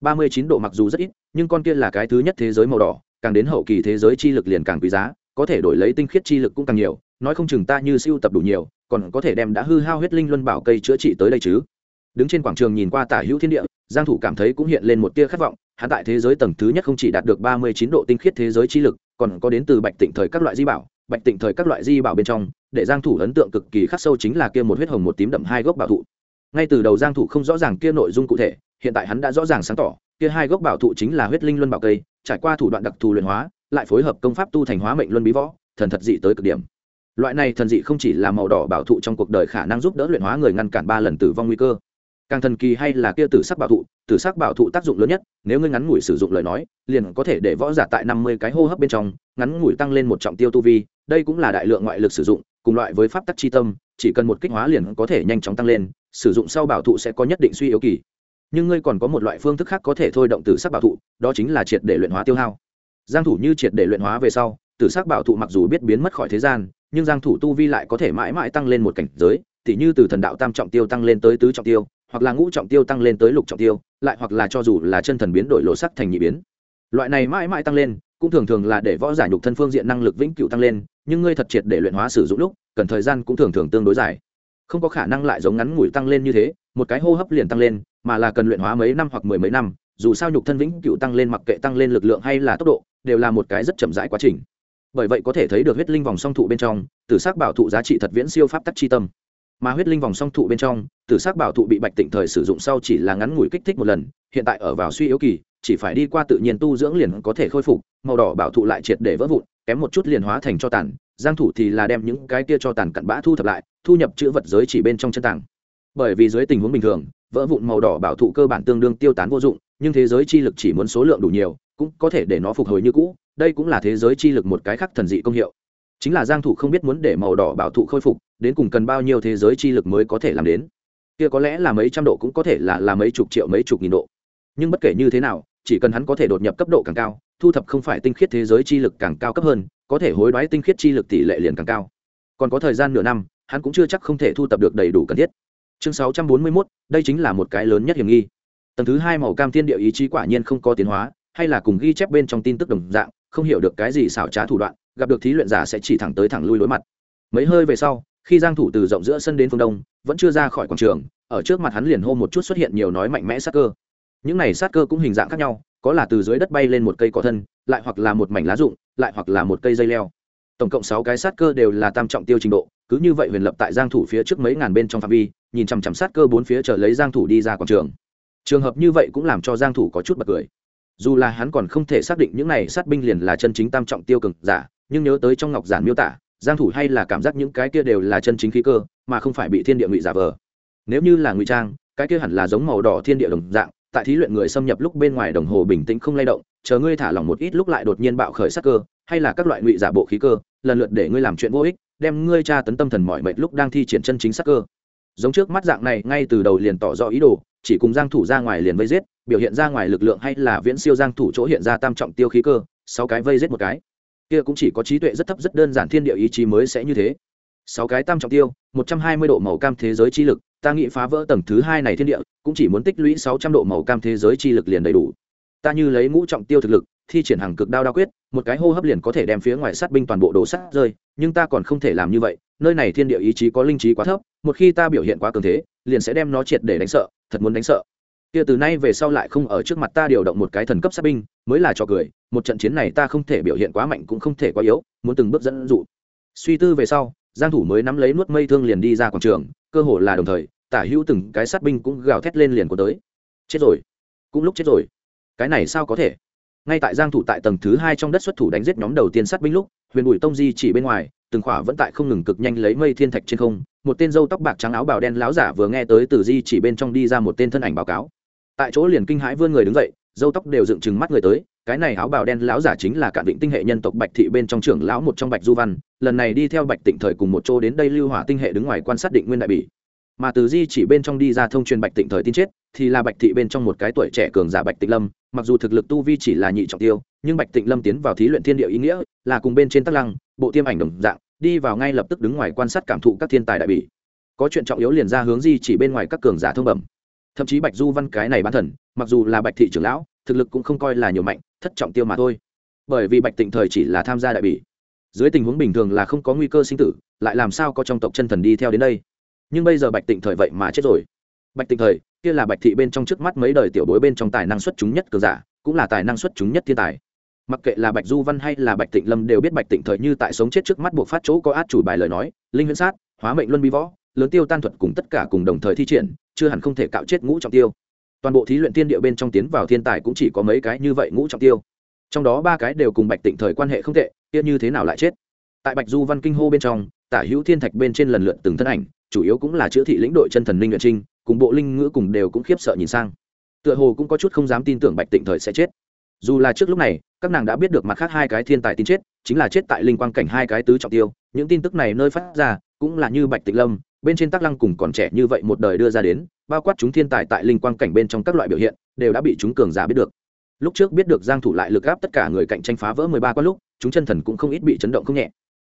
Ba mươi chín độ mặc dù rất ít, nhưng con kia là cái thứ nhất thế giới màu đỏ, càng đến hậu kỳ thế giới chi lực liền càng quý giá, có thể đổi lấy tinh khiết chi lực cũng càng nhiều, nói không chừng ta như siêu tập đủ nhiều, còn có thể đem đã hư hao huyết linh luân bảo cây chữa trị tới đây chứ. Đứng trên quảng trường nhìn qua tả hữu thiên địa giang thủ cảm thấy cũng hiện lên một tia khát vọng, hắn tại thế giới tầng thứ nhất không chỉ đạt được 39 độ tinh khiết thế giới chi lực, còn có đến từ bạch tịnh thời các loại di bảo, bạch tịnh thời các loại di bảo bên trong, để giang thủ ấn tượng cực kỳ khắc sâu chính là kia một huyết hồng một tím đậm hai gốc bảo thụ. Ngay từ đầu giang thủ không rõ ràng kia nội dung cụ thể, hiện tại hắn đã rõ ràng sáng tỏ, kia hai gốc bảo thụ chính là huyết linh luân bảo cây, trải qua thủ đoạn đặc thù luyện hóa, lại phối hợp công pháp tu thành hóa mệnh luân bí võ, thần thật dị tới cực điểm. Loại này thần dị không chỉ là màu đỏ bảo thụ trong cuộc đời khả năng giúp đỡ luyện hóa người ngăn cản ba lần tử vong nguy cơ càng thần kỳ hay là kia tử sắc bảo thụ, tử sắc bảo thụ tác dụng lớn nhất, nếu ngươi ngắn ngủi sử dụng lời nói, liền có thể để võ giả tại năm mươi cái hô hấp bên trong, ngắn ngủi tăng lên một trọng tiêu tu vi, đây cũng là đại lượng ngoại lực sử dụng, cùng loại với pháp tắc chi tâm, chỉ cần một kích hóa liền có thể nhanh chóng tăng lên, sử dụng sau bảo thụ sẽ có nhất định suy yếu kỳ. Nhưng ngươi còn có một loại phương thức khác có thể thôi động tử sắc bảo thụ, đó chính là triệt để luyện hóa tiêu hao. Giang thủ như triệt để luyện hóa về sau, tử sắc bảo thụ mặc dù biết biến mất khỏi thế gian, nhưng giang thủ tu vi lại có thể mãi mãi tăng lên một cảnh giới, tỉ như từ thần đạo tam trọng tiêu tăng lên tới tứ trọng tiêu hoặc là ngũ trọng tiêu tăng lên tới lục trọng tiêu, lại hoặc là cho dù là chân thần biến đổi lộ sắc thành nhị biến. Loại này mãi mãi tăng lên, cũng thường thường là để võ giả nhục thân phương diện năng lực vĩnh cửu tăng lên, nhưng ngươi thật triệt để luyện hóa sử dụng lúc, cần thời gian cũng thường thường tương đối dài. Không có khả năng lại giống ngắn ngủi tăng lên như thế, một cái hô hấp liền tăng lên, mà là cần luyện hóa mấy năm hoặc mười mấy năm, dù sao nhục thân vĩnh cửu tăng lên mặc kệ tăng lên lực lượng hay là tốc độ, đều là một cái rất chậm rãi quá trình. Bởi vậy có thể thấy được huyết linh vòng song thụ bên trong, tử sắc bảo thụ giá trị thật viễn siêu pháp tắc chi tâm mà huyết linh vòng song thụ bên trong, tử s ắ c bảo thụ bị bạch tịnh thời sử dụng sau chỉ là ngắn ngủi kích thích một lần, hiện tại ở vào suy yếu kỳ, chỉ phải đi qua tự nhiên tu dưỡng liền có thể khôi phục, màu đỏ bảo thụ lại triệt để vỡ vụn, kém một chút liền hóa thành cho tàn, giang thủ thì là đem những cái kia cho tàn cặn bã thu thập lại, thu nhập chữ vật giới chỉ bên trong chân tàng. Bởi vì dưới tình huống bình thường, vỡ vụn màu đỏ bảo thụ cơ bản tương đương tiêu tán vô dụng, nhưng thế giới chi lực chỉ muốn số lượng đủ nhiều, cũng có thể để nó phục hồi như cũ, đây cũng là thế giới chi lực một cái khác thần dị công hiệu. Chính là giang thủ không biết muốn để màu đỏ bảo thụ khôi phục đến cùng cần bao nhiêu thế giới chi lực mới có thể làm đến? Kia có lẽ là mấy trăm độ cũng có thể là là mấy chục triệu mấy chục nghìn độ. Nhưng bất kể như thế nào chỉ cần hắn có thể đột nhập cấp độ càng cao thu thập không phải tinh khiết thế giới chi lực càng cao cấp hơn có thể hối đoái tinh khiết chi lực tỷ lệ liền càng cao. Còn có thời gian nửa năm hắn cũng chưa chắc không thể thu thập được đầy đủ cần thiết. Chương 641, đây chính là một cái lớn nhất hiểm nghi. Tầng thứ hai màu cam thiên địa ý chí quả nhiên không có tiến hóa hay là cùng ghi chép bên trong tin tức đồng dạng không hiểu được cái gì xảo trá thủ đoạn gặp được thí luyện giả sẽ chỉ thẳng tới thẳng lui đối mặt. Mấy hơi về sau khi giang thủ từ rộng giữa sân đến phương đông, vẫn chưa ra khỏi quảng trường, ở trước mặt hắn liền hô một chút xuất hiện nhiều nói mạnh mẽ sát cơ. Những này sát cơ cũng hình dạng khác nhau, có là từ dưới đất bay lên một cây cỏ thân, lại hoặc là một mảnh lá rụng, lại hoặc là một cây dây leo. Tổng cộng sáu cái sát cơ đều là tam trọng tiêu trình độ, cứ như vậy huyền lập tại giang thủ phía trước mấy ngàn bên trong phạm vi, nhìn chằm chằm sát cơ bốn phía chờ lấy giang thủ đi ra quảng trường. Trường hợp như vậy cũng làm cho giang thủ có chút bật cười. Dù là hắn còn không thể xác định những này sát binh liền là chân chính tam trọng tiêu cường giả, nhưng nhớ tới trong ngọc giản miêu tả giang thủ hay là cảm giác những cái kia đều là chân chính khí cơ, mà không phải bị thiên địa ngụy giả vờ. Nếu như là ngụy trang, cái kia hẳn là giống màu đỏ thiên địa đồng dạng, tại thí luyện người xâm nhập lúc bên ngoài đồng hồ bình tĩnh không lay động, chờ ngươi thả lỏng một ít lúc lại đột nhiên bạo khởi sắc cơ, hay là các loại ngụy giả bộ khí cơ, lần lượt để ngươi làm chuyện vô ích, đem ngươi tra tấn tâm thần mỏi mệt lúc đang thi triển chân chính sắc cơ. Giống trước mắt dạng này, ngay từ đầu liền tỏ rõ ý đồ, chỉ cùng giang thủ ra ngoài liền vây giết, biểu hiện ra ngoài lực lượng hay là viễn siêu giang thủ chỗ hiện ra tam trọng tiêu khí cơ, sáu cái vây giết một cái kia cũng chỉ có trí tuệ rất thấp rất đơn giản thiên địa ý chí mới sẽ như thế. Sáu cái tam trọng tiêu, một trăm hai mươi độ màu cam thế giới chi lực, ta nghĩ phá vỡ tầng thứ hai này thiên địa, cũng chỉ muốn tích lũy sáu trăm độ màu cam thế giới chi lực liền đầy đủ. Ta như lấy ngũ trọng tiêu thực lực, thi triển hàng cực đao đao quyết, một cái hô hấp liền có thể đem phía ngoài sát binh toàn bộ đổ sát rơi, nhưng ta còn không thể làm như vậy, nơi này thiên địa ý chí có linh trí quá thấp, một khi ta biểu hiện quá cường thế, liền sẽ đem nó triệt để đánh sợ, thật muốn đánh sợ kia từ nay về sau lại không ở trước mặt ta điều động một cái thần cấp sát binh, mới là trò cười, một trận chiến này ta không thể biểu hiện quá mạnh cũng không thể quá yếu, muốn từng bước dẫn dụ. Suy tư về sau, giang thủ mới nắm lấy nuốt mây thương liền đi ra quảng trường, cơ hồ là đồng thời, tả hữu từng cái sát binh cũng gào thét lên liền của tới. Chết rồi. Cũng lúc chết rồi. Cái này sao có thể? Ngay tại giang thủ tại tầng thứ hai trong đất xuất thủ đánh giết nhóm đầu tiên sát binh lúc, huyền bùi tông di chỉ bên ngoài, từng khỏa vẫn tại không ngừng cực nhanh lấy mây thiên thạch trên không, một tên dâu tóc bạc trắng áo bào đen láo giả vừa nghe tới từ di chỉ bên trong đi ra một tên thân ảnh báo cáo tại chỗ liền kinh hãi vươn người đứng dậy dâu tóc đều dựng chừng mắt người tới, cái này áo bào đen lão giả chính là cạn định tinh hệ nhân tộc bạch thị bên trong trưởng lão một trong bạch du văn, lần này đi theo bạch tịnh thời cùng một chỗ đến đây lưu hỏa tinh hệ đứng ngoài quan sát định nguyên đại bỉ. Mà từ di chỉ bên trong đi ra thông truyền bạch tịnh thời tin chết, thì là bạch thị bên trong một cái tuổi trẻ cường giả bạch tịnh lâm, mặc dù thực lực tu vi chỉ là nhị trọng tiêu, nhưng bạch tịnh lâm tiến vào thí luyện thiên địa ý nghĩa là cùng bên trên tắc lăng, bộ tiêm ảnh đồng dạng, đi vào ngay lập tức đứng ngoài quan sát cảm thụ các thiên tài đại bỉ. Có chuyện trọng yếu liền ra hướng di chỉ bên ngoài các cường giả thông bẩm thậm chí bạch du văn cái này bán thần, mặc dù là bạch thị trưởng lão, thực lực cũng không coi là nhiều mạnh, thất trọng tiêu mà thôi. Bởi vì bạch tịnh thời chỉ là tham gia đại bỉ. Dưới tình huống bình thường là không có nguy cơ sinh tử, lại làm sao có trong tộc chân thần đi theo đến đây? Nhưng bây giờ bạch tịnh thời vậy mà chết rồi. Bạch tịnh thời, kia là bạch thị bên trong trước mắt mấy đời tiểu bối bên trong tài năng xuất chúng nhất cờ giả, cũng là tài năng xuất chúng nhất thiên tài. Mặc kệ là bạch du văn hay là bạch tịnh lâm đều biết bạch tịnh thời như tại sống chết trước mắt buộc phát chỗ có át chủ bài lời nói, linh huyễn sát, hóa mệnh luân bi võ, lớn tiêu tan thuật cùng tất cả cùng đồng thời thi triển chưa hẳn không thể cạo chết ngũ trọng tiêu. Toàn bộ thí luyện tiên địa bên trong tiến vào thiên tài cũng chỉ có mấy cái như vậy ngũ trọng tiêu. Trong đó ba cái đều cùng bạch tịnh thời quan hệ không tệ, kia như thế nào lại chết? Tại bạch du văn kinh hô bên trong, tả hữu thiên thạch bên trên lần lượt từng thân ảnh, chủ yếu cũng là chữa thị lĩnh đội chân thần linh luyện trinh, cùng bộ linh ngữ cùng đều cũng khiếp sợ nhìn sang. Tựa hồ cũng có chút không dám tin tưởng bạch tịnh thời sẽ chết. Dù là trước lúc này, các nàng đã biết được mặt khác hai cái thiên tài tin chết, chính là chết tại linh quang cảnh hai cái tứ trọng tiêu, những tin tức này nơi phát ra, cũng là như bạch tịnh lâm bên trên tác lăng cùng còn trẻ như vậy một đời đưa ra đến, bao quát chúng thiên tài tại linh quang cảnh bên trong các loại biểu hiện, đều đã bị chúng cường giả biết được. Lúc trước biết được giang thủ lại lực áp tất cả người cạnh tranh phá vỡ 13 quan lúc, chúng chân thần cũng không ít bị chấn động không nhẹ.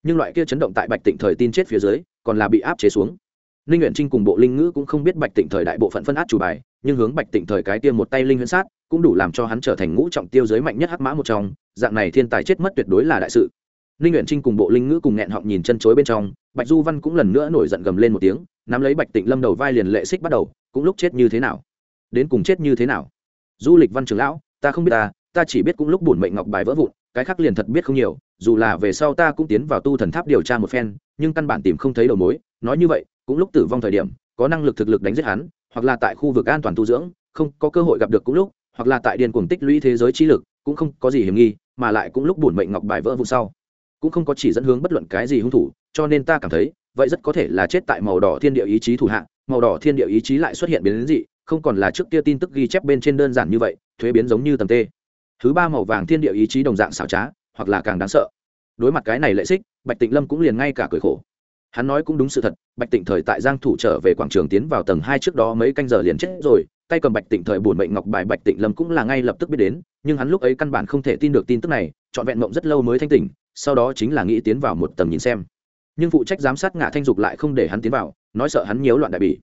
Nhưng loại kia chấn động tại bạch tịnh thời tin chết phía dưới, còn là bị áp chế xuống. Linh nguyện trinh cùng bộ linh ngữ cũng không biết bạch tịnh thời đại bộ phận phân át chủ bài, nhưng hướng bạch tịnh thời cái tiên một tay linh huyễn sát, cũng đủ làm cho hắn trở thành ngũ trọng tiêu giới mạnh nhất hắc mã một trong. Dạng này thiên tài chết mất tuyệt đối là đại sự ninh nguyện trinh cùng bộ linh ngữ cùng nghẹn họng nhìn chân chối bên trong, bạch du văn cũng lần nữa nổi giận gầm lên một tiếng, nắm lấy bạch tịnh lâm đầu vai liền lệ xích bắt đầu, cũng lúc chết như thế nào? Đến cùng chết như thế nào? Du lịch văn trường lão, ta không biết ta ta chỉ biết cũng lúc bổn mệnh ngọc bài vỡ vụn, cái khác liền thật biết không nhiều, dù là về sau ta cũng tiến vào tu thần tháp điều tra một phen, nhưng căn bản tìm không thấy đầu mối, nói như vậy, cũng lúc tử vong thời điểm, có năng lực thực lực đánh giết hắn, hoặc là tại khu vực an toàn tu dưỡng, không có cơ hội gặp được cũng lúc, hoặc là tại điền cuồng tích lũy thế giới trí lực, cũng không có gì hiểm nghi, mà lại cũng lúc bổn mệnh ngọc bài vỡ vụn sau cũng không có chỉ dẫn hướng bất luận cái gì hung thủ cho nên ta cảm thấy vậy rất có thể là chết tại màu đỏ thiên địa ý chí thủ hạng, màu đỏ thiên địa ý chí lại xuất hiện biến đến dị không còn là trước kia tin tức ghi chép bên trên đơn giản như vậy thuế biến giống như tầm tê. Thứ ba màu vàng thiên địa ý chí đồng dạng xảo trá hoặc là càng đáng sợ. Đối mặt cái này lệ xích bạch tịnh lâm cũng liền ngay cả cười khổ. Hắn nói cũng đúng sự thật bạch tịnh thời tại giang thủ trở về quảng trường tiến vào tầng hai trước đó mấy canh giờ liền chết rồi tay cầm bạch tịnh thời buồn mệnh ngọc bài bạch tịnh lâm cũng là ngay lập tức biết đến nhưng hắn lúc ấy căn bản không thể tin được tin tức này trọn vẹn mộng rất lâu mới thanh tỉnh sau đó chính là nghĩ tiến vào một tầng nhìn xem. Nhưng phụ trách giám sát ngã thanh dục lại không để hắn tiến vào, nói sợ hắn nhiễu loạn đại bỉ.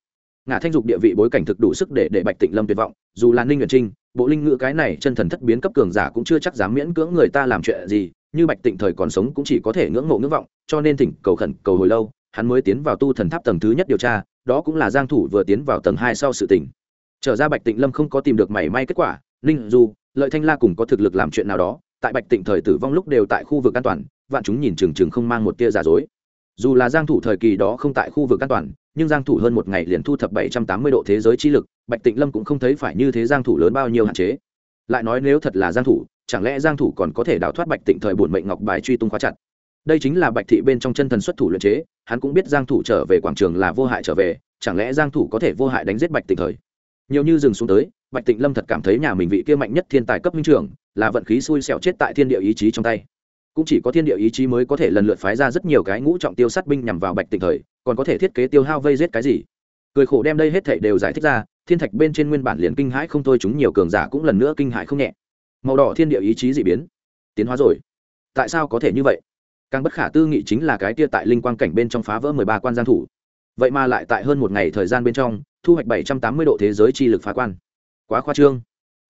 Ngã thanh dục địa vị bối cảnh thực đủ sức để để bạch tịnh lâm tuyệt vọng, dù là ninh nguyện trinh, bộ linh ngữ cái này chân thần thất biến cấp cường giả cũng chưa chắc dám miễn cưỡng người ta làm chuyện gì, như bạch tịnh thời còn sống cũng chỉ có thể ngưỡng mộ ngưỡng vọng, cho nên thỉnh cầu khẩn cầu hồi lâu, hắn mới tiến vào tu thần tháp tầng thứ nhất điều tra, đó cũng là giang thủ vừa tiến vào tầng hai sau sự tình. Trở ra bạch tịnh lâm không có tìm được mảy may kết quả, ninh du lợi thanh la cùng có thực lực làm chuyện nào đó tại bạch tịnh thời tử vong lúc đều tại khu vực an toàn, vạn chúng nhìn chừng chừng không mang một tia giả dối. Dù là giang thủ thời kỳ đó không tại khu vực an toàn, nhưng giang thủ hơn một ngày liền thu thập 780 độ thế giới chi lực, bạch tịnh lâm cũng không thấy phải như thế giang thủ lớn bao nhiêu hạn chế. Lại nói nếu thật là giang thủ, chẳng lẽ giang thủ còn có thể đào thoát bạch tịnh thời buồn mệnh ngọc bài truy tung khóa chặt? Đây chính là bạch thị bên trong chân thần xuất thủ luyện chế, hắn cũng biết giang thủ trở về quảng trường là vô hại trở về, chẳng lẽ giang thủ có thể vô hại đánh giết bạch tịnh thời? Nhiều như dừng xuống tới, bạch tịnh lâm thật cảm thấy nhà mình vị kia mạnh nhất thiên tài cấp minh trưởng là vận khí xui xẻo chết tại thiên địa ý chí trong tay. Cũng chỉ có thiên địa ý chí mới có thể lần lượt phái ra rất nhiều cái ngũ trọng tiêu sát binh nhằm vào bạch tịnh thời, còn có thể thiết kế tiêu hao vây giết cái gì. Cười khổ đem đây hết thảy đều giải thích ra, thiên thạch bên trên nguyên bản liền kinh hãi không thôi, chúng nhiều cường giả cũng lần nữa kinh hãi không nhẹ. Màu đỏ thiên địa ý chí dị biến, tiến hóa rồi. Tại sao có thể như vậy? Càng bất khả tư nghị chính là cái tia tại linh quang cảnh bên trong phá vỡ mười ba quan giang thủ vậy mà lại tại hơn một ngày thời gian bên trong, thu hoạch bảy trăm tám mươi độ thế giới chi lực phá quan. Quá khoa trương.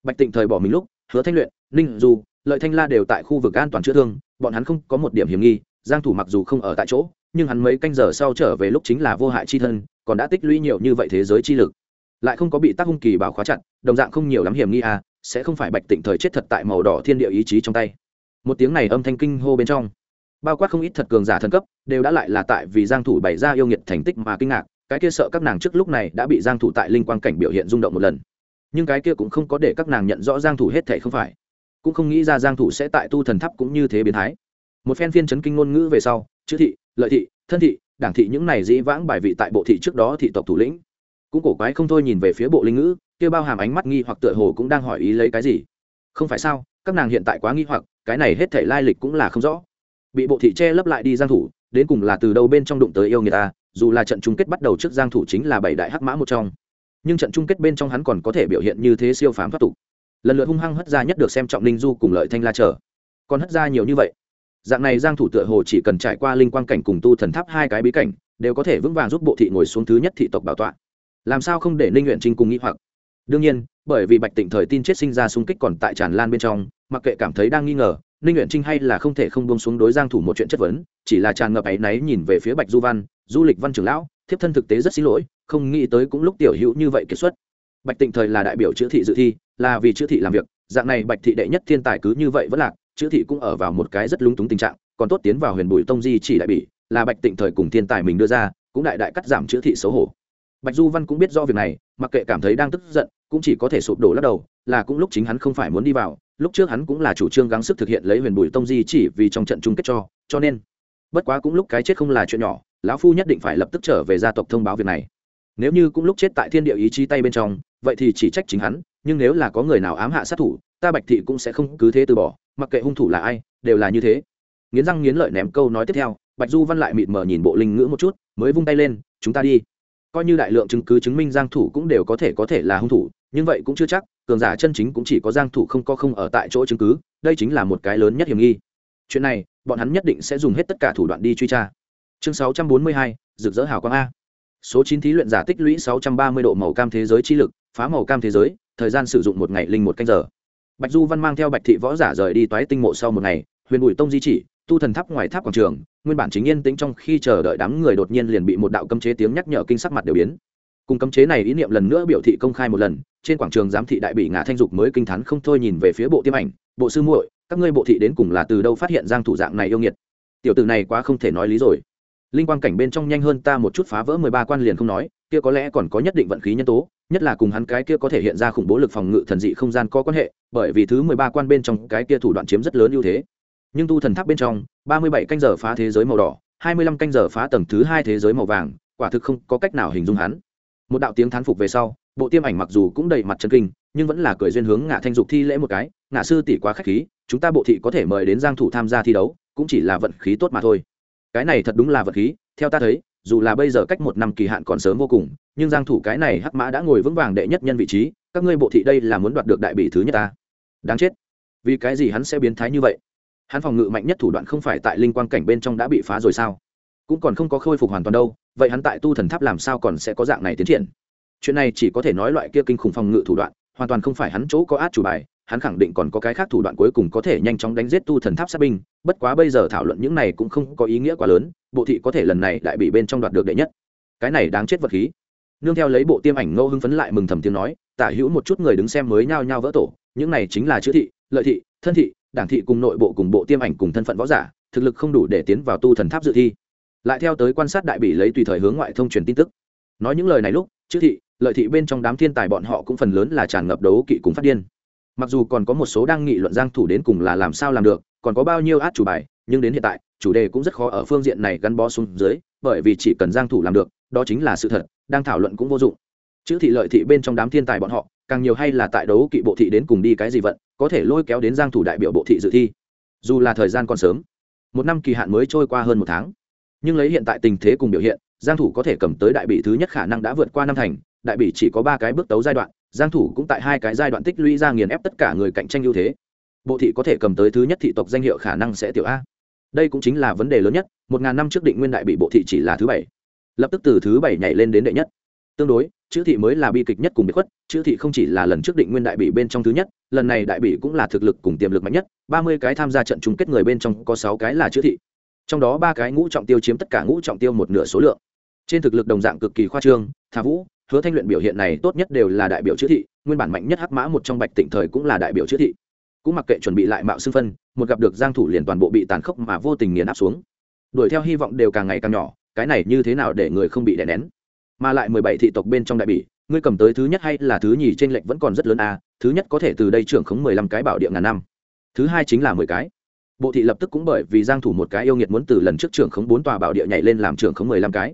Bạch tịnh thời bỏ mình lúc, hứa thanh luyện, ninh du, lợi thanh la đều tại khu vực an toàn chữa thương, bọn hắn không có một điểm hiểm nghi, giang thủ mặc dù không ở tại chỗ, nhưng hắn mấy canh giờ sau trở về lúc chính là vô hại chi thân, còn đã tích lũy nhiều như vậy thế giới chi lực. Lại không có bị tác hung kỳ bảo khóa chặt, đồng dạng không nhiều lắm hiểm nghi à sẽ không phải bạch tịnh thời chết thật tại màu đỏ thiên địa ý chí trong tay. Một tiếng này âm thanh kinh hô bên trong bao quát không ít thật cường giả thần cấp, đều đã lại là tại vì giang thủ bày ra yêu nghiệt thành tích mà kinh ngạc, cái kia sợ các nàng trước lúc này đã bị giang thủ tại linh quang cảnh biểu hiện rung động một lần. Nhưng cái kia cũng không có để các nàng nhận rõ giang thủ hết thảy không phải. Cũng không nghĩ ra giang thủ sẽ tại tu thần tháp cũng như thế biến thái. Một phen phiên chấn kinh ngôn ngữ về sau, chữ thị, lợi thị, thân thị, đảng thị những này dĩ vãng bài vị tại bộ thị trước đó thị tộc thủ lĩnh. Cũng cổ quái không thôi nhìn về phía bộ linh ngữ, kia bao hàm ánh mắt nghi hoặc tựa hồ cũng đang hỏi ý lấy cái gì. Không phải sao, các nàng hiện tại quá nghi hoặc, cái này hết thảy lai lịch cũng là không rõ bị bộ thị che lấp lại đi giang thủ, đến cùng là từ đâu bên trong đụng tới yêu người ta, dù là trận chung kết bắt đầu trước giang thủ chính là bảy đại hắc mã một trong. Nhưng trận chung kết bên trong hắn còn có thể biểu hiện như thế siêu phàm thoát tục. Lần lượt hung hăng hất ra nhất được xem trọng linh du cùng lợi thanh la chờ còn hất ra nhiều như vậy. Dạng này giang thủ tựa hồ chỉ cần trải qua linh quang cảnh cùng tu thần tháp hai cái bí cảnh, đều có thể vững vàng giúp bộ thị ngồi xuống thứ nhất thị tộc bảo tọa. Làm sao không để ninh nguyện trinh cùng nghĩ hoặc? Đương nhiên, bởi vì bạch tịnh thời tin chết sinh ra xung kích còn tại tràn lan bên trong, mặc kệ cảm thấy đang nghi ngờ ninh nguyện trinh hay là không thể không buông xuống đối giang thủ một chuyện chất vấn, chỉ là tràn ngập ấy náy nhìn về phía bạch du văn, du lịch văn trưởng lão, thiếp thân thực tế rất xin lỗi, không nghĩ tới cũng lúc tiểu hữu như vậy kết xuất. Bạch tịnh thời là đại biểu chữa thị dự thi, là vì chữa thị làm việc, dạng này bạch thị đệ nhất thiên tài cứ như vậy vẫn lạc chữa thị cũng ở vào một cái rất lúng túng tình trạng, còn tốt tiến vào huyền bùi tông di chỉ đại bỉ, là bạch tịnh thời cùng thiên tài mình đưa ra, cũng đại đại cắt giảm chữa thị xấu hổ. Bạch du văn cũng biết do việc này, mặc kệ cảm thấy đang tức giận, cũng chỉ có thể sụp đổ lắc đầu, là cũng lúc chính hắn không phải muốn đi vào lúc trước hắn cũng là chủ trương gắng sức thực hiện lấy huyền bùi tông di chỉ vì trong trận chung kết cho cho nên, bất quá cũng lúc cái chết không là chuyện nhỏ, lão phu nhất định phải lập tức trở về gia tộc thông báo việc này. Nếu như cũng lúc chết tại thiên địa ý chí tay bên trong, vậy thì chỉ trách chính hắn, nhưng nếu là có người nào ám hạ sát thủ, ta bạch thị cũng sẽ không cứ thế từ bỏ, mặc kệ hung thủ là ai, đều là như thế. Nghiến răng nghiến lợi ném câu nói tiếp theo, bạch du văn lại mịt mờ nhìn bộ linh ngữ một chút, mới vung tay lên, chúng ta đi. Coi như đại lượng chứng cứ chứng minh giang thủ cũng đều có thể có thể là hung thủ, nhưng vậy cũng chưa chắc cường giả chân chính cũng chỉ có giang thủ không có không ở tại chỗ chứng cứ đây chính là một cái lớn nhất hiểm nghi. Chuyện này bọn hắn nhất định sẽ dùng hết tất cả thủ đoạn đi truy tra. Chương 642, rực rỡ hào quang a. Số 9 thí luyện giả tích lũy 630 độ màu cam thế giới chi lực phá màu cam thế giới thời gian sử dụng một ngày linh một canh giờ. Bạch du văn mang theo bạch thị võ giả rời đi toái tinh mộ sau một ngày huyền bùi tông di chỉ tu thần tháp ngoài tháp quảng trường nguyên bản chính yên tĩnh trong khi chờ đợi đám người đột nhiên liền bị một đạo cấm chế tiếng nhắc nhở kinh sắc mặt đều biến cùng cấm chế này ý niệm lần nữa biểu thị công khai một lần, trên quảng trường giám thị đại bị ngã thanh dục mới kinh thắn không thôi nhìn về phía bộ tiêm ảnh, bộ sư muội, các ngươi bộ thị đến cùng là từ đâu phát hiện giang thủ dạng này yêu nghiệt? Tiểu tử này quá không thể nói lý rồi. Linh quang cảnh bên trong nhanh hơn ta một chút phá vỡ mười ba quan liền không nói, kia có lẽ còn có nhất định vận khí nhân tố, nhất là cùng hắn cái kia có thể hiện ra khủng bố lực phòng ngự thần dị không gian có quan hệ, bởi vì thứ mười ba quan bên trong cái kia thủ đoạn chiếm rất lớn ưu thế. Nhưng tu thần tháp bên trong, ba mươi bảy canh giờ phá thế giới màu đỏ, hai mươi lăm canh giờ phá tầng thứ hai thế giới màu vàng, quả thực không có cách nào hình dung hắn một đạo tiếng thán phục về sau, bộ tiêm ảnh mặc dù cũng đầy mặt chân kinh, nhưng vẫn là cười duyên hướng ngạ thanh dục thi lễ một cái, ngạ sư tỷ quá khách khí, chúng ta bộ thị có thể mời đến giang thủ tham gia thi đấu, cũng chỉ là vận khí tốt mà thôi. Cái này thật đúng là vận khí, theo ta thấy, dù là bây giờ cách một năm kỳ hạn còn sớm vô cùng, nhưng giang thủ cái này hắc mã đã ngồi vững vàng đệ nhất nhân vị trí, các ngươi bộ thị đây là muốn đoạt được đại bỉ thứ nhất ta. Đáng chết. Vì cái gì hắn sẽ biến thái như vậy? Hắn phòng ngự mạnh nhất thủ đoạn không phải tại linh quang cảnh bên trong đã bị phá rồi sao? Cũng còn không có khôi phục hoàn toàn đâu, vậy hắn tại tu thần tháp làm sao còn sẽ có dạng này tiến triển? Chuyện này chỉ có thể nói loại kia kinh khủng phòng ngự thủ đoạn, hoàn toàn không phải hắn chỗ có át chủ bài, hắn khẳng định còn có cái khác thủ đoạn cuối cùng có thể nhanh chóng đánh giết tu thần tháp sát binh, bất quá bây giờ thảo luận những này cũng không có ý nghĩa quá lớn, bộ thị có thể lần này lại bị bên trong đoạt được đệ nhất. Cái này đáng chết vật khí. Nương theo lấy bộ tiêm ảnh ngô hưng phấn lại mừng thầm tiếng nói, tả hữu một chút người đứng xem mới nhao nhao vỡ tổ, những này chính là chữ thị, lợi thị, thân thị, đảng thị cùng nội bộ cùng bộ tiêm ảnh cùng thân phận võ giả, thực lực không đủ để tiến vào tu thần tháp dự thi lại theo tới quan sát đại bị lấy tùy thời hướng ngoại thông truyền tin tức. Nói những lời này lúc, chữ thị, lợi thị bên trong đám thiên tài bọn họ cũng phần lớn là tràn ngập đấu kỵ cùng phát điên. Mặc dù còn có một số đang nghị luận giang thủ đến cùng là làm sao làm được, còn có bao nhiêu át chủ bài, nhưng đến hiện tại, chủ đề cũng rất khó ở phương diện này gắn bó xuống dưới, bởi vì chỉ cần giang thủ làm được, đó chính là sự thật, đang thảo luận cũng vô dụng. Chữ thị lợi thị bên trong đám thiên tài bọn họ, càng nhiều hay là tại đấu kỵ bộ thị đến cùng đi cái gì vận, có thể lôi kéo đến giang thủ đại biểu bộ thị dự thi. Dù là thời gian còn sớm, một năm kỳ hạn mới trôi qua hơn một tháng nhưng lấy hiện tại tình thế cùng biểu hiện, giang thủ có thể cầm tới đại bị thứ nhất khả năng đã vượt qua năm thành, đại bị chỉ có ba cái bước tấu giai đoạn, giang thủ cũng tại hai cái giai đoạn tích lũy ra nghiền ép tất cả người cạnh tranh ưu thế. Bộ thị có thể cầm tới thứ nhất thị tộc danh hiệu khả năng sẽ tiểu a. Đây cũng chính là vấn đề lớn nhất, một ngàn năm trước định nguyên đại bị bộ thị chỉ là thứ bảy. Lập tức từ thứ bảy nhảy lên đến đệ nhất. Tương đối, chữ thị mới là bi kịch nhất cùng biệt khuất, chữ thị không chỉ là lần trước định nguyên đại bị bên trong thứ nhất, lần này đại bị cũng là thực lực cùng tiềm lực mạnh nhất, ba mươi cái tham gia trận chung kết người bên trong có sáu cái là chữ thị trong đó ba cái ngũ trọng tiêu chiếm tất cả ngũ trọng tiêu một nửa số lượng. Trên thực lực đồng dạng cực kỳ khoa trương, thà vũ, hứa thanh luyện biểu hiện này tốt nhất đều là đại biểu chữ thị, nguyên bản mạnh nhất hắc mã một trong bạch tịnh thời cũng là đại biểu chữ thị. Cũng mặc kệ chuẩn bị lại mạo xưng phân, một gặp được giang thủ liền toàn bộ bị tàn khốc mà vô tình nghiền áp xuống. Đuổi theo hy vọng đều càng ngày càng nhỏ, cái này như thế nào để người không bị đè nén? Mà lại mười bảy thị tộc bên trong đại bỉ, ngươi cầm tới thứ nhất hay là thứ nhì trên lệnh vẫn còn rất lớn a thứ nhất có thể từ đây trưởng khống mười lăm cái bảo địa ngàn năm. Thứ hai chính là mười cái bộ thị lập tức cũng bởi vì giang thủ một cái yêu nghiệt muốn từ lần trước trưởng khống bốn tòa bảo địa nhảy lên làm trưởng khống mười lăm cái.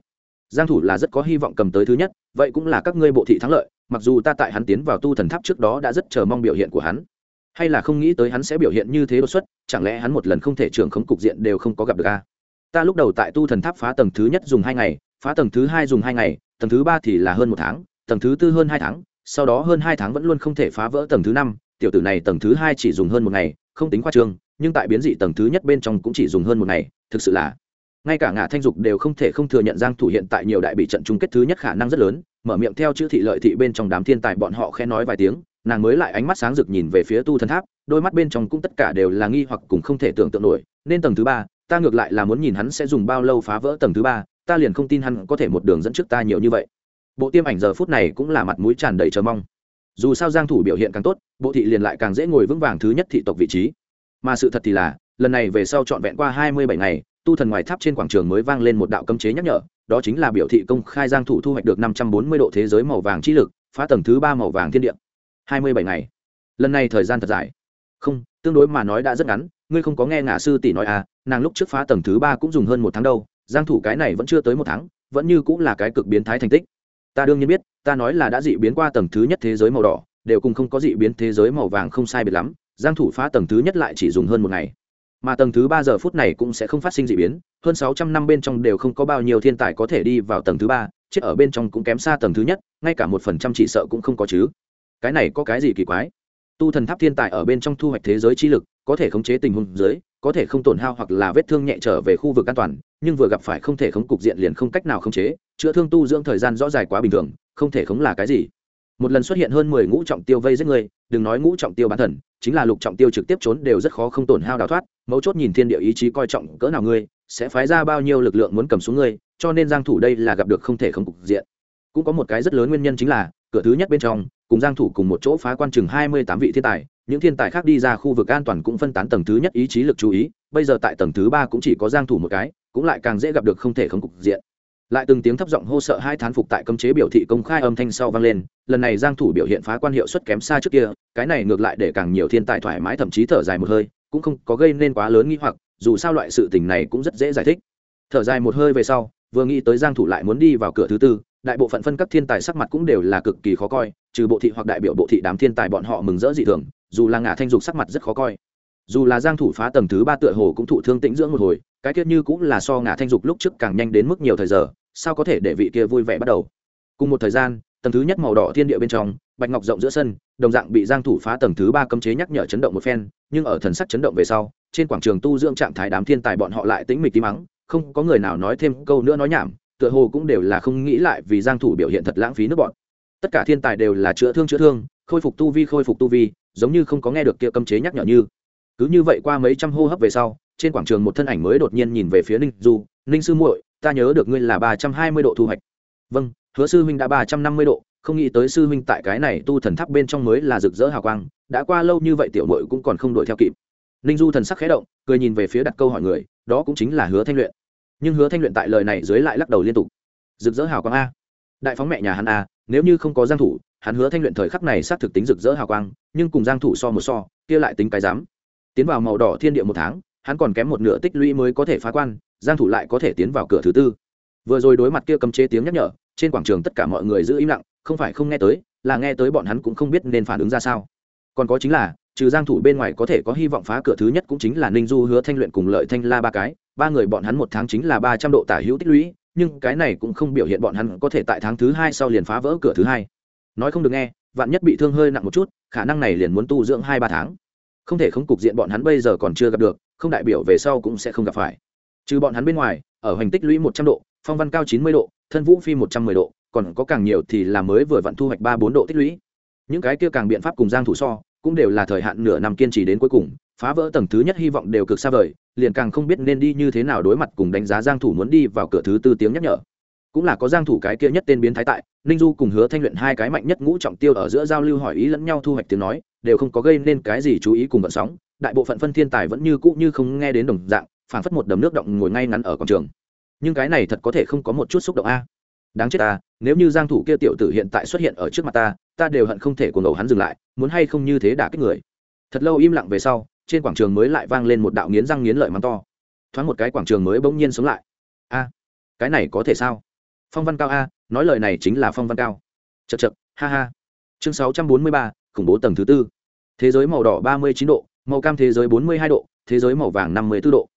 Giang thủ là rất có hy vọng cầm tới thứ nhất, vậy cũng là các ngươi bộ thị thắng lợi, mặc dù ta tại hắn tiến vào tu thần tháp trước đó đã rất chờ mong biểu hiện của hắn. Hay là không nghĩ tới hắn sẽ biểu hiện như thế đột xuất, chẳng lẽ hắn một lần không thể trưởng khống cục diện đều không có gặp được a ta lúc đầu tại tu thần tháp phá tầng thứ nhất dùng hai ngày, phá tầng thứ hai dùng hai ngày, tầng thứ ba thì là hơn một tháng, tầng thứ tư hơn hai tháng, sau đó hơn hai tháng vẫn luôn không thể phá vỡ tầng thứ năm, tiểu tử này tầng thứ hai chỉ dùng hơn một ngày, không tính khoa trương nhưng tại biến dị tầng thứ nhất bên trong cũng chỉ dùng hơn một ngày, thực sự là, ngay cả ngã thanh dục đều không thể không thừa nhận giang thủ hiện tại nhiều đại bị trận chung kết thứ nhất khả năng rất lớn, mở miệng theo chữ thị lợi thị bên trong đám thiên tài bọn họ khẽ nói vài tiếng, nàng mới lại ánh mắt sáng rực nhìn về phía tu thần tháp, đôi mắt bên trong cũng tất cả đều là nghi hoặc cùng không thể tưởng tượng nổi, nên tầng thứ ba, ta ngược lại là muốn nhìn hắn sẽ dùng bao lâu phá vỡ tầng thứ ba, ta liền không tin hắn có thể một đường dẫn trước ta nhiều như vậy. Bộ tiêm ảnh giờ phút này cũng là mặt mũi tràn đầy chờ mong. Dù sao giang thủ biểu hiện càng tốt, bộ thị liền lại càng dễ ngồi vững vàng thứ nhất thị tộc vị trí mà sự thật thì là, lần này về sau trọn vẹn qua 27 ngày, tu thần ngoài tháp trên quảng trường mới vang lên một đạo cấm chế nhắc nhở, đó chính là biểu thị công khai giang thủ thu hoạch được 540 độ thế giới màu vàng trí lực, phá tầng thứ ba màu vàng thiên địa. 27 ngày. Lần này thời gian thật dài. Không, tương đối mà nói đã rất ngắn, ngươi không có nghe ngả sư tỷ nói à nàng lúc trước phá tầng thứ ba cũng dùng hơn một tháng đâu, giang thủ cái này vẫn chưa tới một tháng, vẫn như cũng là cái cực biến thái thành tích. Ta đương nhiên biết, ta nói là đã dị biến qua tầng thứ nhất thế giới màu đỏ, đều cùng không có dị biến thế giới màu vàng không sai biệt lắm giang thủ phá tầng thứ nhất lại chỉ dùng hơn một ngày. Mà tầng thứ ba giờ phút này cũng sẽ không phát sinh dị biến, hơn 600 năm bên trong đều không có bao nhiêu thiên tài có thể đi vào tầng thứ ba, chết ở bên trong cũng kém xa tầng thứ nhất, ngay cả một phần trăm chỉ sợ cũng không có chứ. Cái này có cái gì kỳ quái? Tu thần tháp thiên tài ở bên trong thu hoạch thế giới chi lực, có thể khống chế tình huống dưới, có thể không tổn hao hoặc là vết thương nhẹ trở về khu vực an toàn, nhưng vừa gặp phải không thể khống cục diện liền không cách nào khống chế, chữa thương tu dưỡng thời gian rõ dài quá bình thường, không thể khống là cái gì? Một lần xuất hiện hơn mười ngũ trọng tiêu vây giết người, đừng nói ngũ trọng tiêu bán thần chính là lục trọng tiêu trực tiếp trốn đều rất khó không tổn hao đào thoát, mấu chốt nhìn thiên địa ý chí coi trọng cỡ nào ngươi, sẽ phái ra bao nhiêu lực lượng muốn cầm xuống ngươi, cho nên giang thủ đây là gặp được không thể không cục diện. Cũng có một cái rất lớn nguyên nhân chính là, cửa thứ nhất bên trong, cùng giang thủ cùng một chỗ phá quan chừng hai mươi tám vị thiên tài, những thiên tài khác đi ra khu vực an toàn cũng phân tán tầng thứ nhất ý chí lực chú ý, bây giờ tại tầng thứ ba cũng chỉ có giang thủ một cái, cũng lại càng dễ gặp được không thể không cục diện lại từng tiếng thấp giọng hô sợ hai thán phục tại cấm chế biểu thị công khai âm thanh sau vang lên, lần này giang thủ biểu hiện phá quan hiệu suất kém xa trước kia, cái này ngược lại để càng nhiều thiên tài thoải mái thậm chí thở dài một hơi, cũng không có gây nên quá lớn nghi hoặc, dù sao loại sự tình này cũng rất dễ giải thích. Thở dài một hơi về sau, vừa nghĩ tới giang thủ lại muốn đi vào cửa thứ tư, đại bộ phận phân các thiên tài sắc mặt cũng đều là cực kỳ khó coi, trừ bộ thị hoặc đại biểu bộ thị đám thiên tài bọn họ mừng rỡ dị thường, dù là ngả thanh dục sắc mặt rất khó coi. Dù là giang thủ phá tầng thứ ba tựa hồ cũng thụ thương tĩnh dưỡng một hồi, cái tiết như cũng là so ngả thanh dục lúc trước càng nhanh đến mức nhiều thời giờ sao có thể để vị kia vui vẻ bắt đầu? Cùng một thời gian, tầng thứ nhất màu đỏ thiên địa bên trong, bạch ngọc rộng giữa sân, đồng dạng bị giang thủ phá tầng thứ ba cấm chế nhắc nhở chấn động một phen, nhưng ở thần sắc chấn động về sau, trên quảng trường tu dưỡng trạng thái đám thiên tài bọn họ lại tĩnh mịch tí mắng không có người nào nói thêm câu nữa nói nhảm, tựa hồ cũng đều là không nghĩ lại vì giang thủ biểu hiện thật lãng phí nước bọn. Tất cả thiên tài đều là chữa thương chữa thương, khôi phục tu vi khôi phục tu vi, giống như không có nghe được kia cấm chế nhắc nhở như. Cứ như vậy qua mấy trăm hô hấp về sau, trên quảng trường một thân ảnh mới đột nhiên nhìn về phía ninh du, ninh sư muội ta nhớ được ngươi là ba trăm hai mươi độ thu hoạch. Vâng hứa sư huynh đã ba trăm năm mươi độ, không nghĩ tới sư huynh tại cái này tu thần tháp bên trong mới là rực rỡ hào quang, đã qua lâu như vậy tiểu muội cũng còn không đuổi theo kịp. Ninh du thần sắc khẽ động, cười nhìn về phía đặt câu hỏi người, đó cũng chính là hứa thanh luyện. Nhưng hứa thanh luyện tại lời này dưới lại lắc đầu liên tục. Rực rỡ hào quang a. Đại phóng mẹ nhà hắn a, nếu như không có giang thủ, hắn hứa thanh luyện thời khắc này xác thực tính rực rỡ hào quang, nhưng cùng giang thủ so một so, kia lại tính cái dám tiến vào màu đỏ thiên địa một tháng, hắn còn kém một nửa tích lũy mới có thể phá quan giang thủ lại có thể tiến vào cửa thứ tư. Vừa rồi đối mặt kia cấm chế tiếng nhắc nhở, trên quảng trường tất cả mọi người giữ im lặng, không phải không nghe tới, là nghe tới bọn hắn cũng không biết nên phản ứng ra sao. Còn có chính là, trừ giang thủ bên ngoài có thể có hy vọng phá cửa thứ nhất cũng chính là ninh du hứa thanh luyện cùng lợi thanh la ba cái, ba người bọn hắn một tháng chính là ba trăm độ tả hữu tích lũy, nhưng cái này cũng không biểu hiện bọn hắn có thể tại tháng thứ hai sau liền phá vỡ cửa thứ hai. Nói không được nghe, vạn nhất bị thương hơi nặng một chút, khả năng này liền muốn tu dưỡng hai ba tháng. Không thể không cục diện bọn hắn bây giờ còn chưa gặp được, không đại biểu về sau cũng sẽ không gặp phải trừ bọn hắn bên ngoài, ở hành tích lũy một trăm độ, phong văn cao chín mươi độ, thân vũ phi một trăm mười độ, còn có càng nhiều thì là mới vừa vặn thu hoạch ba bốn độ tích lũy. Những cái kia càng biện pháp cùng giang thủ so, cũng đều là thời hạn nửa năm kiên trì đến cuối cùng, phá vỡ tầng thứ nhất hy vọng đều cực xa vời, liền càng không biết nên đi như thế nào đối mặt cùng đánh giá giang thủ muốn đi vào cửa thứ tư tiếng nhắc nhở. Cũng là có giang thủ cái kia nhất tên biến thái tại, ninh du cùng hứa thanh luyện hai cái mạnh nhất ngũ trọng tiêu ở giữa giao lưu hỏi ý lẫn nhau thu hoạch tiếng nói, đều không có gây nên cái gì chú ý cùng vận sóng, đại bộ phận phân thiên tài vẫn như cũ như không nghe đến đồng dạng phản phất một đầm nước động ngồi ngay ngắn ở quảng trường. Nhưng cái này thật có thể không có một chút xúc động a. Đáng chết ta nếu như giang thủ kia tiểu tử hiện tại xuất hiện ở trước mặt ta ta đều hận không thể cuồng ngầu hắn dừng lại muốn hay không như thế đả kích người. Thật lâu im lặng về sau trên quảng trường mới lại vang lên một đạo nghiến răng nghiến lợi mắng to. Thoáng một cái quảng trường mới bỗng nhiên sống lại. A cái này có thể sao? Phong văn cao a nói lời này chính là phong văn cao. Chật chật ha ha. Chương 643, khủng bố tầng thứ tư. Thế giới màu đỏ 39 độ màu cam thế giới 42 độ thế giới màu vàng 54 độ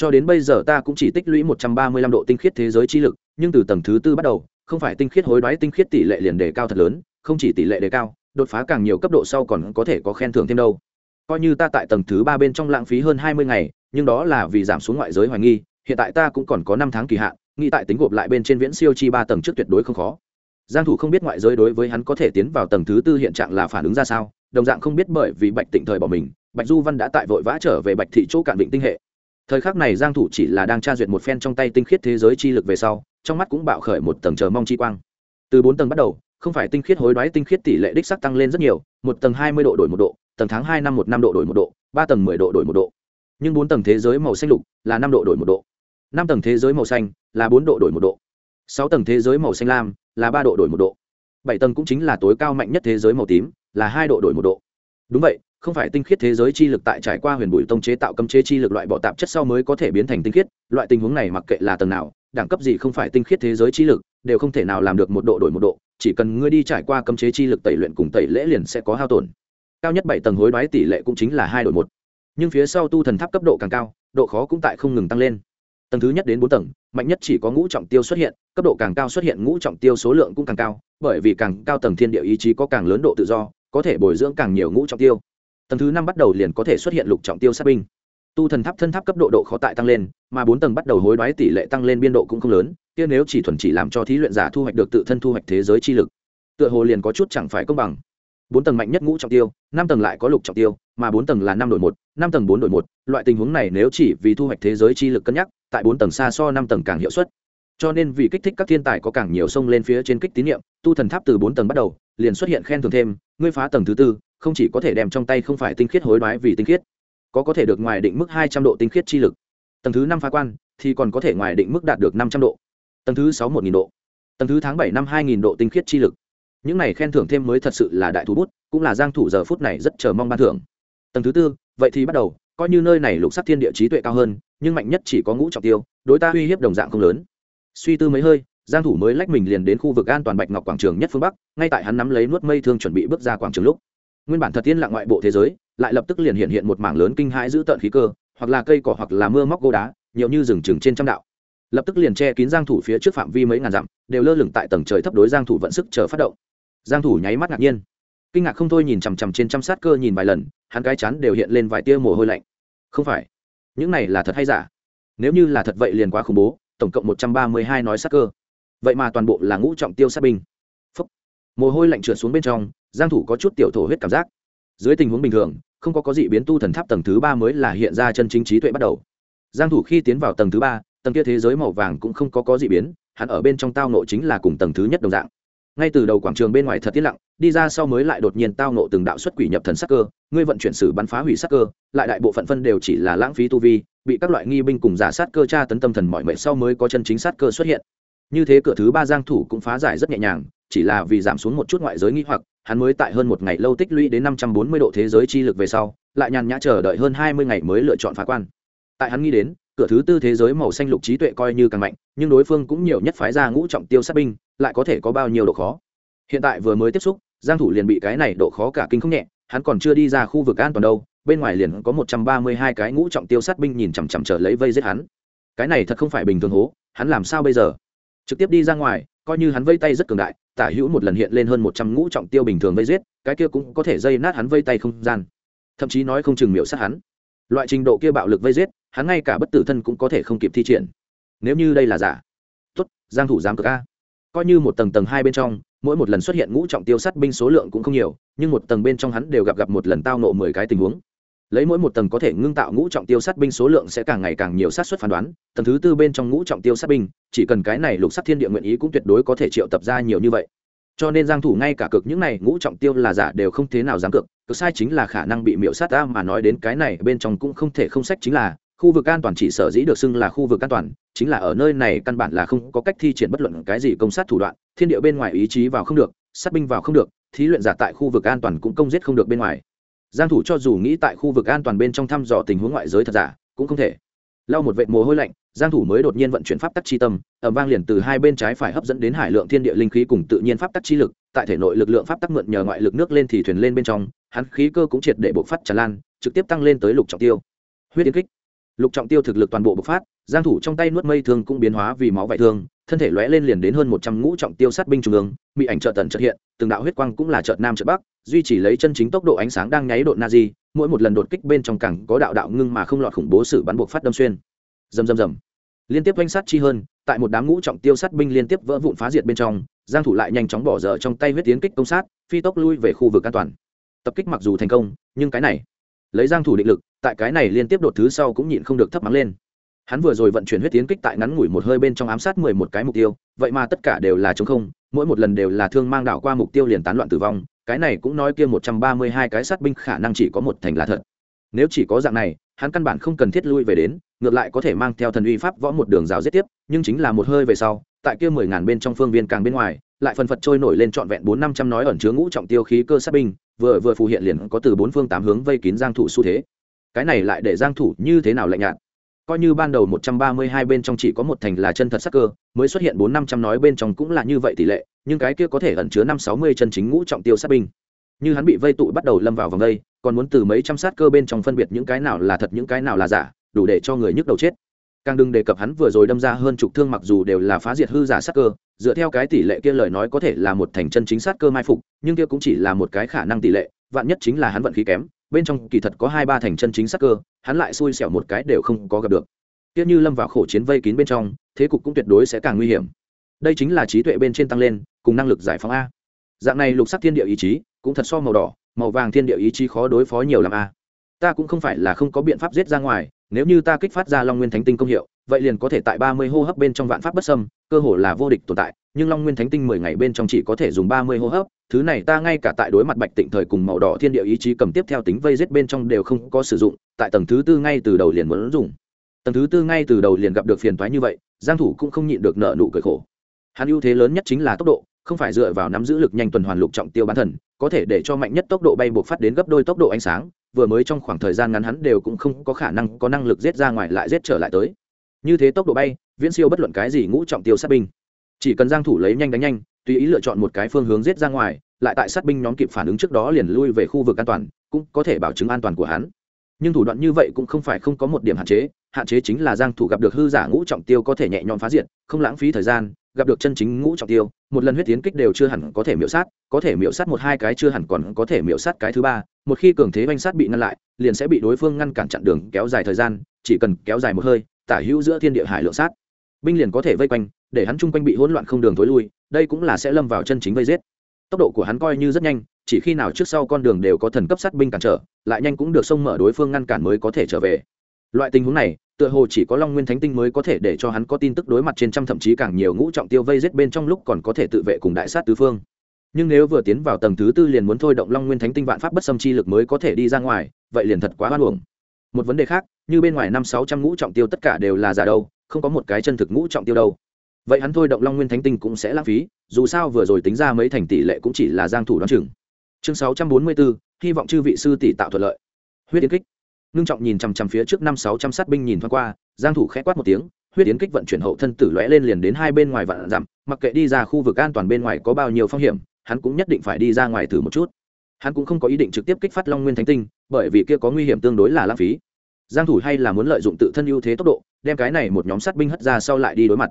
cho đến bây giờ ta cũng chỉ tích lũy 135 độ tinh khiết thế giới chi lực, nhưng từ tầng thứ tư bắt đầu, không phải tinh khiết hối đoái tinh khiết tỷ lệ liền đề cao thật lớn, không chỉ tỷ lệ đề cao, đột phá càng nhiều cấp độ sau còn có thể có khen thưởng thêm đâu. Coi như ta tại tầng thứ ba bên trong lãng phí hơn hai mươi ngày, nhưng đó là vì giảm xuống ngoại giới hoài nghi, hiện tại ta cũng còn có năm tháng kỳ hạn, nghĩ tại tính gộp lại bên trên viễn siêu chi ba tầng trước tuyệt đối không khó. Giang thủ không biết ngoại giới đối với hắn có thể tiến vào tầng thứ tư hiện trạng là phản ứng ra sao, đồng dạng không biết bởi vì bạch tịnh thời bỏ mình, bạch du văn đã tại vội vã trở về bạch thị chỗ cạn vịnh tinh hệ thời khắc này giang thủ chỉ là đang tra duyệt một phen trong tay tinh khiết thế giới chi lực về sau, trong mắt cũng bạo khởi một tầng chờ mong chi quang. Từ bốn tầng bắt đầu, không phải tinh khiết hối đoái, tinh khiết tỷ lệ đích sắc tăng lên rất nhiều, một tầng hai mươi độ đổi một độ, tầng tháng hai năm một năm độ đổi một độ, ba tầng mười độ đổi một độ. Nhưng bốn tầng thế giới màu xanh lục là năm độ đổi một độ. Năm tầng thế giới màu xanh là bốn độ đổi một độ. Sáu tầng thế giới màu xanh lam là ba độ đổi một độ. Bảy tầng cũng chính là tối cao mạnh nhất thế giới màu tím là hai độ đổi một độ. Đúng vậy không phải tinh khiết thế giới chi lực tại trải qua huyền bụi tông chế tạo cấm chế chi lực loại bỏ tạp chất sau mới có thể biến thành tinh khiết, loại tình huống này mặc kệ là tầng nào, đẳng cấp gì không phải tinh khiết thế giới chi lực, đều không thể nào làm được một độ đổi một độ, chỉ cần ngươi đi trải qua cấm chế chi lực tẩy luyện cùng tẩy lễ liền sẽ có hao tổn. Cao nhất bảy tầng hối đoái tỷ lệ cũng chính là hai đổi một. Nhưng phía sau tu thần tháp cấp độ càng cao, độ khó cũng tại không ngừng tăng lên. Tầng thứ nhất đến bốn tầng, mạnh nhất chỉ có ngũ trọng tiêu xuất hiện, cấp độ càng cao xuất hiện ngũ trọng tiêu số lượng cũng càng cao, bởi vì càng cao tầng thiên địa ý chí có càng lớn độ tự do, có thể bồi dưỡng càng nhiều ngũ trọng tiêu tầng thứ năm bắt đầu liền có thể xuất hiện lục trọng tiêu sát binh. Tu thần tháp thân tháp cấp độ độ khó tại tăng lên, mà bốn tầng bắt đầu hối đoái tỷ lệ tăng lên biên độ cũng không lớn, kia nếu chỉ thuần chỉ làm cho thí luyện giả thu hoạch được tự thân thu hoạch thế giới chi lực, tựa hồ liền có chút chẳng phải công bằng. Bốn tầng mạnh nhất ngũ trọng tiêu, năm tầng lại có lục trọng tiêu, mà bốn tầng là năm đội một, năm tầng bốn đội một, loại tình huống này nếu chỉ vì thu hoạch thế giới chi lực cân nhắc, tại bốn tầng xa so năm tầng càng hiệu suất. Cho nên vì kích thích các thiên tài có càng nhiều sông lên phía trên kích tín nhiệm, tu thần tháp từ bốn tầng bắt đầu, liền xuất hiện khen thưởng thêm, ngươi phá tầng thứ tư không chỉ có thể đem trong tay không phải tinh khiết hối đoái vì tinh khiết, có có thể được ngoài định mức hai trăm độ tinh khiết chi lực. Tầng thứ năm phá quan thì còn có thể ngoài định mức đạt được năm trăm độ. Tầng thứ sáu một nghìn độ. Tầng thứ tháng bảy năm hai nghìn độ tinh khiết chi lực. Những này khen thưởng thêm mới thật sự là đại thú bút, cũng là giang thủ giờ phút này rất chờ mong ban thưởng. Tầng thứ tư, vậy thì bắt đầu, coi như nơi này lục sắc thiên địa trí tuệ cao hơn, nhưng mạnh nhất chỉ có ngũ trọng tiêu, đối ta uy hiếp đồng dạng không lớn. Suy tư mấy hơi, giang thủ mới lách mình liền đến khu vực an toàn bạch ngọc quảng trường nhất phương bắc, ngay tại hắn nắm lấy nuốt mây thương chuẩn bị bước ra quảng trường lúc nguyên bản thật tiên lặng ngoại bộ thế giới, lại lập tức liền hiện hiện một mảng lớn kinh hãi giữ tận khí cơ, hoặc là cây cỏ hoặc là mưa móc gô đá, nhiều như rừng trừng trên trăm đạo. Lập tức liền che kín giang thủ phía trước phạm vi mấy ngàn dặm, đều lơ lửng tại tầng trời thấp đối giang thủ vận sức chờ phát động. Giang thủ nháy mắt ngạc nhiên. Kinh ngạc không thôi nhìn chằm chằm trên trăm sát cơ nhìn vài lần, hắn cái chán đều hiện lên vài tia mồ hôi lạnh. Không phải, những này là thật hay giả? Nếu như là thật vậy liền quá khủng bố, tổng cộng 132 nói sát cơ. Vậy mà toàn bộ là ngũ trọng tiêu sát binh. Phúc. mồ hôi lạnh trượt xuống bên trong giang thủ có chút tiểu thổ huyết cảm giác. Dưới tình huống bình thường, không có có gì biến tu thần tháp tầng thứ ba mới là hiện ra chân chính trí tuệ bắt đầu. Giang thủ khi tiến vào tầng thứ ba, tầng kia thế giới màu vàng cũng không có có gì biến, hắn ở bên trong tao nộ chính là cùng tầng thứ nhất đồng dạng. Ngay từ đầu quảng trường bên ngoài thật tiết lặng, đi ra sau mới lại đột nhiên tao nộ từng đạo xuất quỷ nhập thần sắc cơ, ngươi vận chuyển sử bắn phá hủy sắc cơ, lại đại bộ phận phân đều chỉ là lãng phí tu vi, bị các loại nghi binh cùng giả sát cơ tra tấn tâm thần mọi mệt sau mới có chân chính sát cơ xuất hiện. Như thế cửa thứ ba giang thủ cũng phá giải rất nhẹ nhàng, chỉ là vì giảm xuống một chút ngoại giới nghi hoặc hắn mới tại hơn một ngày lâu tích lũy đến 540 độ thế giới chi lực về sau, lại nhàn nhã chờ đợi hơn 20 ngày mới lựa chọn phá quan. Tại hắn nghĩ đến, cửa thứ tư thế giới màu xanh lục trí tuệ coi như càng mạnh, nhưng đối phương cũng nhiều nhất phái ra ngũ trọng tiêu sát binh, lại có thể có bao nhiêu độ khó? Hiện tại vừa mới tiếp xúc, giang thủ liền bị cái này độ khó cả kinh không nhẹ, hắn còn chưa đi ra khu vực an toàn đâu, bên ngoài liền có 132 cái ngũ trọng tiêu sát binh nhìn chằm chằm chờ lấy vây giết hắn. Cái này thật không phải bình thường hố, hắn làm sao bây giờ? Trực tiếp đi ra ngoài coi như hắn vây tay rất cường đại, tả hữu một lần hiện lên hơn 100 ngũ trọng tiêu bình thường vây giết, cái kia cũng có thể dây nát hắn vây tay không gian. Thậm chí nói không chừng miểu sát hắn. Loại trình độ kia bạo lực vây giết, hắn ngay cả bất tử thân cũng có thể không kịp thi triển. Nếu như đây là giả tuất giang thủ dám cực a. Coi như một tầng tầng hai bên trong, mỗi một lần xuất hiện ngũ trọng tiêu sát binh số lượng cũng không nhiều, nhưng một tầng bên trong hắn đều gặp gặp một lần tao nộ mười cái tình huống lấy mỗi một tầng có thể ngưng tạo ngũ trọng tiêu sát binh số lượng sẽ càng ngày càng nhiều sát xuất phán đoán, tầng thứ tư bên trong ngũ trọng tiêu sát binh, chỉ cần cái này lục sắc thiên địa nguyện ý cũng tuyệt đối có thể triệu tập ra nhiều như vậy. Cho nên giang thủ ngay cả cực những này ngũ trọng tiêu là giả đều không thế nào dám cực cực sai chính là khả năng bị miểu sát ta mà nói đến cái này bên trong cũng không thể không sách chính là, khu vực an toàn chỉ sở dĩ được xưng là khu vực an toàn, chính là ở nơi này căn bản là không có cách thi triển bất luận cái gì công sát thủ đoạn, thiên địa bên ngoài ý chí vào không được, sát binh vào không được, thí luyện giả tại khu vực an toàn cũng công giết không được bên ngoài giang thủ cho dù nghĩ tại khu vực an toàn bên trong thăm dò tình huống ngoại giới thật giả, cũng không thể. Lau một vệt mồ hôi lạnh, giang thủ mới đột nhiên vận chuyển pháp tắc chi tâm, ầm vang liền từ hai bên trái phải hấp dẫn đến hải lượng thiên địa linh khí cùng tự nhiên pháp tắc chi lực, tại thể nội lực lượng pháp tắc mượn nhờ ngoại lực nước lên thì thuyền lên bên trong, hắn khí cơ cũng triệt để bộc phát tràn lan, trực tiếp tăng lên tới lục trọng tiêu. Huyết tiến kích. Lục trọng tiêu thực lực toàn bộ bộc phát, giang thủ trong tay nuốt mây thương cũng biến hóa vì máu vải thương thân thể lóe lên liền đến hơn 100 ngũ trọng tiêu sát binh trung ương bị ảnh trợ tận trợ hiện, từng đạo huyết quang cũng là trợ nam trợ bắc, duy trì lấy chân chính tốc độ ánh sáng đang nháy độ nazi, mỗi một lần đột kích bên trong cảng có đạo đạo ngưng mà không lọt khủng bố sự bắn buộc phát đâm xuyên. Rầm rầm rầm. Liên tiếp quanh sát chi hơn, tại một đám ngũ trọng tiêu sát binh liên tiếp vỡ vụn phá diệt bên trong, giang thủ lại nhanh chóng bỏ dở trong tay huyết tiến kích công sát, phi tốc lui về khu vực an toàn. Tập kích mặc dù thành công, nhưng cái này, lấy giang thủ định lực, tại cái này liên tiếp đột thứ sau cũng nhịn không được thấp mắng lên hắn vừa rồi vận chuyển huyết tiến kích tại ngắn ngủi một hơi bên trong ám sát mười một cái mục tiêu, vậy mà tất cả đều là chống không, mỗi một lần đều là thương mang đảo qua mục tiêu liền tán loạn tử vong, cái này cũng nói kia một trăm ba mươi hai cái sát binh khả năng chỉ có một thành là thật. Nếu chỉ có dạng này, hắn căn bản không cần thiết lui về đến, ngược lại có thể mang theo thần uy pháp võ một đường rào giết tiếp, nhưng chính là một hơi về sau, tại kia mười ngàn bên trong phương viên càng bên ngoài, lại phần phật trôi nổi lên trọn vẹn bốn năm trăm nói ẩn chứa ngũ trọng tiêu khí cơ sát binh, vừa vừa phù hiện liền có từ bốn phương tám hướng vây kín giang thủ xu thế. Cái này lại để giang thủ như thế nào lạnh nhạt? Coi như ban đầu 132 bên trong chỉ có một thành là chân thật sắc cơ, mới xuất hiện bốn năm trăm nói bên trong cũng là như vậy tỷ lệ, nhưng cái kia có thể ẩn chứa năm sáu mươi chân chính ngũ trọng tiêu sát binh. Như hắn bị vây tụ bắt đầu lâm vào vòng đây, còn muốn từ mấy trăm sát cơ bên trong phân biệt những cái nào là thật, những cái nào là giả, đủ để cho người nhức đầu chết. Càng đừng đề cập hắn vừa rồi đâm ra hơn chục thương mặc dù đều là phá diệt hư giả sát cơ, dựa theo cái tỷ lệ kia lời nói có thể là một thành chân chính sát cơ mai phục, nhưng kia cũng chỉ là một cái khả năng tỷ lệ, vạn nhất chính là hắn vận khí kém bên trong kỳ thật có hai ba thành chân chính sắc cơ, hắn lại xui xẻo một cái đều không có gặp được. Tiếc như lâm vào khổ chiến vây kín bên trong, thế cục cũng tuyệt đối sẽ càng nguy hiểm. Đây chính là trí tuệ bên trên tăng lên, cùng năng lực giải phóng a. Dạng này lục sắc thiên địa ý chí, cũng thật so màu đỏ, màu vàng thiên địa ý chí khó đối phó nhiều làm a. Ta cũng không phải là không có biện pháp giết ra ngoài, nếu như ta kích phát ra long nguyên thánh tinh công hiệu, vậy liền có thể tại ba mươi hô hấp bên trong vạn pháp bất sâm cơ hồ là vô địch tồn tại nhưng long nguyên thánh tinh mười ngày bên trong chỉ có thể dùng ba mươi hô hấp, thứ này ta ngay cả tại đối mặt bạch tịnh thời cùng màu đỏ thiên địa ý chí cầm tiếp theo tính vây rết bên trong đều không có sử dụng, tại tầng thứ tư ngay từ đầu liền muốn dùng. Tầng thứ tư ngay từ đầu liền gặp được phiền toái như vậy, giang thủ cũng không nhịn được nợ nụ cười khổ. Hắn ưu thế lớn nhất chính là tốc độ, không phải dựa vào nắm giữ lực nhanh tuần hoàn lục trọng tiêu bán thần, có thể để cho mạnh nhất tốc độ bay buộc phát đến gấp đôi tốc độ ánh sáng, vừa mới trong khoảng thời gian ngắn hắn đều cũng không có khả năng có năng lực giết ra ngoài lại giết trở lại tới. Như thế tốc độ bay, viễn siêu bất luận cái gì ngũ trọng tiêu sát binh chỉ cần giang thủ lấy nhanh đánh nhanh, tùy ý lựa chọn một cái phương hướng giết ra ngoài, lại tại sát binh nhóm kịp phản ứng trước đó liền lui về khu vực an toàn, cũng có thể bảo chứng an toàn của hắn. Nhưng thủ đoạn như vậy cũng không phải không có một điểm hạn chế hạn chế chính là giang thủ gặp được hư giả ngũ trọng tiêu có thể nhẹ nhõm phá diệt, không lãng phí thời gian, gặp được chân chính ngũ trọng tiêu, một lần huyết tiến kích đều chưa hẳn có thể miểu sát, có thể miểu sát một hai cái chưa hẳn còn có thể miểu sát cái thứ ba, một khi cường thế oanh sát bị ngăn lại, liền sẽ bị đối phương ngăn cản chặn đường kéo dài thời gian, chỉ cần kéo dài một hơi, tả hữu giữa thiên địa hải lượng sát. Binh liền có thể vây quanh để hắn chung quanh bị hỗn loạn không đường thối lui, đây cũng là sẽ lâm vào chân chính vây giết. Tốc độ của hắn coi như rất nhanh, chỉ khi nào trước sau con đường đều có thần cấp sát binh cản trở, lại nhanh cũng được xông mở đối phương ngăn cản mới có thể trở về. Loại tình huống này, tựa hồ chỉ có long nguyên thánh tinh mới có thể để cho hắn có tin tức đối mặt trên trăm thậm chí càng nhiều ngũ trọng tiêu vây giết bên trong lúc còn có thể tự vệ cùng đại sát tứ phương. Nhưng nếu vừa tiến vào tầng thứ tư liền muốn thôi động long nguyên thánh tinh vạn pháp bất xâm chi lực mới có thể đi ra ngoài, vậy liền thật quá hoan hưởng một vấn đề khác, như bên ngoài năm sáu trăm ngũ trọng tiêu tất cả đều là giả đâu, không có một cái chân thực ngũ trọng tiêu đâu vậy hắn thôi động long nguyên thánh tinh cũng sẽ lãng phí, dù sao vừa rồi tính ra mấy thành tỷ lệ cũng chỉ là giang thủ đoán chừng. Chương sáu trăm bốn mươi bốn, hy vọng chư vị sư tỷ tạo thuận lợi. Huyết yến kích. Nương trọng nhìn chằm chằm phía trước năm sáu trăm sát binh nhìn thoáng qua, giang thủ khẽ quát một tiếng, huyết yến kích vận chuyển hậu thân tử lóe lên liền đến hai bên ngoài vạn dặm, mặc kệ đi ra khu vực an toàn bên ngoài có bao nhiêu phong hiểm, hắn cũng nhất định phải đi ra ngoài thử một chút. Hắn cũng không có ý định trực tiếp kích phát long nguyên thánh tinh, bởi vì kia có nguy hiểm tương đối là lãng phí. Giang thủ hay là muốn lợi dụng tự thân ưu thế tốc độ, đem cái này một nhóm sát binh hất ra sau lại đi đối mặt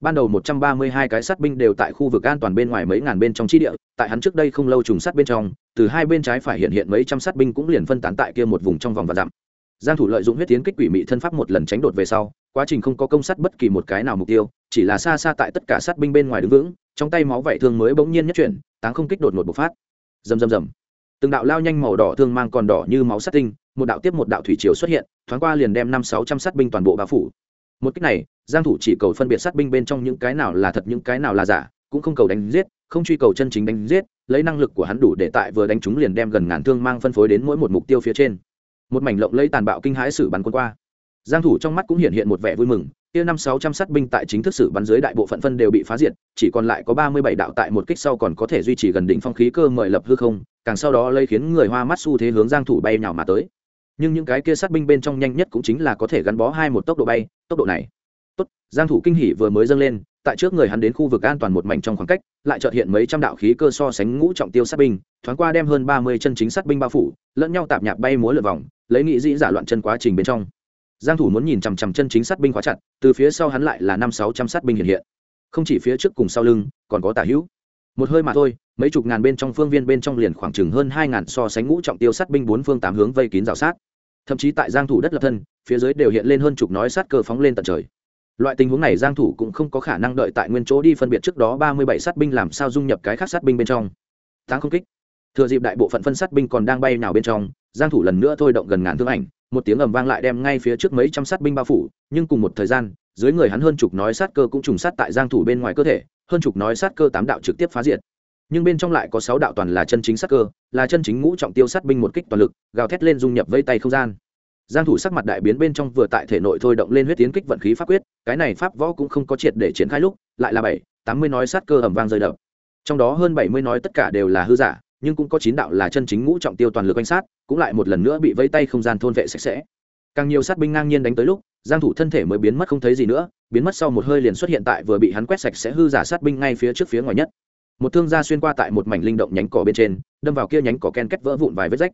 ban đầu 132 cái sát binh đều tại khu vực an toàn bên ngoài mấy ngàn bên trong chi địa, tại hắn trước đây không lâu trùng sát bên trong, từ hai bên trái phải hiện hiện mấy trăm sát binh cũng liền phân tán tại kia một vùng trong vòng và dặm. Giang thủ lợi dụng huyết tiến kích quỷ mị thân pháp một lần tránh đột về sau, quá trình không có công sát bất kỳ một cái nào mục tiêu, chỉ là xa xa tại tất cả sát binh bên ngoài đứng vững, trong tay máu vảy thương mới bỗng nhiên nhất chuyển, táng không kích đột ngột bộc phát. Rầm rầm rầm. Từng đạo lao nhanh màu đỏ thương mang còn đỏ như máu sát tinh, một đạo tiếp một đạo thủy triều xuất hiện, thoáng qua liền đem năm sáu trăm sát binh toàn bộ bao phủ một cách này, giang thủ chỉ cầu phân biệt sát binh bên trong những cái nào là thật, những cái nào là giả, cũng không cầu đánh giết, không truy cầu chân chính đánh giết, lấy năng lực của hắn đủ để tại vừa đánh chúng liền đem gần ngàn thương mang phân phối đến mỗi một mục tiêu phía trên. Một mảnh lộng lấy tàn bạo kinh hãi sử bắn quân qua. Giang thủ trong mắt cũng hiện hiện một vẻ vui mừng, kia năm sáu trăm sát binh tại chính thức sử bắn dưới đại bộ phận phân đều bị phá diệt, chỉ còn lại có ba mươi bảy đạo tại một kích sau còn có thể duy trì gần đỉnh phong khí cơ mời lập hư không, càng sau đó lây khiến người hoa mắt xu thế hướng giang thủ bay nhào mà tới nhưng những cái kia sát binh bên trong nhanh nhất cũng chính là có thể gắn bó hai một tốc độ bay, tốc độ này. Tốt, giang thủ kinh hỉ vừa mới dâng lên, tại trước người hắn đến khu vực an toàn một mảnh trong khoảng cách, lại chợt hiện mấy trăm đạo khí cơ so sánh ngũ trọng tiêu sát binh, thoáng qua đem hơn 30 chân chính sát binh bao phủ, lẫn nhau tạp nhạp bay múa lượn vòng, lấy nghị dĩ giả loạn chân quá trình bên trong. Giang thủ muốn nhìn chằm chằm chân chính sát binh khóa chặt, từ phía sau hắn lại là năm sáu trăm sát binh hiện hiện. Không chỉ phía trước cùng sau lưng, còn có tả hữu. Một hơi mà thôi, mấy chục ngàn bên trong phương viên bên trong liền khoảng chừng hơn hai ngàn so sánh ngũ trọng tiêu sát binh bốn phương tám hướng vây kín rào sát thậm chí tại giang thủ đất lập thân, phía dưới đều hiện lên hơn chục nói sát cơ phóng lên tận trời. Loại tình huống này giang thủ cũng không có khả năng đợi tại nguyên chỗ đi phân biệt trước đó 37 sát binh làm sao dung nhập cái khác sát binh bên trong. Tăng không kích. Thừa dịp đại bộ phận phân sát binh còn đang bay nào bên trong, giang thủ lần nữa thôi động gần ngàn thương ảnh, một tiếng ầm vang lại đem ngay phía trước mấy trăm sát binh bao phủ, nhưng cùng một thời gian, dưới người hắn hơn chục nói sát cơ cũng trùng sát tại giang thủ bên ngoài cơ thể, hơn chục nói sát cơ tám đạo trực tiếp phá diệt nhưng bên trong lại có sáu đạo toàn là chân chính sát cơ, là chân chính ngũ trọng tiêu sát binh một kích toàn lực, gào thét lên dung nhập vây tay không gian. Giang thủ sắc mặt đại biến bên trong vừa tại thể nội thôi động lên huyết tiến kích vận khí pháp quyết, cái này pháp võ cũng không có triệt để triển khai lúc, lại là bảy, tám mươi nói sát cơ ầm vang rơi đập. Trong đó hơn bảy mươi nói tất cả đều là hư giả, nhưng cũng có chín đạo là chân chính ngũ trọng tiêu toàn lực quanh sát, cũng lại một lần nữa bị vây tay không gian thôn vệ sạch sẽ. Càng nhiều sát binh ngang nhiên đánh tới lúc, giang thủ thân thể mới biến mất không thấy gì nữa, biến mất sau một hơi liền xuất hiện tại vừa bị hắn quét sạch sẽ hư giả sát binh ngay phía trước phía ngoài nhất một thương gia xuyên qua tại một mảnh linh động nhánh cỏ bên trên, đâm vào kia nhánh cỏ ken kết vỡ vụn vài vết rách.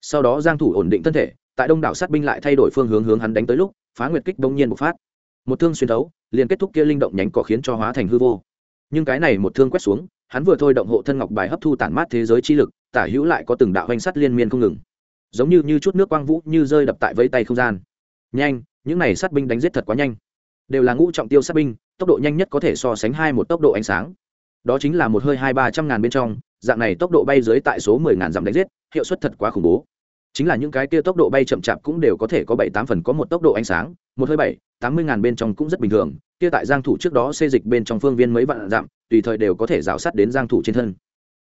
Sau đó giang thủ ổn định thân thể, tại đông đảo sát binh lại thay đổi phương hướng hướng hắn đánh tới lúc, phá nguyệt kích đông nhiên một phát. Một thương xuyên thấu, liền kết thúc kia linh động nhánh cỏ khiến cho hóa thành hư vô. Nhưng cái này một thương quét xuống, hắn vừa thôi động hộ thân ngọc bài hấp thu tản mát thế giới chi lực, tả hữu lại có từng đạo hoành sắt liên miên không ngừng. Giống như như chút nước quang vũ như rơi đập tại vây tay không gian. Nhanh, những này sát binh đánh giết thật quá nhanh. Đều là ngũ trọng tiêu sát binh, tốc độ nhanh nhất có thể so sánh hai một tốc độ ánh sáng đó chính là một hơi hai ba trăm ngàn bên trong, dạng này tốc độ bay dưới tại số mười ngàn dặm đánh giết, hiệu suất thật quá khủng bố. Chính là những cái kia tốc độ bay chậm chạp cũng đều có thể có bảy tám phần có một tốc độ ánh sáng, một hơi bảy, tám mươi ngàn bên trong cũng rất bình thường, kia tại giang thủ trước đó xê dịch bên trong phương viên mấy vạn dặm, tùy thời đều có thể rào sát đến giang thủ trên thân.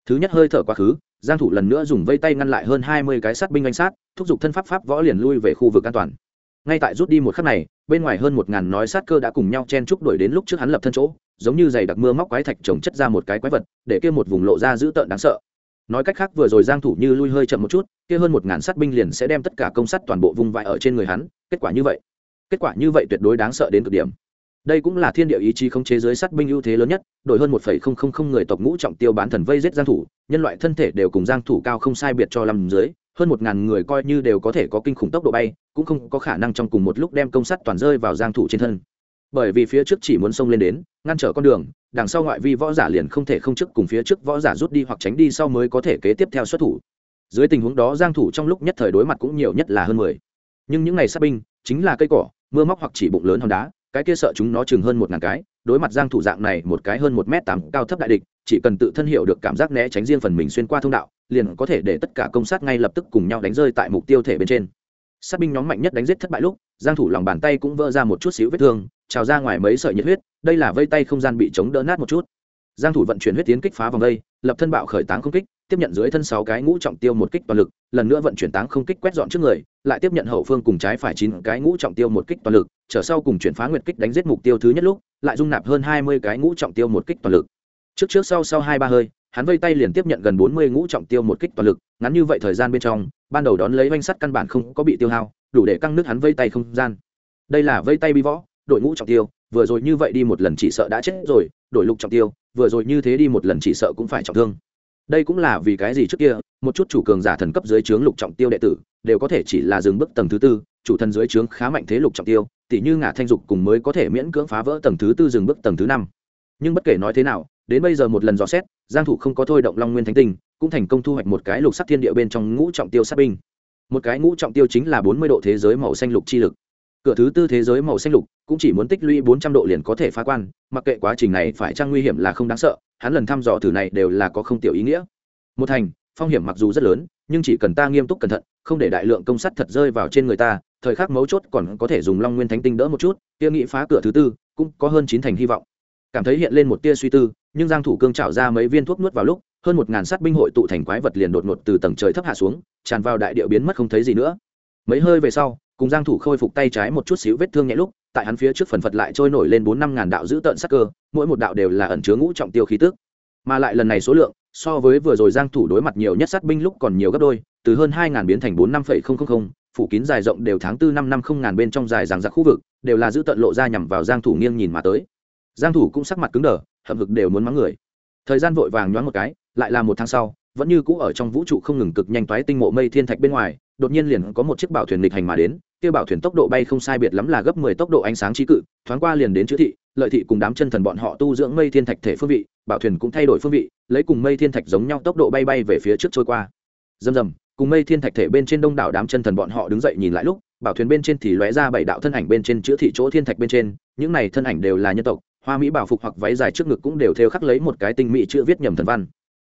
Thứ nhất hơi thở quá khứ, giang thủ lần nữa dùng vây tay ngăn lại hơn 20 cái sát binh đánh sát, thúc giục thân pháp pháp võ liền lui về khu vực an toàn ngay tại rút đi một khắc này, bên ngoài hơn một ngàn nói sát cơ đã cùng nhau chen chúc đuổi đến lúc trước hắn lập thân chỗ, giống như giày đặc mưa móc quái thạch trồng chất ra một cái quái vật, để kia một vùng lộ ra dữ tợn đáng sợ. Nói cách khác, vừa rồi giang thủ như lui hơi chậm một chút, kia hơn một ngàn sát binh liền sẽ đem tất cả công sát toàn bộ vùng vãi ở trên người hắn, kết quả như vậy. Kết quả như vậy tuyệt đối đáng sợ đến cực điểm. Đây cũng là thiên địa ý chí không chế giới sát binh ưu thế lớn nhất, đổi hơn một người tộc ngũ trọng tiêu bán thần vây giết giang thủ, nhân loại thân thể đều cùng giang thủ cao không sai biệt cho lầm dưới hơn một ngàn người coi như đều có thể có kinh khủng tốc độ bay, cũng không có khả năng trong cùng một lúc đem công sắt toàn rơi vào giang thủ trên thân bởi vì phía trước chỉ muốn xông lên đến, ngăn trở con đường, đằng sau ngoại vi võ giả liền không thể không trước cùng phía trước võ giả rút đi hoặc tránh đi sau mới có thể kế tiếp theo xuất thủ dưới tình huống đó giang thủ trong lúc nhất thời đối mặt cũng nhiều nhất là hơn 10. nhưng những ngày sát binh, chính là cây cỏ, mưa móc hoặc chỉ bụng lớn hòn đá, cái kia sợ chúng nó chừng hơn một ngàn cái, đối mặt giang thủ dạng này một cái hơn một mét tám cao thấp đại địch, chỉ cần tự thân hiểu được cảm giác né tránh riêng phần mình xuyên qua thông đạo liền có thể để tất cả công sát ngay lập tức cùng nhau đánh rơi tại mục tiêu thể bên trên. Sát binh nhóm mạnh nhất đánh giết thất bại lúc, giang thủ lòng bàn tay cũng vỡ ra một chút xíu vết thương, trào ra ngoài mấy sợi nhiệt huyết, đây là vây tay không gian bị chống đỡ nát một chút. Giang thủ vận chuyển huyết tiến kích phá vòng đây, lập thân bạo khởi táng không kích, tiếp nhận dưới thân sáu cái ngũ trọng tiêu một kích toàn lực, lần nữa vận chuyển táng không kích quét dọn trước người, lại tiếp nhận hậu phương cùng trái phải chín cái ngũ trọng tiêu một kích toàn lực trở sau cùng chuyển phá nguyệt kích đánh giết mục tiêu thứ nhất lúc, lại dung nạp hơn 20 cái ngũ trọng tiêu một kích toàn lực trước trước sau sau hai ba hơi, hắn vây tay liền tiếp nhận gần 40 ngũ trọng tiêu một kích toàn lực, ngắn như vậy thời gian bên trong, ban đầu đón lấy oanh sắt căn bản không có bị tiêu hao, đủ để căng nước hắn vây tay không gian. Đây là vây tay bi võ, đội ngũ trọng tiêu, vừa rồi như vậy đi một lần chỉ sợ đã chết rồi đổi lục trọng tiêu, vừa rồi như thế đi một lần chỉ sợ cũng phải trọng thương. Đây cũng là vì cái gì trước kia, một chút chủ cường giả thần cấp dưới trướng lục trọng tiêu đệ tử, đều có thể chỉ là dừng bước tầng thứ tư, chủ thần dưới trướng khá mạnh thế lục trọng tiêu tỷ như ngả thanh dục cùng mới có thể miễn cưỡng phá vỡ tầng thứ tư dừng bước tầng thứ năm. Nhưng bất kể nói thế nào đến bây giờ một lần dò xét, giang thủ không có thôi động long nguyên thánh tinh, cũng thành công thu hoạch một cái lục sắc thiên địa bên trong ngũ trọng tiêu sát binh. Một cái ngũ trọng tiêu chính là 40 độ thế giới màu xanh lục chi lực. Cửa thứ tư thế giới màu xanh lục cũng chỉ muốn tích lũy 400 độ liền có thể phá quan, mặc kệ quá trình này phải trang nguy hiểm là không đáng sợ, hắn lần thăm dò thử này đều là có không tiểu ý nghĩa. Một thành, phong hiểm mặc dù rất lớn, nhưng chỉ cần ta nghiêm túc cẩn thận, không để đại lượng công sắt thật rơi vào trên người ta, thời khắc mấu chốt còn có thể dùng long nguyên thánh tinh đỡ một chút tia nghị phá cửa thứ tư cũng có hơn chín thành hy vọng cảm thấy hiện lên một tia suy tư, nhưng giang thủ cương trào ra mấy viên thuốc nuốt vào lúc, hơn một ngàn sát binh hội tụ thành quái vật liền đột ngột từ tầng trời thấp hạ xuống, tràn vào đại địa biến mất không thấy gì nữa. Mấy hơi về sau, cùng giang thủ khôi phục tay trái một chút xíu vết thương nhẹ lúc, tại hắn phía trước phần phật lại trôi nổi lên bốn năm ngàn đạo giữ tận sắc cơ, mỗi một đạo đều là ẩn chứa ngũ trọng tiêu khí tức. Mà lại lần này số lượng, so với vừa rồi giang thủ đối mặt nhiều nhất sát binh lúc còn nhiều gấp đôi, từ hơn hai ngàn biến thành bốn năm phẩy không không không, phủ kín dài rộng đều tháng tư năm năm không ngàn bên trong dài rằng giặc khu vực, đều là giữ tận lộ ra nhằm vào giang thủ nghiêng nhìn mà tới giang thủ cũng sắc mặt cứng đờ, hậm hực đều muốn mắng người. Thời gian vội vàng nhoáng một cái, lại là một tháng sau, vẫn như cũ ở trong vũ trụ không ngừng cực nhanh toái tinh mộ mây thiên thạch bên ngoài, đột nhiên liền có một chiếc bảo thuyền lịch hành mà đến, kia bảo thuyền tốc độ bay không sai biệt lắm là gấp 10 tốc độ ánh sáng trí cự, thoáng qua liền đến chữ thị, lợi thị cùng đám chân thần bọn họ tu dưỡng mây thiên thạch thể phương vị, bảo thuyền cũng thay đổi phương vị, lấy cùng mây thiên thạch giống nhau tốc độ bay bay về phía trước trôi qua. Dầm dầm cùng mây thiên thạch thể bên trên đông đảo đám chân thần bọn họ đứng dậy nhìn lại lúc, bảo thuyền bên trên thì lóe ra bảy đạo thân ảnh bên trên chữ thị chỗ thiên thạch bên trên, những này thân ảnh đều là nhân tộc hoa mỹ bảo phục hoặc váy dài trước ngực cũng đều theo khắc lấy một cái tinh mỹ chữ viết nhầm thần văn.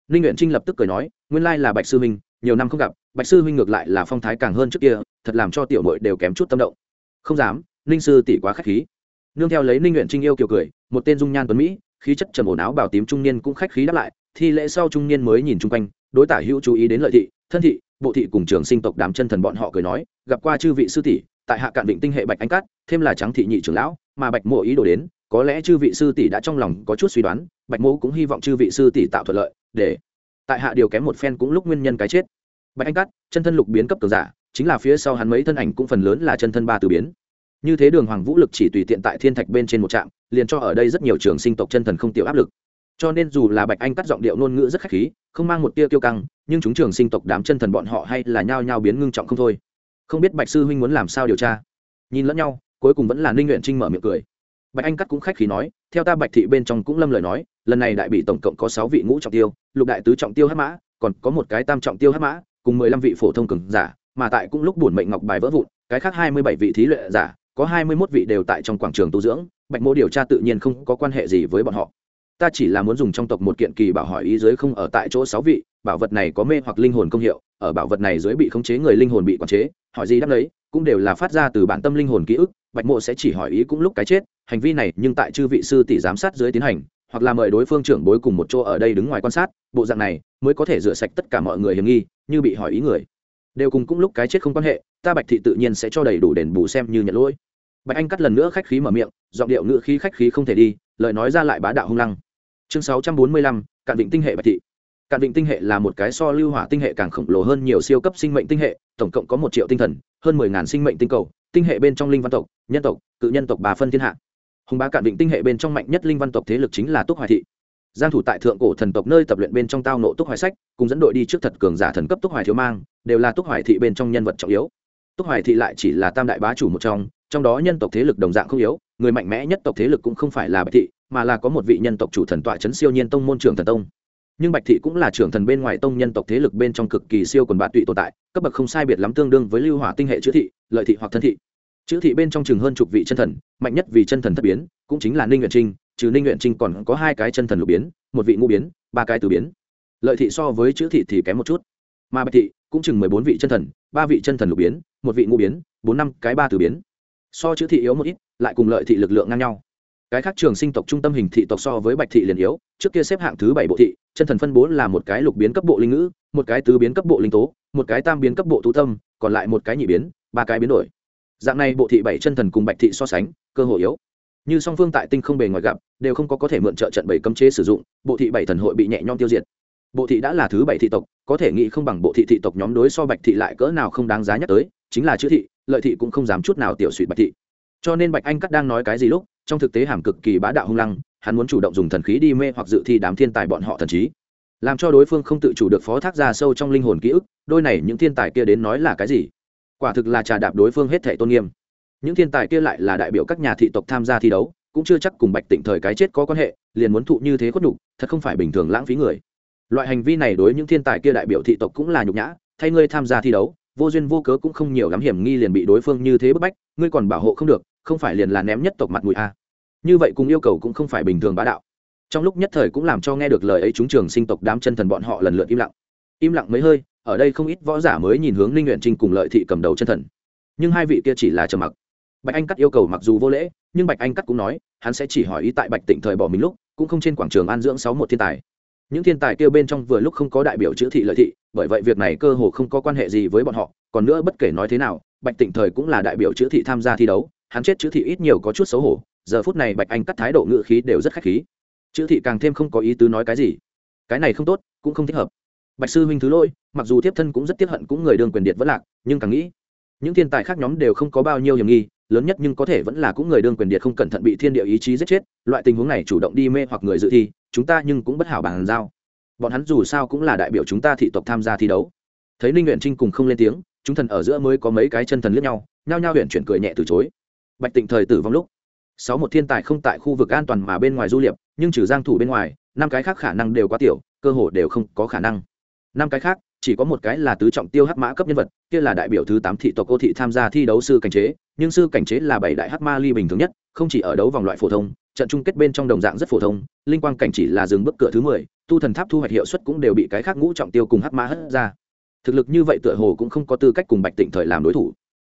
Ninh nguyện trinh lập tức cười nói, nguyên lai là bạch sư huynh, nhiều năm không gặp, bạch sư huynh ngược lại là phong thái càng hơn trước kia, thật làm cho tiểu mội đều kém chút tâm động. Không dám, ninh sư tỷ quá k h á c h khí. Nương theo lấy ninh nguyện trinh yêu kiều cười, một tên dung nhan tuấn mỹ, khí chất trầm ổn áo bảo tím trung niên cũng khách khí đáp lại, thi lễ sau trung niên mới nhìn chung quanh, đối tả hữu chú ý đến lợi thị, thân thị, bộ thị cùng trường sinh tộc đám chân thần bọn họ cười nói, gặp qua chư vị sư tỷ, tại hạ cạn định tinh hệ bạch anh cát, thêm là trắng thị nhị trưởng lão, mà bạch mộ ý đồ đến có lẽ chư vị sư tỷ đã trong lòng có chút suy đoán, bạch mô cũng hy vọng chư vị sư tỷ tạo thuận lợi để tại hạ điều kém một phen cũng lúc nguyên nhân cái chết. Bạch anh cắt chân thân lục biến cấp cường giả, chính là phía sau hắn mấy thân ảnh cũng phần lớn là chân thân ba từ biến. Như thế đường hoàng vũ lực chỉ tùy tiện tại thiên thạch bên trên một trạm, liền cho ở đây rất nhiều trường sinh tộc chân thần không tiểu áp lực. Cho nên dù là bạch anh cắt giọng điệu ngôn ngữ rất khách khí, không mang một tia tiêu căng, nhưng chúng trường sinh tộc đám chân thần bọn họ hay là nhao nhao biến ngưng trọng không thôi. Không biết bạch sư huynh muốn làm sao điều tra? Nhìn lẫn nhau, cuối cùng vẫn là ninh nguyện trinh mở miệng cười bạch anh cắt cũng khách khí nói, theo ta bạch thị bên trong cũng lâm lời nói, lần này đại bị tổng cộng có sáu vị ngũ trọng tiêu, lục đại tứ trọng tiêu hát mã, còn có một cái tam trọng tiêu hát mã, cùng mười lăm vị phổ thông cường giả, mà tại cũng lúc buồn mệnh ngọc bài vỡ vụn, cái khác hai mươi bảy vị thí luyện giả, có hai mươi mốt vị đều tại trong quảng trường tu dưỡng, bạch mô điều tra tự nhiên không có quan hệ gì với bọn họ. Ta chỉ là muốn dùng trong tộc một kiện kỳ bảo hỏi ý giới không ở tại chỗ sáu vị bảo vật này có mê hoặc linh hồn công hiệu, ở bảo vật này dưới bị khống chế người linh hồn bị quản chế, hỏi gì đáp đấy cũng đều là phát ra từ bản tâm linh hồn ký ức, bạch mộ sẽ chỉ hỏi ý cũng lúc cái chết, hành vi này nhưng tại chư vị sư tỷ giám sát dưới tiến hành, hoặc là mời đối phương trưởng bối cùng một chỗ ở đây đứng ngoài quan sát, bộ dạng này mới có thể rửa sạch tất cả mọi người hiểm nghi, như bị hỏi ý người. Đều cùng cũng lúc cái chết không quan hệ, ta bạch thị tự nhiên sẽ cho đầy đủ đền bù xem như nhận lỗi. Bạch anh cắt lần nữa khách khí mở miệng, giọng điệu ngữ khí khách khí không thể đi, lời nói ra lại bá đạo hung lăng. Chương sáu trăm bốn mươi lăm, cạn định tinh hệ bạch thị cạn vịnh tinh hệ là một cái so lưu hỏa tinh hệ càng khổng lồ hơn nhiều siêu cấp sinh mệnh tinh hệ, tổng cộng có một triệu tinh thần, hơn mười ngàn sinh mệnh tinh cầu, tinh hệ bên trong linh văn tộc, nhân tộc, cự nhân tộc bà phân thiên hạ. Hùng bá cạn vịnh tinh hệ bên trong mạnh nhất linh văn tộc thế lực chính là túc hoài thị. Giang thủ tại thượng cổ thần tộc nơi tập luyện bên trong tao nộ túc hoài sách, cùng dẫn đội đi trước thật cường giả thần cấp túc hoài thiếu mang, đều là túc hoài thị bên trong nhân vật trọng yếu. Túc hoài thị lại chỉ là tam đại bá chủ một trong trong đó nhân tộc thế lực đồng dạng không yếu, người mạnh mẽ nhất tộc thế lực cũng không phải là bạch thị, mà là có một vị nhân tộc chủ thần tọa trấn siêu nhiên tông môn trưởng thần tông nhưng bạch thị cũng là trưởng thần bên ngoài tông nhân tộc thế lực bên trong cực kỳ siêu quần bạn tụy tồn tại, cấp bậc không sai biệt lắm tương đương với lưu hỏa tinh hệ chữ thị, lợi thị hoặc thân thị. Chữ thị bên trong chừng hơn chục vị chân thần, mạnh nhất vì chân thần thất biến, cũng chính là ninh nguyện trinh, trừ ninh nguyện trinh còn có hai cái chân thần lục biến, một vị ngũ biến, ba cái từ biến. Lợi thị so với chữ thị thì kém một chút. Mà bạch thị cũng chừng mười bốn vị chân thần, ba vị chân thần lục biến, một vị ngũ biến, bốn năm cái ba từ biến. So chữ thị yếu một ít, lại cùng lợi thị lực lượng ngang nhau. Cái khác trường sinh tộc trung tâm hình thị tộc so với bạch thị liền yếu, trước kia xếp hạng thứ bảy bộ thị chân thần phân bố là một cái lục biến cấp bộ linh ngữ, một cái tứ biến cấp bộ linh tố, một cái tam biến cấp bộ tú tâm, còn lại một cái nhị biến, ba cái biến đổi. Dạng này bộ thị bảy chân thần cùng bạch thị so sánh, cơ hội yếu. Như song phương tại tinh không bề ngoài gặp, đều không có có thể mượn trợ trận bảy cấm chế sử dụng, bộ thị bảy thần hội bị nhẹ nhõm tiêu diệt. Bộ thị đã là thứ bảy thị tộc, có thể nghĩ không bằng bộ thị thị tộc nhóm đối so bạch thị lại cỡ nào không đáng giá nhắc tới, chính là chữ thị, lợi thị cũng không dám chút nào tiểu suy bạch thị. Cho nên bạch anh cắt đang nói cái gì lúc, trong thực tế hàm cực kỳ bá đạo hung lăng hắn muốn chủ động dùng thần khí đi mê hoặc dự thi đám thiên tài bọn họ thần trí, làm cho đối phương không tự chủ được phó thác ra sâu trong linh hồn ký ức, đôi này những thiên tài kia đến nói là cái gì? Quả thực là trà đạp đối phương hết thể tôn nghiêm. Những thiên tài kia lại là đại biểu các nhà thị tộc tham gia thi đấu, cũng chưa chắc cùng bạch tịnh thời cái chết có quan hệ, liền muốn thụ như thế khuất nhục, thật không phải bình thường lãng phí người. Loại hành vi này đối những thiên tài kia đại biểu thị tộc cũng là nhục nhã, thay ngươi tham gia thi đấu, vô duyên vô cớ cũng không nhiều lắm hiểm nghi liền bị đối phương như thế bức bách, ngươi còn bảo hộ không được, không phải liền là ném nhất tộc mặt mũi a như vậy cùng yêu cầu cũng không phải bình thường bá đạo. Trong lúc nhất thời cũng làm cho nghe được lời ấy chúng trường sinh tộc đám chân thần bọn họ lần lượt im lặng. Im lặng mấy hơi, ở đây không ít võ giả mới nhìn hướng ninh nguyện trinh cùng lợi thị cầm đầu chân thần. Nhưng hai vị kia chỉ là trầm mặc. Bạch anh cắt yêu cầu mặc dù vô lễ, nhưng bạch anh cắt cũng nói, hắn sẽ chỉ hỏi ý tại bạch tịnh thời bỏ mình lúc, cũng không trên quảng trường an dưỡng sáu một thiên tài. Những thiên tài kia bên trong vừa lúc không có đại biểu chữ thị lợi thị, bởi vậy việc này cơ hồ không có quan hệ gì với bọn họ, còn nữa bất kể nói thế nào, bạch tịnh thời cũng là đại biểu chữ thị tham gia thi đấu, hắn chết chữ thị ít nhiều có chút xấu hổ giờ phút này bạch anh cắt thái độ ngự khí đều rất khách khí. Chữ thị càng thêm không có ý tứ nói cái gì. Cái này không tốt, cũng không thích hợp. Bạch sư huynh thứ lỗi, mặc dù tiếp thân cũng rất tiếp hận cũng người đương quyền điện vẫn lạc, nhưng càng nghĩ, những thiên tài khác nhóm đều không có bao nhiêu hiểm nghi, lớn nhất nhưng có thể vẫn là cũng người đương quyền điệt không cẩn thận bị thiên địa ý chí giết chết, loại tình huống này chủ động đi mê hoặc người dự thi, chúng ta nhưng cũng bất hảo bàn giao. Bọn hắn dù sao cũng là đại biểu chúng ta thị tộc tham gia thi đấu. Thấy ninh nguyện trinh cùng không lên tiếng, chúng thần ở giữa mới có mấy cái chân thần lướt nhau, nhao nhao huyện chuyển cười nhẹ từ chối. Bạch tịnh thời tử vong lúc sáu một thiên tài không tại khu vực an toàn mà bên ngoài du liệp, nhưng trừ giang thủ bên ngoài, năm cái khác khả năng đều quá tiểu, cơ hội đều không có khả năng. Năm cái khác, chỉ có một cái là tứ trọng tiêu hắc mã cấp nhân vật, kia là đại biểu thứ tám thị tộc cô thị tham gia thi đấu sư cảnh chế, nhưng sư cảnh chế là bảy đại hắc ma ly bình thường nhất, không chỉ ở đấu vòng loại phổ thông, trận chung kết bên trong đồng dạng rất phổ thông, linh quang cảnh chỉ là dừng bước cửa thứ mười, tu thần tháp thu hoạch hiệu suất cũng đều bị cái khác ngũ trọng tiêu cùng hắc mã hất ra. Thực lực như vậy tựa hồ cũng không có tư cách cùng bạch tịnh thời làm đối thủ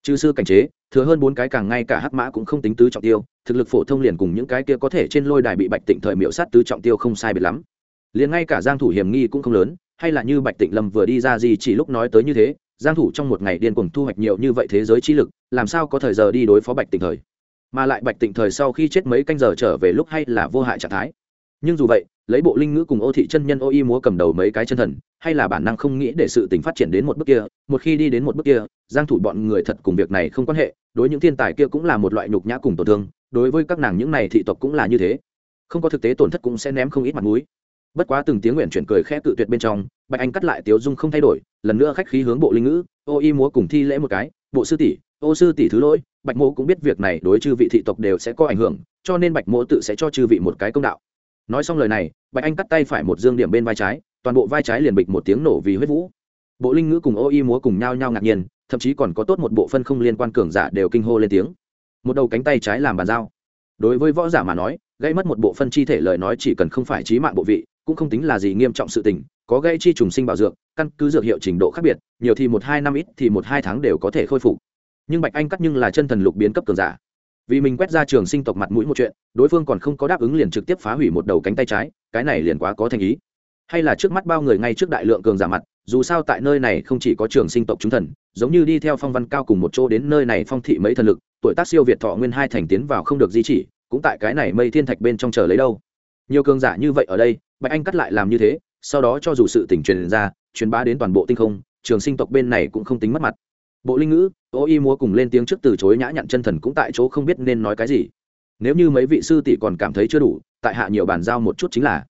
trừ sư cảnh chế, thừa hơn bốn cái càng ngay cả hắc mã cũng không tính tứ trọng tiêu, thực lực phổ thông liền cùng những cái kia có thể trên lôi đài bị bạch tịnh thời miễu sát tứ trọng tiêu không sai biệt lắm. Liền ngay cả giang thủ hiểm nghi cũng không lớn, hay là như bạch tịnh lâm vừa đi ra gì chỉ lúc nói tới như thế, giang thủ trong một ngày điên cuồng thu hoạch nhiều như vậy thế giới trí lực, làm sao có thời giờ đi đối phó bạch tịnh thời? Mà lại bạch tịnh thời sau khi chết mấy canh giờ trở về lúc hay là vô hại trạng thái. Nhưng dù vậy, lấy bộ linh ngữ cùng ô thị chân nhân ô y múa cầm đầu mấy cái chân thần hay là bản năng không nghĩ để sự tình phát triển đến một bước kia, một khi đi đến một bước kia, giang thủ bọn người thật cùng việc này không quan hệ, đối những thiên tài kia cũng là một loại nhục nhã cùng tổn thương, đối với các nàng những này thị tộc cũng là như thế. Không có thực tế tổn thất cũng sẽ ném không ít mặt mũi. Bất quá từng tiếng nguyện chuyển cười khẽ cự tuyệt bên trong, bạch anh cắt lại tiếu dung không thay đổi, lần nữa khách khí hướng bộ linh ngữ, ô y múa cùng thi lễ một cái, bộ sư tỷ, ô sư tỷ thứ lỗi, bạch mộ cũng biết việc này đối chư vị thị tộc đều sẽ có ảnh hưởng, cho nên bạch mộ tự sẽ cho chư vị một cái công đạo. Nói xong lời này, bạch anh cắt tay phải một dương điểm bên vai trái toàn bộ vai trái liền bịch một tiếng nổ vì huyết vũ. Bộ linh ngữ cùng ô y múa cùng nhau nhau ngạc nhiên, thậm chí còn có tốt một bộ phân không liên quan cường giả đều kinh hô lên tiếng. Một đầu cánh tay trái làm bàn giao. Đối với võ giả mà nói, gây mất một bộ phân chi thể lời nói chỉ cần không phải trí mạng bộ vị, cũng không tính là gì nghiêm trọng sự tình, có gây chi trùng sinh bảo dược, căn cứ dược hiệu trình độ khác biệt, nhiều thì một hai năm ít thì một hai tháng đều có thể khôi phục. Nhưng bạch anh cắt nhưng là chân thần lục biến cấp cường giả. Vì mình quét ra trường sinh tộc mặt mũi một chuyện, đối phương còn không có đáp ứng liền trực tiếp phá hủy một đầu cánh tay trái, cái này liền quá có thành ý hay là trước mắt bao người ngay trước đại lượng cường giả mặt, dù sao tại nơi này không chỉ có trường sinh tộc chúng thần, giống như đi theo phong văn cao cùng một chỗ đến nơi này phong thị mấy thần lực, tuổi tác siêu việt thọ nguyên hai thành tiến vào không được di chỉ, cũng tại cái này mây thiên thạch bên trong chờ lấy đâu. Nhiều cường giả như vậy ở đây, bạch anh cắt lại làm như thế, sau đó cho dù sự tỉnh truyền ra, truyền bá đến toàn bộ tinh không, trường sinh tộc bên này cũng không tính mất mặt. Bộ linh ngữ, ô y múa cùng lên tiếng trước từ chối nhã nhặn chân thần cũng tại chỗ không biết nên nói cái gì. Nếu như mấy vị sư tỷ còn cảm thấy chưa đủ, tại hạ nhiều bàn giao một chút chính là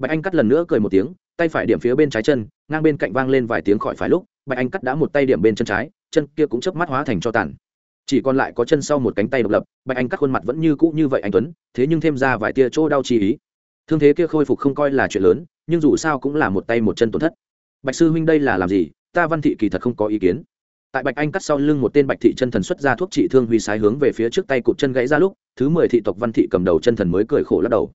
bạch anh cắt lần nữa cười một tiếng, tay phải điểm phía bên trái chân, ngang bên cạnh vang lên vài tiếng khỏi phải lúc, bạch anh cắt đã một tay điểm bên chân trái, chân kia cũng chớp mắt hóa thành cho tàn. Chỉ còn lại có chân sau một cánh tay độc lập, bạch anh cắt khuôn mặt vẫn như cũ như vậy anh tuấn, thế nhưng thêm ra vài tia chỗ đau chi ý. Thương thế kia khôi phục không coi là chuyện lớn, nhưng dù sao cũng là một tay một chân tổn thất. Bạch sư huynh đây là làm gì? Ta văn thị kỳ thật không có ý kiến. Tại bạch anh cắt sau lưng một tên bạch thị chân thần xuất ra thuốc trị thương huy sái hướng về phía trước tay cụt chân gãy ra lúc, thứ mười thị tộc văn thị cầm đầu chân thần mới cười khổ lắc đầu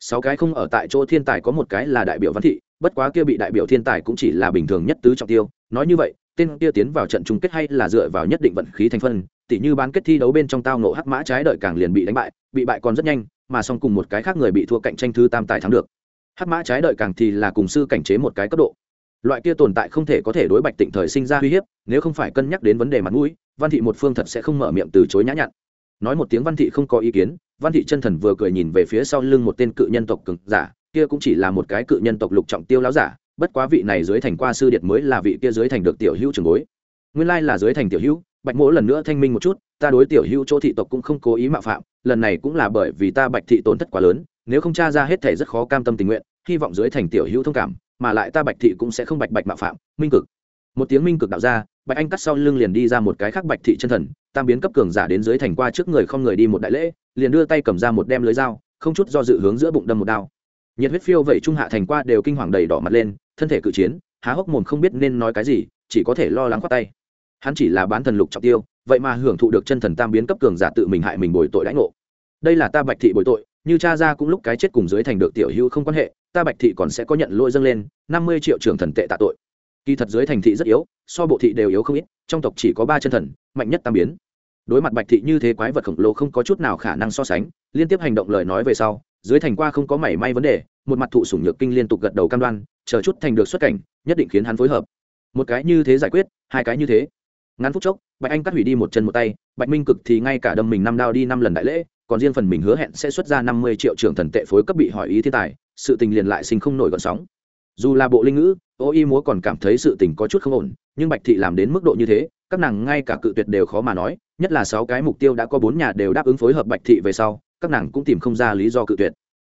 sáu cái không ở tại chỗ thiên tài có một cái là đại biểu văn thị, bất quá kia bị đại biểu thiên tài cũng chỉ là bình thường nhất tứ trọng tiêu. Nói như vậy, tên kia tiến vào trận chung kết hay là dựa vào nhất định vận khí thành phân, tỉ như bán kết thi đấu bên trong tao nộ hắc mã trái đợi càng liền bị đánh bại, bị bại còn rất nhanh, mà song cùng một cái khác người bị thua cạnh tranh thứ tam tài thắng được. Hắc mã trái đợi càng thì là cùng sư cảnh chế một cái cấp độ. Loại kia tồn tại không thể có thể đối bạch tịnh thời sinh ra uy hiếp, nếu không phải cân nhắc đến vấn đề mặt mũi, văn thị một phương thật sẽ không mở miệng từ chối nhã nhặn. Nói một tiếng văn thị không có ý kiến văn thị chân thần vừa cười nhìn về phía sau lưng một tên cự nhân tộc cường giả, kia cũng chỉ là một cái cự nhân tộc lục trọng tiêu láo giả, bất quá vị này dưới thành qua sư điệt mới là vị kia dưới thành được tiểu hữu trường bối. Nguyên lai là dưới thành tiểu hữu, bạch mỗ lần nữa thanh minh một chút, ta đối tiểu hữu chỗ thị tộc cũng không cố ý mạo phạm, lần này cũng là bởi vì ta bạch thị tổn thất quá lớn, nếu không tra ra hết thể rất khó cam tâm tình nguyện, hy vọng dưới thành tiểu hữu thông cảm, mà lại ta bạch thị cũng sẽ không bạch bạch mạo phạm, minh cực một tiếng minh cực đạo ra, bạch anh cắt sau lưng liền đi ra một cái khác bạch thị chân thần, tam biến cấp cường giả đến dưới thành qua trước người không người đi một đại lễ, liền đưa tay cầm ra một đem lưới dao, không chút do dự hướng giữa bụng đâm một đao. Nhiệt huyết phiêu vẩy trung hạ thành qua đều kinh hoàng đầy đỏ mặt lên, thân thể cự chiến, há hốc mồm không biết nên nói cái gì, chỉ có thể lo lắng khoát tay. Hắn chỉ là bán thần lục trọng tiêu, vậy mà hưởng thụ được chân thần tam biến cấp cường giả tự mình hại mình bồi tội đãi ngộ. Đây là ta bạch thị bồi tội, như cha ra cũng lúc cái chết cùng dưới thành được tiểu hữu không quan hệ, ta bạch thị còn sẽ có nhận lỗi dâng lên, năm mươi triệu trưởng thần tệ tạ tội kỳ thật dưới thành thị rất yếu, so bộ thị đều yếu không ít, trong tộc chỉ có ba chân thần, mạnh nhất tam biến. Đối mặt bạch thị như thế quái vật khổng lồ không có chút nào khả năng so sánh, liên tiếp hành động lời nói về sau, dưới thành qua không có mảy may vấn đề, một mặt thụ sủng nhược kinh liên tục gật đầu cam đoan, chờ chút thành được xuất cảnh, nhất định khiến hắn phối hợp. Một cái như thế giải quyết, hai cái như thế. Ngắn phút chốc, bạch anh cắt hủy đi một chân một tay, bạch minh cực thì ngay cả đâm mình năm đao đi năm lần đại lễ, còn riêng phần mình hứa hẹn sẽ xuất ra năm mươi triệu trưởng thần tệ phối cấp bị hỏi ý thiên tài, sự tình liền lại sinh không nổi gọn sóng. Dù là bộ linh ngữ ô y múa còn cảm thấy sự tình có chút không ổn, nhưng bạch thị làm đến mức độ như thế, các nàng ngay cả cự tuyệt đều khó mà nói, nhất là sáu cái mục tiêu đã có bốn nhà đều đáp ứng phối hợp bạch thị về sau, các nàng cũng tìm không ra lý do cự tuyệt.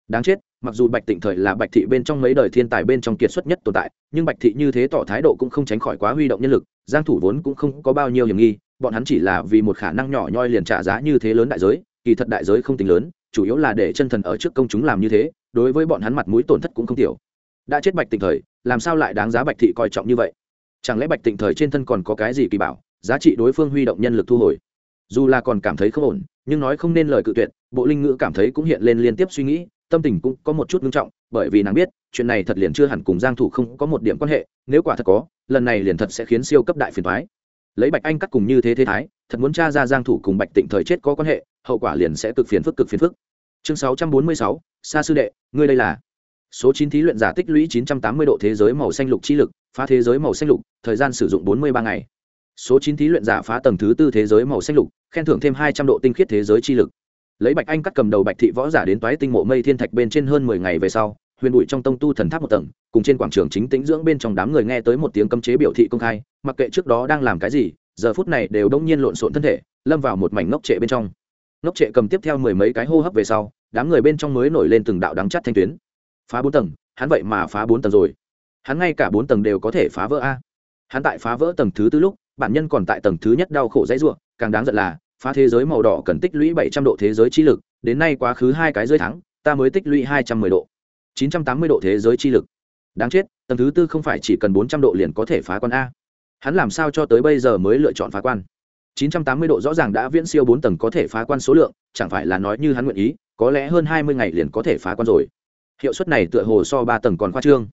Đáng chết, mặc dù bạch tịnh thời là bạch thị bên trong mấy đời thiên tài bên trong kiệt xuất nhất tồn tại, nhưng bạch thị như thế tỏ thái độ cũng không tránh khỏi quá huy động nhân lực, giang thủ vốn cũng không có bao nhiêu hiểm nghi, bọn hắn chỉ là vì một khả năng nhỏ nhoi liền trả giá như thế lớn đại giới, kỳ thật đại giới không tính lớn, chủ yếu là để chân thần ở trước công chúng làm như thế, đối với bọn hắn mặt mũi tổn thất cũng không tiểu. Đã chết bạch tịnh thời làm sao lại đáng giá bạch thị coi trọng như vậy? Chẳng lẽ bạch tịnh thời trên thân còn có cái gì kỳ bảo giá trị đối phương huy động nhân lực thu hồi? Dù là còn cảm thấy không ổn nhưng nói không nên lời cự tuyệt bộ linh ngữ cảm thấy cũng hiện lên liên tiếp suy nghĩ tâm tình cũng có một chút nghiêm trọng bởi vì nàng biết chuyện này thật liền chưa hẳn cùng giang thủ không có một điểm quan hệ nếu quả thật có lần này liền thật sẽ khiến siêu cấp đại phiền toái. Lấy bạch anh cắt cùng như thế thế thái thật muốn tra ra giang thủ cùng bạch tịnh thời chết có quan hệ hậu quả liền sẽ cực phiền phức cực phiền phức. Chương 646, xa sư đệ ngươi đây là số chín thí luyện giả tích lũy 980 độ thế giới màu xanh lục chi lực, phá thế giới màu xanh lục, thời gian sử dụng 43 ngày. Số chín thí luyện giả phá tầng thứ tư thế giới màu xanh lục, khen thưởng thêm 200 độ tinh khiết thế giới chi lực. Lấy bạch anh cắt cầm đầu bạch thị võ giả đến toái tinh mộ mây thiên thạch bên trên hơn 10 ngày về sau, huyền bụi trong tông tu thần tháp một tầng, cùng trên quảng trường chính tĩnh dưỡng bên trong đám người nghe tới một tiếng cấm chế biểu thị công khai, mặc kệ trước đó đang làm cái gì, giờ phút này đều đông nhiên lộn xộn thân thể, lâm vào một mảnh ngốc trệ bên trong. Ngốc trệ cầm tiếp theo mười mấy cái hô hấp về sau, đám người bên trong mới nổi lên từng đạo đắng chắt thanh tuyến phá bốn tầng, hắn vậy mà phá bốn tầng rồi. Hắn ngay cả bốn tầng đều có thể phá vỡ a. Hắn tại phá vỡ tầng thứ tư lúc, bản nhân còn tại tầng thứ nhất đau khổ dãy ruộng, càng đáng giận là, phá thế giới màu đỏ cần tích lũy bảy trăm độ thế giới chi lực, đến nay quá khứ hai cái rơi thắng, ta mới tích lũy hai trăm mười độ. chín trăm tám mươi độ thế giới chi lực. Đáng chết, tầng thứ tư không phải chỉ cần bốn trăm độ liền có thể phá quan a. Hắn làm sao cho tới bây giờ mới lựa chọn phá quan? 980 độ rõ ràng đã viễn siêu bốn tầng có thể phá quan số lượng, chẳng phải là nói như hắn nguyện ý, có lẽ hơn 20 ngày liền có thể phá quan rồi hiệu suất này tựa hồ so ba tầng còn khoa trương.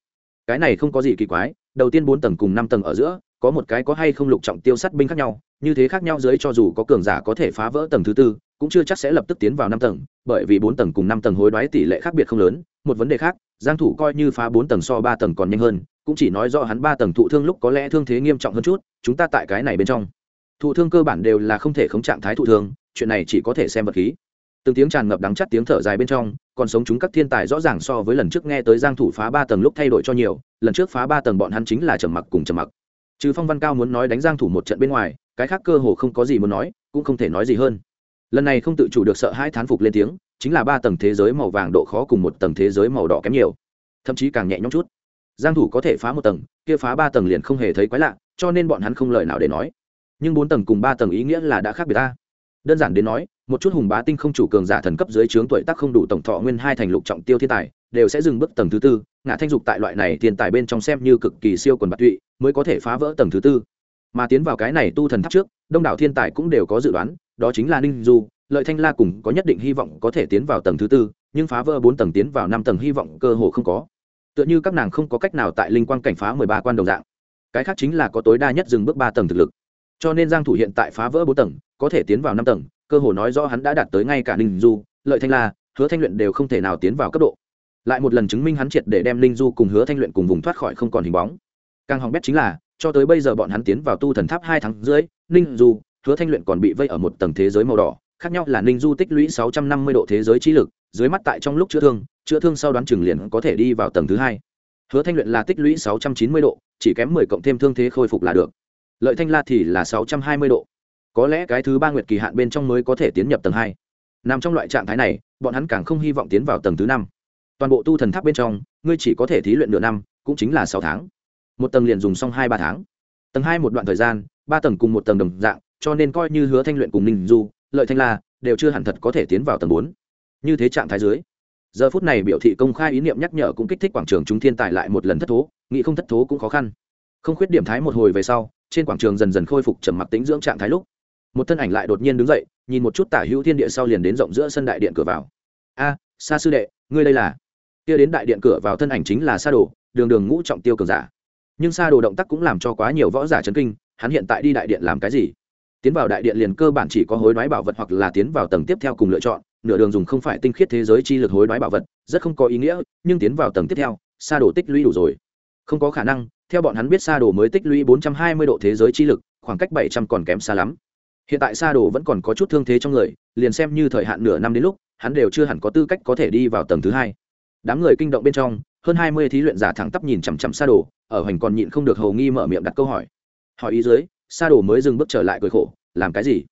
Cái này không có gì kỳ quái, đầu tiên bốn tầng cùng năm tầng ở giữa, có một cái có hay không lục trọng tiêu sắt binh khác nhau, như thế khác nhau dưới cho dù có cường giả có thể phá vỡ tầng thứ tư, cũng chưa chắc sẽ lập tức tiến vào năm tầng, bởi vì bốn tầng cùng năm tầng hối đoái tỷ lệ khác biệt không lớn, một vấn đề khác, giang thủ coi như phá bốn tầng so ba tầng còn nhanh hơn, cũng chỉ nói rõ hắn ba tầng thụ thương lúc có lẽ thương thế nghiêm trọng hơn chút, chúng ta tại cái này bên trong. Thụ thương cơ bản đều là không thể khống trạng thái thụ thương, chuyện này chỉ có thể xem vật khí. Từng tiếng tràn ngập đắng chắt tiếng thở dài bên trong còn sống chúng các thiên tài rõ ràng so với lần trước nghe tới giang thủ phá ba tầng lúc thay đổi cho nhiều, lần trước phá ba tầng bọn hắn chính là trầm mặc cùng trầm mặc. Trừ phong văn cao muốn nói đánh giang thủ một trận bên ngoài, cái khác cơ hồ không có gì muốn nói, cũng không thể nói gì hơn. Lần này không tự chủ được sợ hai thán phục lên tiếng, chính là ba tầng thế giới màu vàng độ khó cùng một tầng thế giới màu đỏ kém nhiều. Thậm chí càng nhẹ nhõm chút. Giang thủ có thể phá một tầng, kia phá ba tầng liền không hề thấy quái lạ, cho nên bọn hắn không lời nào để nói. Nhưng bốn tầng cùng ba tầng ý nghĩa là đã khác biệt ta. Đơn giản đến nói một chút hùng bá tinh không chủ cường giả thần cấp dưới trướng tuổi tác không đủ tổng thọ nguyên hai thành lục trọng tiêu thiên tài, đều sẽ dừng bước tầng thứ tư ngã thanh dục tại loại này thiên tài bên trong xem như cực kỳ siêu quần bạc tụy, mới có thể phá vỡ tầng thứ tư. Mà tiến vào cái này tu thần tháp trước, đông đảo thiên tài cũng đều có dự đoán, đó chính là ninh du, lợi thanh la cùng có nhất định hy vọng có thể tiến vào tầng thứ tư, nhưng phá vỡ bốn tầng tiến vào năm tầng hy vọng cơ hồ không có. Tựa như các nàng không có cách nào tại linh quan cảnh phá mười ba quan đồng dạng. Cái khác chính là có tối đa nhất dừng bước ba tầng thực lực. Cho nên giang thủ hiện tại phá vỡ bốn tầng, có thể tiến vào năm tầng cơ hồ nói rõ hắn đã đạt tới ngay cả ninh du, lợi thanh la, hứa thanh luyện đều không thể nào tiến vào cấp độ. Lại một lần chứng minh hắn triệt để đem ninh du cùng hứa thanh luyện cùng vùng thoát khỏi không còn hình bóng. Càng hỏng bét chính là, cho tới bây giờ bọn hắn tiến vào tu thần tháp hai tháng dưới ninh du, hứa thanh luyện còn bị vây ở một tầng thế giới màu đỏ, khác nhau là ninh du tích lũy sáu trăm năm mươi độ thế giới trí lực, dưới mắt tại trong lúc chữa thương chữa thương sau đoán chừng liền có thể đi vào tầng thứ hai. Hứa thanh luyện là tích lũy sáu trăm chín mươi độ, chỉ kém mười cộng thêm thương thế khôi phục là được. Lợi thanh la thì là sáu trăm hai mươi độ có lẽ cái thứ ba nguyệt kỳ hạn bên trong mới có thể tiến nhập tầng hai. Nằm trong loại trạng thái này, bọn hắn càng không hy vọng tiến vào tầng thứ năm. Toàn bộ tu thần tháp bên trong, ngươi chỉ có thể thí luyện nửa năm, cũng chính là sáu tháng. Một tầng liền dùng xong hai ba tháng. Tầng hai một đoạn thời gian, ba tầng cùng một tầng đồng dạng, cho nên coi như hứa thanh luyện cùng ninh du, lợi thanh la, đều chưa hẳn thật có thể tiến vào tầng bốn. Như thế trạng thái dưới, giờ phút này biểu thị công khai ý niệm nhắc nhở cũng kích thích quảng trường chúng thiên tài lại một lần thất thố, nghĩ không thất thố cũng khó khăn. Không khuyết điểm thái một hồi về sau, trên quảng trường dần dần khôi phục trầm mặc tính dưỡng trạng thái lúc một thân ảnh lại đột nhiên đứng dậy nhìn một chút tả hữu thiên địa sau liền đến rộng giữa sân đại điện cửa vào. A à, sa sư đệ ngươi đây là? Kia đến đại điện cửa vào thân ảnh chính là sa đồ đường đường ngũ trọng tiêu cường giả. Nhưng sa đồ động tác cũng làm cho quá nhiều võ giả chấn kinh hắn hiện tại đi đại điện làm cái gì? Tiến vào đại điện liền cơ bản chỉ có hối đoái bảo vật hoặc là tiến vào tầng tiếp theo cùng lựa chọn nửa đường dùng không phải tinh khiết thế giới chi lực hối đoái bảo vật rất không có ý nghĩa nhưng tiến vào tầng tiếp theo sa đồ tích lũy đủ rồi. Không có khả năng theo bọn hắn biết sa đồ mới tích lũy bốn trăm hai mươi độ thế giới chi lực khoảng cách bảy trăm còn kém xa lắm hiện tại sa đồ vẫn còn có chút thương thế trong người, liền xem như thời hạn nửa năm đến lúc, hắn đều chưa hẳn có tư cách có thể đi vào tầng thứ hai. Đám người kinh động bên trong, hơn hai mươi thí luyện giả thẳng tắp nhìn chằm chằm sa đồ, ở hoành còn nhịn không được hầu nghi mở miệng đặt câu hỏi. Hỏi ý dưới, sa đồ mới dừng bước trở lại cười khổ, làm cái gì?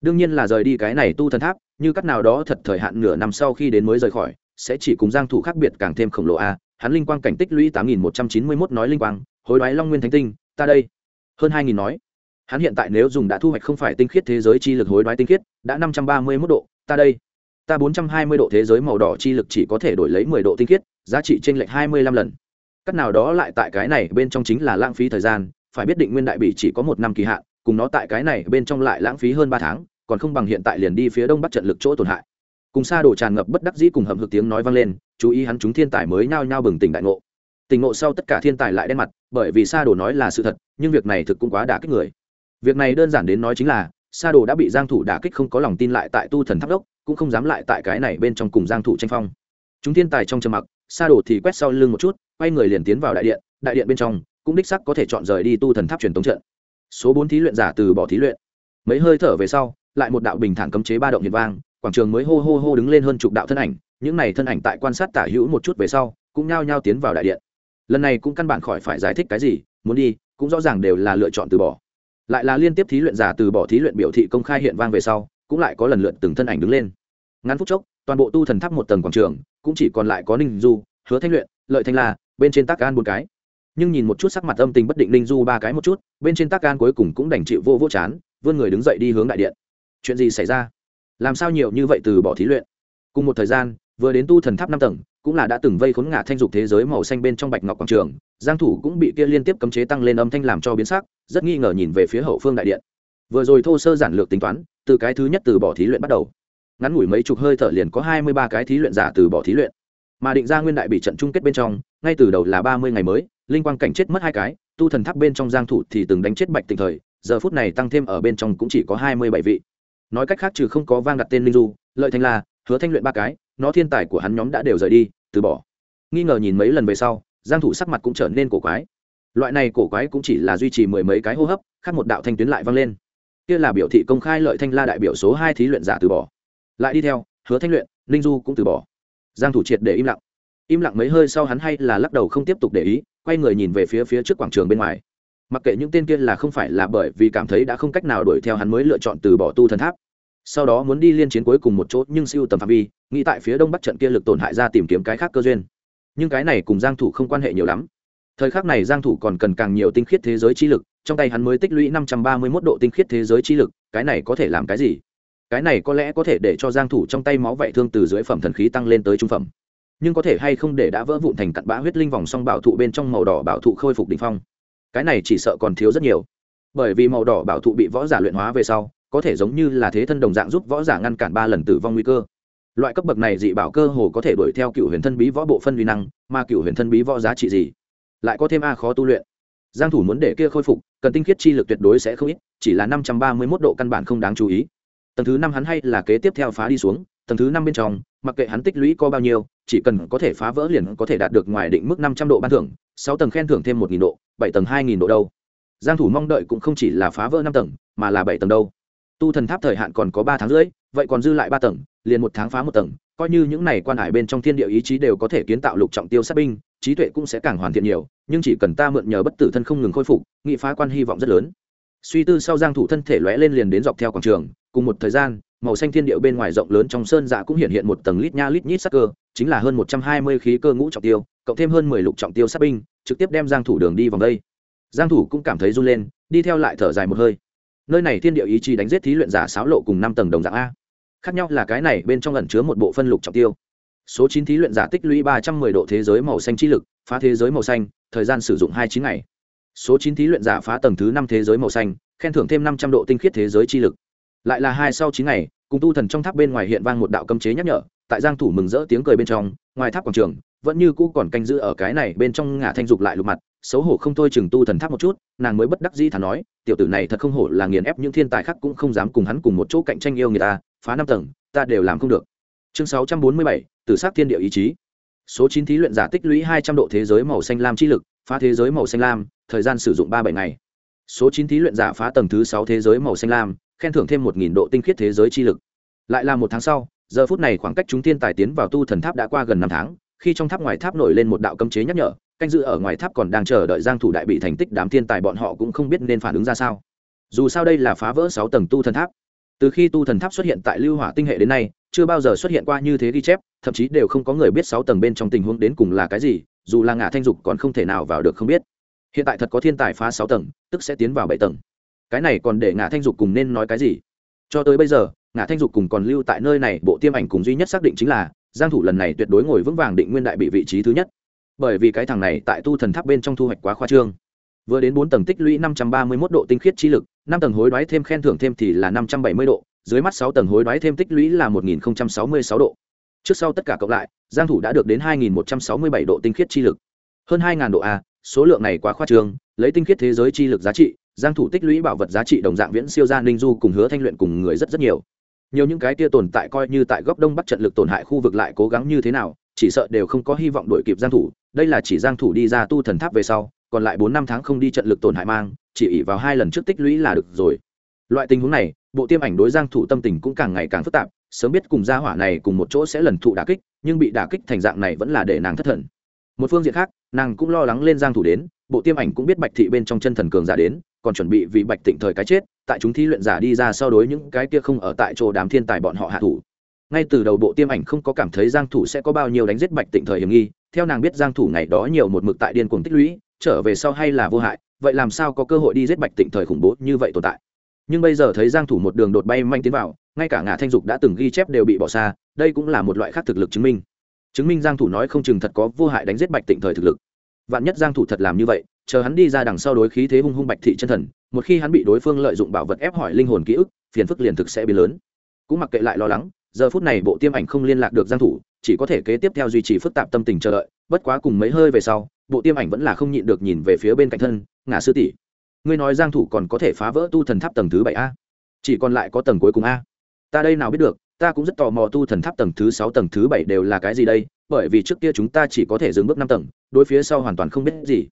Đương nhiên là rời đi cái này tu thần tháp, như cách nào đó thật thời hạn nửa năm sau khi đến mới rời khỏi, sẽ chỉ cùng giang thủ khác biệt càng thêm khổng lồ a. Hắn linh quang cảnh tích lũy tám nghìn một trăm chín mươi 8191 nói linh quang, hối đoái long nguyên thánh tinh, ta đây. Hơn hai nghìn nói hắn hiện tại nếu dùng đã thu hoạch không phải tinh khiết thế giới chi lực hối đoái tinh khiết, đã năm trăm ba mươi mốt độ, ta đây, ta bốn trăm hai mươi độ thế giới màu đỏ chi lực chỉ có thể đổi lấy mười độ tinh khiết, giá trị t r ê n lệch hai mươi lăm lần. Cắt nào đó lại tại cái này bên trong chính là lãng phí thời gian, phải biết định nguyên đại bị chỉ có một năm kỳ hạn, cùng nó tại cái này bên trong lại lãng phí hơn ba tháng, còn không bằng hiện tại liền đi phía đông bắc trận lực chỗ tổn hại. Cùng xa đổ tràn ngập bất đắc dĩ cùng hầm hực tiếng nói vang lên, chú ý hắn chúng thiên tài mới nhao nhao bừng tỉnh đại ngộ. Tỉnh ngộ sau tất cả thiên tài lại đen mặt, bởi vì xa đổ nói là sự thật, nhưng việc này thực cũng quá đả kích người việc này đơn giản đến nói chính là, sa đồ đã bị giang thủ đả kích không có lòng tin lại tại tu thần tháp đốc, cũng không dám lại tại cái này bên trong cùng giang thủ tranh phong. Chúng thiên tài trong trầm mặc, sa đồ thì quét sau lưng một chút, quay người liền tiến vào đại điện đại điện bên trong, cũng đích sắc có thể chọn rời đi tu thần tháp truyền tống trận. Số bốn thí luyện giả từ bỏ thí luyện. Mấy hơi thở về sau, lại một đạo bình thản cấm chế ba động hiện vang, quảng trường mới hô hô hô đứng lên hơn chục đạo thân ảnh, những này thân ảnh tại quan sát tả hữu một chút về sau, cũng nhao nhao tiến vào đại điện. Lần này cũng căn bản khỏi phải giải thích cái gì, muốn đi, cũng rõ ràng đều là lựa chọn từ bỏ lại là liên tiếp thí luyện giả từ bỏ thí luyện biểu thị công khai hiện vang về sau, cũng lại có lần lượt từng thân ảnh đứng lên. Ngắn phút chốc, toàn bộ tu thần tháp một tầng quảng trường, cũng chỉ còn lại có ninh du, hứa thanh luyện, lợi thanh la, bên trên tác an một cái. Nhưng nhìn một chút sắc mặt âm tình bất định ninh du ba cái một chút, bên trên tác an cuối cùng cũng đành chịu vô vô chán, vươn người đứng dậy đi hướng đại điện. Chuyện gì xảy ra? Làm sao nhiều như vậy từ bỏ thí luyện? Cùng một thời gian, vừa đến tu thần tháp năm tầng, cũng là đã từng vây khốn ngả thanh dục thế giới màu xanh bên trong bạch ngọc quảng trường, giang thủ cũng bị kia liên tiếp cấm chế tăng lên âm thanh làm cho biến sắc rất nghi ngờ nhìn về phía hậu phương đại điện. Vừa rồi thô sơ giản lược tính toán từ cái thứ nhất từ bỏ thí luyện bắt đầu. Ngắn ngủi mấy chục hơi thở liền có 23 cái thí luyện giả từ bỏ thí luyện. Mà định ra nguyên đại bị trận chung kết bên trong ngay từ đầu là 30 ngày mới linh quang cảnh chết mất hai cái tu thần tháp bên trong giang thủ thì từng đánh chết bạch tình thời giờ phút này tăng thêm ở bên trong cũng chỉ có 27 vị. Nói cách khác trừ không có vang đặt tên linh du lợi thanh là, hứa thanh luyện ba cái nó thiên tài của hắn nhóm đã đều rời đi từ bỏ. Nghi ngờ nhìn mấy lần về sau giang thủ sắc mặt cũng trở nên cổ quái loại này cổ quái cũng chỉ là duy trì mười mấy cái hô hấp, khác một đạo thanh tuyến lại vang lên. Kia là biểu thị công khai lợi thanh la đại biểu số hai thí luyện giả từ bỏ. Lại đi theo, hứa thanh luyện linh du cũng từ bỏ. Giang thủ triệt để im lặng. Im lặng mấy hơi sau hắn hay là lắc đầu không tiếp tục để ý, quay người nhìn về phía phía trước quảng trường bên ngoài. Mặc kệ những tên kia là không phải là bởi vì cảm thấy đã không cách nào đuổi theo hắn mới lựa chọn từ bỏ tu thần tháp. Sau đó muốn đi liên chiến cuối cùng một chỗ, nhưng siêu tầm phạm vi, nghĩ tại phía đông bắc trận kia lực tổn hại ra tìm kiếm cái khác cơ duyên. Nhưng cái này cùng giang thủ không quan hệ nhiều lắm thời khắc này giang thủ còn cần càng nhiều tinh khiết thế giới chi lực, trong tay hắn mới tích lũy 531 độ tinh khiết thế giới chi lực, cái này có thể làm cái gì? Cái này có lẽ có thể để cho giang thủ trong tay máu vậy thương từ dưới phẩm thần khí tăng lên tới trung phẩm. Nhưng có thể hay không để đã vỡ vụn thành cặn bã huyết linh vòng song bảo thụ bên trong màu đỏ bảo thụ khôi phục đỉnh phong. Cái này chỉ sợ còn thiếu rất nhiều. Bởi vì màu đỏ bảo thụ bị võ giả luyện hóa về sau, có thể giống như là thế thân đồng dạng giúp võ giả ngăn cản ba lần tử vong nguy cơ. Loại cấp bậc này dị bảo cơ hồ có thể đuổi theo cựu huyền thân bí võ bộ phân vi năng, mà cựu huyền thân bí võ giá trị gì? Lại có thêm a khó tu luyện. Giang thủ muốn để kia khôi phục, cần tinh khiết chi lực tuyệt đối sẽ không ít, chỉ là 531 độ căn bản không đáng chú ý. Tầng thứ năm hắn hay là kế tiếp theo phá đi xuống, tầng thứ năm bên trong, mặc kệ hắn tích lũy có bao nhiêu, chỉ cần có thể phá vỡ liền có thể đạt được ngoài định mức 500 độ ban thưởng, sáu tầng khen thưởng thêm một nghìn độ, bảy tầng hai nghìn độ đâu. Giang thủ mong đợi cũng không chỉ là phá vỡ năm tầng, mà là bảy tầng đâu. Tu thần tháp thời hạn còn có ba tháng rưỡi, vậy còn dư lại ba tầng, liền một tháng phá một tầng, coi như những này quan hải bên trong thiên địa ý chí đều có thể kiến tạo lục trọng tiêu sát binh, trí tuệ cũng sẽ càng hoàn thiện nhiều nhưng chỉ cần ta mượn nhờ bất tử thân không ngừng khôi phục, nghị phá quan hy vọng rất lớn. Suy tư sau giang thủ thân thể lóe lên liền đến dọc theo quảng trường, cùng một thời gian, màu xanh thiên địa bên ngoài rộng lớn trong sơn dạ cũng hiện hiện một tầng lít nha lít nhít sắc cơ, chính là hơn 120 khí cơ ngũ trọng tiêu, cộng thêm hơn 10 lục trọng tiêu sát binh, trực tiếp đem giang thủ đường đi vòng đây. Giang thủ cũng cảm thấy run lên, đi theo lại thở dài một hơi. Nơi này thiên địa ý chí đánh giết thí luyện giả sáo lộ cùng năm tầng đồng dạng a. Khác nhau là cái này bên trong ẩn chứa một bộ phân lục trọng tiêu số chín thí luyện giả tích lũy ba trăm mười độ thế giới màu xanh chi lực, phá thế giới màu xanh, thời gian sử dụng hai chín ngày. Số chín thí luyện giả phá tầng thứ năm thế giới màu xanh, khen thưởng thêm năm trăm độ tinh khiết thế giới chi lực. Lại là hai sau chín ngày, cùng tu thần trong tháp bên ngoài hiện vang một đạo cấm chế nhắc nhở, tại giang thủ mừng rỡ tiếng cười bên trong, ngoài tháp quảng trường, vẫn như cũ còn canh giữ ở cái này bên trong ngả thanh dục lại lục mặt, xấu hổ không thôi chừng tu thần tháp một chút, nàng mới bất đắc dĩ thà nói, tiểu tử này thật không hổ là nghiền ép những thiên tài khác cũng không dám cùng hắn cùng một chỗ cạnh tranh yêu người ta, phá năm tầng, ta đều làm không được chương sáu trăm bốn mươi bảy, tử sắc thiên địa ý chí. Số chín thí luyện giả tích lũy hai trăm độ thế giới màu xanh lam chi lực, phá thế giới màu xanh lam, thời gian sử dụng ba bảy ngày. Số chín thí luyện giả phá tầng thứ sáu thế giới màu xanh lam, khen thưởng thêm một nghìn độ tinh khiết thế giới chi lực. Lại là một tháng sau, giờ phút này khoảng cách chúng thiên tài tiến vào tu thần tháp đã qua gần năm tháng, khi trong tháp ngoài tháp nổi lên một đạo cấm chế nhắc nhở, canh dự ở ngoài tháp còn đang chờ đợi giang thủ đại bị thành tích đám thiên tài bọn họ cũng không biết nên phản ứng ra sao. Dù sao đây là phá vỡ sáu tầng tu thần tháp. Từ khi tu thần tháp xuất hiện tại lưu hỏa tinh hệ đến nay chưa bao giờ xuất hiện qua như thế ghi chép, thậm chí đều không có người biết sáu tầng bên trong tình huống đến cùng là cái gì, dù là ngã thanh dục còn không thể nào vào được không biết. Hiện tại thật có thiên tài phá sáu tầng, tức sẽ tiến vào bảy tầng. Cái này còn để ngã thanh dục cùng nên nói cái gì? Cho tới bây giờ, ngã thanh dục cùng còn lưu tại nơi này, bộ tiêm ảnh cùng duy nhất xác định chính là, giang thủ lần này tuyệt đối ngồi vững vàng định nguyên đại bị vị trí thứ nhất. Bởi vì cái thằng này tại tu thần tháp bên trong thu hoạch quá khoa trương. Vừa đến bốn tầng tích lũy năm trăm ba mươi 531 độ tinh khiết chi lực, năm tầng hối đoái thêm khen thưởng thêm thì là năm trăm bảy mươi độ dưới mắt sáu tầng hối đoái thêm tích lũy là một nghìn sáu mươi sáu độ. Trước sau tất cả cộng lại, giang thủ đã được đến hai nghìn một trăm sáu mươi bảy độ tinh khiết chi lực. Hơn hai độ a, số lượng này quá khoa trương, lấy tinh khiết thế giới chi lực giá trị, giang thủ tích lũy bảo vật giá trị đồng dạng viễn siêu gia ninh du cùng hứa thanh luyện cùng người rất rất nhiều. Nhiều những cái kia tồn tại coi như tại góc đông bắc trận lực tổn hại khu vực lại cố gắng như thế nào, chỉ sợ đều không có hy vọng đuổi kịp giang thủ. Đây là chỉ giang thủ đi ra tu thần tháp về sau, còn lại bốn năm tháng không đi trận lực tổn hại mang, chỉ ỉ vào hai lần trước tích lũy là được rồi loại tình huống này, bộ tiêm ảnh đối giang thủ tâm tình cũng càng ngày càng phức tạp, sớm biết cùng gia hỏa này cùng một chỗ sẽ lần thụ đả kích, nhưng bị đả kích thành dạng này vẫn là để nàng thất thần. Một phương diện khác, nàng cũng lo lắng lên giang thủ đến, bộ tiêm ảnh cũng biết bạch thị bên trong chân thần cường giả đến, còn chuẩn bị vì bạch tịnh thời cái chết, tại chúng thi luyện giả đi ra so đối những cái kia không ở tại chỗ đám thiên tài bọn họ hạ thủ. Ngay từ đầu bộ tiêm ảnh không có cảm thấy giang thủ sẽ có bao nhiêu đánh giết bạch tịnh thời hiểm nghi, theo nàng biết giang thủ ngày đó nhiều một mực tại điên cuồng tích lũy, trở về sau hay là vô hại, vậy làm sao có cơ hội đi giết bạch tịnh thời khủng bố như vậy tồn tại? Nhưng bây giờ thấy giang thủ một đường đột bay manh tiến vào, ngay cả ngã thanh dục đã từng ghi chép đều bị bỏ xa, đây cũng là một loại khác thực lực chứng minh. Chứng minh giang thủ nói không chừng thật có vô hại đánh giết bạch tịnh thời thực lực. Vạn nhất giang thủ thật làm như vậy, chờ hắn đi ra đằng sau đối khí thế hung hung bạch thị chân thần, một khi hắn bị đối phương lợi dụng bảo vật ép hỏi linh hồn ký ức, phiền phức liền thực sẽ biến lớn. Cũng mặc kệ lại lo lắng, giờ phút này bộ tiêm ảnh không liên lạc được giang thủ, chỉ có thể kế tiếp theo duy trì phức tạp tâm tình chờ đợi, bất quá cùng mấy hơi về sau, bộ tiêm ảnh vẫn là không nhịn được nhìn về phía bên cạnh thân ngã sư tỷ ngươi nói giang thủ còn có thể phá vỡ tu thần tháp tầng thứ bảy a? Chỉ còn lại có tầng cuối cùng a. Ta đây nào biết được, ta cũng rất tò mò tu thần tháp tầng thứ sáu, tầng thứ bảy đều là cái gì đây, bởi vì trước kia chúng ta chỉ có thể dừng bước năm tầng, đối phía sau hoàn toàn không biết gì.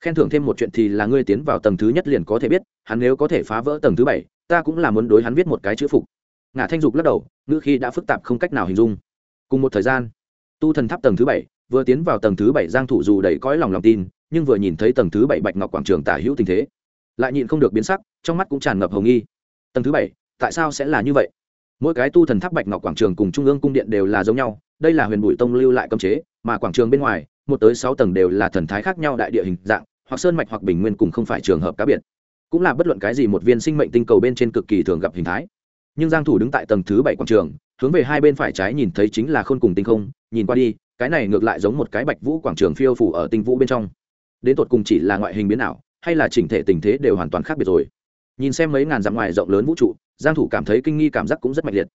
Khen thưởng thêm một chuyện thì là ngươi tiến vào tầng thứ nhất liền có thể biết, hắn nếu có thể phá vỡ tầng thứ bảy, ta cũng là muốn đối hắn viết một cái chữ phục. Ngã thanh dục lắc đầu, ngữ khi đã phức tạp không cách nào hình dung. Cùng một thời gian, tu thần tháp tầng thứ bảy, vừa tiến vào tầng thứ bảy, giang thủ dù đầy cõi lòng lòng tin, nhưng vừa nhìn thấy tầng thứ bảy bạch ngọc quảng trường tả hữu tình thế lại nhịn không được biến sắc, trong mắt cũng tràn ngập hồng nghi. Tầng thứ bảy, tại sao sẽ là như vậy? Mỗi cái tu thần tháp bạch ngọc quảng trường cùng trung ương cung điện đều là giống nhau, đây là huyền bụi tông lưu lại cấm chế, mà quảng trường bên ngoài, một tới sáu tầng đều là thần thái khác nhau đại địa hình dạng, hoặc sơn mạch hoặc bình nguyên cùng không phải trường hợp cá biệt. Cũng là bất luận cái gì một viên sinh mệnh tinh cầu bên trên cực kỳ thường gặp hình thái. Nhưng giang thủ đứng tại tầng thứ bảy quảng trường, hướng về hai bên phải trái nhìn thấy chính là khôn cùng tinh không, nhìn qua đi, cái này ngược lại giống một cái bạch vũ quảng trường phiêu phủ ở tinh vũ bên trong. Đến tột cùng chỉ là ngoại hình biến ảo hay là chỉnh thể tình thế đều hoàn toàn khác biệt rồi. Nhìn xem mấy ngàn dặm ngoài rộng lớn vũ trụ, giang thủ cảm thấy kinh nghi cảm giác cũng rất mạnh liệt.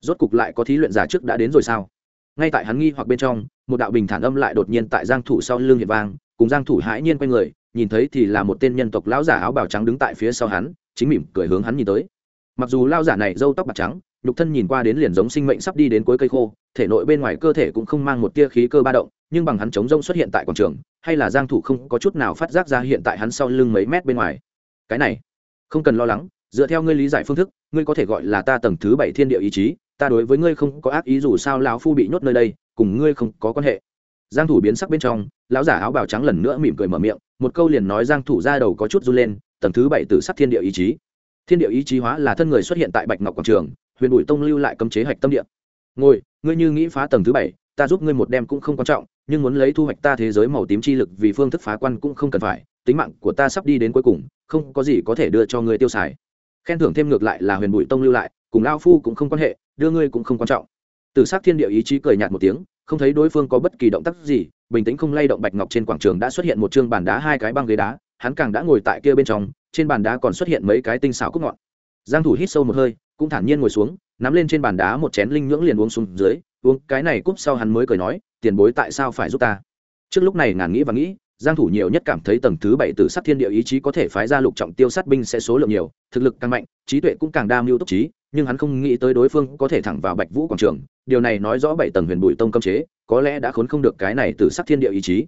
Rốt cục lại có thí luyện giả trước đã đến rồi sao? Ngay tại hắn nghi hoặc bên trong, một đạo bình thản âm lại đột nhiên tại giang thủ sau lưng hiện vang, cùng giang thủ hãi nhiên quay người, nhìn thấy thì là một tên nhân tộc lão giả áo bào trắng đứng tại phía sau hắn, chính mỉm cười hướng hắn nhìn tới. Mặc dù lão giả này râu tóc bạc trắng nhục thân nhìn qua đến liền giống sinh mệnh sắp đi đến cuối cây khô, thể nội bên ngoài cơ thể cũng không mang một tia khí cơ ba động, nhưng bằng hắn chống rông xuất hiện tại quảng trường, hay là giang thủ không có chút nào phát giác ra hiện tại hắn sau lưng mấy mét bên ngoài. Cái này, không cần lo lắng, dựa theo ngươi lý giải phương thức, ngươi có thể gọi là ta tầng thứ bảy thiên địa ý chí, ta đối với ngươi không có ác ý dù sao lão phu bị nhốt nơi đây, cùng ngươi không có quan hệ. Giang thủ biến sắc bên trong, lão giả áo bào trắng lần nữa mỉm cười mở miệng, một câu liền nói giang thủ ra đầu có chút run lên, tầng thứ bảy tử sắc thiên địa ý chí. Thiên địa ý chí hóa là thân người xuất hiện tại bạch ngọc quảng trường huyền bụi tông lưu lại cấm chế hạch tâm địa. Ngồi, ngươi như nghĩ phá tầng thứ bảy, ta giúp ngươi một đem cũng không quan trọng, nhưng muốn lấy thu hoạch ta thế giới màu tím chi lực vì phương thức phá quan cũng không cần phải, tính mạng của ta sắp đi đến cuối cùng, không có gì có thể đưa cho ngươi tiêu xài. Khen thưởng thêm ngược lại là huyền bụi tông lưu lại, cùng lao phu cũng không quan hệ, đưa ngươi cũng không quan trọng. Từ s thiên địa ý chí cười nhạt một tiếng, không thấy đối phương có bất kỳ động tác gì, bình tĩnh không lay động bạch ngọc trên quảng trường đã xuất hiện một chương bàn đá hai cái băng ghế đá, hắn càng đã ngồi tại kia bên trong, trên bàn đá còn xuất hiện mấy cái tinh xảo cúc ngọn. Giang thủ hít sâu một hơi cũng thản nhiên ngồi xuống, nắm lên trên bàn đá một chén linh nhưỡng liền uống xuống dưới, uống cái này cúp sau hắn mới cười nói, tiền bối tại sao phải giúp ta? Trước lúc này ngàn nghĩ và nghĩ, giang thủ nhiều nhất cảm thấy tầng thứ bảy tử sát thiên địa ý chí có thể phái ra lục trọng tiêu sát binh sẽ số lượng nhiều, thực lực càng mạnh, trí tuệ cũng càng đa mưu túc trí, nhưng hắn không nghĩ tới đối phương có thể thẳng vào bạch vũ quảng trường. Điều này nói rõ bảy tầng huyền bụi tông cấm chế, có lẽ đã khốn không được cái này tử sát thiên địa ý chí.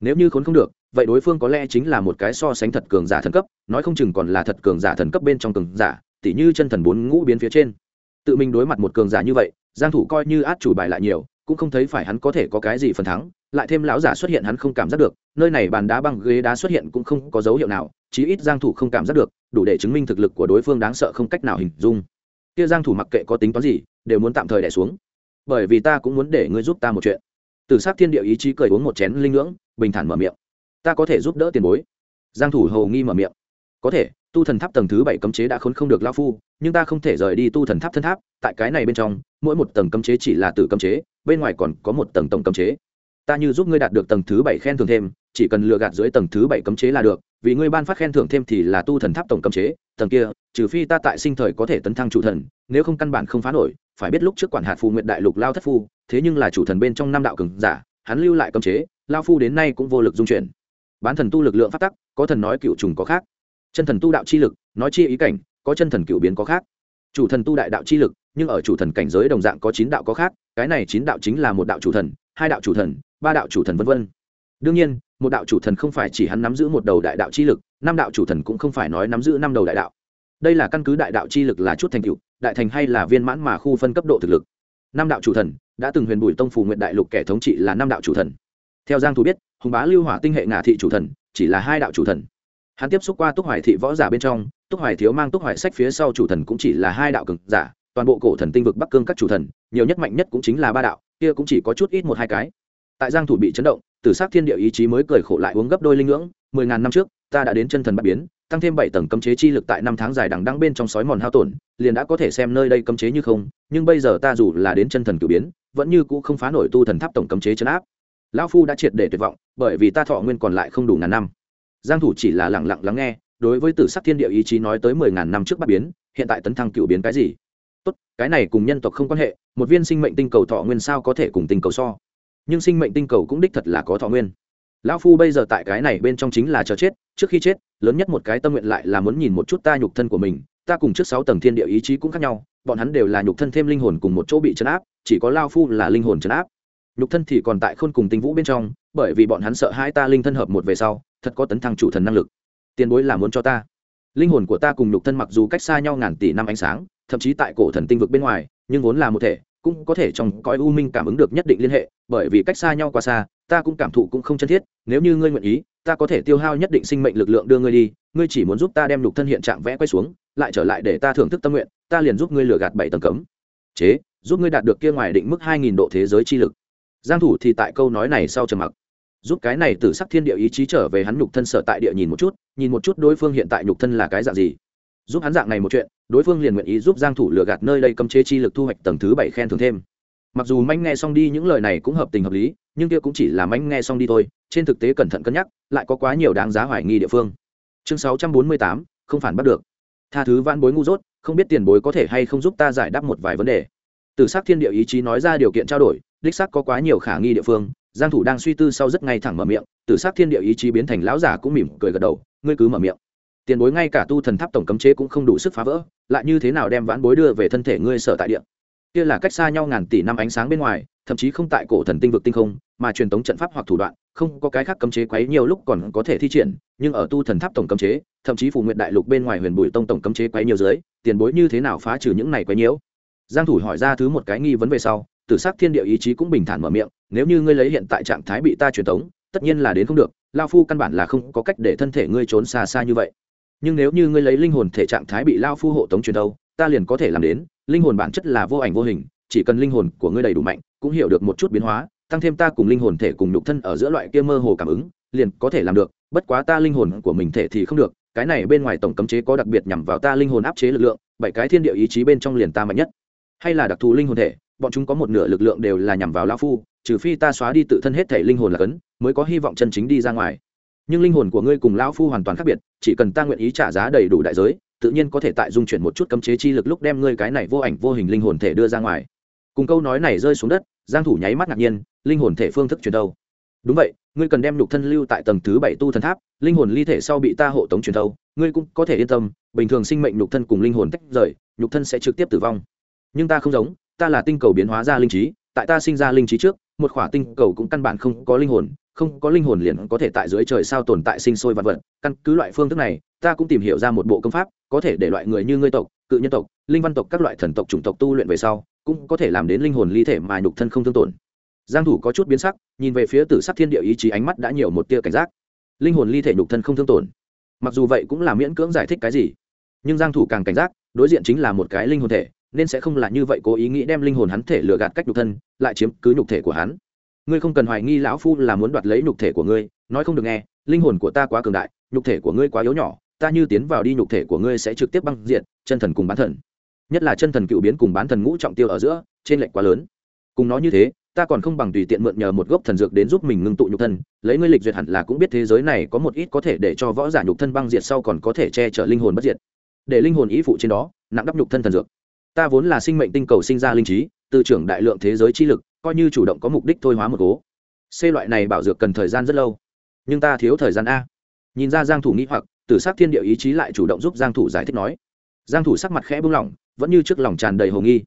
Nếu như khốn không được, vậy đối phương có lẽ chính là một cái so sánh thật cường giả thần cấp, nói không chừng còn là thật cường giả thần cấp bên trong cường giả tỉ như chân thần bốn ngũ biến phía trên. Tự mình đối mặt một cường giả như vậy, giang thủ coi như át chủ bài lại nhiều, cũng không thấy phải hắn có thể có cái gì phần thắng, lại thêm lão giả xuất hiện hắn không cảm giác được, nơi này bàn đá băng ghế đá xuất hiện cũng không có dấu hiệu nào, chí ít giang thủ không cảm giác được, đủ để chứng minh thực lực của đối phương đáng sợ không cách nào hình dung. Kia giang thủ mặc kệ có tính toán gì, đều muốn tạm thời đè xuống. Bởi vì ta cũng muốn để ngươi giúp ta một chuyện. Từ sát thiên địa ý chí cười uống một chén linh ngưỡng, bình thản mở miệng. Ta có thể giúp đỡ tiền bối. Giang thủ hầu nghi mở miệng có thể, tu thần tháp tầng thứ bảy cấm chế đã khốn không được lao phu, nhưng ta không thể rời đi tu thần tháp thân tháp, tại cái này bên trong, mỗi một tầng cấm chế chỉ là tử cấm chế, bên ngoài còn có một tầng tổng cấm chế. Ta như giúp ngươi đạt được tầng thứ bảy khen thưởng thêm, chỉ cần lừa gạt dưới tầng thứ bảy cấm chế là được, vì ngươi ban phát khen thưởng thêm thì là tu thần tháp tổng cấm chế, tầng kia, trừ phi ta tại sinh thời có thể tấn thăng chủ thần, nếu không căn bản không phá nổi, phải biết lúc trước quản hạt phù nguyện đại lục lao thất phu, thế nhưng là chủ thần bên trong năm đạo cường giả, hắn lưu lại cấm chế, lao phu đến nay cũng vô lực dung chuyển. Bán thần tu lực lượng phát tắc, có thần nói cựu trùng có khác chân thần tu đạo chi lực, nói chi ý cảnh, có chân thần cựu biến có khác. Chủ thần tu đại đạo chi lực, nhưng ở chủ thần cảnh giới đồng dạng có chín đạo có khác, cái này chín đạo chính là một đạo chủ thần, hai đạo chủ thần, ba đạo chủ thần v v đương nhiên, một đạo chủ thần không phải chỉ hắn nắm giữ một đầu đại đạo chi lực, năm đạo chủ thần cũng không phải nói nắm giữ năm đầu đại đạo. Đây là căn cứ đại đạo chi lực là chút thành cựu đại thành hay là viên mãn mà khu phân cấp độ thực lực. Năm đạo chủ thần, đã từng huyền bùi tông phù nguyện đại lục kẻ thống trị là năm đạo chủ thần. Theo giang thủ biết, hùng bá lưu hỏa tinh hệ ngả thị chủ thần, chỉ là hai đạo chủ thần hắn tiếp xúc qua túc hoài thị võ giả bên trong, túc hoài thiếu mang túc hoài sách phía sau chủ thần cũng chỉ là hai đạo cực giả, toàn bộ cổ thần tinh vực bắc cương các chủ thần, nhiều nhất mạnh nhất cũng chính là ba đạo, kia cũng chỉ có chút ít một hai cái. Tại giang thủ bị chấn động, tử sắc thiên địa ý chí mới cười khổ lại uống gấp đôi linh ngưỡng, mười ngàn năm trước, ta đã đến chân thần bất biến, tăng thêm bảy tầng cấm chế chi lực tại năm tháng dài đằng đẵng bên trong sói mòn hao tổn, liền đã có thể xem nơi đây cấm chế như không, nhưng bây giờ ta dù là đến chân thần cửu biến, vẫn như cũ không phá nổi tu thần tháp tổng cấm chế chấn áp. Lão phu đã triệt để tuyệt vọng, bởi vì ta thọ nguyên còn lại không đủ ngàn năm giang thủ chỉ là lặng lặng lắng nghe, đối với tử sắc thiên địa ý chí nói tới mười ngàn năm trước bắt biến, hiện tại tấn thăng cựu biến cái gì? Tốt, cái này cùng nhân tộc không quan hệ, một viên sinh mệnh tinh cầu thọ nguyên sao có thể cùng tinh cầu so? Nhưng sinh mệnh tinh cầu cũng đích thật là có thọ nguyên. Lão phu bây giờ tại cái này bên trong chính là chờ chết, trước khi chết, lớn nhất một cái tâm nguyện lại là muốn nhìn một chút ta nhục thân của mình, ta cùng trước sáu tầng thiên địa ý chí cũng khác nhau, bọn hắn đều là nhục thân thêm linh hồn cùng một chỗ bị chấn áp, chỉ có lao phu là linh hồn chấn áp nhục thân thì còn tại khôn cùng tinh vũ bên trong, bởi vì bọn hắn sợ hai ta linh thân hợp một về sau, thật có tấn thăng chủ thần năng lực. Tiền bối là muốn cho ta. Linh hồn của ta cùng nhục thân mặc dù cách xa nhau ngàn tỷ năm ánh sáng, thậm chí tại cổ thần tinh vực bên ngoài, nhưng vốn là một thể, cũng có thể trong cõi u minh cảm ứng được nhất định liên hệ, bởi vì cách xa nhau quá xa, ta cũng cảm thụ cũng không chân thiết, nếu như ngươi nguyện ý, ta có thể tiêu hao nhất định sinh mệnh lực lượng đưa ngươi đi, ngươi chỉ muốn giúp ta đem nhục thân hiện trạng vẽ quay xuống, lại trở lại để ta thưởng thức tâm nguyện, ta liền giúp ngươi lừa gạt bảy tầng cấm. Chế, giúp ngươi đạt được kia ngoài định mức hai nghìn độ thế giới chi lực giang thủ thì tại câu nói này sau trầm mặc. Giúp cái này từ sắc thiên địa ý chí trở về hắn nhục thân sở tại địa nhìn một chút nhìn một chút đối phương hiện tại nhục thân là cái dạng gì. Giúp hắn dạng này một chuyện đối phương liền nguyện ý giúp giang thủ lừa gạt nơi đây cấm chế chi lực thu hoạch tầng thứ bảy khen thưởng thêm. Mặc dù manh nghe xong đi những lời này cũng hợp tình hợp lý nhưng kia cũng chỉ là manh nghe xong đi thôi trên thực tế cẩn thận cân nhắc lại có quá nhiều đáng giá hoài nghi địa phương. Chương 648, không phản bắt được. Tha thứ vãn bối ngu dốt không biết tiền bối có thể hay không giúp ta giải đáp một vài vấn đề. Từ sắc thiên địa ý chí nói ra điều kiện trao đổi đích xác có quá nhiều khả nghi địa phương, giang thủ đang suy tư sau rất ngay thẳng mở miệng Tử sắc thiên địa ý chí biến thành lão giả cũng mỉm cười gật đầu, ngươi cứ mở miệng. Tiền bối ngay cả tu thần tháp tổng cấm chế cũng không đủ sức phá vỡ, lại như thế nào đem vãn bối đưa về thân thể ngươi sở tại địa? Kia là cách xa nhau ngàn tỷ năm ánh sáng bên ngoài, thậm chí không tại cổ thần tinh vực tinh không, mà truyền tống trận pháp hoặc thủ đoạn, không có cái khác cấm chế quấy nhiều lúc còn có thể thi triển, nhưng ở tu thần tháp tổng cấm chế, thậm chí phù nguyện đại lục bên ngoài huyền bùi tông tổng cấm chế quấy nhiều dưới, tiền bối như thế nào phá trừ những này quấy nhiễu? Giang thủ hỏi ra thứ một cái nghi vấn về sau tử sắc thiên địa ý chí cũng bình thản mở miệng, nếu như ngươi lấy hiện tại trạng thái bị ta truyền tống, tất nhiên là đến không được, lao phu căn bản là không có cách để thân thể ngươi trốn xa xa như vậy. Nhưng nếu như ngươi lấy linh hồn thể trạng thái bị lao phu hộ tống truyền đâu, ta liền có thể làm đến, linh hồn bản chất là vô ảnh vô hình, chỉ cần linh hồn của ngươi đầy đủ mạnh, cũng hiểu được một chút biến hóa, tăng thêm ta cùng linh hồn thể cùng nhục thân ở giữa loại kia mơ hồ cảm ứng, liền có thể làm được, bất quá ta linh hồn của mình thể thì không được, cái này bên ngoài tổng cấm chế có đặc biệt nhằm vào ta linh hồn áp chế lực lượng, bảy cái thiên địa ý chí bên trong liền ta mạnh nhất. Hay là đặc thù linh hồn thể bọn chúng có một nửa lực lượng đều là nhằm vào lão phu trừ phi ta xóa đi tự thân hết thể linh hồn là cấn mới có hy vọng chân chính đi ra ngoài. Nhưng linh hồn của ngươi cùng lão phu hoàn toàn khác biệt chỉ cần ta nguyện ý trả giá đầy đủ đại giới tự nhiên có thể tại dung chuyển một chút cấm chế chi lực lúc đem ngươi cái này vô ảnh vô hình linh hồn thể đưa ra ngoài. Cùng câu nói này rơi xuống đất giang thủ nháy mắt ngạc nhiên linh hồn thể phương thức truyền đâu? Đúng vậy ngươi cần đem lục thân lưu tại tầng thứ bảy tu thần tháp linh hồn ly thể sau bị ta hộ tống truyền đâu, ngươi cũng có thể yên tâm bình thường sinh mệnh lục thân cùng linh hồn tách rời lục thân sẽ trực tiếp tử vong. Nhưng ta không giống ta là tinh cầu biến hóa ra linh trí, tại ta sinh ra linh trí trước, một khỏa tinh cầu cũng căn bản không có linh hồn, không có linh hồn liền có thể tại dưới trời sao tồn tại sinh sôi vật vật. Căn cứ loại phương thức này, ta cũng tìm hiểu ra một bộ công pháp, có thể để loại người như ngươi tộc, cự nhân tộc, linh văn tộc các loại thần tộc chủng tộc tu luyện về sau, cũng có thể làm đến linh hồn ly thể mà nhục thân không thương tổn. Giang thủ có chút biến sắc, nhìn về phía tử sắc thiên địa ý chí ánh mắt đã nhiều một tia cảnh giác. Linh hồn ly thể nhục thân không thương tổn. Mặc dù vậy cũng là miễn cưỡng giải thích cái gì, nhưng giang thủ càng cảnh giác, đối diện chính là một cái linh hồn thể nên sẽ không là như vậy cố ý nghĩ đem linh hồn hắn thể lừa gạt cách nhục thân, lại chiếm cứ nhục thể của hắn. Ngươi không cần hoài nghi lão phu là muốn đoạt lấy nhục thể của ngươi, nói không được nghe, linh hồn của ta quá cường đại, nhục thể của ngươi quá yếu nhỏ, ta như tiến vào đi nhục thể của ngươi sẽ trực tiếp băng diện chân thần cùng bán thần. Nhất là chân thần cựu biến cùng bán thần ngũ trọng tiêu ở giữa trên lệnh quá lớn. Cùng nói như thế, ta còn không bằng tùy tiện mượn nhờ một gốc thần dược đến giúp mình ngưng tụ nhục thân, lấy ngươi lịch duyệt hẳn là cũng biết thế giới này có một ít có thể để cho võ giả nhục thân băng diệt sau còn có thể che chở linh hồn bất diệt. Để linh hồn ý phụ trên đó, nặng đắp nhục thân thần dược ta vốn là sinh mệnh tinh cầu sinh ra linh trí từ trưởng đại lượng thế giới chi lực, coi như chủ động có mục đích thôi hóa một cố. C loại này bảo dược cần thời gian rất lâu, nhưng ta thiếu thời gian a. Nhìn ra giang thủ nghĩ hoặc, tử sắc thiên địa ý chí lại chủ động giúp giang thủ giải thích nói. Giang thủ sắc mặt khẽ buông lỏng, vẫn như trước lòng tràn đầy hồ nghi.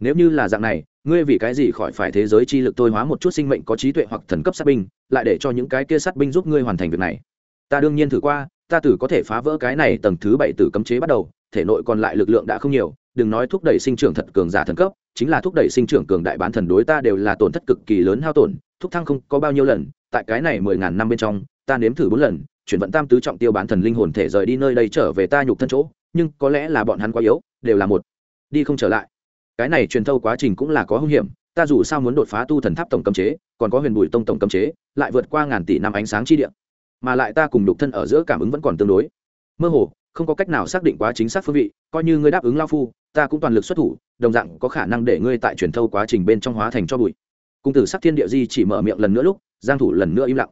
Nếu như là dạng này, ngươi vì cái gì khỏi phải thế giới chi lực thôi hóa một chút sinh mệnh có trí tuệ hoặc thần cấp sát binh, lại để cho những cái kia sát binh giúp ngươi hoàn thành việc này? Ta đương nhiên thử qua, ta tử có thể phá vỡ cái này tầng thứ bảy tử cấm chế bắt đầu thể nội còn lại lực lượng đã không nhiều, đừng nói thúc đẩy sinh trưởng thật cường giả thần cấp, chính là thúc đẩy sinh trưởng cường đại bán thần đối ta đều là tổn thất cực kỳ lớn hao tổn, thúc thăng không có bao nhiêu lần, tại cái này mười ngàn năm bên trong, ta nếm thử bốn lần, chuyển vận tam tứ trọng tiêu bán thần linh hồn thể rời đi nơi đây trở về ta nhục thân chỗ, nhưng có lẽ là bọn hắn quá yếu, đều là một. Đi không trở lại. Cái này truyền thâu quá trình cũng là có hung hiểm, ta dù sao muốn đột phá tu thần tháp tổng cấm chế, còn có huyền bùi tông tổng cấm chế, lại vượt qua ngàn tỷ năm ánh sáng chi điện mà lại ta cùng đục thân ở giữa cảm ứng vẫn còn tương đối. Mơ hồ không có cách nào xác định quá chính xác phương vị, coi như ngươi đáp ứng lao phu, ta cũng toàn lực xuất thủ, đồng dạng có khả năng để ngươi tại truyền thâu quá trình bên trong hóa thành cho bụi. Cung tử sắc thiên địa di chỉ mở miệng lần nữa lúc, giang thủ lần nữa im lặng.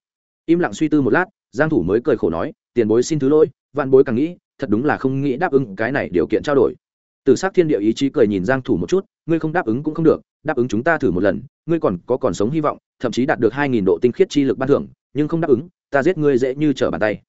Im lặng suy tư một lát, giang thủ mới cười khổ nói, tiền bối xin thứ lỗi, vạn bối càng nghĩ, thật đúng là không nghĩ đáp ứng cái này điều kiện trao đổi. Tử sắc thiên địa ý chí cười nhìn giang thủ một chút, ngươi không đáp ứng cũng không được, đáp ứng chúng ta thử một lần, ngươi còn có còn sống hy vọng, thậm chí đạt được 2.000 độ tinh khiết chi lực ban thưởng, nhưng không đáp ứng, ta giết ngươi dễ như trở bàn tay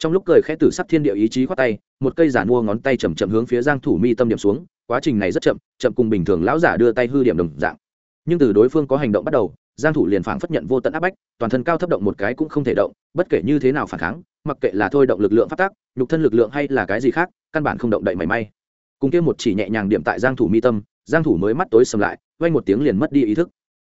trong lúc cười khẽ tử sắc thiên địa ý chí khoát tay, một cây giả mua ngón tay chầm chậm hướng phía giang thủ mi tâm điểm xuống, quá trình này rất chậm chậm cùng bình thường lão giả đưa tay hư điểm đồng dạng. Nhưng từ đối phương có hành động bắt đầu, giang thủ liền phảng phất nhận vô tận áp bách, toàn thân cao thấp động một cái cũng không thể động, bất kể như thế nào phản kháng, mặc kệ là thôi động lực lượng phát tác, nhục thân lực lượng hay là cái gì khác, căn bản không động đậy mảy may. Cùng kia một chỉ nhẹ nhàng điểm tại giang thủ mi tâm, giang thủ mới mắt tối sầm lại, vang một tiếng liền mất đi ý thức.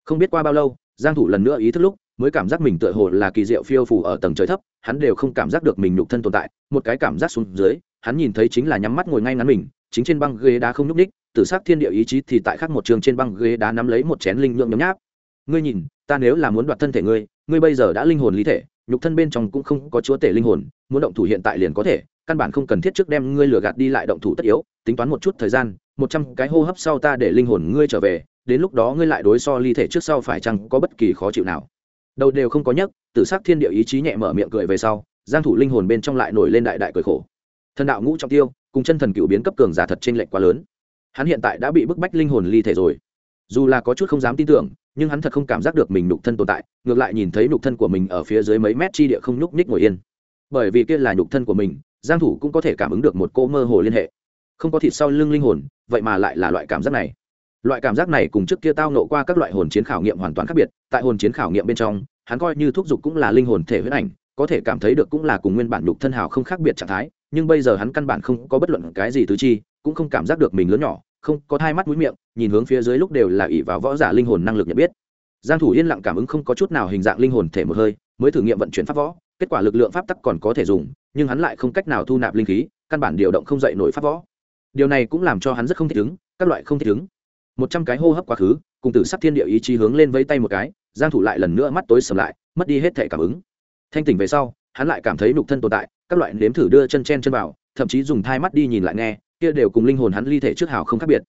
Không biết qua bao lâu, giang thủ lần nữa ý thức lúc mới cảm giác mình tựa hồ là kỳ diệu phiêu phù ở tầng trời thấp, hắn đều không cảm giác được mình nhục thân tồn tại, một cái cảm giác xuống dưới, hắn nhìn thấy chính là nhắm mắt ngồi ngay ngắn mình, chính trên băng ghế đá không nhúc ních tử sắc thiên địa ý chí thì tại khác một trường trên băng ghế đá nắm lấy một chén linh nhượng nhấm nháp. Ngươi nhìn, ta nếu là muốn đoạt thân thể ngươi ngươi bây giờ đã linh hồn lý thể, nhục thân bên trong cũng không có chúa tể linh hồn, muốn động thủ hiện tại liền có thể, căn bản không cần thiết trước đem ngươi lừa gạt đi lại động thủ tất yếu, tính toán một chút thời gian, một trăm cái hô hấp sau ta để linh hồn ngươi trở về, đến lúc đó ngươi lại đối so ly thể trước sau phải chăng có bất kỳ khó chịu nào đầu đều không có nhấc tự sắc thiên địa ý chí nhẹ mở miệng cười về sau, giang thủ linh hồn bên trong lại nổi lên đại đại cười khổ. Thần đạo ngũ trọng tiêu, cùng chân thần cựu biến cấp cường giả thật trên lệnh quá lớn. Hắn hiện tại đã bị bức bách linh hồn ly thể rồi. Dù là có chút không dám tin tưởng, nhưng hắn thật không cảm giác được mình nhục thân tồn tại, ngược lại nhìn thấy nhục thân của mình ở phía dưới mấy mét chi địa không nhúc nhích ngồi yên. Bởi vì kia là nhục thân của mình, giang thủ cũng có thể cảm ứng được một cô mơ hồ liên hệ. Không có thịt sau lưng linh hồn, vậy mà lại là loại cảm giác này loại cảm giác này cùng trước kia tao nộ qua các loại hồn chiến khảo nghiệm hoàn toàn khác biệt, tại hồn chiến khảo nghiệm bên trong, hắn coi như thúc giục cũng là linh hồn thể huyết ảnh, có thể cảm thấy được cũng là cùng nguyên bản nhục thân hào không khác biệt trạng thái, nhưng bây giờ hắn căn bản không có bất luận cái gì tứ chi, cũng không cảm giác được mình lớn nhỏ, không có hai mắt mũi miệng, nhìn hướng phía dưới lúc đều là ỷ vào võ giả linh hồn năng lực nhận biết. Giang thủ yên lặng cảm ứng không có chút nào hình dạng linh hồn thể một hơi, mới thử nghiệm vận chuyển pháp võ, kết quả lực lượng pháp tắc còn có thể dùng, nhưng hắn lại không cách nào thu nạp linh khí, căn bản điều động không dậy nổi pháp võ. Điều này cũng làm cho hắn rất không thích ứng, các loại không thích ứng một trăm cái hô hấp quá khứ, cùng tử sắc thiên địa ý chí hướng lên vây tay một cái, giang thủ lại lần nữa mắt tối sầm lại, mất đi hết thể cảm ứng. Thanh tỉnh về sau, hắn lại cảm thấy nhục thân tồn tại, các loại nếm thử đưa chân chen chân vào, thậm chí dùng thai mắt đi nhìn lại nghe, kia đều cùng linh hồn hắn ly thể trước hào không khác biệt.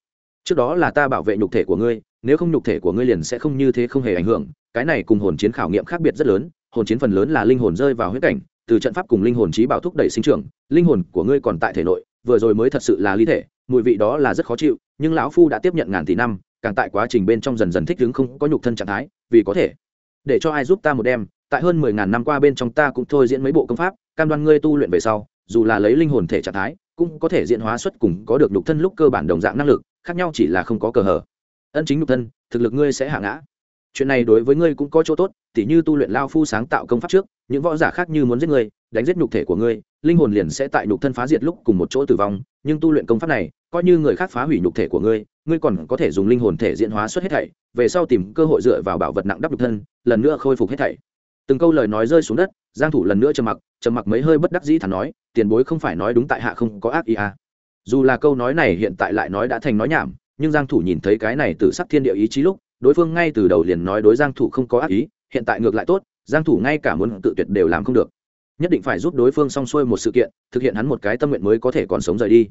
Trước đó là ta bảo vệ nhục thể của ngươi, nếu không nhục thể của ngươi liền sẽ không như thế không hề ảnh hưởng, cái này cùng hồn chiến khảo nghiệm khác biệt rất lớn, hồn chiến phần lớn là linh hồn rơi vào huyết cảnh, từ trận pháp cùng linh hồn trí bảo thúc đẩy sinh trưởng, linh hồn của ngươi còn tại thể nội vừa rồi mới thật sự là ly thể, mùi vị đó là rất khó chịu, nhưng lão phu đã tiếp nhận ngàn tỷ năm, càng tại quá trình bên trong dần dần thích ứng không có nhục thân trạng thái, vì có thể để cho ai giúp ta một đêm, tại hơn mười ngàn năm qua bên trong ta cũng thôi diễn mấy bộ công pháp, cam đoan ngươi tu luyện về sau, dù là lấy linh hồn thể trạng thái, cũng có thể diễn hóa xuất cùng có được nhục thân lúc cơ bản đồng dạng năng lực, khác nhau chỉ là không có cờ hở ân chính nhục thân, thực lực ngươi sẽ hạ ngã. Chuyện này đối với ngươi cũng có chỗ tốt, tỉ như tu luyện lao phu sáng tạo công pháp trước, những võ giả khác như muốn giết ngươi, đánh giết nhục thể của ngươi linh hồn liền sẽ tại nhục thân phá diệt lúc cùng một chỗ tử vong, nhưng tu luyện công pháp này, coi như người khác phá hủy nhục thể của ngươi ngươi còn có thể dùng linh hồn thể diễn hóa xuất hết thảy, về sau tìm cơ hội dựa vào bảo vật nặng đắp nhục thân, lần nữa khôi phục hết thảy từng câu lời nói rơi xuống đất, giang thủ lần nữa trầm mặc trầm mặc mấy hơi bất đắc dĩ thản nói, tiền bối không phải nói đúng tại hạ không có ác ý à. dù là câu nói này hiện tại lại nói đã thành nói nhảm, nhưng giang thủ nhìn thấy cái này từ sắc thiên địa ý chí lúc, đối phương ngay từ đầu liền nói đối giang thủ không có ác ý, hiện tại ngược lại tốt, giang thủ ngay cả muốn tự tuyệt đều làm không được nhất định phải giúp đối phương xong xuôi một sự kiện, thực hiện hắn một cái tâm nguyện mới có thể còn sống rời đi.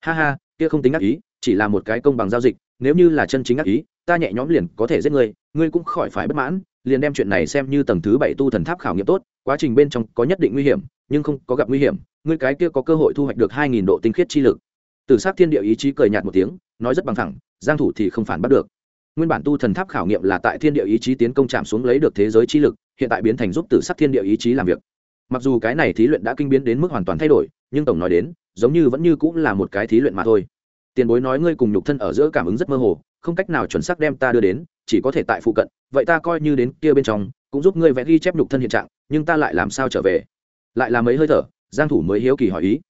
Ha ha, kia không tính ác ý, chỉ là một cái công bằng giao dịch, nếu như là chân chính ác ý, ta nhẹ nhõm liền có thể giết ngươi ngươi cũng khỏi phải bất mãn, liền đem chuyện này xem như tầng thứ bảy tu thần tháp khảo nghiệm tốt, quá trình bên trong có nhất định nguy hiểm, nhưng không có gặp nguy hiểm, ngươi cái kia có cơ hội thu hoạch được hai nghìn độ tinh khiết chi lực. Từ s thiên địa ý chí cười nhạt một tiếng, nói rất bằng thẳng, giang thủ thì không phản bắt được. Nguyên bản tu thần tháp khảo nghiệm là tại thiên địa ý chí tiến công chạm xuống lấy được thế giới chi lực, hiện tại biến thành giúp tử sắc thiên địa ý chí làm việc mặc dù cái này thí luyện đã kinh biến đến mức hoàn toàn thay đổi nhưng tổng nói đến giống như vẫn như cũng là một cái thí luyện mà thôi. Tiền bối nói ngươi cùng nhục thân ở giữa cảm ứng rất mơ hồ không cách nào chuẩn xác đem ta đưa đến chỉ có thể tại phụ cận vậy ta coi như đến kia bên trong cũng giúp ngươi vẽ ghi chép nhục thân hiện trạng nhưng ta lại làm sao trở về? Lại là mấy hơi thở giang thủ mới hiếu kỳ hỏi ý.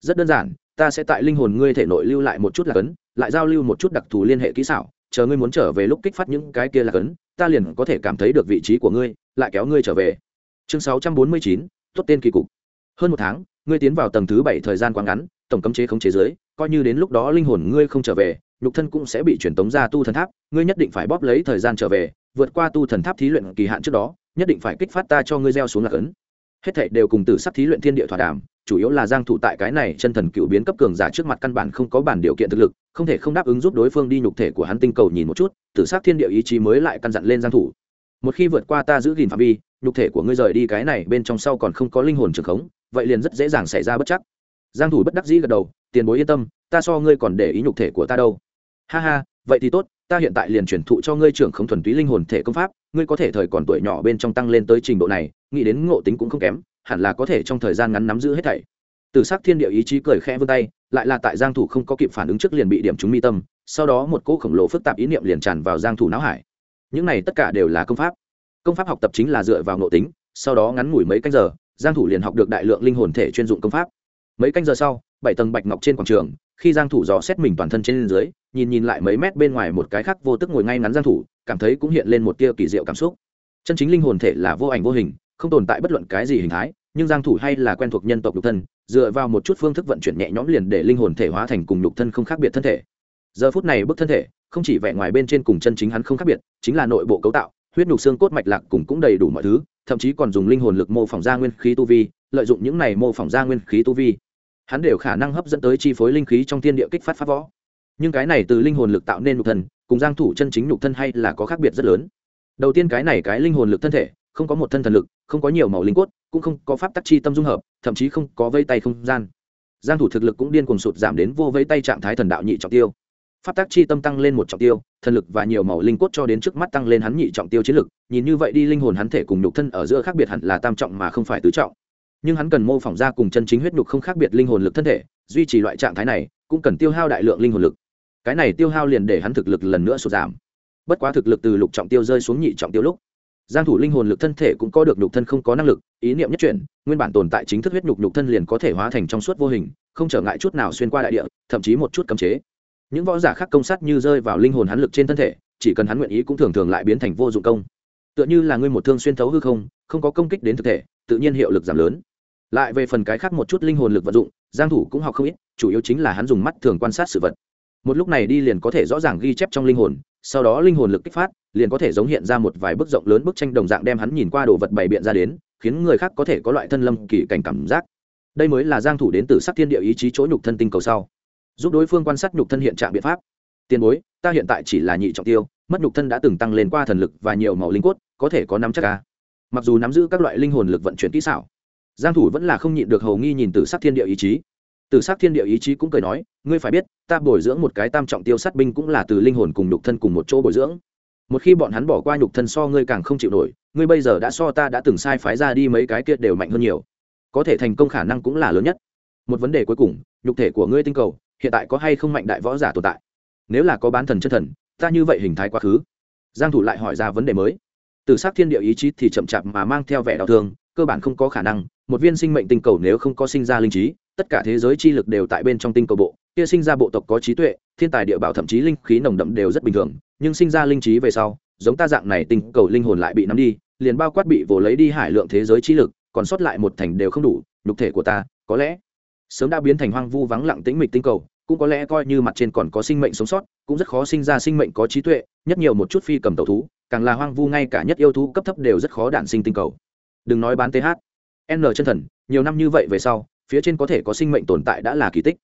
Rất đơn giản ta sẽ tại linh hồn ngươi thể nội lưu lại một chút là cấn lại giao lưu một chút đặc thù liên hệ kỹ xảo chờ ngươi muốn trở về lúc kích phát những cái kia là cấn ta liền có thể cảm thấy được vị trí của ngươi lại kéo ngươi trở về. Chương 649, tốt tên kỳ cục. Hơn một tháng, ngươi tiến vào tầng thứ bảy thời gian quá ngắn, tổng cấm chế không chế giới coi như đến lúc đó linh hồn ngươi không trở về, nhục thân cũng sẽ bị truyền tống ra tu thần tháp, ngươi nhất định phải bóp lấy thời gian trở về, vượt qua tu thần tháp thí luyện kỳ hạn trước đó, nhất định phải kích phát ta cho ngươi gieo xuống lạc ấn. Hết thảy đều cùng tử sắc thí luyện thiên địa thỏa đàm, chủ yếu là giang thủ tại cái này chân thần cựu biến cấp cường giả trước mặt căn bản không có bản điều kiện thực lực, không thể không đáp ứng giúp đối phương đi nhục thể của hắn tinh cầu nhìn một chút, tử sắc thiên địa ý chí mới lại căn dặn lên giang thủ. Một khi vượt qua ta giữ gìn phạm vi nhục thể của ngươi rời đi cái này bên trong sau còn không có linh hồn trường khống, vậy liền rất dễ dàng xảy ra bất chắc. Giang thủ bất đắc dĩ gật đầu, tiền bối yên tâm, ta so ngươi còn để ý nhục thể của ta đâu. Ha ha, vậy thì tốt, ta hiện tại liền chuyển thụ cho ngươi trưởng không thuần túy linh hồn thể công pháp, ngươi có thể thời còn tuổi nhỏ bên trong tăng lên tới trình độ này, nghĩ đến ngộ tính cũng không kém, hẳn là có thể trong thời gian ngắn nắm giữ hết thảy. Từ sắc thiên địa ý chí cười khẽ vươn tay, lại là tại giang thủ không có kịp phản ứng trước liền bị điểm trúng mi tâm, sau đó một cỗ khổng lồ phức tạp ý niệm liền tràn vào giang thủ não hải. Những này tất cả đều là công pháp công pháp học tập chính là dựa vào nội tính, sau đó ngắn ngủi mấy canh giờ, giang thủ liền học được đại lượng linh hồn thể chuyên dụng công pháp. Mấy canh giờ sau, bảy tầng bạch ngọc trên quảng trường, khi giang thủ dò xét mình toàn thân trên dưới, nhìn nhìn lại mấy mét bên ngoài một cái khác vô tức ngồi ngay ngắn giang thủ, cảm thấy cũng hiện lên một tia kỳ diệu cảm xúc. Chân chính linh hồn thể là vô ảnh vô hình, không tồn tại bất luận cái gì hình thái, nhưng giang thủ hay là quen thuộc nhân tộc lục thân, dựa vào một chút phương thức vận chuyển nhẹ nhõm liền để linh hồn thể hóa thành cùng lục thân không khác biệt thân thể. Giờ phút này bức thân thể, không chỉ vẻ ngoài bên trên cùng chân chính hắn không khác biệt, chính là nội bộ cấu tạo huyết nhục xương cốt mạch lạc cùng cũng đầy đủ mọi thứ, thậm chí còn dùng linh hồn lực mô phỏng ra nguyên khí tu vi, lợi dụng những này mô phỏng ra nguyên khí tu vi. Hắn đều khả năng hấp dẫn tới chi phối linh khí trong thiên địa kích phát pháp võ. Nhưng cái này từ linh hồn lực tạo nên nhục thân, cùng giang thủ chân chính nhục thân hay là có khác biệt rất lớn. Đầu tiên cái này cái linh hồn lực thân thể, không có một thân thần lực, không có nhiều màu linh cốt, cũng không có pháp tắc chi tâm dung hợp, thậm chí không có vây tay không gian. Giang thủ thực lực cũng điên cuồng sụt giảm đến vô vây tay trạng thái thần đạo nhị trọng tiêu pháp tác chi tâm tăng lên một trọng tiêu, thần lực và nhiều màu linh cốt cho đến trước mắt tăng lên hắn nhị trọng tiêu chiến lực, nhìn như vậy đi linh hồn hắn thể cùng nhục thân ở giữa khác biệt hẳn là tam trọng mà không phải tứ trọng. Nhưng hắn cần mô phỏng ra cùng chân chính huyết nhục không khác biệt linh hồn lực thân thể, duy trì loại trạng thái này, cũng cần tiêu hao đại lượng linh hồn lực. Cái này tiêu hao liền để hắn thực lực lần nữa sụt giảm. Bất quá thực lực từ lục trọng tiêu rơi xuống nhị trọng tiêu lúc, giang thủ linh hồn lực thân thể cũng có được nhục thân không có năng lực, ý niệm nhất chuyển, nguyên bản tồn tại chính thức huyết nhục nhục thân liền có thể hóa thành trong suốt vô hình, không trở ngại chút nào xuyên qua đại địa, thậm chí một chút cấm chế những võ giả khác công sát như rơi vào linh hồn hắn lực trên thân thể, chỉ cần hắn nguyện ý cũng thường thường lại biến thành vô dụng công. Tựa như là ngươi một thương xuyên thấu hư không không có công kích đến thực thể, tự nhiên hiệu lực giảm lớn. Lại về phần cái khác một chút linh hồn lực vận dụng, giang thủ cũng học không ít, chủ yếu chính là hắn dùng mắt thường quan sát sự vật. Một lúc này đi liền có thể rõ ràng ghi chép trong linh hồn, sau đó linh hồn lực kích phát, liền có thể giống hiện ra một vài bức rộng lớn bức tranh đồng dạng đem hắn nhìn qua đồ vật bày biện ra đến, khiến người khác có thể có loại thân lâm kỳ cảnh cảm giác. Đây mới là giang thủ đến từ sắc thiên địa ý chí chỗ nhục thân tinh cầu sau giúp đối phương quan sát nhục thân hiện trạng biện pháp. Tiền bối, ta hiện tại chỉ là nhị trọng tiêu, mất nhục thân đã từng tăng lên qua thần lực và nhiều màu linh cốt, có thể có năm chắc ca mặc dù nắm giữ các loại linh hồn lực vận chuyển kỹ xảo, giang thủ vẫn là không nhịn được hầu nghi nhìn từ sắc thiên địa ý chí. Từ sắc thiên địa ý chí cũng cười nói, ngươi phải biết, ta bồi dưỡng một cái tam trọng tiêu sát binh cũng là từ linh hồn cùng nhục thân cùng một chỗ bồi dưỡng. Một khi bọn hắn bỏ qua nhục thân so ngươi càng không chịu nổi, ngươi bây giờ đã so ta đã từng sai phái ra đi mấy cái kia đều mạnh hơn nhiều. Có thể thành công khả năng cũng là lớn nhất. Một vấn đề cuối cùng, nhục thể của ngươi tinh cầu hiện tại có hay không mạnh đại võ giả tồn tại? Nếu là có bán thần chân thần, ta như vậy hình thái quá khứ. Giang thủ lại hỏi ra vấn đề mới. Từ sắc thiên địa ý chí thì chậm chạp mà mang theo vẻ đau thương, cơ bản không có khả năng. Một viên sinh mệnh tinh cầu nếu không có sinh ra linh trí, tất cả thế giới chi lực đều tại bên trong tinh cầu bộ. Kia sinh ra bộ tộc có trí tuệ, thiên tài địa bảo thậm chí linh khí nồng đậm đều rất bình thường. Nhưng sinh ra linh trí về sau, giống ta dạng này tinh cầu linh hồn lại bị nắm đi, liền bao quát bị vồ lấy đi hải lượng thế giới chi lực, còn sót lại một thành đều không đủ, nhục thể của ta, có lẽ sớm đã biến thành hoang vu vắng lặng tĩnh mịch tinh cầu, cũng có lẽ coi như mặt trên còn có sinh mệnh sống sót, cũng rất khó sinh ra sinh mệnh có trí tuệ, nhất nhiều một chút phi cầm tàu thú, càng là hoang vu ngay cả nhất yêu thú cấp thấp đều rất khó đản sinh tinh cầu. Đừng nói bán th n chân thần, nhiều năm như vậy về sau, phía trên có thể có sinh mệnh tồn tại đã là kỳ tích.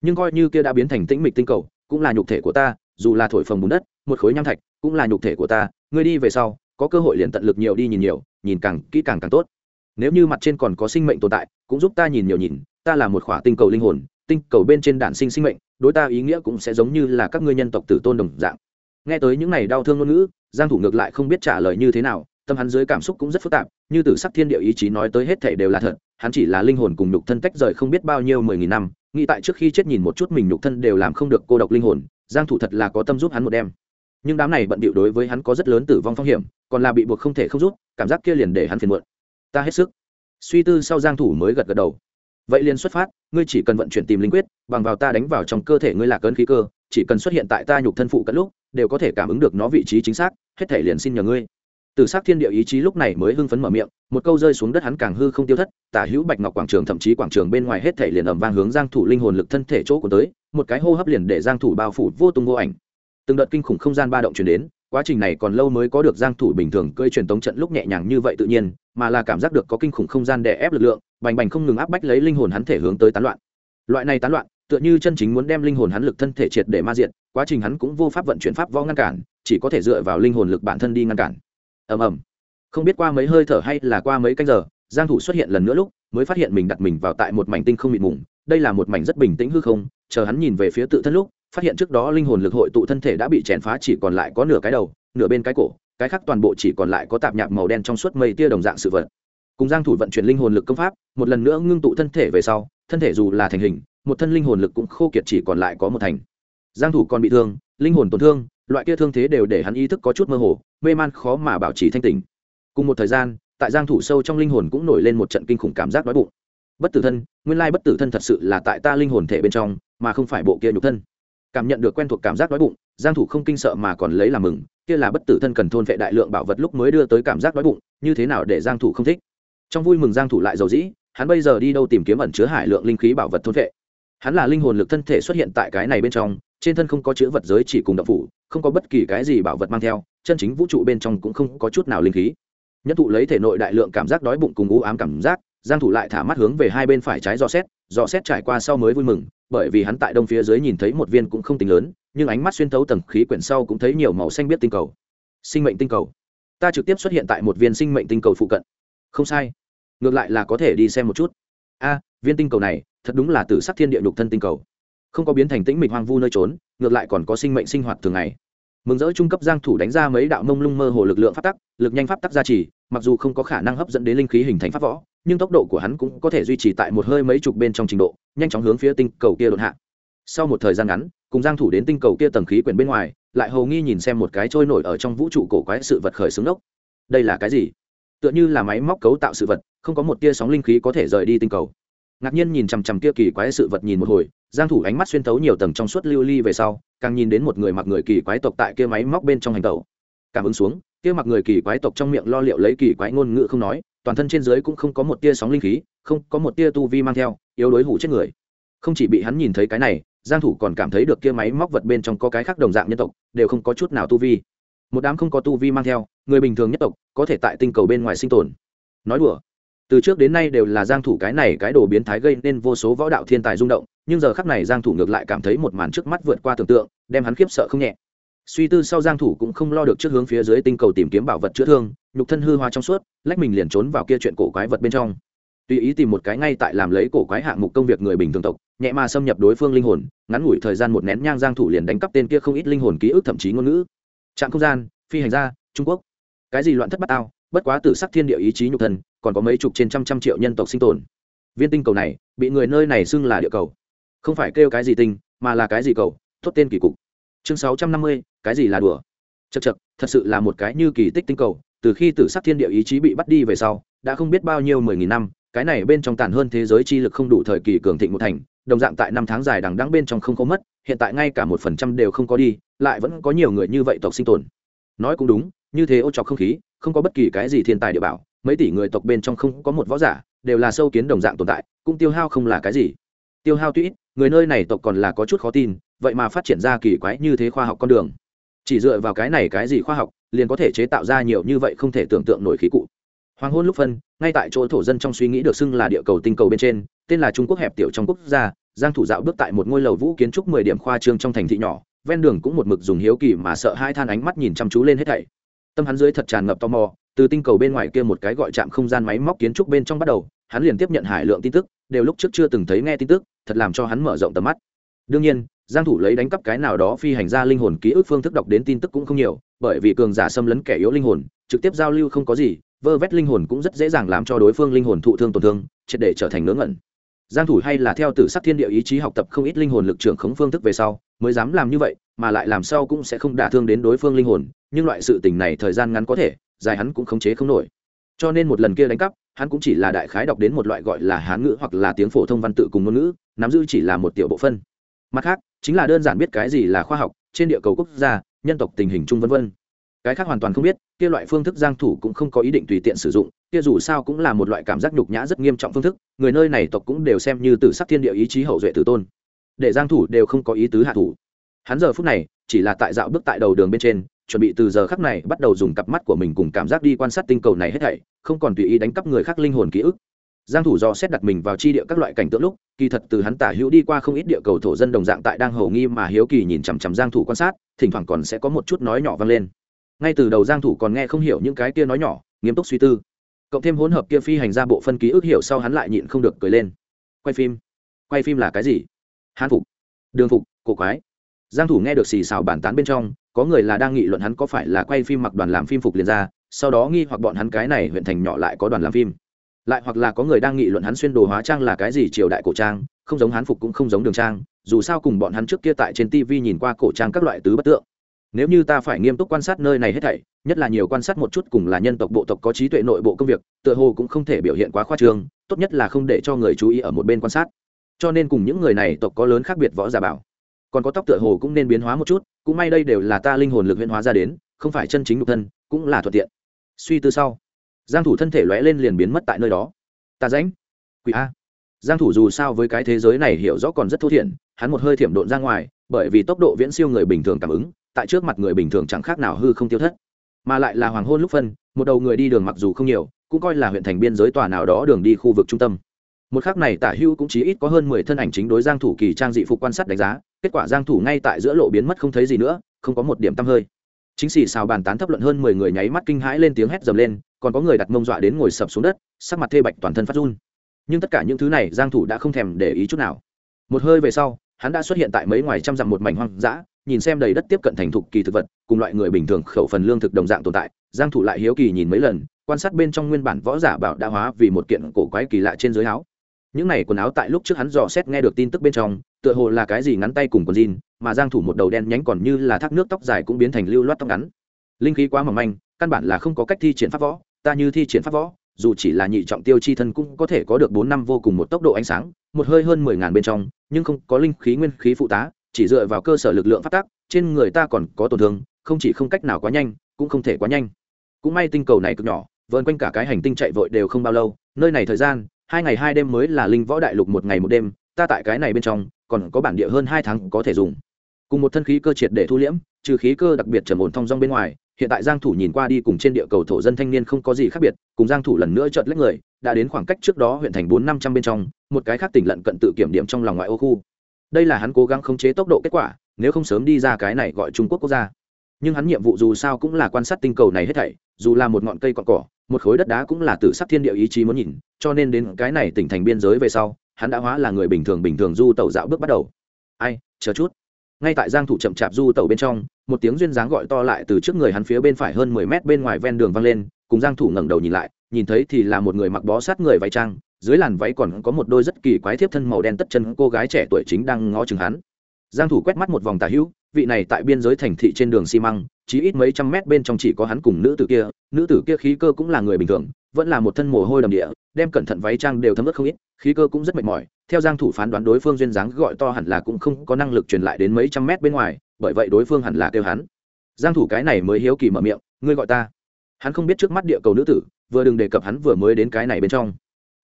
Nhưng coi như kia đã biến thành tĩnh mịch tinh cầu, cũng là nhục thể của ta, dù là thổi phồng bùn đất, một khối nham thạch, cũng là nhục thể của ta, ngươi đi về sau, có cơ hội liền tận lực nhiều đi nhìn nhiều, nhìn càng kỹ càng càng tốt. Nếu như mặt trên còn có sinh mệnh tồn tại, cũng giúp ta nhìn nhiều nhìn ta là một khỏa tinh cầu linh hồn, tinh cầu bên trên đản sinh sinh mệnh, đối ta ý nghĩa cũng sẽ giống như là các ngươi nhân tộc tử tôn đồng dạng. Nghe tới những này đau thương ngôn ngữ, giang thủ ngược lại không biết trả lời như thế nào, tâm hắn dưới cảm xúc cũng rất phức tạp, như tử sắc thiên địa ý chí nói tới hết thể đều là thật, hắn chỉ là linh hồn cùng nhục thân tách rời không biết bao nhiêu mười nghìn năm, nghĩ tại trước khi chết nhìn một chút mình nhục thân đều làm không được cô độc linh hồn, giang thủ thật là có tâm giúp hắn một đêm. Nhưng đám này bận bịu đối với hắn có rất lớn tử vong phong hiểm, còn là bị buộc không thể không giúp, cảm giác kia liền để hắn phiền muộn. Ta hết sức. Suy tư sau giang thủ mới gật gật đầu vậy liền xuất phát, ngươi chỉ cần vận chuyển tìm linh quyết, bằng vào ta đánh vào trong cơ thể ngươi là ơn khí cơ, chỉ cần xuất hiện tại ta nhục thân phụ cận lúc, đều có thể cảm ứng được nó vị trí chính xác, hết thể liền xin nhờ ngươi. Từ s thiên địa ý chí lúc này mới hưng phấn mở miệng, một câu rơi xuống đất hắn càng hư không tiêu thất, tả hữu bạch ngọc quảng trường thậm chí quảng trường bên ngoài hết thể liền ẩm vang hướng giang thủ linh hồn lực thân thể chỗ của tới, một cái hô hấp liền để giang thủ bao phủ vô tung vô ảnh. Từng đợt kinh khủng không gian ba động truyền đến, quá trình này còn lâu mới có được giang thủ bình thường cơi truyền tống trận lúc nhẹ nhàng như vậy tự nhiên, mà là cảm giác được có kinh khủng không gian đè ép lực lượng bành bành không ngừng áp bách lấy linh hồn hắn thể hướng tới tán loạn. Loại này tán loạn, tựa như chân chính muốn đem linh hồn hắn lực thân thể triệt để ma diện quá trình hắn cũng vô pháp vận chuyển pháp võ ngăn cản, chỉ có thể dựa vào linh hồn lực bản thân đi ngăn cản. Ầm ầm. Không biết qua mấy hơi thở hay là qua mấy canh giờ, giang thủ xuất hiện lần nữa lúc, mới phát hiện mình đặt mình vào tại một mảnh tinh không mịt mùng, đây là một mảnh rất bình tĩnh hư không, chờ hắn nhìn về phía tự thân lúc, phát hiện trước đó linh hồn lực hội tụ thân thể đã bị chèn phá chỉ còn lại có nửa cái đầu, nửa bên cái cổ, cái khác toàn bộ chỉ còn lại có tạp nhạp màu đen trong suốt mây tia đồng dạng sự vật cùng giang thủ vận chuyển linh hồn lực công pháp, một lần nữa ngưng tụ thân thể về sau, thân thể dù là thành hình, một thân linh hồn lực cũng khô kiệt chỉ còn lại có một thành. Giang thủ còn bị thương, linh hồn tổn thương, loại kia thương thế đều để hắn ý thức có chút mơ hồ, mê man khó mà bảo trì thanh tỉnh. Cùng một thời gian, tại giang thủ sâu trong linh hồn cũng nổi lên một trận kinh khủng cảm giác đói bụng. Bất tử thân, nguyên lai bất tử thân thật sự là tại ta linh hồn thể bên trong, mà không phải bộ kia nhục thân. Cảm nhận được quen thuộc cảm giác đói bụng, giang thủ không kinh sợ mà còn lấy làm mừng, kia là bất tử thân cần thôn vệ đại lượng bảo vật lúc mới đưa tới cảm giác đói bụng, như thế nào để giang thủ không thích? Trong vui mừng giang thủ lại giàu dĩ, hắn bây giờ đi đâu tìm kiếm ẩn chứa hải lượng linh khí bảo vật thôn vệ. Hắn là linh hồn lực thân thể xuất hiện tại cái này bên trong, trên thân không có chữ vật giới chỉ cùng động phủ, không có bất kỳ cái gì bảo vật mang theo, chân chính vũ trụ bên trong cũng không có chút nào linh khí. Nhất thụ lấy thể nội đại lượng cảm giác đói bụng cùng u ám cảm giác, giang thủ lại thả mắt hướng về hai bên phải trái dò xét dò xét trải qua sau mới vui mừng, bởi vì hắn tại đông phía dưới nhìn thấy một viên cũng không tính lớn, nhưng ánh mắt xuyên thấu tầng khí quyển sau cũng thấy nhiều màu xanh biết tinh cầu. Sinh mệnh tinh cầu. Ta trực tiếp xuất hiện tại một viên sinh mệnh tinh cầu phụ cận. Không sai ngược lại là có thể đi xem một chút. A, viên tinh cầu này, thật đúng là từ sắc thiên địa nhục thân tinh cầu. Không có biến thành tĩnh mịch hoang vu nơi trốn, ngược lại còn có sinh mệnh sinh hoạt thường ngày. Mừng rỡ trung cấp giang thủ đánh ra mấy đạo mông lung mơ hồ lực lượng pháp tắc, lực nhanh pháp tắc gia trì, mặc dù không có khả năng hấp dẫn đến linh khí hình thành pháp võ, nhưng tốc độ của hắn cũng có thể duy trì tại một hơi mấy chục bên trong trình độ, nhanh chóng hướng phía tinh cầu kia đột hạ. Sau một thời gian ngắn, cùng giang thủ đến tinh cầu kia tầng khí quyển bên ngoài, lại hầu nghi nhìn xem một cái trôi nổi ở trong vũ trụ cổ quái sự vật khởi xướng đốc đây là cái gì? Tựa như là máy móc cấu tạo sự vật không có một tia sóng linh khí có thể rời đi tinh cầu. Ngạc nhiên nhìn chằm chằm kia kỳ quái sự vật nhìn một hồi, giang thủ ánh mắt xuyên thấu nhiều tầng trong suốt lưu ly về sau, càng nhìn đến một người mặc người kỳ quái tộc tại kia máy móc bên trong hành tẩu. Cảm ứng xuống, kia mặc người kỳ quái tộc trong miệng lo liệu lấy kỳ quái ngôn ngữ không nói, toàn thân trên dưới cũng không có một tia sóng linh khí, không có một tia tu vi mang theo, yếu đối hủ chết người. Không chỉ bị hắn nhìn thấy cái này, giang thủ còn cảm thấy được kia máy móc vật bên trong có cái khác đồng dạng nhân tộc, đều không có chút nào tu vi. Một đám không có tu vi mang theo, người bình thường nhất tộc, có thể tại tinh cầu bên ngoài sinh tồn. Nói đùa từ trước đến nay đều là giang thủ cái này cái đồ biến thái gây nên vô số võ đạo thiên tài rung động, nhưng giờ khắc này giang thủ ngược lại cảm thấy một màn trước mắt vượt qua tưởng tượng, đem hắn khiếp sợ không nhẹ. Suy tư sau giang thủ cũng không lo được trước hướng phía dưới tinh cầu tìm kiếm bảo vật chữa thương, nhục thân hư hoa trong suốt, lách mình liền trốn vào kia chuyện cổ quái vật bên trong. Tùy ý tìm một cái ngay tại làm lấy cổ quái hạng mục công việc người bình thường tộc, nhẹ mà xâm nhập đối phương linh hồn, ngắn ngủi thời gian một nén nhang giang thủ liền đánh cắp tên kia không ít linh hồn ký ức thậm chí ngôn ngữ. Trạng không gian, phi hành gia, trung quốc. Cái gì loạn thất bát ao bất quá tử sắc thiên địa ý chí nhục thân còn có mấy chục trên trăm trăm triệu nhân tộc sinh tồn. Viên tinh cầu này, bị người nơi này xưng là địa cầu. Không phải kêu cái gì tinh, mà là cái gì cầu, thốt tên kỳ cục. Chương sáu trăm năm mươi, cái gì là đùa? Chật chật thật sự là một cái như kỳ tích tinh cầu, từ khi tử sắc thiên địa ý chí bị bắt đi về sau, đã không biết bao nhiêu mười nghìn năm, cái này bên trong tàn hơn thế giới chi lực không đủ thời kỳ cường thịnh một thành, đồng dạng tại năm tháng dài đằng đẵng bên trong không có mất, hiện tại ngay cả một phần trăm đều không có đi, lại vẫn có nhiều người như vậy tộc sinh tồn. Nói cũng đúng, như thế ô trọc không khí, không có bất kỳ cái gì thiên tài địa bảo mấy tỷ người tộc bên trong không có một võ giả, đều là sâu kiến đồng dạng tồn tại, cũng tiêu hao không là cái gì. Tiêu hao tuy ít, người nơi này tộc còn là có chút khó tin, vậy mà phát triển ra kỳ quái như thế khoa học con đường. Chỉ dựa vào cái này cái gì khoa học, liền có thể chế tạo ra nhiều như vậy không thể tưởng tượng nổi khí cụ. Hoàng hôn lúc phân, ngay tại chỗ thổ dân trong suy nghĩ được xưng là địa cầu tinh cầu bên trên, tên là trung quốc hẹp tiểu trong quốc gia, giang thủ dạo bước tại một ngôi lầu vũ kiến trúc 10 điểm khoa trương trong thành thị nhỏ, ven đường cũng một mực dùng hiếu kỳ mà sợ hai than ánh mắt nhìn chăm chú lên hết thảy. Tâm hắn dưới thật tràn ngập tò mò từ tinh cầu bên ngoài kia một cái gọi chạm không gian máy móc kiến trúc bên trong bắt đầu, hắn liền tiếp nhận hải lượng tin tức, đều lúc trước chưa từng thấy nghe tin tức, thật làm cho hắn mở rộng tầm mắt. Đương nhiên, giang thủ lấy đánh cắp cái nào đó phi hành ra linh hồn ký ức phương thức đọc đến tin tức cũng không nhiều, bởi vì cường giả xâm lấn kẻ yếu linh hồn, trực tiếp giao lưu không có gì, vơ vét linh hồn cũng rất dễ dàng làm cho đối phương linh hồn thụ thương tổn thương, triệt để trở thành ngớ ngẩn. Giang thủ hay là theo tử sắc thiên địa ý chí học tập không ít linh hồn lực trưởng khống phương thức về sau, mới dám làm như vậy mà lại làm sao cũng sẽ không đả thương đến đối phương linh hồn, nhưng loại sự tình này thời gian ngắn có thể, dài hắn cũng khống chế không nổi. Cho nên một lần kia đánh cắp, hắn cũng chỉ là đại khái đọc đến một loại gọi là hán ngữ hoặc là tiếng phổ thông văn tự cùng ngôn ngữ, nắm giữ chỉ là một tiểu bộ phân. Mặt khác, chính là đơn giản biết cái gì là khoa học, trên địa cầu quốc gia, nhân tộc tình hình chung vân vân. Cái khác hoàn toàn không biết, kia loại phương thức giang thủ cũng không có ý định tùy tiện sử dụng, kia dù sao cũng là một loại cảm giác nhục nhã rất nghiêm trọng phương thức, người nơi này tộc cũng đều xem như tử sắc thiên địa ý chí hậu duệ tử tôn. Để giang thủ đều không có ý tứ hạ thủ hắn giờ phút này chỉ là tại dạo bước tại đầu đường bên trên, chuẩn bị từ giờ khắc này bắt đầu dùng cặp mắt của mình cùng cảm giác đi quan sát tinh cầu này hết thảy, không còn tùy ý đánh cắp người khác linh hồn ký ức. Giang thủ do xét đặt mình vào chi địa các loại cảnh tượng lúc, kỳ thật từ hắn tả hữu đi qua không ít địa cầu thổ dân đồng dạng tại đang hầu nghi mà hiếu kỳ nhìn chằm chằm giang thủ quan sát, thỉnh thoảng còn sẽ có một chút nói nhỏ vang lên. Ngay từ đầu giang thủ còn nghe không hiểu những cái kia nói nhỏ, nghiêm túc suy tư. Cộng thêm hỗn hợp kia phi hành ra bộ phân ký ức hiểu sau hắn lại nhịn không được cười lên. Quay phim. Quay phim là cái gì? Hán phục. Đường phục, cổ quái giang thủ nghe được xì xào bàn tán bên trong, có người là đang nghị luận hắn có phải là quay phim mặc đoàn làm phim phục liền ra, sau đó nghi hoặc bọn hắn cái này huyện thành nhỏ lại có đoàn làm phim. Lại hoặc là có người đang nghị luận hắn xuyên đồ hóa trang là cái gì triều đại cổ trang, không giống hán phục cũng không giống đường trang, dù sao cùng bọn hắn trước kia tại trên tv nhìn qua cổ trang các loại tứ bất tượng. Nếu như ta phải nghiêm túc quan sát nơi này hết thảy, nhất là nhiều quan sát một chút cùng là nhân tộc bộ tộc có trí tuệ nội bộ công việc, tựa hồ cũng không thể biểu hiện quá khoa trương, tốt nhất là không để cho người chú ý ở một bên quan sát. Cho nên cùng những người này tộc có lớn khác biệt võ giả bảo còn có tóc tựa hồ cũng nên biến hóa một chút, cũng may đây đều là ta linh hồn lực huyễn hóa ra đến, không phải chân chính nhục thân, cũng là thuận tiện. Suy tư sau, giang thủ thân thể lóe lên liền biến mất tại nơi đó. Ta rãnh quỷ a. Giang thủ dù sao với cái thế giới này hiểu rõ còn rất thô thiển, hắn một hơi thiểm độn ra ngoài, bởi vì tốc độ viễn siêu người bình thường cảm ứng, tại trước mặt người bình thường chẳng khác nào hư không tiêu thất. Mà lại là hoàng hôn lúc phân, một đầu người đi đường mặc dù không nhiều, cũng coi là huyện thành biên giới tòa nào đó đường đi khu vực trung tâm một khắc này tả hưu cũng chỉ ít có hơn mười thân ảnh chính đối giang thủ kỳ trang dị phục quan sát đánh giá, kết quả giang thủ ngay tại giữa lộ biến mất không thấy gì nữa, không có một điểm tăm hơi. Chính xì xào bàn tán thấp luận hơn mười người nháy mắt kinh hãi lên tiếng hét dầm lên, còn có người đặt mông dọa đến ngồi sập xuống đất, sắc mặt thê bạch toàn thân phát run. Nhưng tất cả những thứ này giang thủ đã không thèm để ý chút nào. Một hơi về sau, hắn đã xuất hiện tại mấy ngoài trăm dặm một mảnh hoang dã, nhìn xem đầy đất tiếp cận thành thục kỳ thực vật, cùng loại người bình thường khẩu phần lương thực đồng dạng tồn tại, giang thủ lại hiếu kỳ nhìn mấy lần, quan sát bên trong nguyên bản võ giả bảo đã hóa vì một kiện cổ quái kỳ lạ trên dưới áo những này quần áo tại lúc trước hắn dò xét nghe được tin tức bên trong, tựa hồ là cái gì ngắn tay cùng quần jean, mà giang thủ một đầu đen nhánh còn như là thác nước tóc dài cũng biến thành lưu loát tóc ngắn. Linh khí quá mỏng manh, căn bản là không có cách thi triển pháp võ, ta như thi triển pháp võ, dù chỉ là nhị trọng tiêu chi thân cũng có thể có được bốn năm vô cùng một tốc độ ánh sáng, một hơi hơn mười ngàn bên trong, nhưng không có linh khí nguyên khí phụ tá, chỉ dựa vào cơ sở lực lượng phát tác, trên người ta còn có tổn thương, không chỉ không cách nào quá nhanh, cũng không thể quá nhanh. Cũng may tinh cầu này cực nhỏ vươn quanh cả cái hành tinh chạy vội đều không bao lâu, nơi này thời gian hai ngày hai đêm mới là linh võ đại lục một ngày một đêm, ta tại cái này bên trong, còn có bản địa hơn hai tháng có thể dùng. Cùng một thân khí cơ triệt để thu liễm, trừ khí cơ đặc biệt trầm ổn thong dong bên ngoài, hiện tại giang thủ nhìn qua đi cùng trên địa cầu thổ dân thanh niên không có gì khác biệt, cùng giang thủ lần nữa chợt lách người, đã đến khoảng cách trước đó huyện thành bốn năm trăm bên trong, một cái khác tỉnh lận cận tự kiểm điểm trong lòng ngoại ô khu. Đây là hắn cố gắng khống chế tốc độ kết quả, nếu không sớm đi ra cái này gọi trung quốc quốc gia nhưng hắn nhiệm vụ dù sao cũng là quan sát tinh cầu này hết thảy, dù là một ngọn cây cọn cỏ, một khối đất đá cũng là tự sắc thiên địa ý chí muốn nhìn, cho nên đến cái này tỉnh thành biên giới về sau, hắn đã hóa là người bình thường bình thường du tẩu dạo bước bắt đầu. Ai, chờ chút. Ngay tại giang thủ chậm chạp du tẩu bên trong, một tiếng duyên dáng gọi to lại từ trước người hắn phía bên phải hơn 10 mét bên ngoài ven đường vang lên, cùng giang thủ ngẩng đầu nhìn lại, nhìn thấy thì là một người mặc bó sát người váy trang, dưới làn váy còn có một đôi rất kỳ quái thiếp thân màu đen tất chân cô gái trẻ tuổi chính đang ngó chừng hắn. Giang thủ quét mắt một vòng tà hữu vị này tại biên giới thành thị trên đường xi măng chỉ ít mấy trăm mét bên trong chỉ có hắn cùng nữ tử kia. Nữ tử kia khí cơ cũng là người bình thường, vẫn là một thân mồ hôi đầm địa, đem cẩn thận váy trang đều thấm ướt không ít, khí cơ cũng rất mệt mỏi. Theo giang thủ phán đoán đối phương duyên dáng gọi to hẳn là cũng không có năng lực truyền lại đến mấy trăm mét bên ngoài, bởi vậy đối phương hẳn là kêu hắn. Giang thủ cái này mới hiếu kỳ mở miệng, ngươi gọi ta? Hắn không biết trước mắt địa cầu nữ tử, vừa đừng đề cập hắn vừa mới đến cái này bên trong.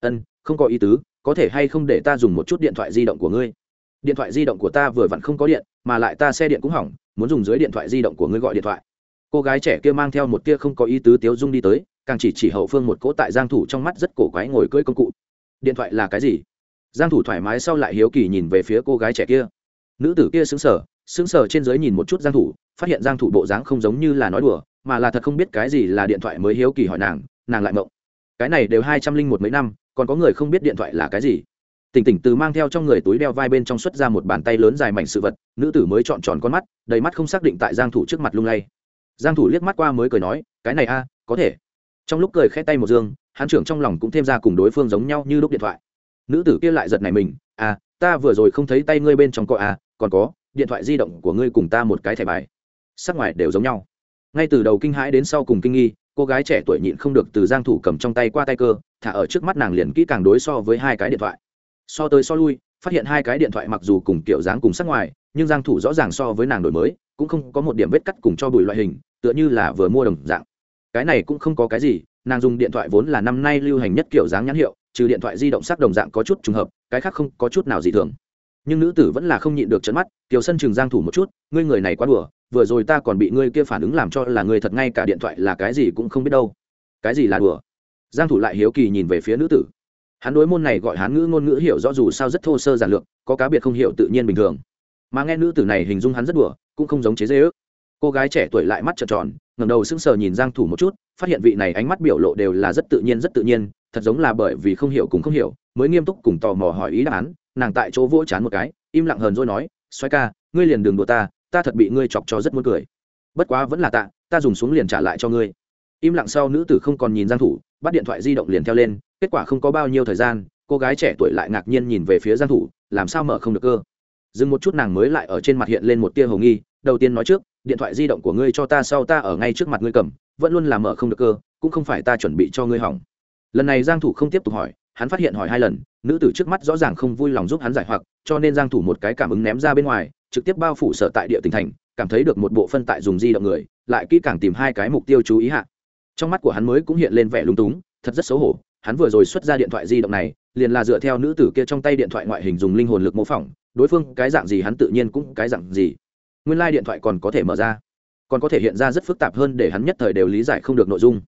Ân, không có ý tứ, có thể hay không để ta dùng một chút điện thoại di động của ngươi? Điện thoại di động của ta vừa vặn không có điện, mà lại ta xe điện cũng hỏng, muốn dùng dưới điện thoại di động của ngươi gọi điện thoại. Cô gái trẻ kia mang theo một tia không có ý tứ tiếu dung đi tới, càng chỉ chỉ hậu phương một cỗ tại giang thủ trong mắt rất cổ quái ngồi cưỡi công cụ. Điện thoại là cái gì? Giang thủ thoải mái sau lại hiếu kỳ nhìn về phía cô gái trẻ kia. Nữ tử kia sững sờ sững sờ trên dưới nhìn một chút giang thủ, phát hiện giang thủ bộ dáng không giống như là nói đùa, mà là thật không biết cái gì là điện thoại mới hiếu kỳ hỏi nàng nàng lại mộng. Cái này đều hai trăm linh một mấy năm, còn có người không biết điện thoại là cái gì? Tỉnh tỉnh từ mang theo trong người túi đeo vai bên trong xuất ra một bàn tay lớn dài mảnh sự vật, nữ tử mới chọn tròn con mắt, đầy mắt không xác định tại giang thủ trước mặt lung lay. Giang thủ liếc mắt qua mới cười nói, cái này a, có thể. Trong lúc cười khẽ tay một dương, hắn trưởng trong lòng cũng thêm ra cùng đối phương giống nhau như lúc điện thoại. Nữ tử kia lại giật này mình à ta vừa rồi không thấy tay ngươi bên trong có à còn có, điện thoại di động của ngươi cùng ta một cái thẻ bài. Sắc ngoài đều giống nhau. Ngay từ đầu kinh hãi đến sau cùng kinh nghi, cô gái trẻ tuổi nhịn không được từ giang thủ cầm trong tay qua tay cơ, thả ở trước mắt nàng liền kỹ càng đối so với hai cái điện thoại so tới so lui, phát hiện hai cái điện thoại mặc dù cùng kiểu dáng cùng sắc ngoài, nhưng giang thủ rõ ràng so với nàng đổi mới, cũng không có một điểm vết cắt cùng cho bụi loại hình, tựa như là vừa mua đồng dạng. Cái này cũng không có cái gì, nàng dùng điện thoại vốn là năm nay lưu hành nhất kiểu dáng nhãn hiệu, trừ điện thoại di động sắc đồng dạng có chút trùng hợp, cái khác không có chút nào gì thường. Nhưng nữ tử vẫn là không nhịn được chấn mắt kiều sân trường giang thủ một chút, ngươi người này quá đùa, vừa rồi ta còn bị ngươi kia phản ứng làm cho là ngươi thật ngay cả điện thoại là cái gì cũng không biết đâu. Cái gì là đùa? Giang thủ lại hiếu kỳ nhìn về phía nữ tử hắn đối môn này gọi hán ngữ ngôn ngữ hiểu rõ dù sao rất thô sơ giản lược, có cá biệt không hiểu tự nhiên bình thường. Mà nghe nữ tử này hình dung hắn rất đùa, cũng không giống chế dê ước. Cô gái trẻ tuổi lại mắt trợn tròn, ngẩng đầu sững sờ nhìn giang thủ một chút, phát hiện vị này ánh mắt biểu lộ đều là rất tự nhiên, rất tự nhiên, thật giống là bởi vì không hiểu cũng không hiểu, mới nghiêm túc cùng tò mò hỏi ý đáp án, nàng tại chỗ vỗ chán một cái, im lặng hờn rồi nói xoay ca, ngươi liền đường đùa ta ta thật bị ngươi chọc cho rất muốn cười. Bất quá vẫn là tạ, ta dùng xuống liền trả lại cho ngươi. Im lặng sau nữ tử không còn nhìn giang thủ, bắt điện thoại di động liền theo lên kết quả không có bao nhiêu thời gian, cô gái trẻ tuổi lại ngạc nhiên nhìn về phía giang thủ, làm sao mở không được cơ? Dừng một chút nàng mới lại ở trên mặt hiện lên một tia hồng nghi, đầu tiên nói trước, điện thoại di động của ngươi cho ta sau ta ở ngay trước mặt ngươi cầm, vẫn luôn là mở không được cơ, cũng không phải ta chuẩn bị cho ngươi hỏng. Lần này giang thủ không tiếp tục hỏi, hắn phát hiện hỏi hai lần, nữ tử trước mắt rõ ràng không vui lòng giúp hắn giải hoặc, cho nên giang thủ một cái cảm ứng ném ra bên ngoài, trực tiếp bao phủ sở tại địa tỉnh thành, cảm thấy được một bộ phân tại dùng di động người, lại kỹ càng tìm hai cái mục tiêu chú ý hạ. Trong mắt của hắn mới cũng hiện lên vẻ lung túng, thật rất xấu hổ hắn vừa rồi xuất ra điện thoại di động này, liền là dựa theo nữ tử kia trong tay điện thoại ngoại hình dùng linh hồn lực mô phỏng, đối phương cái dạng gì hắn tự nhiên cũng cái dạng gì. Nguyên lai、like、điện thoại còn có thể mở ra, còn có thể hiện ra rất phức tạp hơn để hắn nhất thời đều lý giải không được nội dung.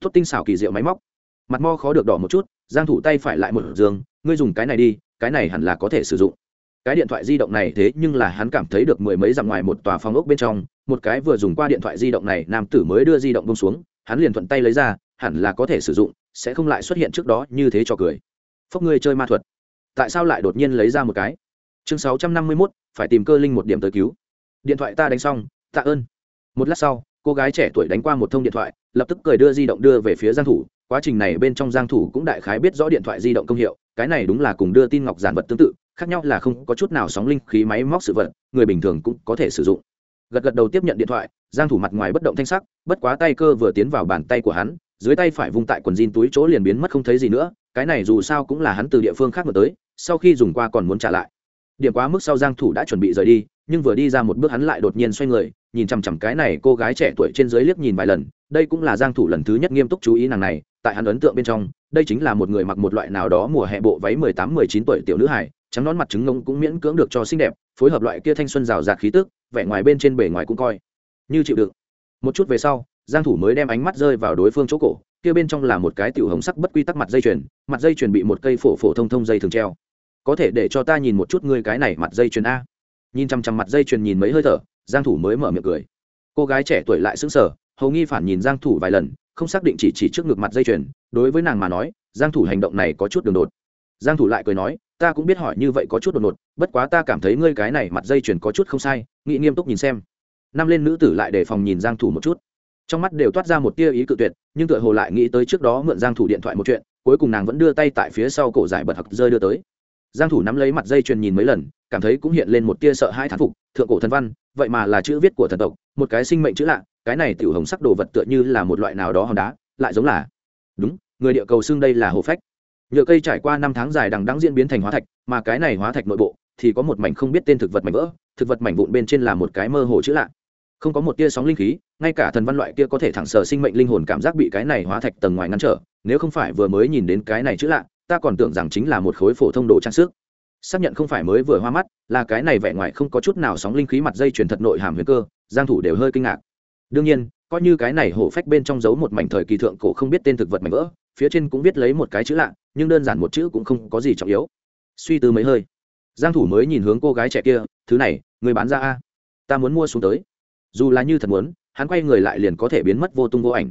Tốt tinh xảo kỳ diệu máy móc, mặt mo khó được đỏ một chút, giang thủ tay phải lại một giường, ngươi dùng cái này đi, cái này hẳn là có thể sử dụng. Cái điện thoại di động này thế nhưng là hắn cảm thấy được mười mấy dặm ngoài một tòa phòng ốc bên trong, một cái vừa dùng qua điện thoại di động này, nam tử mới đưa di động bông xuống, hắn liền thuận tay lấy ra, hẳn là có thể sử dụng sẽ không lại xuất hiện trước đó như thế cho cười. Phốc ngươi chơi ma thuật. Tại sao lại đột nhiên lấy ra một cái? Chương sáu trăm năm mươi 651, phải tìm cơ linh một điểm tới cứu. Điện thoại ta đánh xong tạ ơn. Một lát sau cô gái trẻ tuổi đánh qua một thông điện thoại lập tức cười đưa di động đưa về phía giang thủ. Quá trình này bên trong giang thủ cũng đại khái biết rõ điện thoại di động công hiệu cái này đúng là cùng đưa tin ngọc giản vật tương tự khác nhau là không có chút nào sóng linh khí máy móc sự vật người bình thường cũng có thể sử dụng. Gật gật đầu tiếp nhận điện thoại giang thủ mặt ngoài bất động thanh sắc bất quá tay cơ vừa tiến vào bàn tay của hắn dưới tay phải vung tại quần jean túi chỗ liền biến mất không thấy gì nữa, cái này dù sao cũng là hắn từ địa phương khác mà tới, sau khi dùng qua còn muốn trả lại. Điểm quá mức sau giang thủ đã chuẩn bị rời đi, nhưng vừa đi ra một bước hắn lại đột nhiên xoay người, nhìn chằm chằm cái này cô gái trẻ tuổi trên dưới liếc nhìn vài lần, đây cũng là giang thủ lần thứ nhất nghiêm túc chú ý nàng này, tại hắn ấn tượng bên trong, đây chính là một người mặc một loại nào đó mùa hè bộ váy 18-19 tuổi tiểu nữ hài, trắng nón mặt trứng ngông cũng miễn cưỡng được cho xinh đẹp, phối hợp loại kia thanh xuân rào rạt khí tức, vẻ ngoài bên trên bề ngoài cũng coi như chịu đựng. Một chút về sau giang thủ mới đem ánh mắt rơi vào đối phương chỗ cổ, kia bên trong là một cái tiểu hồng sắc bất quy tắc mặt dây chuyền, mặt dây chuyền bị một cây phổ phổ thông thông dây thường treo. Có thể để cho ta nhìn một chút ngươi cái này mặt dây chuyền a. Nhìn chăm chăm mặt dây chuyền nhìn mấy hơi thở, giang thủ mới mở miệng cười. Cô gái trẻ tuổi lại sững sờ, hầu nghi phản nhìn giang thủ vài lần, không xác định chỉ chỉ trước ngực mặt dây chuyền, đối với nàng mà nói, giang thủ hành động này có chút đường đột. Giang thủ lại cười nói, ta cũng biết hỏi như vậy có chút đột ngột, bất quá ta cảm thấy ngươi cái này mặt dây chuyền có chút không sai, nghĩ nghiêm túc nhìn xem. Năm lên nữ tử lại để phòng nhìn giang thủ một chút trong mắt đều toát ra một tia ý cự tuyệt, nhưng tựa hồ lại nghĩ tới trước đó mượn giang thủ điện thoại một chuyện, cuối cùng nàng vẫn đưa tay tại phía sau cổ giải bật hặc rơi đưa tới. Giang thủ nắm lấy mặt dây chuyền nhìn mấy lần, cảm thấy cũng hiện lên một tia sợ hãi thán phục, thượng cổ thần văn, vậy mà là chữ viết của thần tộc, một cái sinh mệnh chữ lạ, cái này tiểu hồng sắc đồ vật tựa như là một loại nào đó hòn đá, lại giống là, đúng, người địa cầu xương đây là hồ phách. Nhựa cây trải qua năm tháng dài đằng đẵng diễn biến thành hóa thạch, mà cái này hóa thạch nội bộ thì có một mảnh không biết tên thực vật mảnh vỡ, thực vật mảnh vụn bên trên là một cái mơ hồ chữ lạ không có một tia sóng linh khí, ngay cả thần văn loại kia có thể thẳng sờ sinh mệnh linh hồn cảm giác bị cái này hóa thạch tầng ngoài ngăn trở, nếu không phải vừa mới nhìn đến cái này chữ lạ, ta còn tưởng rằng chính là một khối phổ thông đồ trang sức. Xác nhận không phải mới vừa hoa mắt, là cái này vẻ ngoài không có chút nào sóng linh khí mặt dây truyền thật nội hàm huyền cơ, giang thủ đều hơi kinh ngạc. Đương nhiên, coi như cái này hổ phách bên trong giấu một mảnh thời kỳ thượng cổ không biết tên thực vật mảnh vỡ, phía trên cũng viết lấy một cái chữ lạ, nhưng đơn giản một chữ cũng không có gì trọng yếu. Suy tư mấy hơi, giang thủ mới nhìn hướng cô gái trẻ kia, thứ này, người bán ra a? Ta muốn mua xuống tới dù là như thật muốn, hắn quay người lại liền có thể biến mất vô tung vô ảnh.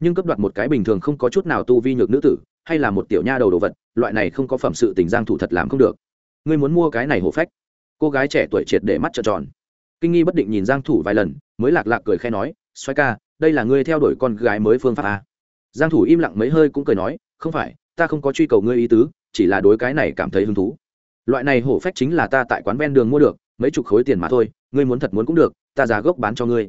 Nhưng cấp đoạt một cái bình thường không có chút nào tu vi nhược nữ tử, hay là một tiểu nha đầu đồ vật, loại này không có phẩm sự tình giang thủ thật làm không được. Ngươi muốn mua cái này hổ phách. Cô gái trẻ tuổi triệt để mắt trợn tròn. Kinh nghi bất định nhìn giang thủ vài lần, mới lạc lạc cười khẽ nói xoay ca, đây là ngươi theo đuổi con gái mới phương pháp à? giang thủ im lặng mấy hơi cũng cười nói, không phải, ta không có truy cầu ngươi ý tứ, chỉ là đối cái này cảm thấy hứng thú. Loại này hổ phách chính là ta tại quán ven đường mua được, mấy chục khối tiền mà thôi, ngươi muốn thật muốn cũng được ta giá gốc bán cho ngươi.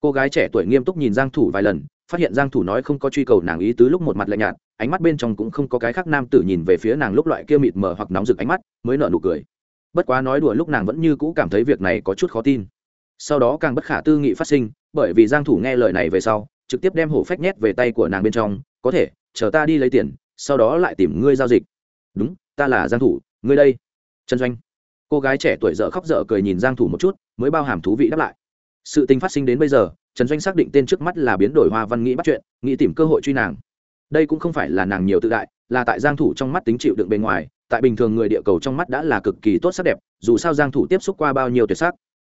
Cô gái trẻ tuổi nghiêm túc nhìn giang thủ vài lần, phát hiện giang thủ nói không có truy cầu nàng ý tứ lúc một mặt lạnh nhạt, ánh mắt bên trong cũng không có cái khác nam tử nhìn về phía nàng lúc loại kia mịt mờ hoặc nóng rực ánh mắt, mới nở nụ cười. Bất quá nói đùa lúc nàng vẫn như cũ cảm thấy việc này có chút khó tin. Sau đó càng bất khả tư nghị phát sinh, bởi vì giang thủ nghe lời này về sau, trực tiếp đem hổ phách nhét về tay của nàng bên trong, có thể, chờ ta đi lấy tiền, sau đó lại tìm ngươi giao dịch. Đúng, ta là giang thủ, ngươi đây. Trần doanh. Cô gái trẻ tuổi dở khóc dở cười nhìn giang thủ một chút, mới bao hàm thú vị đáp lại sự tình phát sinh đến bây giờ, trần doanh xác định tên trước mắt là biến đổi hoa văn nghĩ bắt chuyện, nghĩ tìm cơ hội truy nàng. Đây cũng không phải là nàng nhiều tự đại, là tại giang thủ trong mắt tính chịu đựng bên ngoài, tại bình thường người địa cầu trong mắt đã là cực kỳ tốt sắc đẹp, dù sao giang thủ tiếp xúc qua bao nhiêu tuyệt sắc.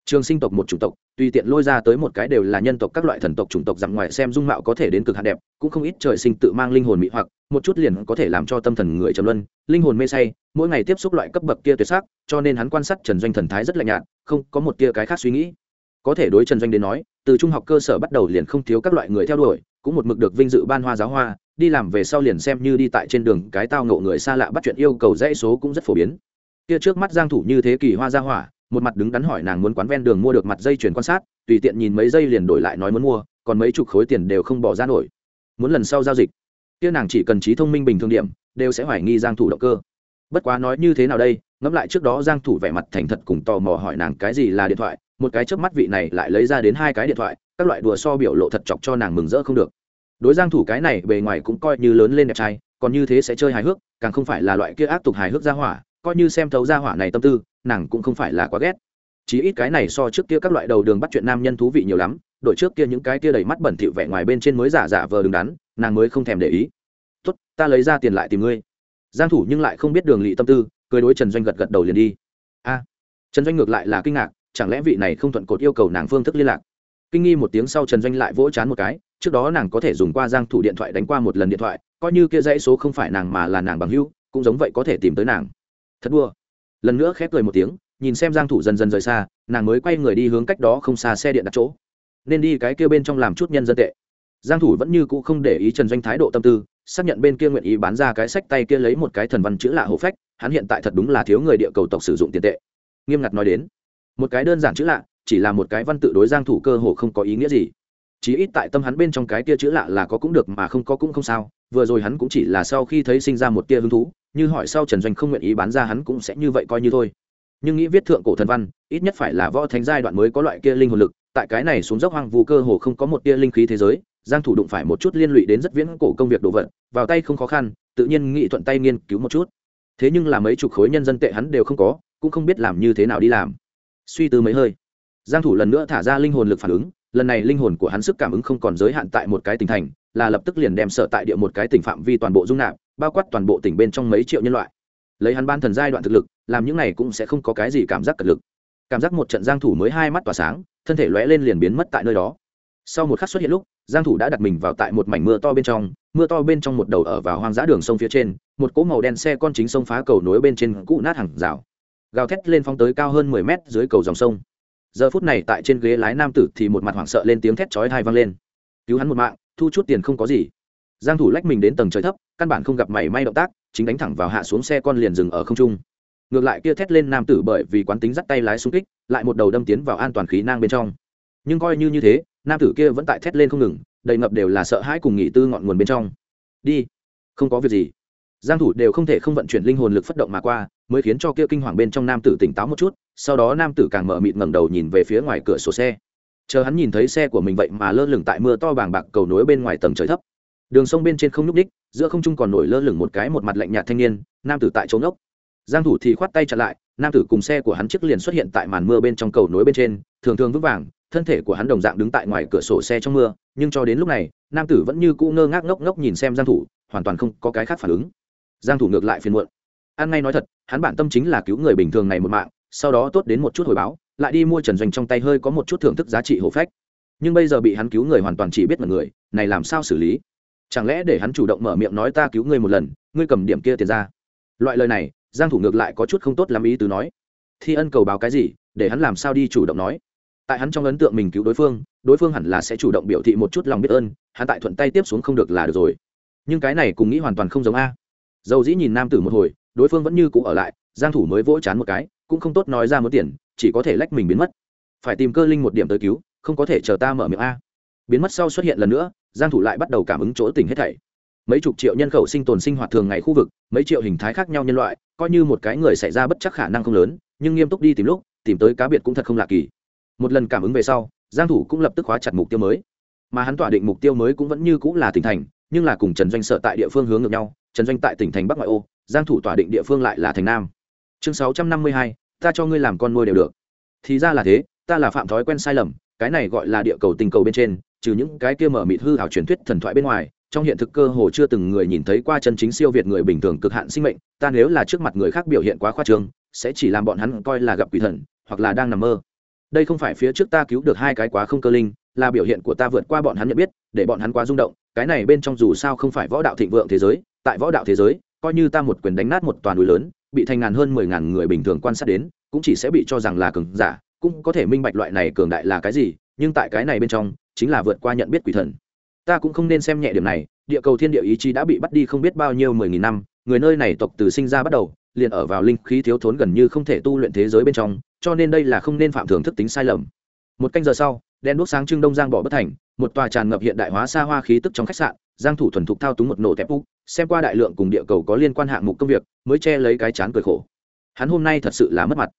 Trường sinh tộc một chủng tộc, tùy tiện lôi ra tới một cái đều là nhân tộc các loại thần tộc chủng tộc rằng ngoài xem dung mạo có thể đến cực hạn đẹp, cũng không ít trời sinh tự mang linh hồn mỹ hoặc, một chút liền có thể làm cho tâm thần người trầm luân, linh hồn mê say, mỗi ngày tiếp xúc loại cấp bậc kia tuyệt sắc, cho nên hắn quan sát trần doanh thần thái rất lạnh nhạt, không có một tia cái khác suy nghĩ có thể đối trần doanh đến nói, từ trung học cơ sở bắt đầu liền không thiếu các loại người theo đuổi, cũng một mực được vinh dự ban hoa giáo hoa, đi làm về sau liền xem như đi tại trên đường cái tao ngộ người xa lạ bắt chuyện yêu cầu dãy số cũng rất phổ biến. Kia trước mắt giang thủ như thế kỳ hoa gia hỏa, một mặt đứng đắn hỏi nàng muốn quán ven đường mua được mặt dây chuyền quan sát, tùy tiện nhìn mấy giây liền đổi lại nói muốn mua, còn mấy chục khối tiền đều không bỏ ra nổi. Muốn lần sau giao dịch, kia nàng chỉ cần trí thông minh bình thường điểm, đều sẽ hoài nghi giang thủ động cơ. Bất quá nói như thế nào đây, ngẫm lại trước đó giang thủ vẻ mặt thành thật cùng tò mò hỏi nàng cái gì là điện thoại một cái chớp mắt vị này lại lấy ra đến hai cái điện thoại, các loại đùa so biểu lộ thật chọc cho nàng mừng rỡ không được. Đối giang thủ cái này bề ngoài cũng coi như lớn lên đẹp trai, còn như thế sẽ chơi hài hước, càng không phải là loại kia ác tục hài hước gia hỏa, coi như xem thấu gia hỏa này tâm tư, nàng cũng không phải là quá ghét. Chỉ ít cái này so trước kia các loại đầu đường bắt chuyện nam nhân thú vị nhiều lắm đội trước kia những cái kia đầy mắt bẩn thỉu vẻ ngoài bên trên mới giả giả vờ đứng đắn, nàng mới không thèm để ý. Tốt, ta lấy ra tiền lại tìm ngươi. Giang thủ nhưng lại không biết đường lị tâm tư, cười đối trần doanh gật gật đầu liền đi. A. Trần doanh ngược lại là kinh ngạc chẳng lẽ vị này không thuận cột yêu cầu nàng phương thức liên lạc? Kinh nghi một tiếng sau trần doanh lại vỗ chán một cái, trước đó nàng có thể dùng qua giang thủ điện thoại đánh qua một lần điện thoại, coi như kia dãy số không phải nàng mà là nàng bằng hữu, cũng giống vậy có thể tìm tới nàng. Thật đua lần nữa khép cười một tiếng, nhìn xem giang thủ dần dần rời xa, nàng mới quay người đi hướng cách đó không xa xe điện đặt chỗ. Nên đi cái kia bên trong làm chút nhân dân tệ. Giang thủ vẫn như cũ không để ý trần doanh thái độ tâm tư, xác nhận bên kia nguyện ý bán ra cái sách tay kia lấy một cái thần văn chữ lạ hổ phách, hắn hiện tại thật đúng là thiếu người địa cầu tộc sử dụng tiền tệ. Nghiêm ngặt nói đến một cái đơn giản chữ lạ, chỉ là một cái văn tự đối giang thủ cơ hồ không có ý nghĩa gì. Chí ít tại tâm hắn bên trong cái kia chữ lạ là có cũng được mà không có cũng không sao, vừa rồi hắn cũng chỉ là sau khi thấy sinh ra một tia hứng thú, như hỏi sau trần doanh không nguyện ý bán ra hắn cũng sẽ như vậy coi như thôi. Nhưng nghĩ viết thượng cổ thần văn, ít nhất phải là võ thánh giai đoạn mới có loại kia linh hồn lực, tại cái này xuống dốc hoang vu cơ hồ không có một tia linh khí thế giới, giang thủ đụng phải một chút liên lụy đến rất viễn cổ công việc đồ vật, vào tay không khó khăn, tự nhiên nghĩ thuận tay nghiên cứu một chút. Thế nhưng là mấy chục khối nhân dân tệ hắn đều không có, cũng không biết làm như thế nào đi làm suy tư mấy hơi. Giang thủ lần nữa thả ra linh hồn lực phản ứng, lần này linh hồn của hắn sức cảm ứng không còn giới hạn tại một cái tỉnh thành, là lập tức liền đem sở tại địa một cái tỉnh phạm vi toàn bộ dung nạp, bao quát toàn bộ tỉnh bên trong mấy triệu nhân loại. Lấy hắn ban thần giai đoạn thực lực, làm những này cũng sẽ không có cái gì cảm giác cật lực. Cảm giác một trận giang thủ mới hai mắt tỏa sáng, thân thể lóe lên liền biến mất tại nơi đó. Sau một khắc xuất hiện lúc, giang thủ đã đặt mình vào tại một mảnh mưa to bên trong, mưa to bên trong một đầu ở vào hoang dã đường sông phía trên, một cỗ màu đen xe con chính sông phá cầu nối bên trên cũ nát hàng rào gào thét lên phóng tới cao hơn 10 mét dưới cầu dòng sông. Giờ phút này tại trên ghế lái nam tử thì một mặt hoảng sợ lên tiếng thét chói tai vang lên. Cứu hắn một mạng, thu chút tiền không có gì. Giang thủ lách mình đến tầng trời thấp, căn bản không gặp mảy may động tác, chính đánh thẳng vào hạ xuống xe con liền dừng ở không trung. Ngược lại kia thét lên nam tử bởi vì quán tính dắt tay lái xung kích, lại một đầu đâm tiến vào an toàn khí nang bên trong. Nhưng coi như như thế, nam tử kia vẫn tại thét lên không ngừng, đầy ngập đều là sợ hãi cùng nghỉ tư ngọn nguồn bên trong. Đi, không có việc gì giang thủ đều không thể không vận chuyển linh hồn lực phát động mà qua, mới khiến cho kia kinh hoàng bên trong nam tử tỉnh táo một chút, sau đó nam tử càng mở mịt ngẩng đầu nhìn về phía ngoài cửa sổ xe. Chờ hắn nhìn thấy xe của mình vậy mà lơ lửng tại mưa to bàng bạc cầu nối bên ngoài tầng trời thấp. Đường sông bên trên không nhúc đích giữa không trung còn nổi lơ lửng một cái một mặt lạnh nhạt thanh niên, nam tử tại chỗ ngốc. Giang thủ thì khoát tay chặn lại, nam tử cùng xe của hắn trước liền xuất hiện tại màn mưa bên trong cầu nối bên trên, thường thường vững vàng, thân thể của hắn đồng dạng đứng tại ngoài cửa sổ xe trong mưa, nhưng cho đến lúc này, nam tử vẫn như cũ ngơ ngác ngốc ngốc nhìn xem giang thủ, hoàn toàn không có cái khác phản ứng giang thủ ngược lại phiền muộn. An ngay nói thật, hắn bản tâm chính là cứu người bình thường này một mạng, sau đó tốt đến một chút hồi báo, lại đi mua trần doanh trong tay hơi có một chút thưởng thức giá trị hổ phách. Nhưng bây giờ bị hắn cứu người hoàn toàn chỉ biết một người, này làm sao xử lý? Chẳng lẽ để hắn chủ động mở miệng nói ta cứu ngươi một lần, ngươi cầm điểm kia tiền ra? Loại lời này, giang thủ ngược lại có chút không tốt lắm ý tứ nói. Thi ân cầu báo cái gì, để hắn làm sao đi chủ động nói? Tại hắn trong ấn tượng mình cứu đối phương đối phương hẳn là sẽ chủ động biểu thị một chút lòng biết ơn, hắn tại thuận tay tiếp xuống không được là được rồi. Nhưng cái này cùng nghĩ hoàn toàn không giống a dầu dĩ nhìn nam tử một hồi, đối phương vẫn như cũ ở lại, giang thủ mới vỗ chán một cái, cũng không tốt nói ra một tiền, chỉ có thể lách mình biến mất. Phải tìm cơ linh một điểm tới cứu, không có thể chờ ta mở miệng a. Biến mất sau xuất hiện lần nữa, giang thủ lại bắt đầu cảm ứng chỗ tình hết thảy. Mấy chục triệu nhân khẩu sinh tồn sinh hoạt thường ngày khu vực, mấy triệu hình thái khác nhau nhân loại, coi như một cái người xảy ra bất chắc khả năng không lớn, nhưng nghiêm túc đi tìm lúc, tìm tới cá biệt cũng thật không lạ kỳ. Một lần cảm ứng về sau, giang thủ cũng lập tức khóa chặt mục tiêu mới. Mà hắn tỏa định mục tiêu mới cũng vẫn như cũng là tỉnh thành, nhưng là cùng trần doanh sợ tại địa phương hướng ngược nhau trần doanh tại tỉnh thành bắc ngoại ô giang thủ tỏa định địa phương lại là thành nam. Chương 652, ta cho ngươi làm con nuôi đều được. Thì ra là thế ta là phạm thói quen sai lầm cái này gọi là địa cầu tình cầu bên trên trừ những cái kia mở mịt hư ảo truyền thuyết thần thoại bên ngoài trong hiện thực cơ hồ chưa từng người nhìn thấy qua chân chính siêu việt người bình thường cực hạn sinh mệnh ta nếu là trước mặt người khác biểu hiện quá khoa trương sẽ chỉ làm bọn hắn coi là gặp quỷ thần hoặc là đang nằm mơ. Đây không phải phía trước ta cứu được hai cái quá không cơ linh là biểu hiện của ta vượt qua bọn hắn nhận biết để bọn hắn quá rung động cái này bên trong dù sao không phải võ đạo thịnh vượng thế giới tại võ đạo thế giới, coi như ta một quyền đánh nát một toàn núi lớn, bị thành ngàn hơn mười ngàn người bình thường quan sát đến, cũng chỉ sẽ bị cho rằng là cường giả, cũng có thể minh bạch loại này cường đại là cái gì, nhưng tại cái này bên trong, chính là vượt qua nhận biết quỷ thần. Ta cũng không nên xem nhẹ điểm này, địa cầu thiên địa ý chí đã bị bắt đi không biết bao nhiêu mười nghìn năm, người nơi này tộc từ sinh ra bắt đầu, liền ở vào linh khí thiếu thốn gần như không thể tu luyện thế giới bên trong, cho nên đây là không nên phạm thường thức tính sai lầm. Một canh giờ sau đen đuốc sáng trưng đông giang bỏ bất thành, một tòa tràn ngập hiện đại hóa xa hoa khí tức trong khách sạn, giang thủ thuần thục thao túng một nổ tép úc xem qua đại lượng cùng địa cầu có liên quan hạng mục công việc, mới che lấy cái chán cười khổ. Hắn hôm nay thật sự là mất mặt.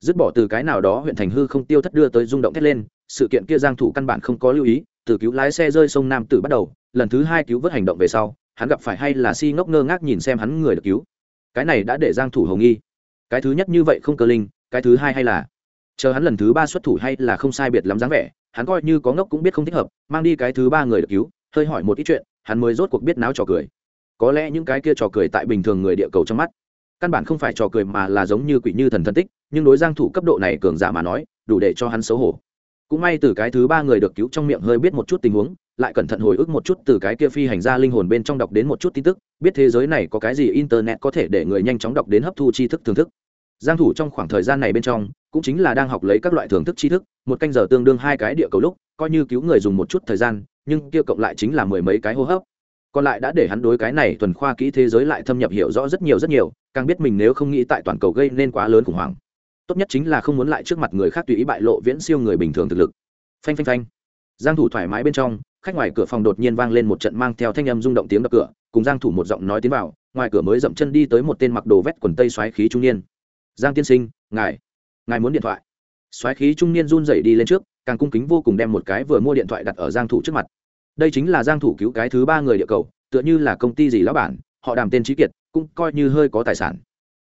Dứt bỏ từ cái nào đó huyện thành hư không tiêu thất đưa tới rung động thét lên, sự kiện kia giang thủ căn bản không có lưu ý, từ cứu lái xe rơi sông nam tử bắt đầu, lần thứ hai cứu vớt hành động về sau, hắn gặp phải hay là si ngốc ngơ ngác nhìn xem hắn người được cứu. Cái này đã để giang thủ hồng nghi. Cái thứ nhất như vậy không cơ linh, cái thứ hai hay là? Chờ hắn lần thứ ba xuất thủ hay là không sai biệt lắm dáng vẻ, hắn coi như có ngốc cũng biết không thích hợp, mang đi cái thứ ba người được cứu, hơi hỏi một ít chuyện, hắn mới rốt cuộc biết náo trò cười có lẽ những cái kia trò cười tại bình thường người địa cầu trong mắt. Căn bản không phải trò cười mà là giống như quỷ như thần thân tích, nhưng đối giang thủ cấp độ này cường giả mà nói, đủ để cho hắn xấu hổ. Cũng may từ cái thứ ba người được cứu trong miệng hơi biết một chút tình huống, lại cẩn thận hồi ức một chút từ cái kia phi hành gia linh hồn bên trong đọc đến một chút tin tức, biết thế giới này có cái gì internet có thể để người nhanh chóng đọc đến hấp thu tri thức thưởng thức. Giang thủ trong khoảng thời gian này bên trong, cũng chính là đang học lấy các loại thưởng thức tri thức, một canh giờ tương đương hai cái địa cầu lúc, coi như cứu người dùng một chút thời gian, nhưng kia cộng lại chính là mười mấy cái hô hấp còn lại đã để hắn đối cái này tuần khoa kỹ thế giới lại thâm nhập hiểu rõ rất nhiều rất nhiều, càng biết mình nếu không nghĩ tại toàn cầu gây nên quá lớn khủng hoảng. Tốt nhất chính là không muốn lại trước mặt người khác tùy ý bại lộ viễn siêu người bình thường thực lực. Phanh phanh phanh. Giang thủ thoải mái bên trong, khách ngoài cửa phòng đột nhiên vang lên một trận mang theo thanh âm rung động tiếng đập cửa, cùng giang thủ một giọng nói tiến vào, ngoài cửa mới dậm chân đi tới một tên mặc đồ vest quần tây xoáy khí trung niên. Giang tiên sinh, ngài ngài muốn điện thoại? Xoáy khí trung niên run rẩy đi lên trước, càng cung kính vô cùng đem một cái vừa mua điện thoại đặt ở giang thủ trước mặt đây chính là giang thủ cứu cái thứ ba người địa cầu, tựa như là công ty gì lão bản, họ đàm tên trí kiệt, cũng coi như hơi có tài sản.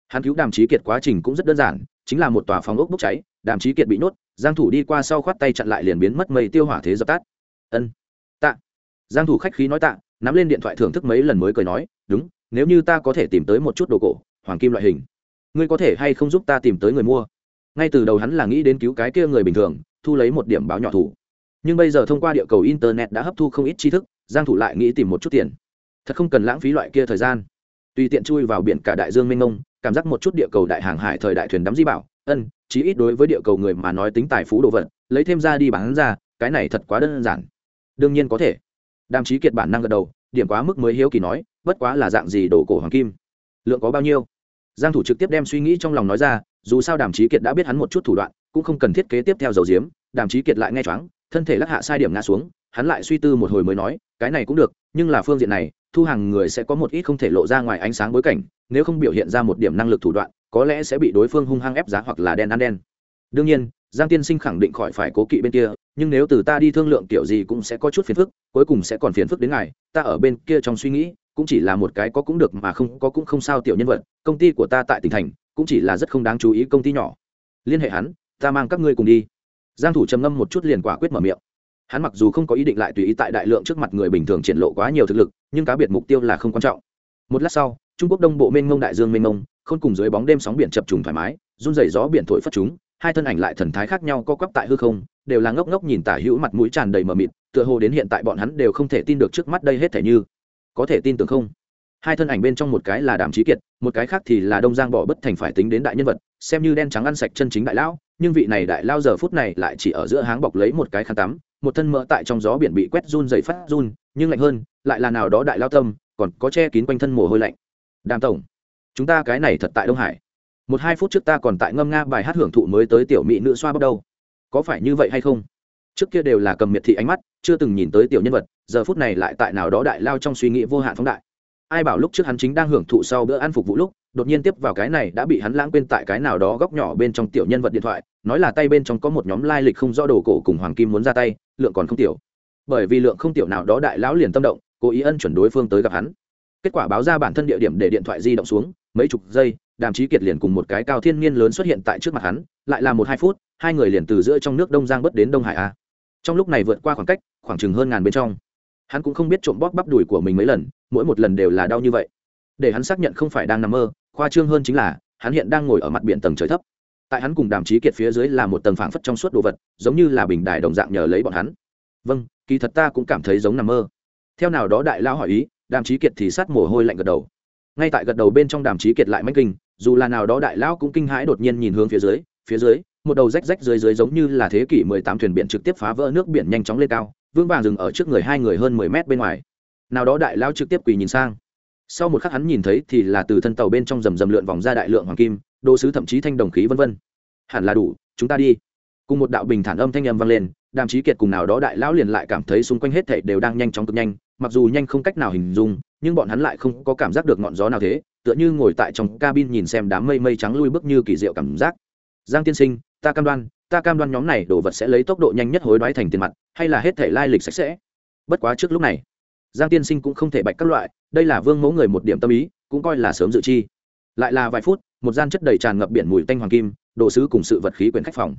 Hắn cứu đàm trí kiệt quá trình cũng rất đơn giản, chính là một tòa phòng ốc bốc cháy, đàm trí kiệt bị nhốt, giang thủ đi qua sau khoát tay chặn lại liền biến mất mây tiêu hỏa thế dập tắt. Ân, tạ. Giang thủ khách khí nói tạ, nắm lên điện thoại thưởng thức mấy lần mới cười nói, đúng, nếu như ta có thể tìm tới một chút đồ cổ, hoàng kim loại hình, ngươi có thể hay không giúp ta tìm tới người mua? Ngay từ đầu hắn là nghĩ đến cứu cái kia người bình thường, thu lấy một điểm báo nhỏ thủ nhưng bây giờ thông qua địa cầu internet đã hấp thu không ít tri thức, giang thủ lại nghĩ tìm một chút tiền. Thật không cần lãng phí loại kia thời gian. Tùy tiện chui vào biển cả đại dương mênh mông, cảm giác một chút địa cầu đại hàng hải thời đại thuyền đắm di bảo, ân, chí ít đối với địa cầu người mà nói tính tài phú đồ vật, lấy thêm ra đi bán ra, cái này thật quá đơn giản. Đương nhiên có thể. Đàm chí kiệt bản năng gật đầu, điểm quá mức mới hiếu kỳ nói, bất quá là dạng gì đồ cổ hoàng kim? Lượng có bao nhiêu? Giang thủ trực tiếp đem suy nghĩ trong lòng nói ra, dù sao đàm chí kiệt đã biết hắn một chút thủ đoạn, cũng không cần thiết kế tiếp theo dầu diếm, đàm chí kiệt lại nghe choáng thân thể lắc hạ sai điểm ngã xuống, hắn lại suy tư một hồi mới nói, cái này cũng được, nhưng là phương diện này, thu hàng người sẽ có một ít không thể lộ ra ngoài ánh sáng bối cảnh, nếu không biểu hiện ra một điểm năng lực thủ đoạn, có lẽ sẽ bị đối phương hung hăng ép giá hoặc là đen ăn đen. Đương nhiên, giang tiên sinh khẳng định khỏi phải cố kỵ bên kia, nhưng nếu từ ta đi thương lượng kiểu gì cũng sẽ có chút phiền phức, cuối cùng sẽ còn phiền phức đến ngài, ta ở bên kia trong suy nghĩ, cũng chỉ là một cái có cũng được mà không, có cũng không sao tiểu nhân vật, công ty của ta tại tỉnh thành, cũng chỉ là rất không đáng chú ý công ty nhỏ. Liên hệ hắn, ta mang các ngươi cùng đi giang thủ trầm ngâm một chút liền quả quyết mở miệng. Hắn mặc dù không có ý định lại tùy ý tại đại lượng trước mặt người bình thường triển lộ quá nhiều thực lực, nhưng cá biệt mục tiêu là không quan trọng. Một lát sau, trung quốc đông bộ mênh mông đại dương mênh mông không cùng dưới bóng đêm sóng biển chập trùng thoải mái, run rẩy gió biển thổi phất chúng, hai thân ảnh lại thần thái khác nhau co quắp tại hư không, đều là ngốc ngốc nhìn tả hữu mặt mũi tràn đầy mờ mịt, tựa hồ đến hiện tại bọn hắn đều không thể tin được trước mắt đây hết thể như. Có thể tin tưởng không? Hai thân ảnh bên trong một cái là đàm trí kiệt, một cái khác thì là đông giang bỏ bất thành phải tính đến đại nhân vật xem như đen trắng ăn sạch chân chính đại lão, nhưng vị này đại lao giờ phút này lại chỉ ở giữa háng bọc lấy một cái khăn tắm, một thân mỡ tại trong gió biển bị quét run dày phát run, nhưng lạnh hơn, lại là nào đó đại lao tâm, còn có che kín quanh thân mồ hôi lạnh. Đàm tổng, chúng ta cái này thật tại đông hải. Một hai phút trước ta còn tại ngâm nga bài hát hưởng thụ mới tới tiểu mỹ nữ xoa bắt đầu có phải như vậy hay không? Trước kia đều là cầm miệt thị ánh mắt, chưa từng nhìn tới tiểu nhân vật, giờ phút này lại tại nào đó đại lao trong suy nghĩ vô hạn phóng đại ai bảo lúc trước hắn chính đang hưởng thụ sau bữa ăn phục vụ lúc, đột nhiên tiếp vào cái này đã bị hắn lãng quên tại cái nào đó góc nhỏ bên trong tiểu nhân vật điện thoại, nói là tay bên trong có một nhóm lai lịch không rõ đồ cổ cùng hoàng kim muốn ra tay, lượng còn không tiểu. Bởi vì lượng không tiểu nào đó đại lão liền tâm động, cố ý ân chuẩn đối phương tới gặp hắn. Kết quả báo ra bản thân địa điểm để điện thoại di động xuống, mấy chục giây, đàm trí kiệt liền cùng một cái cao thiên niên lớn xuất hiện tại trước mặt hắn, lại là một hai phút, hai người liền từ giữa trong nước đông giang bất đến đông hải a. Trong lúc này vượt qua khoảng cách, khoảng chừng hơn ngàn bên trong hắn cũng không biết trộm bóp bắp đùi của mình mấy lần, mỗi một lần đều là đau như vậy. Để hắn xác nhận không phải đang nằm mơ, khoa trương hơn chính là, hắn hiện đang ngồi ở mặt biển tầng trời thấp. Tại hắn cùng đàm trí kiệt phía dưới là một tầng phảng phất trong suốt đồ vật, giống như là bình đài đồng dạng nhờ lấy bọn hắn. Vâng kỳ thật ta cũng cảm thấy giống nằm mơ. Theo nào đó đại lão hỏi ý, đàm trí kiệt thì sát mồ hôi lạnh gật đầu. Ngay tại gật đầu bên trong đàm trí kiệt lại mách kinh, dù là nào đó đại lão cũng kinh hãi đột nhiên nhìn hướng phía dưới phía dưới, một đầu rách rách dưới dưới giống như là thế kỷ mười tám thuyền biển trực tiếp phá vỡ nước biển nhanh chóng lên cao vương vàng dừng ở trước người hai người hơn mười mét bên ngoài. Nào đó đại lao trực tiếp quỳ nhìn sang. Sau một khắc hắn nhìn thấy thì là từ thân tàu bên trong rầm rầm lượn vòng ra đại lượng hoàng kim đồ sứ thậm chí thanh đồng khí vân vân. Hẳn là đủ, chúng ta đi. Cùng một đạo bình thản âm thanh âm vang lên, đàm chí kiệt cùng nào đó đại lão liền lại cảm thấy xung quanh hết thảy đều đang nhanh chóng cực nhanh, mặc dù nhanh không cách nào hình dung, nhưng bọn hắn lại không có cảm giác được ngọn gió nào thế, tựa như ngồi tại trong cabin nhìn xem đám mây mây trắng lui bước như kỳ diệu cảm giác. Giang tiên sinh, ta cam đoan ta cam đoan nhóm này đồ vật sẽ lấy tốc độ nhanh nhất hối đoái thành tiền mặt, hay là hết thể lai lịch sạch sẽ. Bất quá trước lúc này, giang tiên sinh cũng không thể bạch các loại, đây là vương mẫu người một điểm tâm ý, cũng coi là sớm dự chi. Lại là vài phút, một gian chất đầy tràn ngập biển mùi tanh hoàng kim, đồ sứ cùng sự vật khí quyển khách phòng.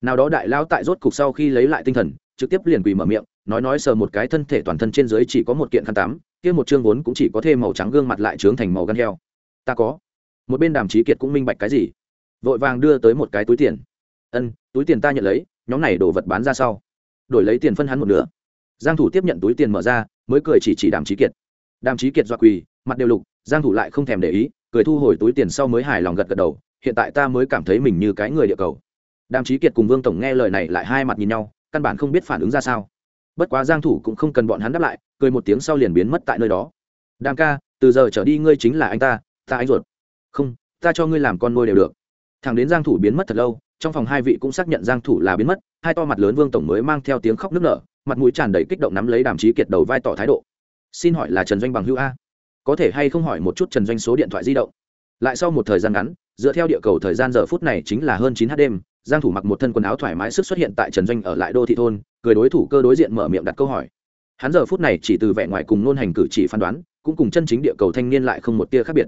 Nào đó đại lao tại rốt cục sau khi lấy lại tinh thần, trực tiếp liền quỳ mở miệng, nói nói sờ một cái thân thể toàn thân trên dưới chỉ có một kiện khăn tắm, kia một chương vốn cũng chỉ có thêm màu trắng gương mặt lại trướng thành màu gan heo. Ta có. Một bên đàm trí kiệt cũng minh bạch cái gì, vội vàng đưa tới một cái túi tiền ân, túi tiền ta nhận lấy, nhóm này đồ vật bán ra sau. Đổi lấy tiền phân hắn một nửa. Giang thủ tiếp nhận túi tiền mở ra, mới cười chỉ chỉ đàm trí kiệt. Đàm trí kiệt dọa quỳ, mặt đều lục, giang thủ lại không thèm để ý, cười thu hồi túi tiền sau mới hài lòng gật gật đầu, hiện tại ta mới cảm thấy mình như cái người địa cầu. Đàm trí kiệt cùng vương tổng nghe lời này lại hai mặt nhìn nhau, căn bản không biết phản ứng ra sao. Bất quá giang thủ cũng không cần bọn hắn đáp lại, cười một tiếng sau liền biến mất tại nơi đó. Đàm ca, từ giờ trở đi ngươi chính là anh ta ta anh ruột. Không, ta cho ngươi làm con nuôi đều được. Thằng đến giang thủ biến mất thật lâu trong phòng hai vị cũng xác nhận giang thủ là biến mất, hai to mặt lớn vương tổng mới mang theo tiếng khóc nức nở, mặt mũi tràn đầy kích động nắm lấy đàm trí kiệt đầu vai tỏ thái độ. Xin hỏi là trần doanh bằng hữu a? Có thể hay không hỏi một chút trần doanh số điện thoại di động? Lại sau một thời gian ngắn, dựa theo địa cầu thời gian giờ phút này chính là hơn chín h đêm, giang thủ mặc một thân quần áo thoải mái sức xuất hiện tại trần doanh ở lại đô thị thôn, cười đối thủ cơ đối diện mở miệng đặt câu hỏi. Hắn giờ phút này chỉ từ vẻ ngoài cùng nôn hành cử chỉ phán đoán, cũng cùng chân chính địa cầu thanh niên lại không một tia khác biệt.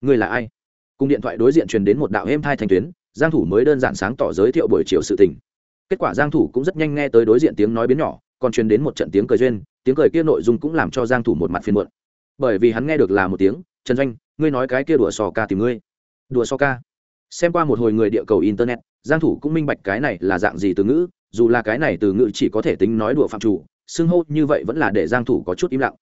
Người là ai? Cùng điện thoại đối diện truyền đến một đạo êm thai thành tuyến giang thủ mới đơn giản sáng tỏ giới thiệu buổi chiều sự tình. Kết quả giang thủ cũng rất nhanh nghe tới đối diện tiếng nói biến nhỏ, còn truyền đến một trận tiếng cười duyên, tiếng cười kia nội dung cũng làm cho giang thủ một mặt phiền muộn. Bởi vì hắn nghe được là một tiếng, trần doanh, ngươi nói cái kia đùa sò ca tìm ngươi. Đùa sò ca? Xem qua một hồi người địa cầu internet, giang thủ cũng minh bạch cái này là dạng gì từ ngữ, dù là cái này từ ngữ chỉ có thể tính nói đùa phạm chủ, xưng hô như vậy vẫn là để giang thủ có chút im lặng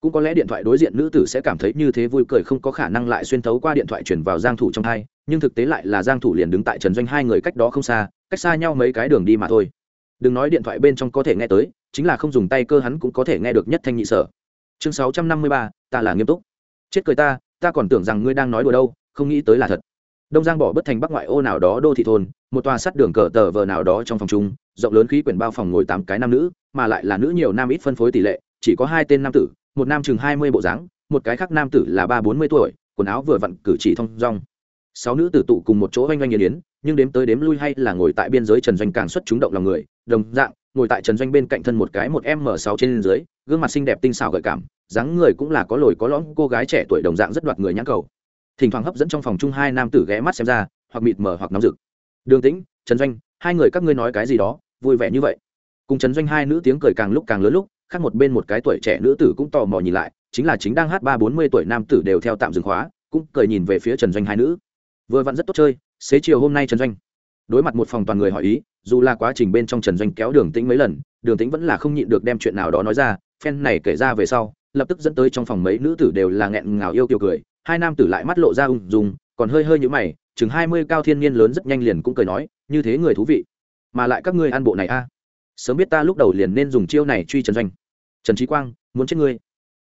cũng có lẽ điện thoại đối diện nữ tử sẽ cảm thấy như thế vui cười không có khả năng lại xuyên thấu qua điện thoại truyền vào giang thủ trong thay nhưng thực tế lại là giang thủ liền đứng tại trần doanh hai người cách đó không xa cách xa nhau mấy cái đường đi mà thôi. Đừng nói điện thoại bên trong có thể nghe tới chính là không dùng tay cơ hắn cũng có thể nghe được nhất thanh nhị sở. Chương 653, ta là nghiêm túc. Chết cười ta ta còn tưởng rằng ngươi đang nói đùa đâu không nghĩ tới là thật. Đông giang bỏ bất thành bắc ngoại ô nào đó đô thị thôn một tòa sắt đường cờ tờ vờ nào đó trong phòng chung rộng lớn khí quyển bao phòng ngồi tám cái nam nữ mà lại là nữ nhiều nam ít phân phối tỷ lệ chỉ có hai tên nam tử một nam chừng hai mươi bộ dáng, một cái khác nam tử là ba bốn mươi tuổi, quần áo vừa vặn cử chỉ thong dong. Sáu nữ tử tụ cùng một chỗ oanh oanh nghiền yến, nhưng đếm tới đếm lui hay là ngồi tại biên giới trần doanh càng xuất chúng động lòng người, đồng dạng, ngồi tại trần doanh bên cạnh thân một cái một m sáu trên dưới, gương mặt xinh đẹp tinh xảo gợi cảm, dáng người cũng là có lồi có lõm, cô gái trẻ tuổi đồng dạng rất đoạt người nhãn cầu. Thỉnh thoảng hấp dẫn trong phòng chung hai nam tử ghé mắt xem ra, hoặc mịt mờ hoặc nóng rực. Đường tĩnh, trần doanh, hai người các ngươi nói cái gì đó, vui vẻ như vậy. Cùng trần doanh hai nữ tiếng cười càng lúc càng lớn lúc khác một bên một cái tuổi trẻ nữ tử cũng tò mò nhìn lại, chính là chính đang hát ba bốn mươi tuổi nam tử đều theo tạm dừng khóa, cũng cười nhìn về phía trần doanh hai nữ. Vừa vặn rất tốt chơi, xế chiều hôm nay trần doanh. Đối mặt một phòng toàn người hỏi ý, dù là quá trình bên trong trần doanh kéo đường tĩnh mấy lần, đường tĩnh vẫn là không nhịn được đem chuyện nào đó nói ra, phen này kể ra về sau, lập tức dẫn tới trong phòng mấy nữ tử đều là nghẹn ngào yêu kiều cười, hai nam tử lại mắt lộ ra ung dung, còn hơi hơi như mày, chừng hai mươi cao thiên niên lớn rất nhanh liền cũng cười nói, như thế người thú vị, mà lại các ngươi ăn bộ này a. Sớm biết ta lúc đầu liền nên dùng chiêu này truy trần doanh trần trí quang, muốn chết ngươi.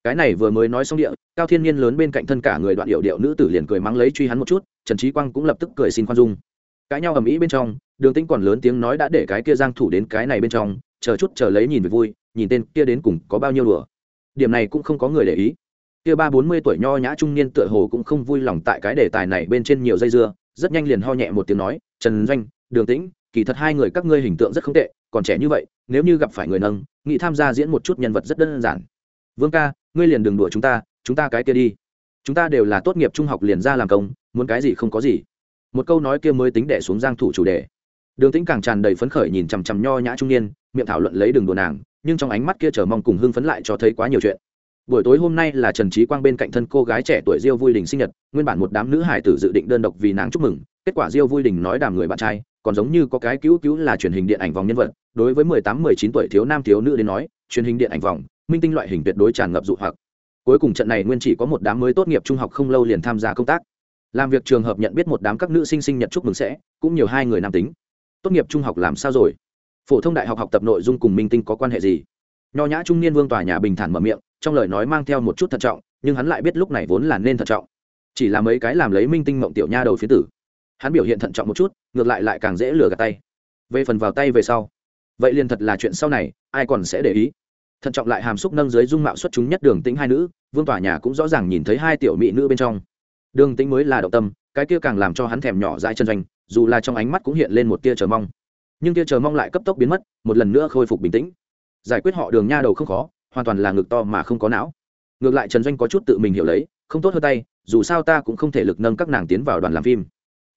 Cái này vừa mới nói xong địa, cao thiên Nhiên lớn bên cạnh thân cả người đoạn điệu điệu nữ tử liền cười mắng lấy truy hắn một chút, trần trí quang cũng lập tức cười xin khoan dung. Cãi nhau ầm ĩ bên trong, đường tĩnh còn lớn tiếng nói đã để cái kia giang thủ đến cái này bên trong, chờ chút chờ lấy nhìn về vui, nhìn tên kia đến cùng có bao nhiêu đùa. Điểm này cũng không có người để ý. Kia ba bốn mươi tuổi nho nhã trung niên tựa hồ cũng không vui lòng tại cái đề tài này bên trên nhiều dây dưa, rất nhanh liền ho nhẹ một tiếng nói, trần doanh, đường tĩnh, kỳ thật hai người các ngươi hình tượng rất không tệ còn trẻ như vậy, nếu như gặp phải người nâng, nghĩ tham gia diễn một chút nhân vật rất đơn giản. Vương ca, ngươi liền đừng đùa chúng ta chúng ta cái kia đi. Chúng ta đều là tốt nghiệp trung học liền ra làm công, muốn cái gì không có gì. Một câu nói kia mới tính đẻ xuống giang thủ chủ đề. Đường tĩnh càng tràn đầy phấn khởi nhìn chằm chằm nho nhã trung niên, miệng thảo luận lấy đường đùa nàng, nhưng trong ánh mắt kia chờ mong cùng hưng phấn lại cho thấy quá nhiều chuyện. Buổi tối hôm nay là trần trí quang bên cạnh thân cô gái trẻ tuổi diêu vui đình sinh nhật, nguyên bản một đám nữ hải tử dự định đơn độc vì nàng chúc mừng, kết quả diêu vui đình nói đàm người bạn trai còn giống như có cái cứu cứu là truyền hình điện ảnh vòng nhân vật, đối với mười tám, mười chín tuổi thiếu nam thiếu nữ đến nói, truyền hình điện ảnh vòng, minh tinh loại hình tuyệt đối tràn ngập dụ hoặc. Cuối cùng trận này nguyên chỉ có một đám mới tốt nghiệp trung học không lâu liền tham gia công tác. Làm việc trường hợp nhận biết một đám các nữ sinh sinh nhật chúc mừng sẽ, cũng nhiều hai người nam tính. Tốt nghiệp trung học làm sao rồi? Phổ thông đại học học tập nội dung cùng minh tinh có quan hệ gì? Nho nhã trung niên vương tòa nhà bình thản mở miệng, trong lời nói mang theo một chút thận trọng, nhưng hắn lại biết lúc này vốn là nên thận trọng. Chỉ là mấy cái làm lấy minh tinh mộng tiểu nha đầu phía tử hắn biểu hiện thận trọng một chút, ngược lại lại càng dễ lừa gạt tay. Về phần vào tay về sau, vậy liền thật là chuyện sau này, ai còn sẽ để ý? Thận trọng lại hàm xúc nâng dưới dung mạo xuất chúng nhất đường tính hai nữ, vương tòa nhà cũng rõ ràng nhìn thấy hai tiểu mỹ nữ bên trong. Đường tính mới là động tâm, cái kia càng làm cho hắn thèm nhỏ dãi chân doanh, dù là trong ánh mắt cũng hiện lên một tia chờ mong. Nhưng tia chờ mong lại cấp tốc biến mất, một lần nữa khôi phục bình tĩnh. Giải quyết họ đường nha đầu không khó, hoàn toàn là ngực to mà không có não. Ngược lại trần doanh có chút tự mình hiểu lấy, không tốt hơn tay, dù sao ta cũng không thể lực nâng các nàng tiến vào đoàn làm phim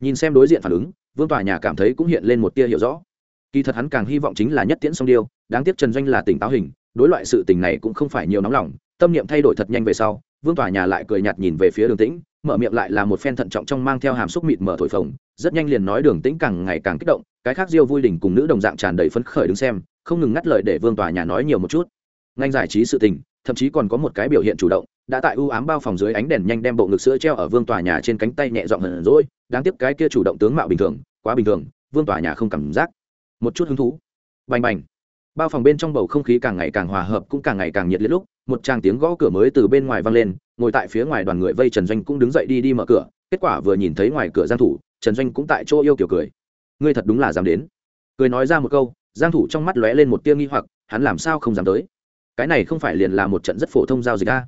nhìn xem đối diện phản ứng, vương tòa nhà cảm thấy cũng hiện lên một tia hiểu rõ. Kỳ thật hắn càng hy vọng chính là nhất tiễn song điêu, đáng tiếc trần doanh là tỉnh táo hình, đối loại sự tình này cũng không phải nhiều nóng lòng, tâm niệm thay đổi thật nhanh về sau, vương tòa nhà lại cười nhạt nhìn về phía đường tĩnh, mở miệng lại là một phen thận trọng trong mang theo hàm xúc mịt mở thổi phồng, rất nhanh liền nói đường tĩnh càng ngày càng kích động, cái khác diêu vui đỉnh cùng nữ đồng dạng tràn đầy phấn khởi đứng xem, không ngừng ngắt lời để vương tòa nhà nói nhiều một chút. Ngành giải trí sự tình, thậm chí còn có một cái biểu hiện chủ động, đã tại ưu ám bao phòng dưới ánh đèn nhanh đem bộ ngực sữa treo ở vương tòa nhà trên cánh tay nhẹ dọn hờn rỗi đáng tiếc cái kia chủ động tướng mạo bình thường, quá bình thường, vương tòa nhà không cảm giác. Một chút hứng thú. Bành bành. Bao phòng bên trong bầu không khí càng ngày càng hòa hợp cũng càng ngày càng nhiệt liệt lúc, một tràng tiếng gõ cửa mới từ bên ngoài vang lên, ngồi tại phía ngoài đoàn người vây trần doanh cũng đứng dậy đi đi mở cửa, kết quả vừa nhìn thấy ngoài cửa giang thủ, trần doanh cũng tại chỗ yêu kiểu cười. Ngươi thật đúng là dám đến. Cười nói ra một câu, giang thủ trong mắt lóe lên một tia nghi hoặc, hắn làm sao không dám tới? Cái này không phải liền là một trận rất phổ thông giao dịch a?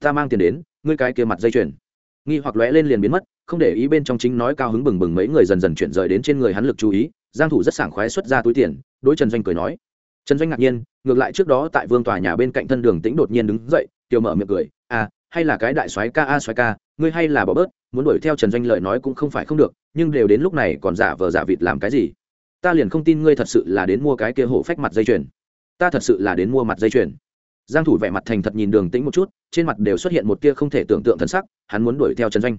Ta mang tiền đến, ngươi cái kia mặt dây chuyền nghi hoặc lóe lên liền biến mất, không để ý bên trong chính nói cao hứng bừng bừng mấy người dần dần chuyển rời đến trên người hắn lực chú ý, giang thủ rất sảng khoái xuất ra túi tiền, đối trần doanh cười nói. Trần doanh ngạc nhiên, ngược lại trước đó tại vương tòa nhà bên cạnh thân đường tĩnh đột nhiên đứng dậy, tiểu mở miệng cười à hay là cái đại soái ca a, soái ca, ngươi hay là bỏ bớt, muốn đuổi theo trần doanh lời nói cũng không phải không được, nhưng đều đến lúc này còn giả vờ giả vịt làm cái gì? Ta liền không tin ngươi thật sự là đến mua cái kia hổ phách mặt dây chuyền. Ta thật sự là đến mua mặt dây chuyền giang thủ vẻ mặt thành thật nhìn đường tĩnh một chút, trên mặt đều xuất hiện một tia không thể tưởng tượng thần sắc, hắn muốn đuổi theo trần doanh.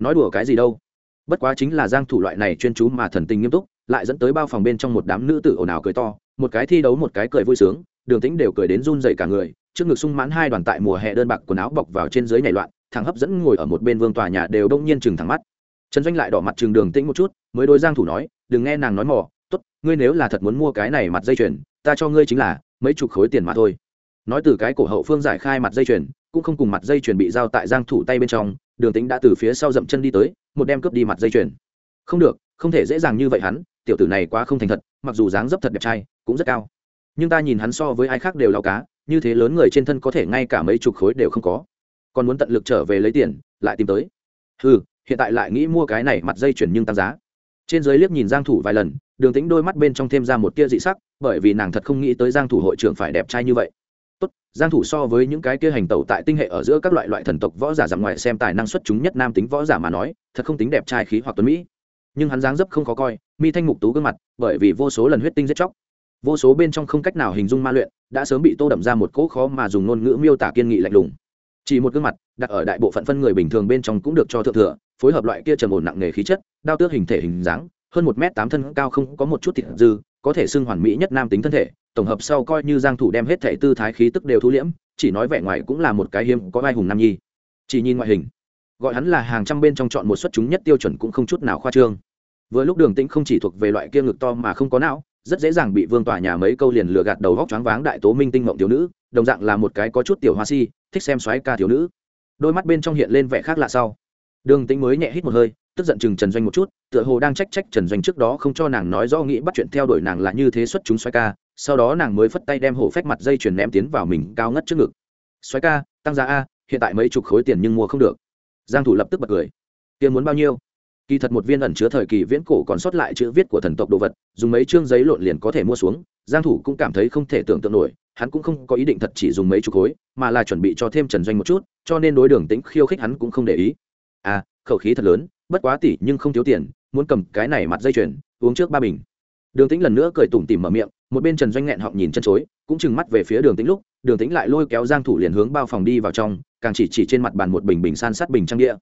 Nói đùa cái gì đâu? Bất quá chính là giang thủ loại này chuyên chú mà thần tình nghiêm túc, lại dẫn tới bao phòng bên trong một đám nữ tử ồn ào cười to, một cái thi đấu một cái cười vui sướng, đường tĩnh đều cười đến run rẩy cả người, trước ngực sung mãn hai đoàn tại mùa hè đơn bạc quần áo bọc vào trên dưới nhảy loạn thằng hấp dẫn ngồi ở một bên vương tòa nhà đều đông nhiên chừng thẳng mắt. Trần doanh lại đỏ mặt chừng đường tĩnh một chút, mới đối giang thủ nói, đừng nghe nàng nói mỏ tốt, ngươi nếu là thật muốn mua cái này mặt dây chuyền, ta cho ngươi chính là mấy chục khối tiền mà thôi nói từ cái cổ hậu phương giải khai mặt dây chuyền, cũng không cùng mặt dây chuyền bị giao tại giang thủ tay bên trong, đường tĩnh đã từ phía sau dậm chân đi tới, một đem cướp đi mặt dây chuyền. Không được, không thể dễ dàng như vậy hắn, tiểu tử này quá không thành thật, mặc dù dáng dấp thật đẹp trai, cũng rất cao. Nhưng ta nhìn hắn so với ai khác đều lao cá, như thế lớn người trên thân có thể ngay cả mấy chục khối đều không có. Còn muốn tận lực trở về lấy tiền, lại tìm tới. Ừ hiện tại lại nghĩ mua cái này mặt dây chuyển nhưng tăng giá. Trên dưới liếc nhìn giang thủ vài lần, đường tính đôi mắt bên trong thêm ra một tia dị sắc, bởi vì nàng thật không nghĩ tới giang thủ hội trưởng phải đẹp trai như vậy giang thủ so với những cái kia hành tẩu tại tinh hệ ở giữa các loại loại thần tộc võ giả giảm ngoài xem tài năng xuất chúng nhất nam tính võ giả mà nói, thật không tính đẹp trai khí hoặc tuấn mỹ. Nhưng hắn dáng dấp không khó coi, mi thanh mục tú gương mặt, bởi vì vô số lần huyết tinh giết chóc. Vô số bên trong không cách nào hình dung ma luyện, đã sớm bị tô đậm ra một cỗ khó mà dùng ngôn ngữ miêu tả kiên nghị lạnh lùng. Chỉ một gương mặt, đặt ở đại bộ phận phân người bình thường bên trong cũng được cho thượng thừa, phối hợp loại kia trầm ổn nặng nghề khí chất, đao tước hình thể hình dáng, hơn một m tám thân cao không có một chút thịt dư, có thể xưng hoàn mỹ nhất nam tính thân thể tổng hợp sau coi như giang thủ đem hết thể tư thái khí tức đều thu liễm, chỉ nói vẻ ngoài cũng là một cái hiếm có vai hùng nam nhi. Chỉ nhìn ngoại hình, gọi hắn là hàng trăm bên trong chọn một xuất chúng nhất tiêu chuẩn cũng không chút nào khoa trương. Vừa lúc đường tĩnh không chỉ thuộc về loại kia ngực to mà không có não, rất dễ dàng bị vương tòa nhà mấy câu liền lừa gạt đầu góc choáng váng đại tố minh tinh mộng thiếu nữ, đồng dạng là một cái có chút tiểu hoa si, thích xem xoáy ca thiếu nữ. Đôi mắt bên trong hiện lên vẻ khác lạ sau. Đường tĩnh mới nhẹ hít một hơi tức giận chừng trần doanh một chút, tựa hồ đang trách trách trần doanh trước đó không cho nàng nói rõ nghĩ bắt chuyện theo đuổi nàng là như thế xuất chúng xoay ca, sau đó nàng mới phất tay đem hổ phách mặt dây chuyền ném tiến vào mình cao ngất trước ngực. Xoay ca, tăng giá a, hiện tại mấy chục khối tiền nhưng mua không được. Giang thủ lập tức bật cười. Tiền muốn bao nhiêu? Kỳ thật một viên ẩn chứa thời kỳ viễn cổ còn sót lại chữ viết của thần tộc đồ vật, dùng mấy chương giấy lộn liền có thể mua xuống, giang thủ cũng cảm thấy không thể tưởng tượng nổi, hắn cũng không có ý định thật chỉ dùng mấy chục khối, mà là chuẩn bị cho thêm trần doanh một chút, cho nên đối đường tĩnh khiêu khích hắn cũng không để ý. À khẩu khí thật lớn bất quá tỷ nhưng không thiếu tiền, muốn cầm cái này mặt dây chuyền, uống trước ba bình. Đường tĩnh lần nữa cười tủm tỉm mở miệng, một bên trần doanh nghẹn họng nhìn chân chối, cũng chừng mắt về phía đường tĩnh lúc, đường tĩnh lại lôi kéo giang thủ liền hướng bao phòng đi vào trong, càng chỉ chỉ trên mặt bàn một bình bình san sát bình trang địa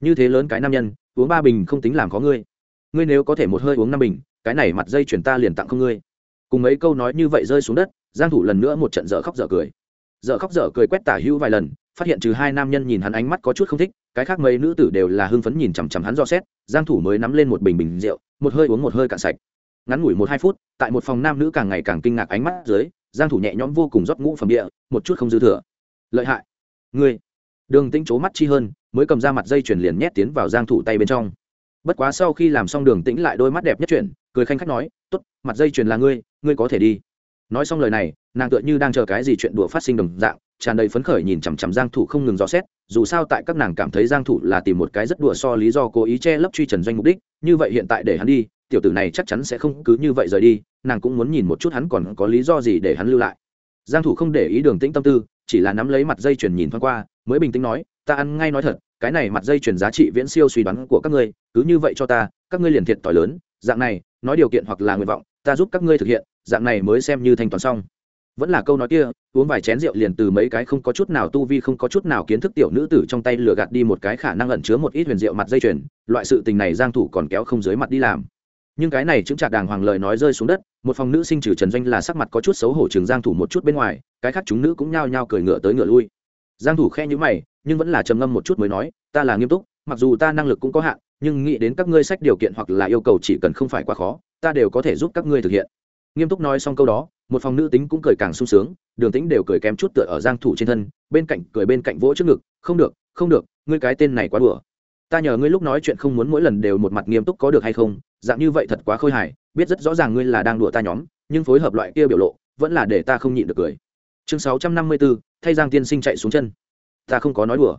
như thế lớn cái nam nhân, uống ba bình không tính làm có ngươi. Ngươi nếu có thể một hơi uống năm bình, cái này mặt dây chuyển ta liền tặng không ngươi. Cùng mấy câu nói như vậy rơi xuống đất, giang thủ lần nữa một trận dở khóc dở cười. Dở khóc dở cười quét tả hữu vài lần, phát hiện trừ hai nam nhân nhìn hắn ánh mắt có chút không thích cái khác mấy nữ tử đều là hưng phấn nhìn chằm chằm hắn do xét, giang thủ mới nắm lên một bình bình rượu, một hơi uống một hơi cạn sạch. Ngắn ngủi một hai phút, tại một phòng nam nữ càng ngày càng kinh ngạc ánh mắt dưới, giang thủ nhẹ nhõm vô cùng rót ngũ phẩm địa, một chút không dư thừa. Lợi hại, ngươi. Đường tĩnh chố mắt chi hơn, mới cầm ra mặt dây chuyền liền nhét tiến vào giang thủ tay bên trong. Bất quá sau khi làm xong đường tĩnh lại đôi mắt đẹp nhất chuyển, cười khanh khách nói, tốt, mặt dây chuyền là ngươi ngươi có thể đi. Nói xong lời này, nàng tựa như đang chờ cái gì chuyện đùa phát sinh đồng dạng, tràn đầy phấn khởi nhìn chằm chằm giang thủ không ngừng dò xét dù sao tại các nàng cảm thấy giang thủ là tìm một cái rất đùa so lý do cố ý che lấp truy trần doanh mục đích, như vậy hiện tại để hắn đi, tiểu tử này chắc chắn sẽ không cứ như vậy rời đi, nàng cũng muốn nhìn một chút hắn còn có lý do gì để hắn lưu lại. Giang thủ không để ý đường tĩnh tâm tư, chỉ là nắm lấy mặt dây chuyền nhìn thoáng qua, mới bình tĩnh nói, ta ăn ngay nói thật, cái này mặt dây chuyền giá trị viễn siêu suy đoán của các ngươi, cứ như vậy cho ta, các ngươi liền thiệt tỏi lớn, dạng này, nói điều kiện hoặc là nguyện vọng, ta giúp các ngươi thực hiện, dạng này mới xem như thanh toán xong vẫn là câu nói kia, uống vài chén rượu liền từ mấy cái không có chút nào tu vi, không có chút nào kiến thức tiểu nữ tử trong tay lừa gạt đi một cái khả năng ẩn chứa một ít huyền rượu mặt dây chuyền, loại sự tình này giang thủ còn kéo không dưới mặt đi làm. Nhưng cái này chứng chặt đàng hoàng lời nói rơi xuống đất, một phòng nữ sinh trừ trần doanh là sắc mặt có chút xấu hổ trường giang thủ một chút bên ngoài, cái khác chúng nữ cũng nhao nhao cười ngựa tới ngựa lui. Giang thủ khe nhíu mày, nhưng vẫn là trầm ngâm một chút mới nói, ta là nghiêm túc, mặc dù ta năng lực cũng có hạn, nhưng nghĩ đến các ngươi sách điều kiện hoặc là yêu cầu chỉ cần không phải quá khó, ta đều có thể giúp các ngươi thực hiện. Nghiêm túc nói xong câu đó một phòng nữ tính cũng cười càng sung sướng đường tính đều cười kém chút tựa ở giang thủ trên thân bên cạnh cười bên cạnh vỗ trước ngực không được không được ngươi cái tên này quá đùa. Ta nhờ ngươi lúc nói chuyện không muốn mỗi lần đều một mặt nghiêm túc có được hay không dạng như vậy thật quá khôi hài biết rất rõ ràng ngươi là đang đùa ta nhóm nhưng phối hợp loại kia biểu lộ vẫn là để ta không nhịn được cười. Chương 654, thay giang tiên sinh chạy xuống chân. Ta không có nói đùa.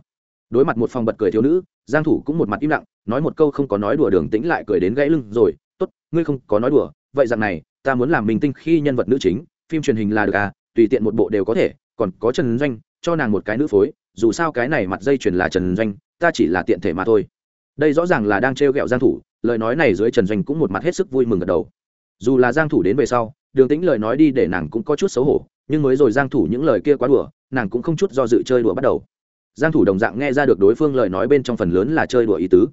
Đối mặt một phòng bật cười thiếu nữ giang thủ cũng một mặt im lặng nói một câu không có nói đùa đường tĩnh lại cười đến gãy lưng rồi tốt ngươi không có nói đùa vậy dạng này ta muốn làm minh tinh khi nhân vật nữ chính, phim truyền hình là được à tùy tiện một bộ đều có thể, còn có trần doanh, cho nàng một cái nữ phối, dù sao cái này mặt dây chuyền là trần doanh, ta chỉ là tiện thể mà thôi. Đây rõ ràng là đang trêu ghẹo giang thủ, lời nói này dưới trần doanh cũng một mặt hết sức vui mừng gật đầu. Dù là giang thủ đến về sau, đường tĩnh lời nói đi để nàng cũng có chút xấu hổ, nhưng mới rồi giang thủ những lời kia quá đùa, nàng cũng không chút do dự chơi đùa bắt đầu. Giang thủ đồng dạng nghe ra được đối phương lời nói bên trong phần lớn là chơi đùa ý tứ.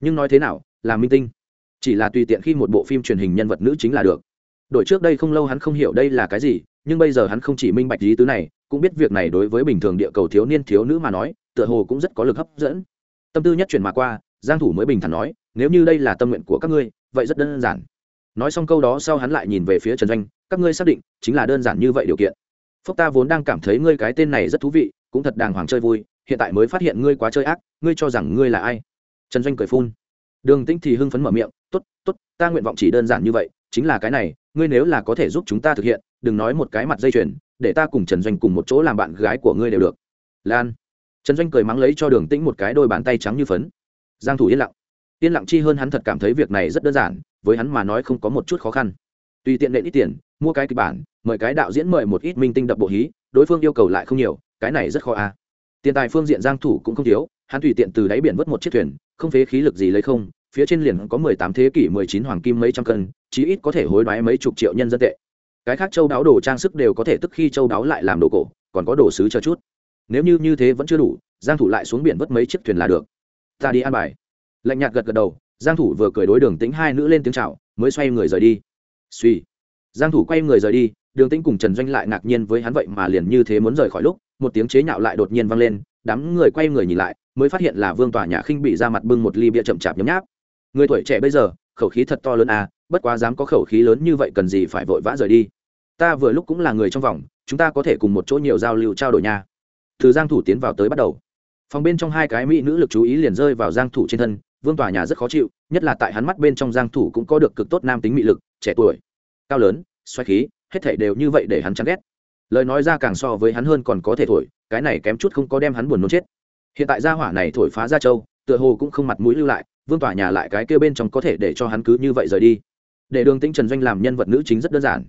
Nhưng nói thế nào, là minh tinh. Chỉ là tùy tiện khi một bộ phim truyền hình nhân vật nữ chính là được đội trước đây không lâu hắn không hiểu đây là cái gì, nhưng bây giờ hắn không chỉ minh bạch ý tứ này, cũng biết việc này đối với bình thường địa cầu thiếu niên thiếu nữ mà nói, tựa hồ cũng rất có lực hấp dẫn. Tâm tư nhất chuyển mà qua, giang thủ mới bình thản nói, nếu như đây là tâm nguyện của các ngươi, vậy rất đơn giản. Nói xong câu đó sau hắn lại nhìn về phía trần doanh, các ngươi xác định chính là đơn giản như vậy điều kiện. Phúc ta vốn đang cảm thấy ngươi cái tên này rất thú vị, cũng thật đàng hoàng chơi vui, hiện tại mới phát hiện ngươi quá chơi ác, ngươi cho rằng ngươi là ai? Trần doanh cười phun. Đường tĩnh thì hưng phấn mở miệng, tốt tốt, ta nguyện vọng chỉ đơn giản như vậy chính là cái này, ngươi nếu là có thể giúp chúng ta thực hiện, đừng nói một cái mặt dây chuyền, để ta cùng trần doanh cùng một chỗ làm bạn gái của ngươi đều được. Lan. Trần doanh cười mắng lấy cho đường tĩnh một cái đôi bàn tay trắng như phấn. Giang thủ yên lặng. Yên lặng chi hơn hắn thật cảm thấy việc này rất đơn giản, với hắn mà nói không có một chút khó khăn. Tùy tiện nện ít tiền, mua cái kịch bản, mời cái đạo diễn mời một ít minh tinh đập bộ hí, đối phương yêu cầu lại không nhiều, cái này rất khó a à. tiền tài phương diện giang thủ cũng không thiếu, hắn tùy tiện từ đáy biển vớt một chiếc thuyền, không phế khí lực gì lấy không phía trên liền có 18 thế kỷ 19 hoàng kim mấy trăm cân, chí ít có thể hối đoái mấy chục triệu nhân dân tệ. Cái khác châu đáo đồ trang sức đều có thể tức khi châu đáo lại làm đồ cổ, còn có đồ sứ cho chút. Nếu như như thế vẫn chưa đủ, giang thủ lại xuống biển vớt mấy chiếc thuyền là được. Ta đi an bài. Lạnh nhạt gật gật đầu, giang thủ vừa cười đối đường tĩnh hai nữ lên tiếng chào, mới xoay người rời đi. Suy giang thủ quay người rời đi, đường tĩnh cùng trần doanh lại ngạc nhiên với hắn vậy mà liền như thế muốn rời khỏi lúc, một tiếng chế nhạo lại đột nhiên vang lên, đám người quay người nhìn lại, mới phát hiện là vương tòa nhà khinh bị ra mặt bưng một ly bia chậm chạp nhấm nháp người tuổi trẻ bây giờ, khẩu khí thật to lớn à bất quá dám có khẩu khí lớn như vậy cần gì phải vội vã rời đi. Ta vừa lúc cũng là người trong vòng, chúng ta có thể cùng một chỗ nhiều giao lưu trao đổi nha. Từ giang thủ tiến vào tới bắt đầu. Phòng bên trong hai cái mỹ nữ lực chú ý liền rơi vào giang thủ trên thân, vương tòa nhà rất khó chịu, nhất là tại hắn mắt bên trong giang thủ cũng có được cực tốt nam tính mỹ lực, trẻ tuổi, cao lớn xoay khí, hết thảy đều như vậy để hắn chán ghét. Lời nói ra càng so với hắn hơn còn có thể thổi, cái này kém chút không có đem hắn buồn nôn chết. Hiện tại gia hỏa này thổi phá ra châu, tựa hồ cũng không mặt mũi lưu lại vương tòa nhà lại cái kia bên trong có thể để cho hắn cứ như vậy rời đi. Để đường tĩnh trần doanh làm nhân vật nữ chính rất đơn giản.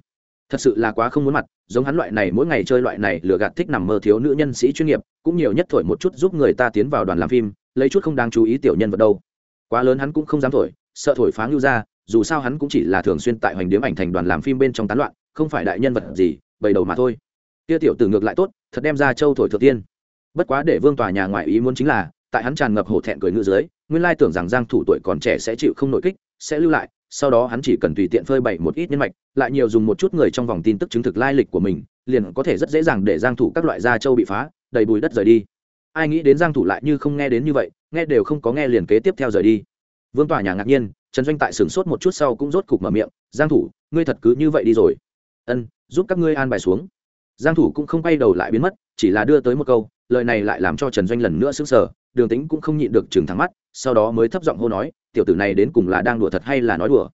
Thật sự là quá không muốn mặt, giống hắn loại này, mỗi ngày chơi loại này, lừa gạt thích nằm mơ thiếu nữ nhân sĩ chuyên nghiệp, cũng nhiều nhất thổi một chút giúp người ta tiến vào đoàn làm phim, lấy chút không đáng chú ý tiểu nhân vật đâu. Quá lớn hắn cũng không dám thổi, sợ thổi phá ngưu ra, dù sao hắn cũng chỉ là thường xuyên tại hoành điếm ảnh thành đoàn làm phim bên trong tán loạn, không phải đại nhân vật gì, bầy đầu mà thôi. Kia tiểu tử ngược lại tốt, thật đem ra châu thổi thừa tiên. Bất quá để vương tòa nhà ngoại ý muốn chính là tại hắn tràn ngập hổ thẹn cười ngữ dưới, nguyên lai tưởng rằng giang thủ tuổi còn trẻ sẽ chịu không nội kích, sẽ lưu lại, sau đó hắn chỉ cần tùy tiện phơi bày một ít nhân mạch, lại nhiều dùng một chút người trong vòng tin tức chứng thực lai lịch của mình, liền có thể rất dễ dàng để giang thủ các loại gia châu bị phá, đầy bùi đất rời đi. Ai nghĩ đến giang thủ lại như không nghe đến như vậy, nghe đều không có nghe liền kế tiếp theo rời đi. Vương tòa nhà ngạc nhiên, trần doanh tại sừng sốt một chút sau cũng rốt cục mở miệng, giang thủ, ngươi thật cứ như vậy đi rồi. Ân, giúp các ngươi an bài xuống. Giang thủ cũng không quay đầu lại biến mất, chỉ là đưa tới một câu, lời này lại làm cho trần doanh lần nữa sững sờ đường tính cũng không nhịn được chừng thẳng mắt, sau đó mới thấp giọng hô nói, tiểu tử này đến cùng là đang đùa thật hay là nói đùa?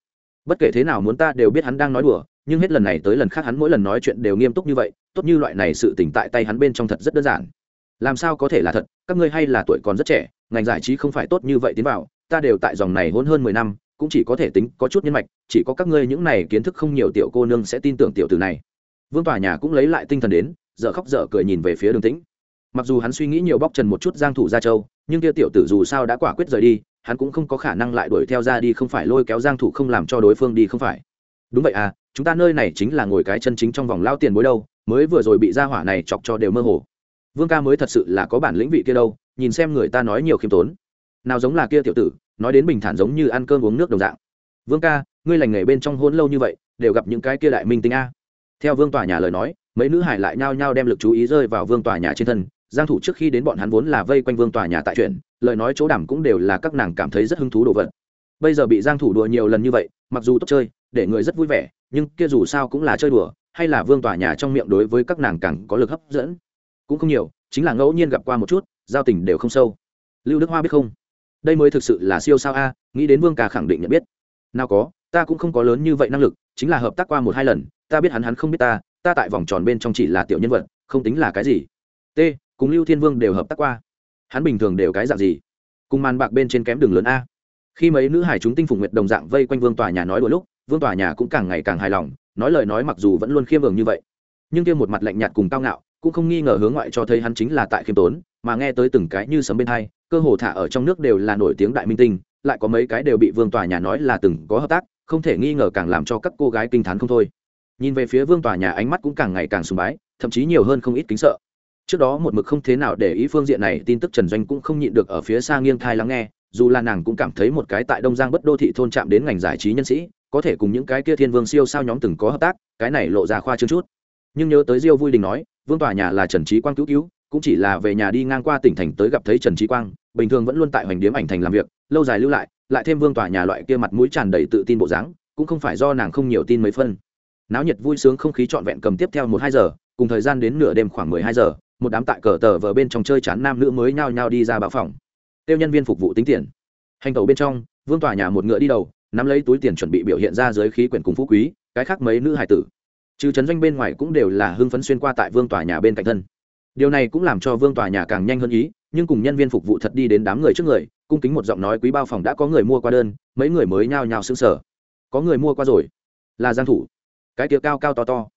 Bất kể thế nào muốn ta đều biết hắn đang nói đùa, nhưng hết lần này tới lần khác hắn mỗi lần nói chuyện đều nghiêm túc như vậy, tốt như loại này sự tỉnh tại tay hắn bên trong thật rất đơn giản. Làm sao có thể là thật, các ngươi hay là tuổi còn rất trẻ, ngành giải trí không phải tốt như vậy tiến vào, ta đều tại dòng này hôn hơn mười năm, cũng chỉ có thể tính có chút nhân mạch, chỉ có các ngươi những này kiến thức không nhiều tiểu cô nương sẽ tin tưởng tiểu tử này. Vương tòa nhà cũng lấy lại tinh thần đến, dở khóc dở cười nhìn về phía đường tĩnh mặc dù hắn suy nghĩ nhiều bóc trần một chút giang thủ gia châu, nhưng kia tiểu tử dù sao đã quả quyết rời đi, hắn cũng không có khả năng lại đuổi theo ra đi không phải lôi kéo giang thủ không làm cho đối phương đi không phải. Đúng vậy à chúng ta nơi này chính là ngồi cái chân chính trong vòng lao tiền bối đâu, mới vừa rồi bị gia hỏa này chọc cho đều mơ hồ. Vương ca mới thật sự là có bản lĩnh vị kia đâu, nhìn xem người ta nói nhiều khiêm tốn. Nào giống là kia tiểu tử, nói đến bình thản giống như ăn cơm uống nước đồng dạng. Vương ca, ngươi lành nghề bên trong hôn lâu như vậy, đều gặp những cái kia đại minh tinh a. Theo vương tòa nhà lời nói, mấy nữ hải lại nhao nhao đem lực chú ý rơi vào vương tòa nhà trên thân giang thủ trước khi đến bọn hắn vốn là vây quanh vương tòa nhà tại chuyện, lời nói chỗ đảm cũng đều là các nàng cảm thấy rất hứng thú đồ vật. Bây giờ bị giang thủ đùa nhiều lần như vậy, mặc dù tốt chơi, để người rất vui vẻ, nhưng kia dù sao cũng là chơi đùa, hay là vương tòa nhà trong miệng đối với các nàng càng có lực hấp dẫn. Cũng không nhiều, chính là ngẫu nhiên gặp qua một chút, giao tình đều không sâu. Lưu đức hoa biết không? Đây mới thực sự là siêu sao a, nghĩ đến vương ca khẳng định nhận biết. Nào có, ta cũng không có lớn như vậy năng lực, chính là hợp tác qua một hai lần, ta biết hắn hắn không biết ta ta tại vòng tròn bên trong chỉ là tiểu nhân vật, không tính là cái gì. T cùng lưu thiên vương đều hợp tác qua. Hắn bình thường đều cái dạng gì? Cùng màn bạc bên trên kém đường lớn a. Khi mấy nữ hải chúng tinh phùng nguyệt đồng dạng vây quanh vương tòa nhà nói đôi lúc, vương tòa nhà cũng càng ngày càng hài lòng, nói lời nói mặc dù vẫn luôn khiêm vường như vậy. Nhưng kia một mặt lạnh nhạt cùng cao ngạo, cũng không nghi ngờ hướng ngoại cho thấy hắn chính là tại khiêm tốn, mà nghe tới từng cái như sấm bên hai, cơ hồ thả ở trong nước đều là nổi tiếng đại minh tinh, lại có mấy cái đều bị vương tòa nhà nói là từng có hợp tác, không thể nghi ngờ càng làm cho các cô gái kinh t h á n không thôi. Nhìn về phía vương tòa nhà ánh mắt cũng càng ngày càng sùng bái, thậm chí nhiều hơn không ít kính sợ trước đó một mực không thế nào để ý phương diện này, tin tức trần doanh cũng không nhịn được ở phía xa nghiêng thai lắng nghe, dù là nàng cũng cảm thấy một cái tại đông giang bất đô thị thôn chạm đến ngành giải trí nhân sĩ, có thể cùng những cái kia thiên vương siêu sao nhóm từng có hợp tác, cái này lộ ra khoa trương chút. Nhưng nhớ tới diêu vui đình nói, vương tòa nhà là trần trí quang cứu cứu, cũng chỉ là về nhà đi ngang qua tỉnh thành tới gặp thấy trần trí quang, bình thường vẫn luôn tại hoành điếm ảnh thành làm việc, lâu dài lưu lại lại thêm vương tòa nhà loại kia mặt mũi tràn đầy tự tin bộ dáng, cũng không phải do nàng không nhiều tin mấy phân. Náo nhiệt vui sướng không khí trọn vẹn cầm tiếp theo một hai giờ, cùng thời gian đến nửa đêm khoảng mười hai giờ một đám tại cờ tờ vờ bên trong chơi chán nam nữ mới nhao nhao đi ra bạo phòng. Tiêu nhân viên phục vụ tính tiền. Hành tẩu bên trong, vương tòa nhà một ngựa đi đầu, nắm lấy túi tiền chuẩn bị biểu hiện ra dưới khí quyển cùng phú quý, cái khác mấy nữ hải tử. Trừ trấn doanh bên ngoài cũng đều là hưng phấn xuyên qua tại vương tòa nhà bên cạnh thân. Điều này cũng làm cho vương tòa nhà càng nhanh hơn ý, nhưng cùng nhân viên phục vụ thật đi đến đám người trước người, cung kính một giọng nói quý bao phòng đã có người mua qua đơn, mấy người mới nhao nhao xứng sở có người mua qua rồi. Là giang thủ. Cái tiệc cao cao to to.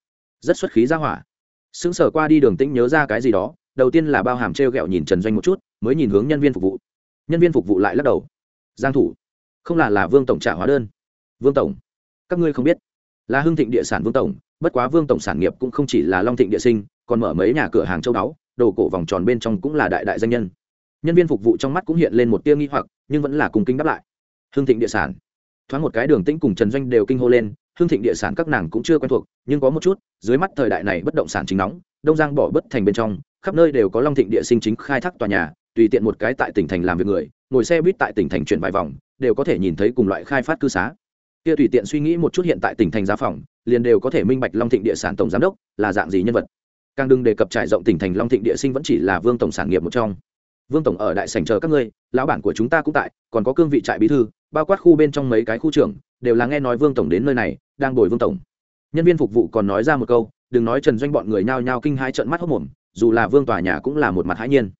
Rất xuất khí ra hỏa sững sở qua đi đường tĩnh nhớ ra cái gì đó, đầu tiên là bao hàm treo gẹo nhìn trần doanh một chút, mới nhìn hướng nhân viên phục vụ. Nhân viên phục vụ lại lắc đầu. Giang thủ, không là là vương tổng trả hóa đơn. Vương tổng, các ngươi không biết, là hưng thịnh địa sản vương tổng, bất quá vương tổng sản nghiệp cũng không chỉ là long thịnh địa sinh, còn mở mấy nhà cửa hàng châu đáo đồ cổ vòng tròn bên trong cũng là đại đại danh nhân. Nhân viên phục vụ trong mắt cũng hiện lên một tia nghi hoặc, nhưng vẫn là cùng kinh đáp lại. Hưng thịnh địa sản, thoáng một cái đường tĩnh cùng trần doanh đều kinh hô lên hương thịnh địa sản các nàng cũng chưa quen thuộc, nhưng có một chút, dưới mắt thời đại này bất động sản chính nóng, đông giang bỏ bất thành bên trong, khắp nơi đều có long thịnh địa sinh chính khai thác tòa nhà, tùy tiện một cái tại tỉnh thành làm việc người, ngồi xe buýt tại tỉnh thành chuyển vài vòng, đều có thể nhìn thấy cùng loại khai phát cư xá. Kia tùy tiện suy nghĩ một chút hiện tại tỉnh thành giá phòng, liền đều có thể minh bạch long thịnh địa sản tổng giám đốc là dạng gì nhân vật. Càng đừng đề cập trải rộng tỉnh thành long thịnh địa sinh vẫn chỉ là vương tổng sản nghiệp một trong. Vương tổng ở đại sảnh chờ các ngươi, lão bản của chúng ta cũng tại, còn có cương vị trại bí thư, bao quát khu bên trong mấy cái khu trưởng, đều là nghe nói vương tổng đến nơi này đang bồi vương tổng. Nhân viên phục vụ còn nói ra một câu, đừng nói trần doanh bọn người nhao nhao kinh hai trận mắt hốc mồm, dù là vương tòa nhà cũng là một mặt hãi nhiên.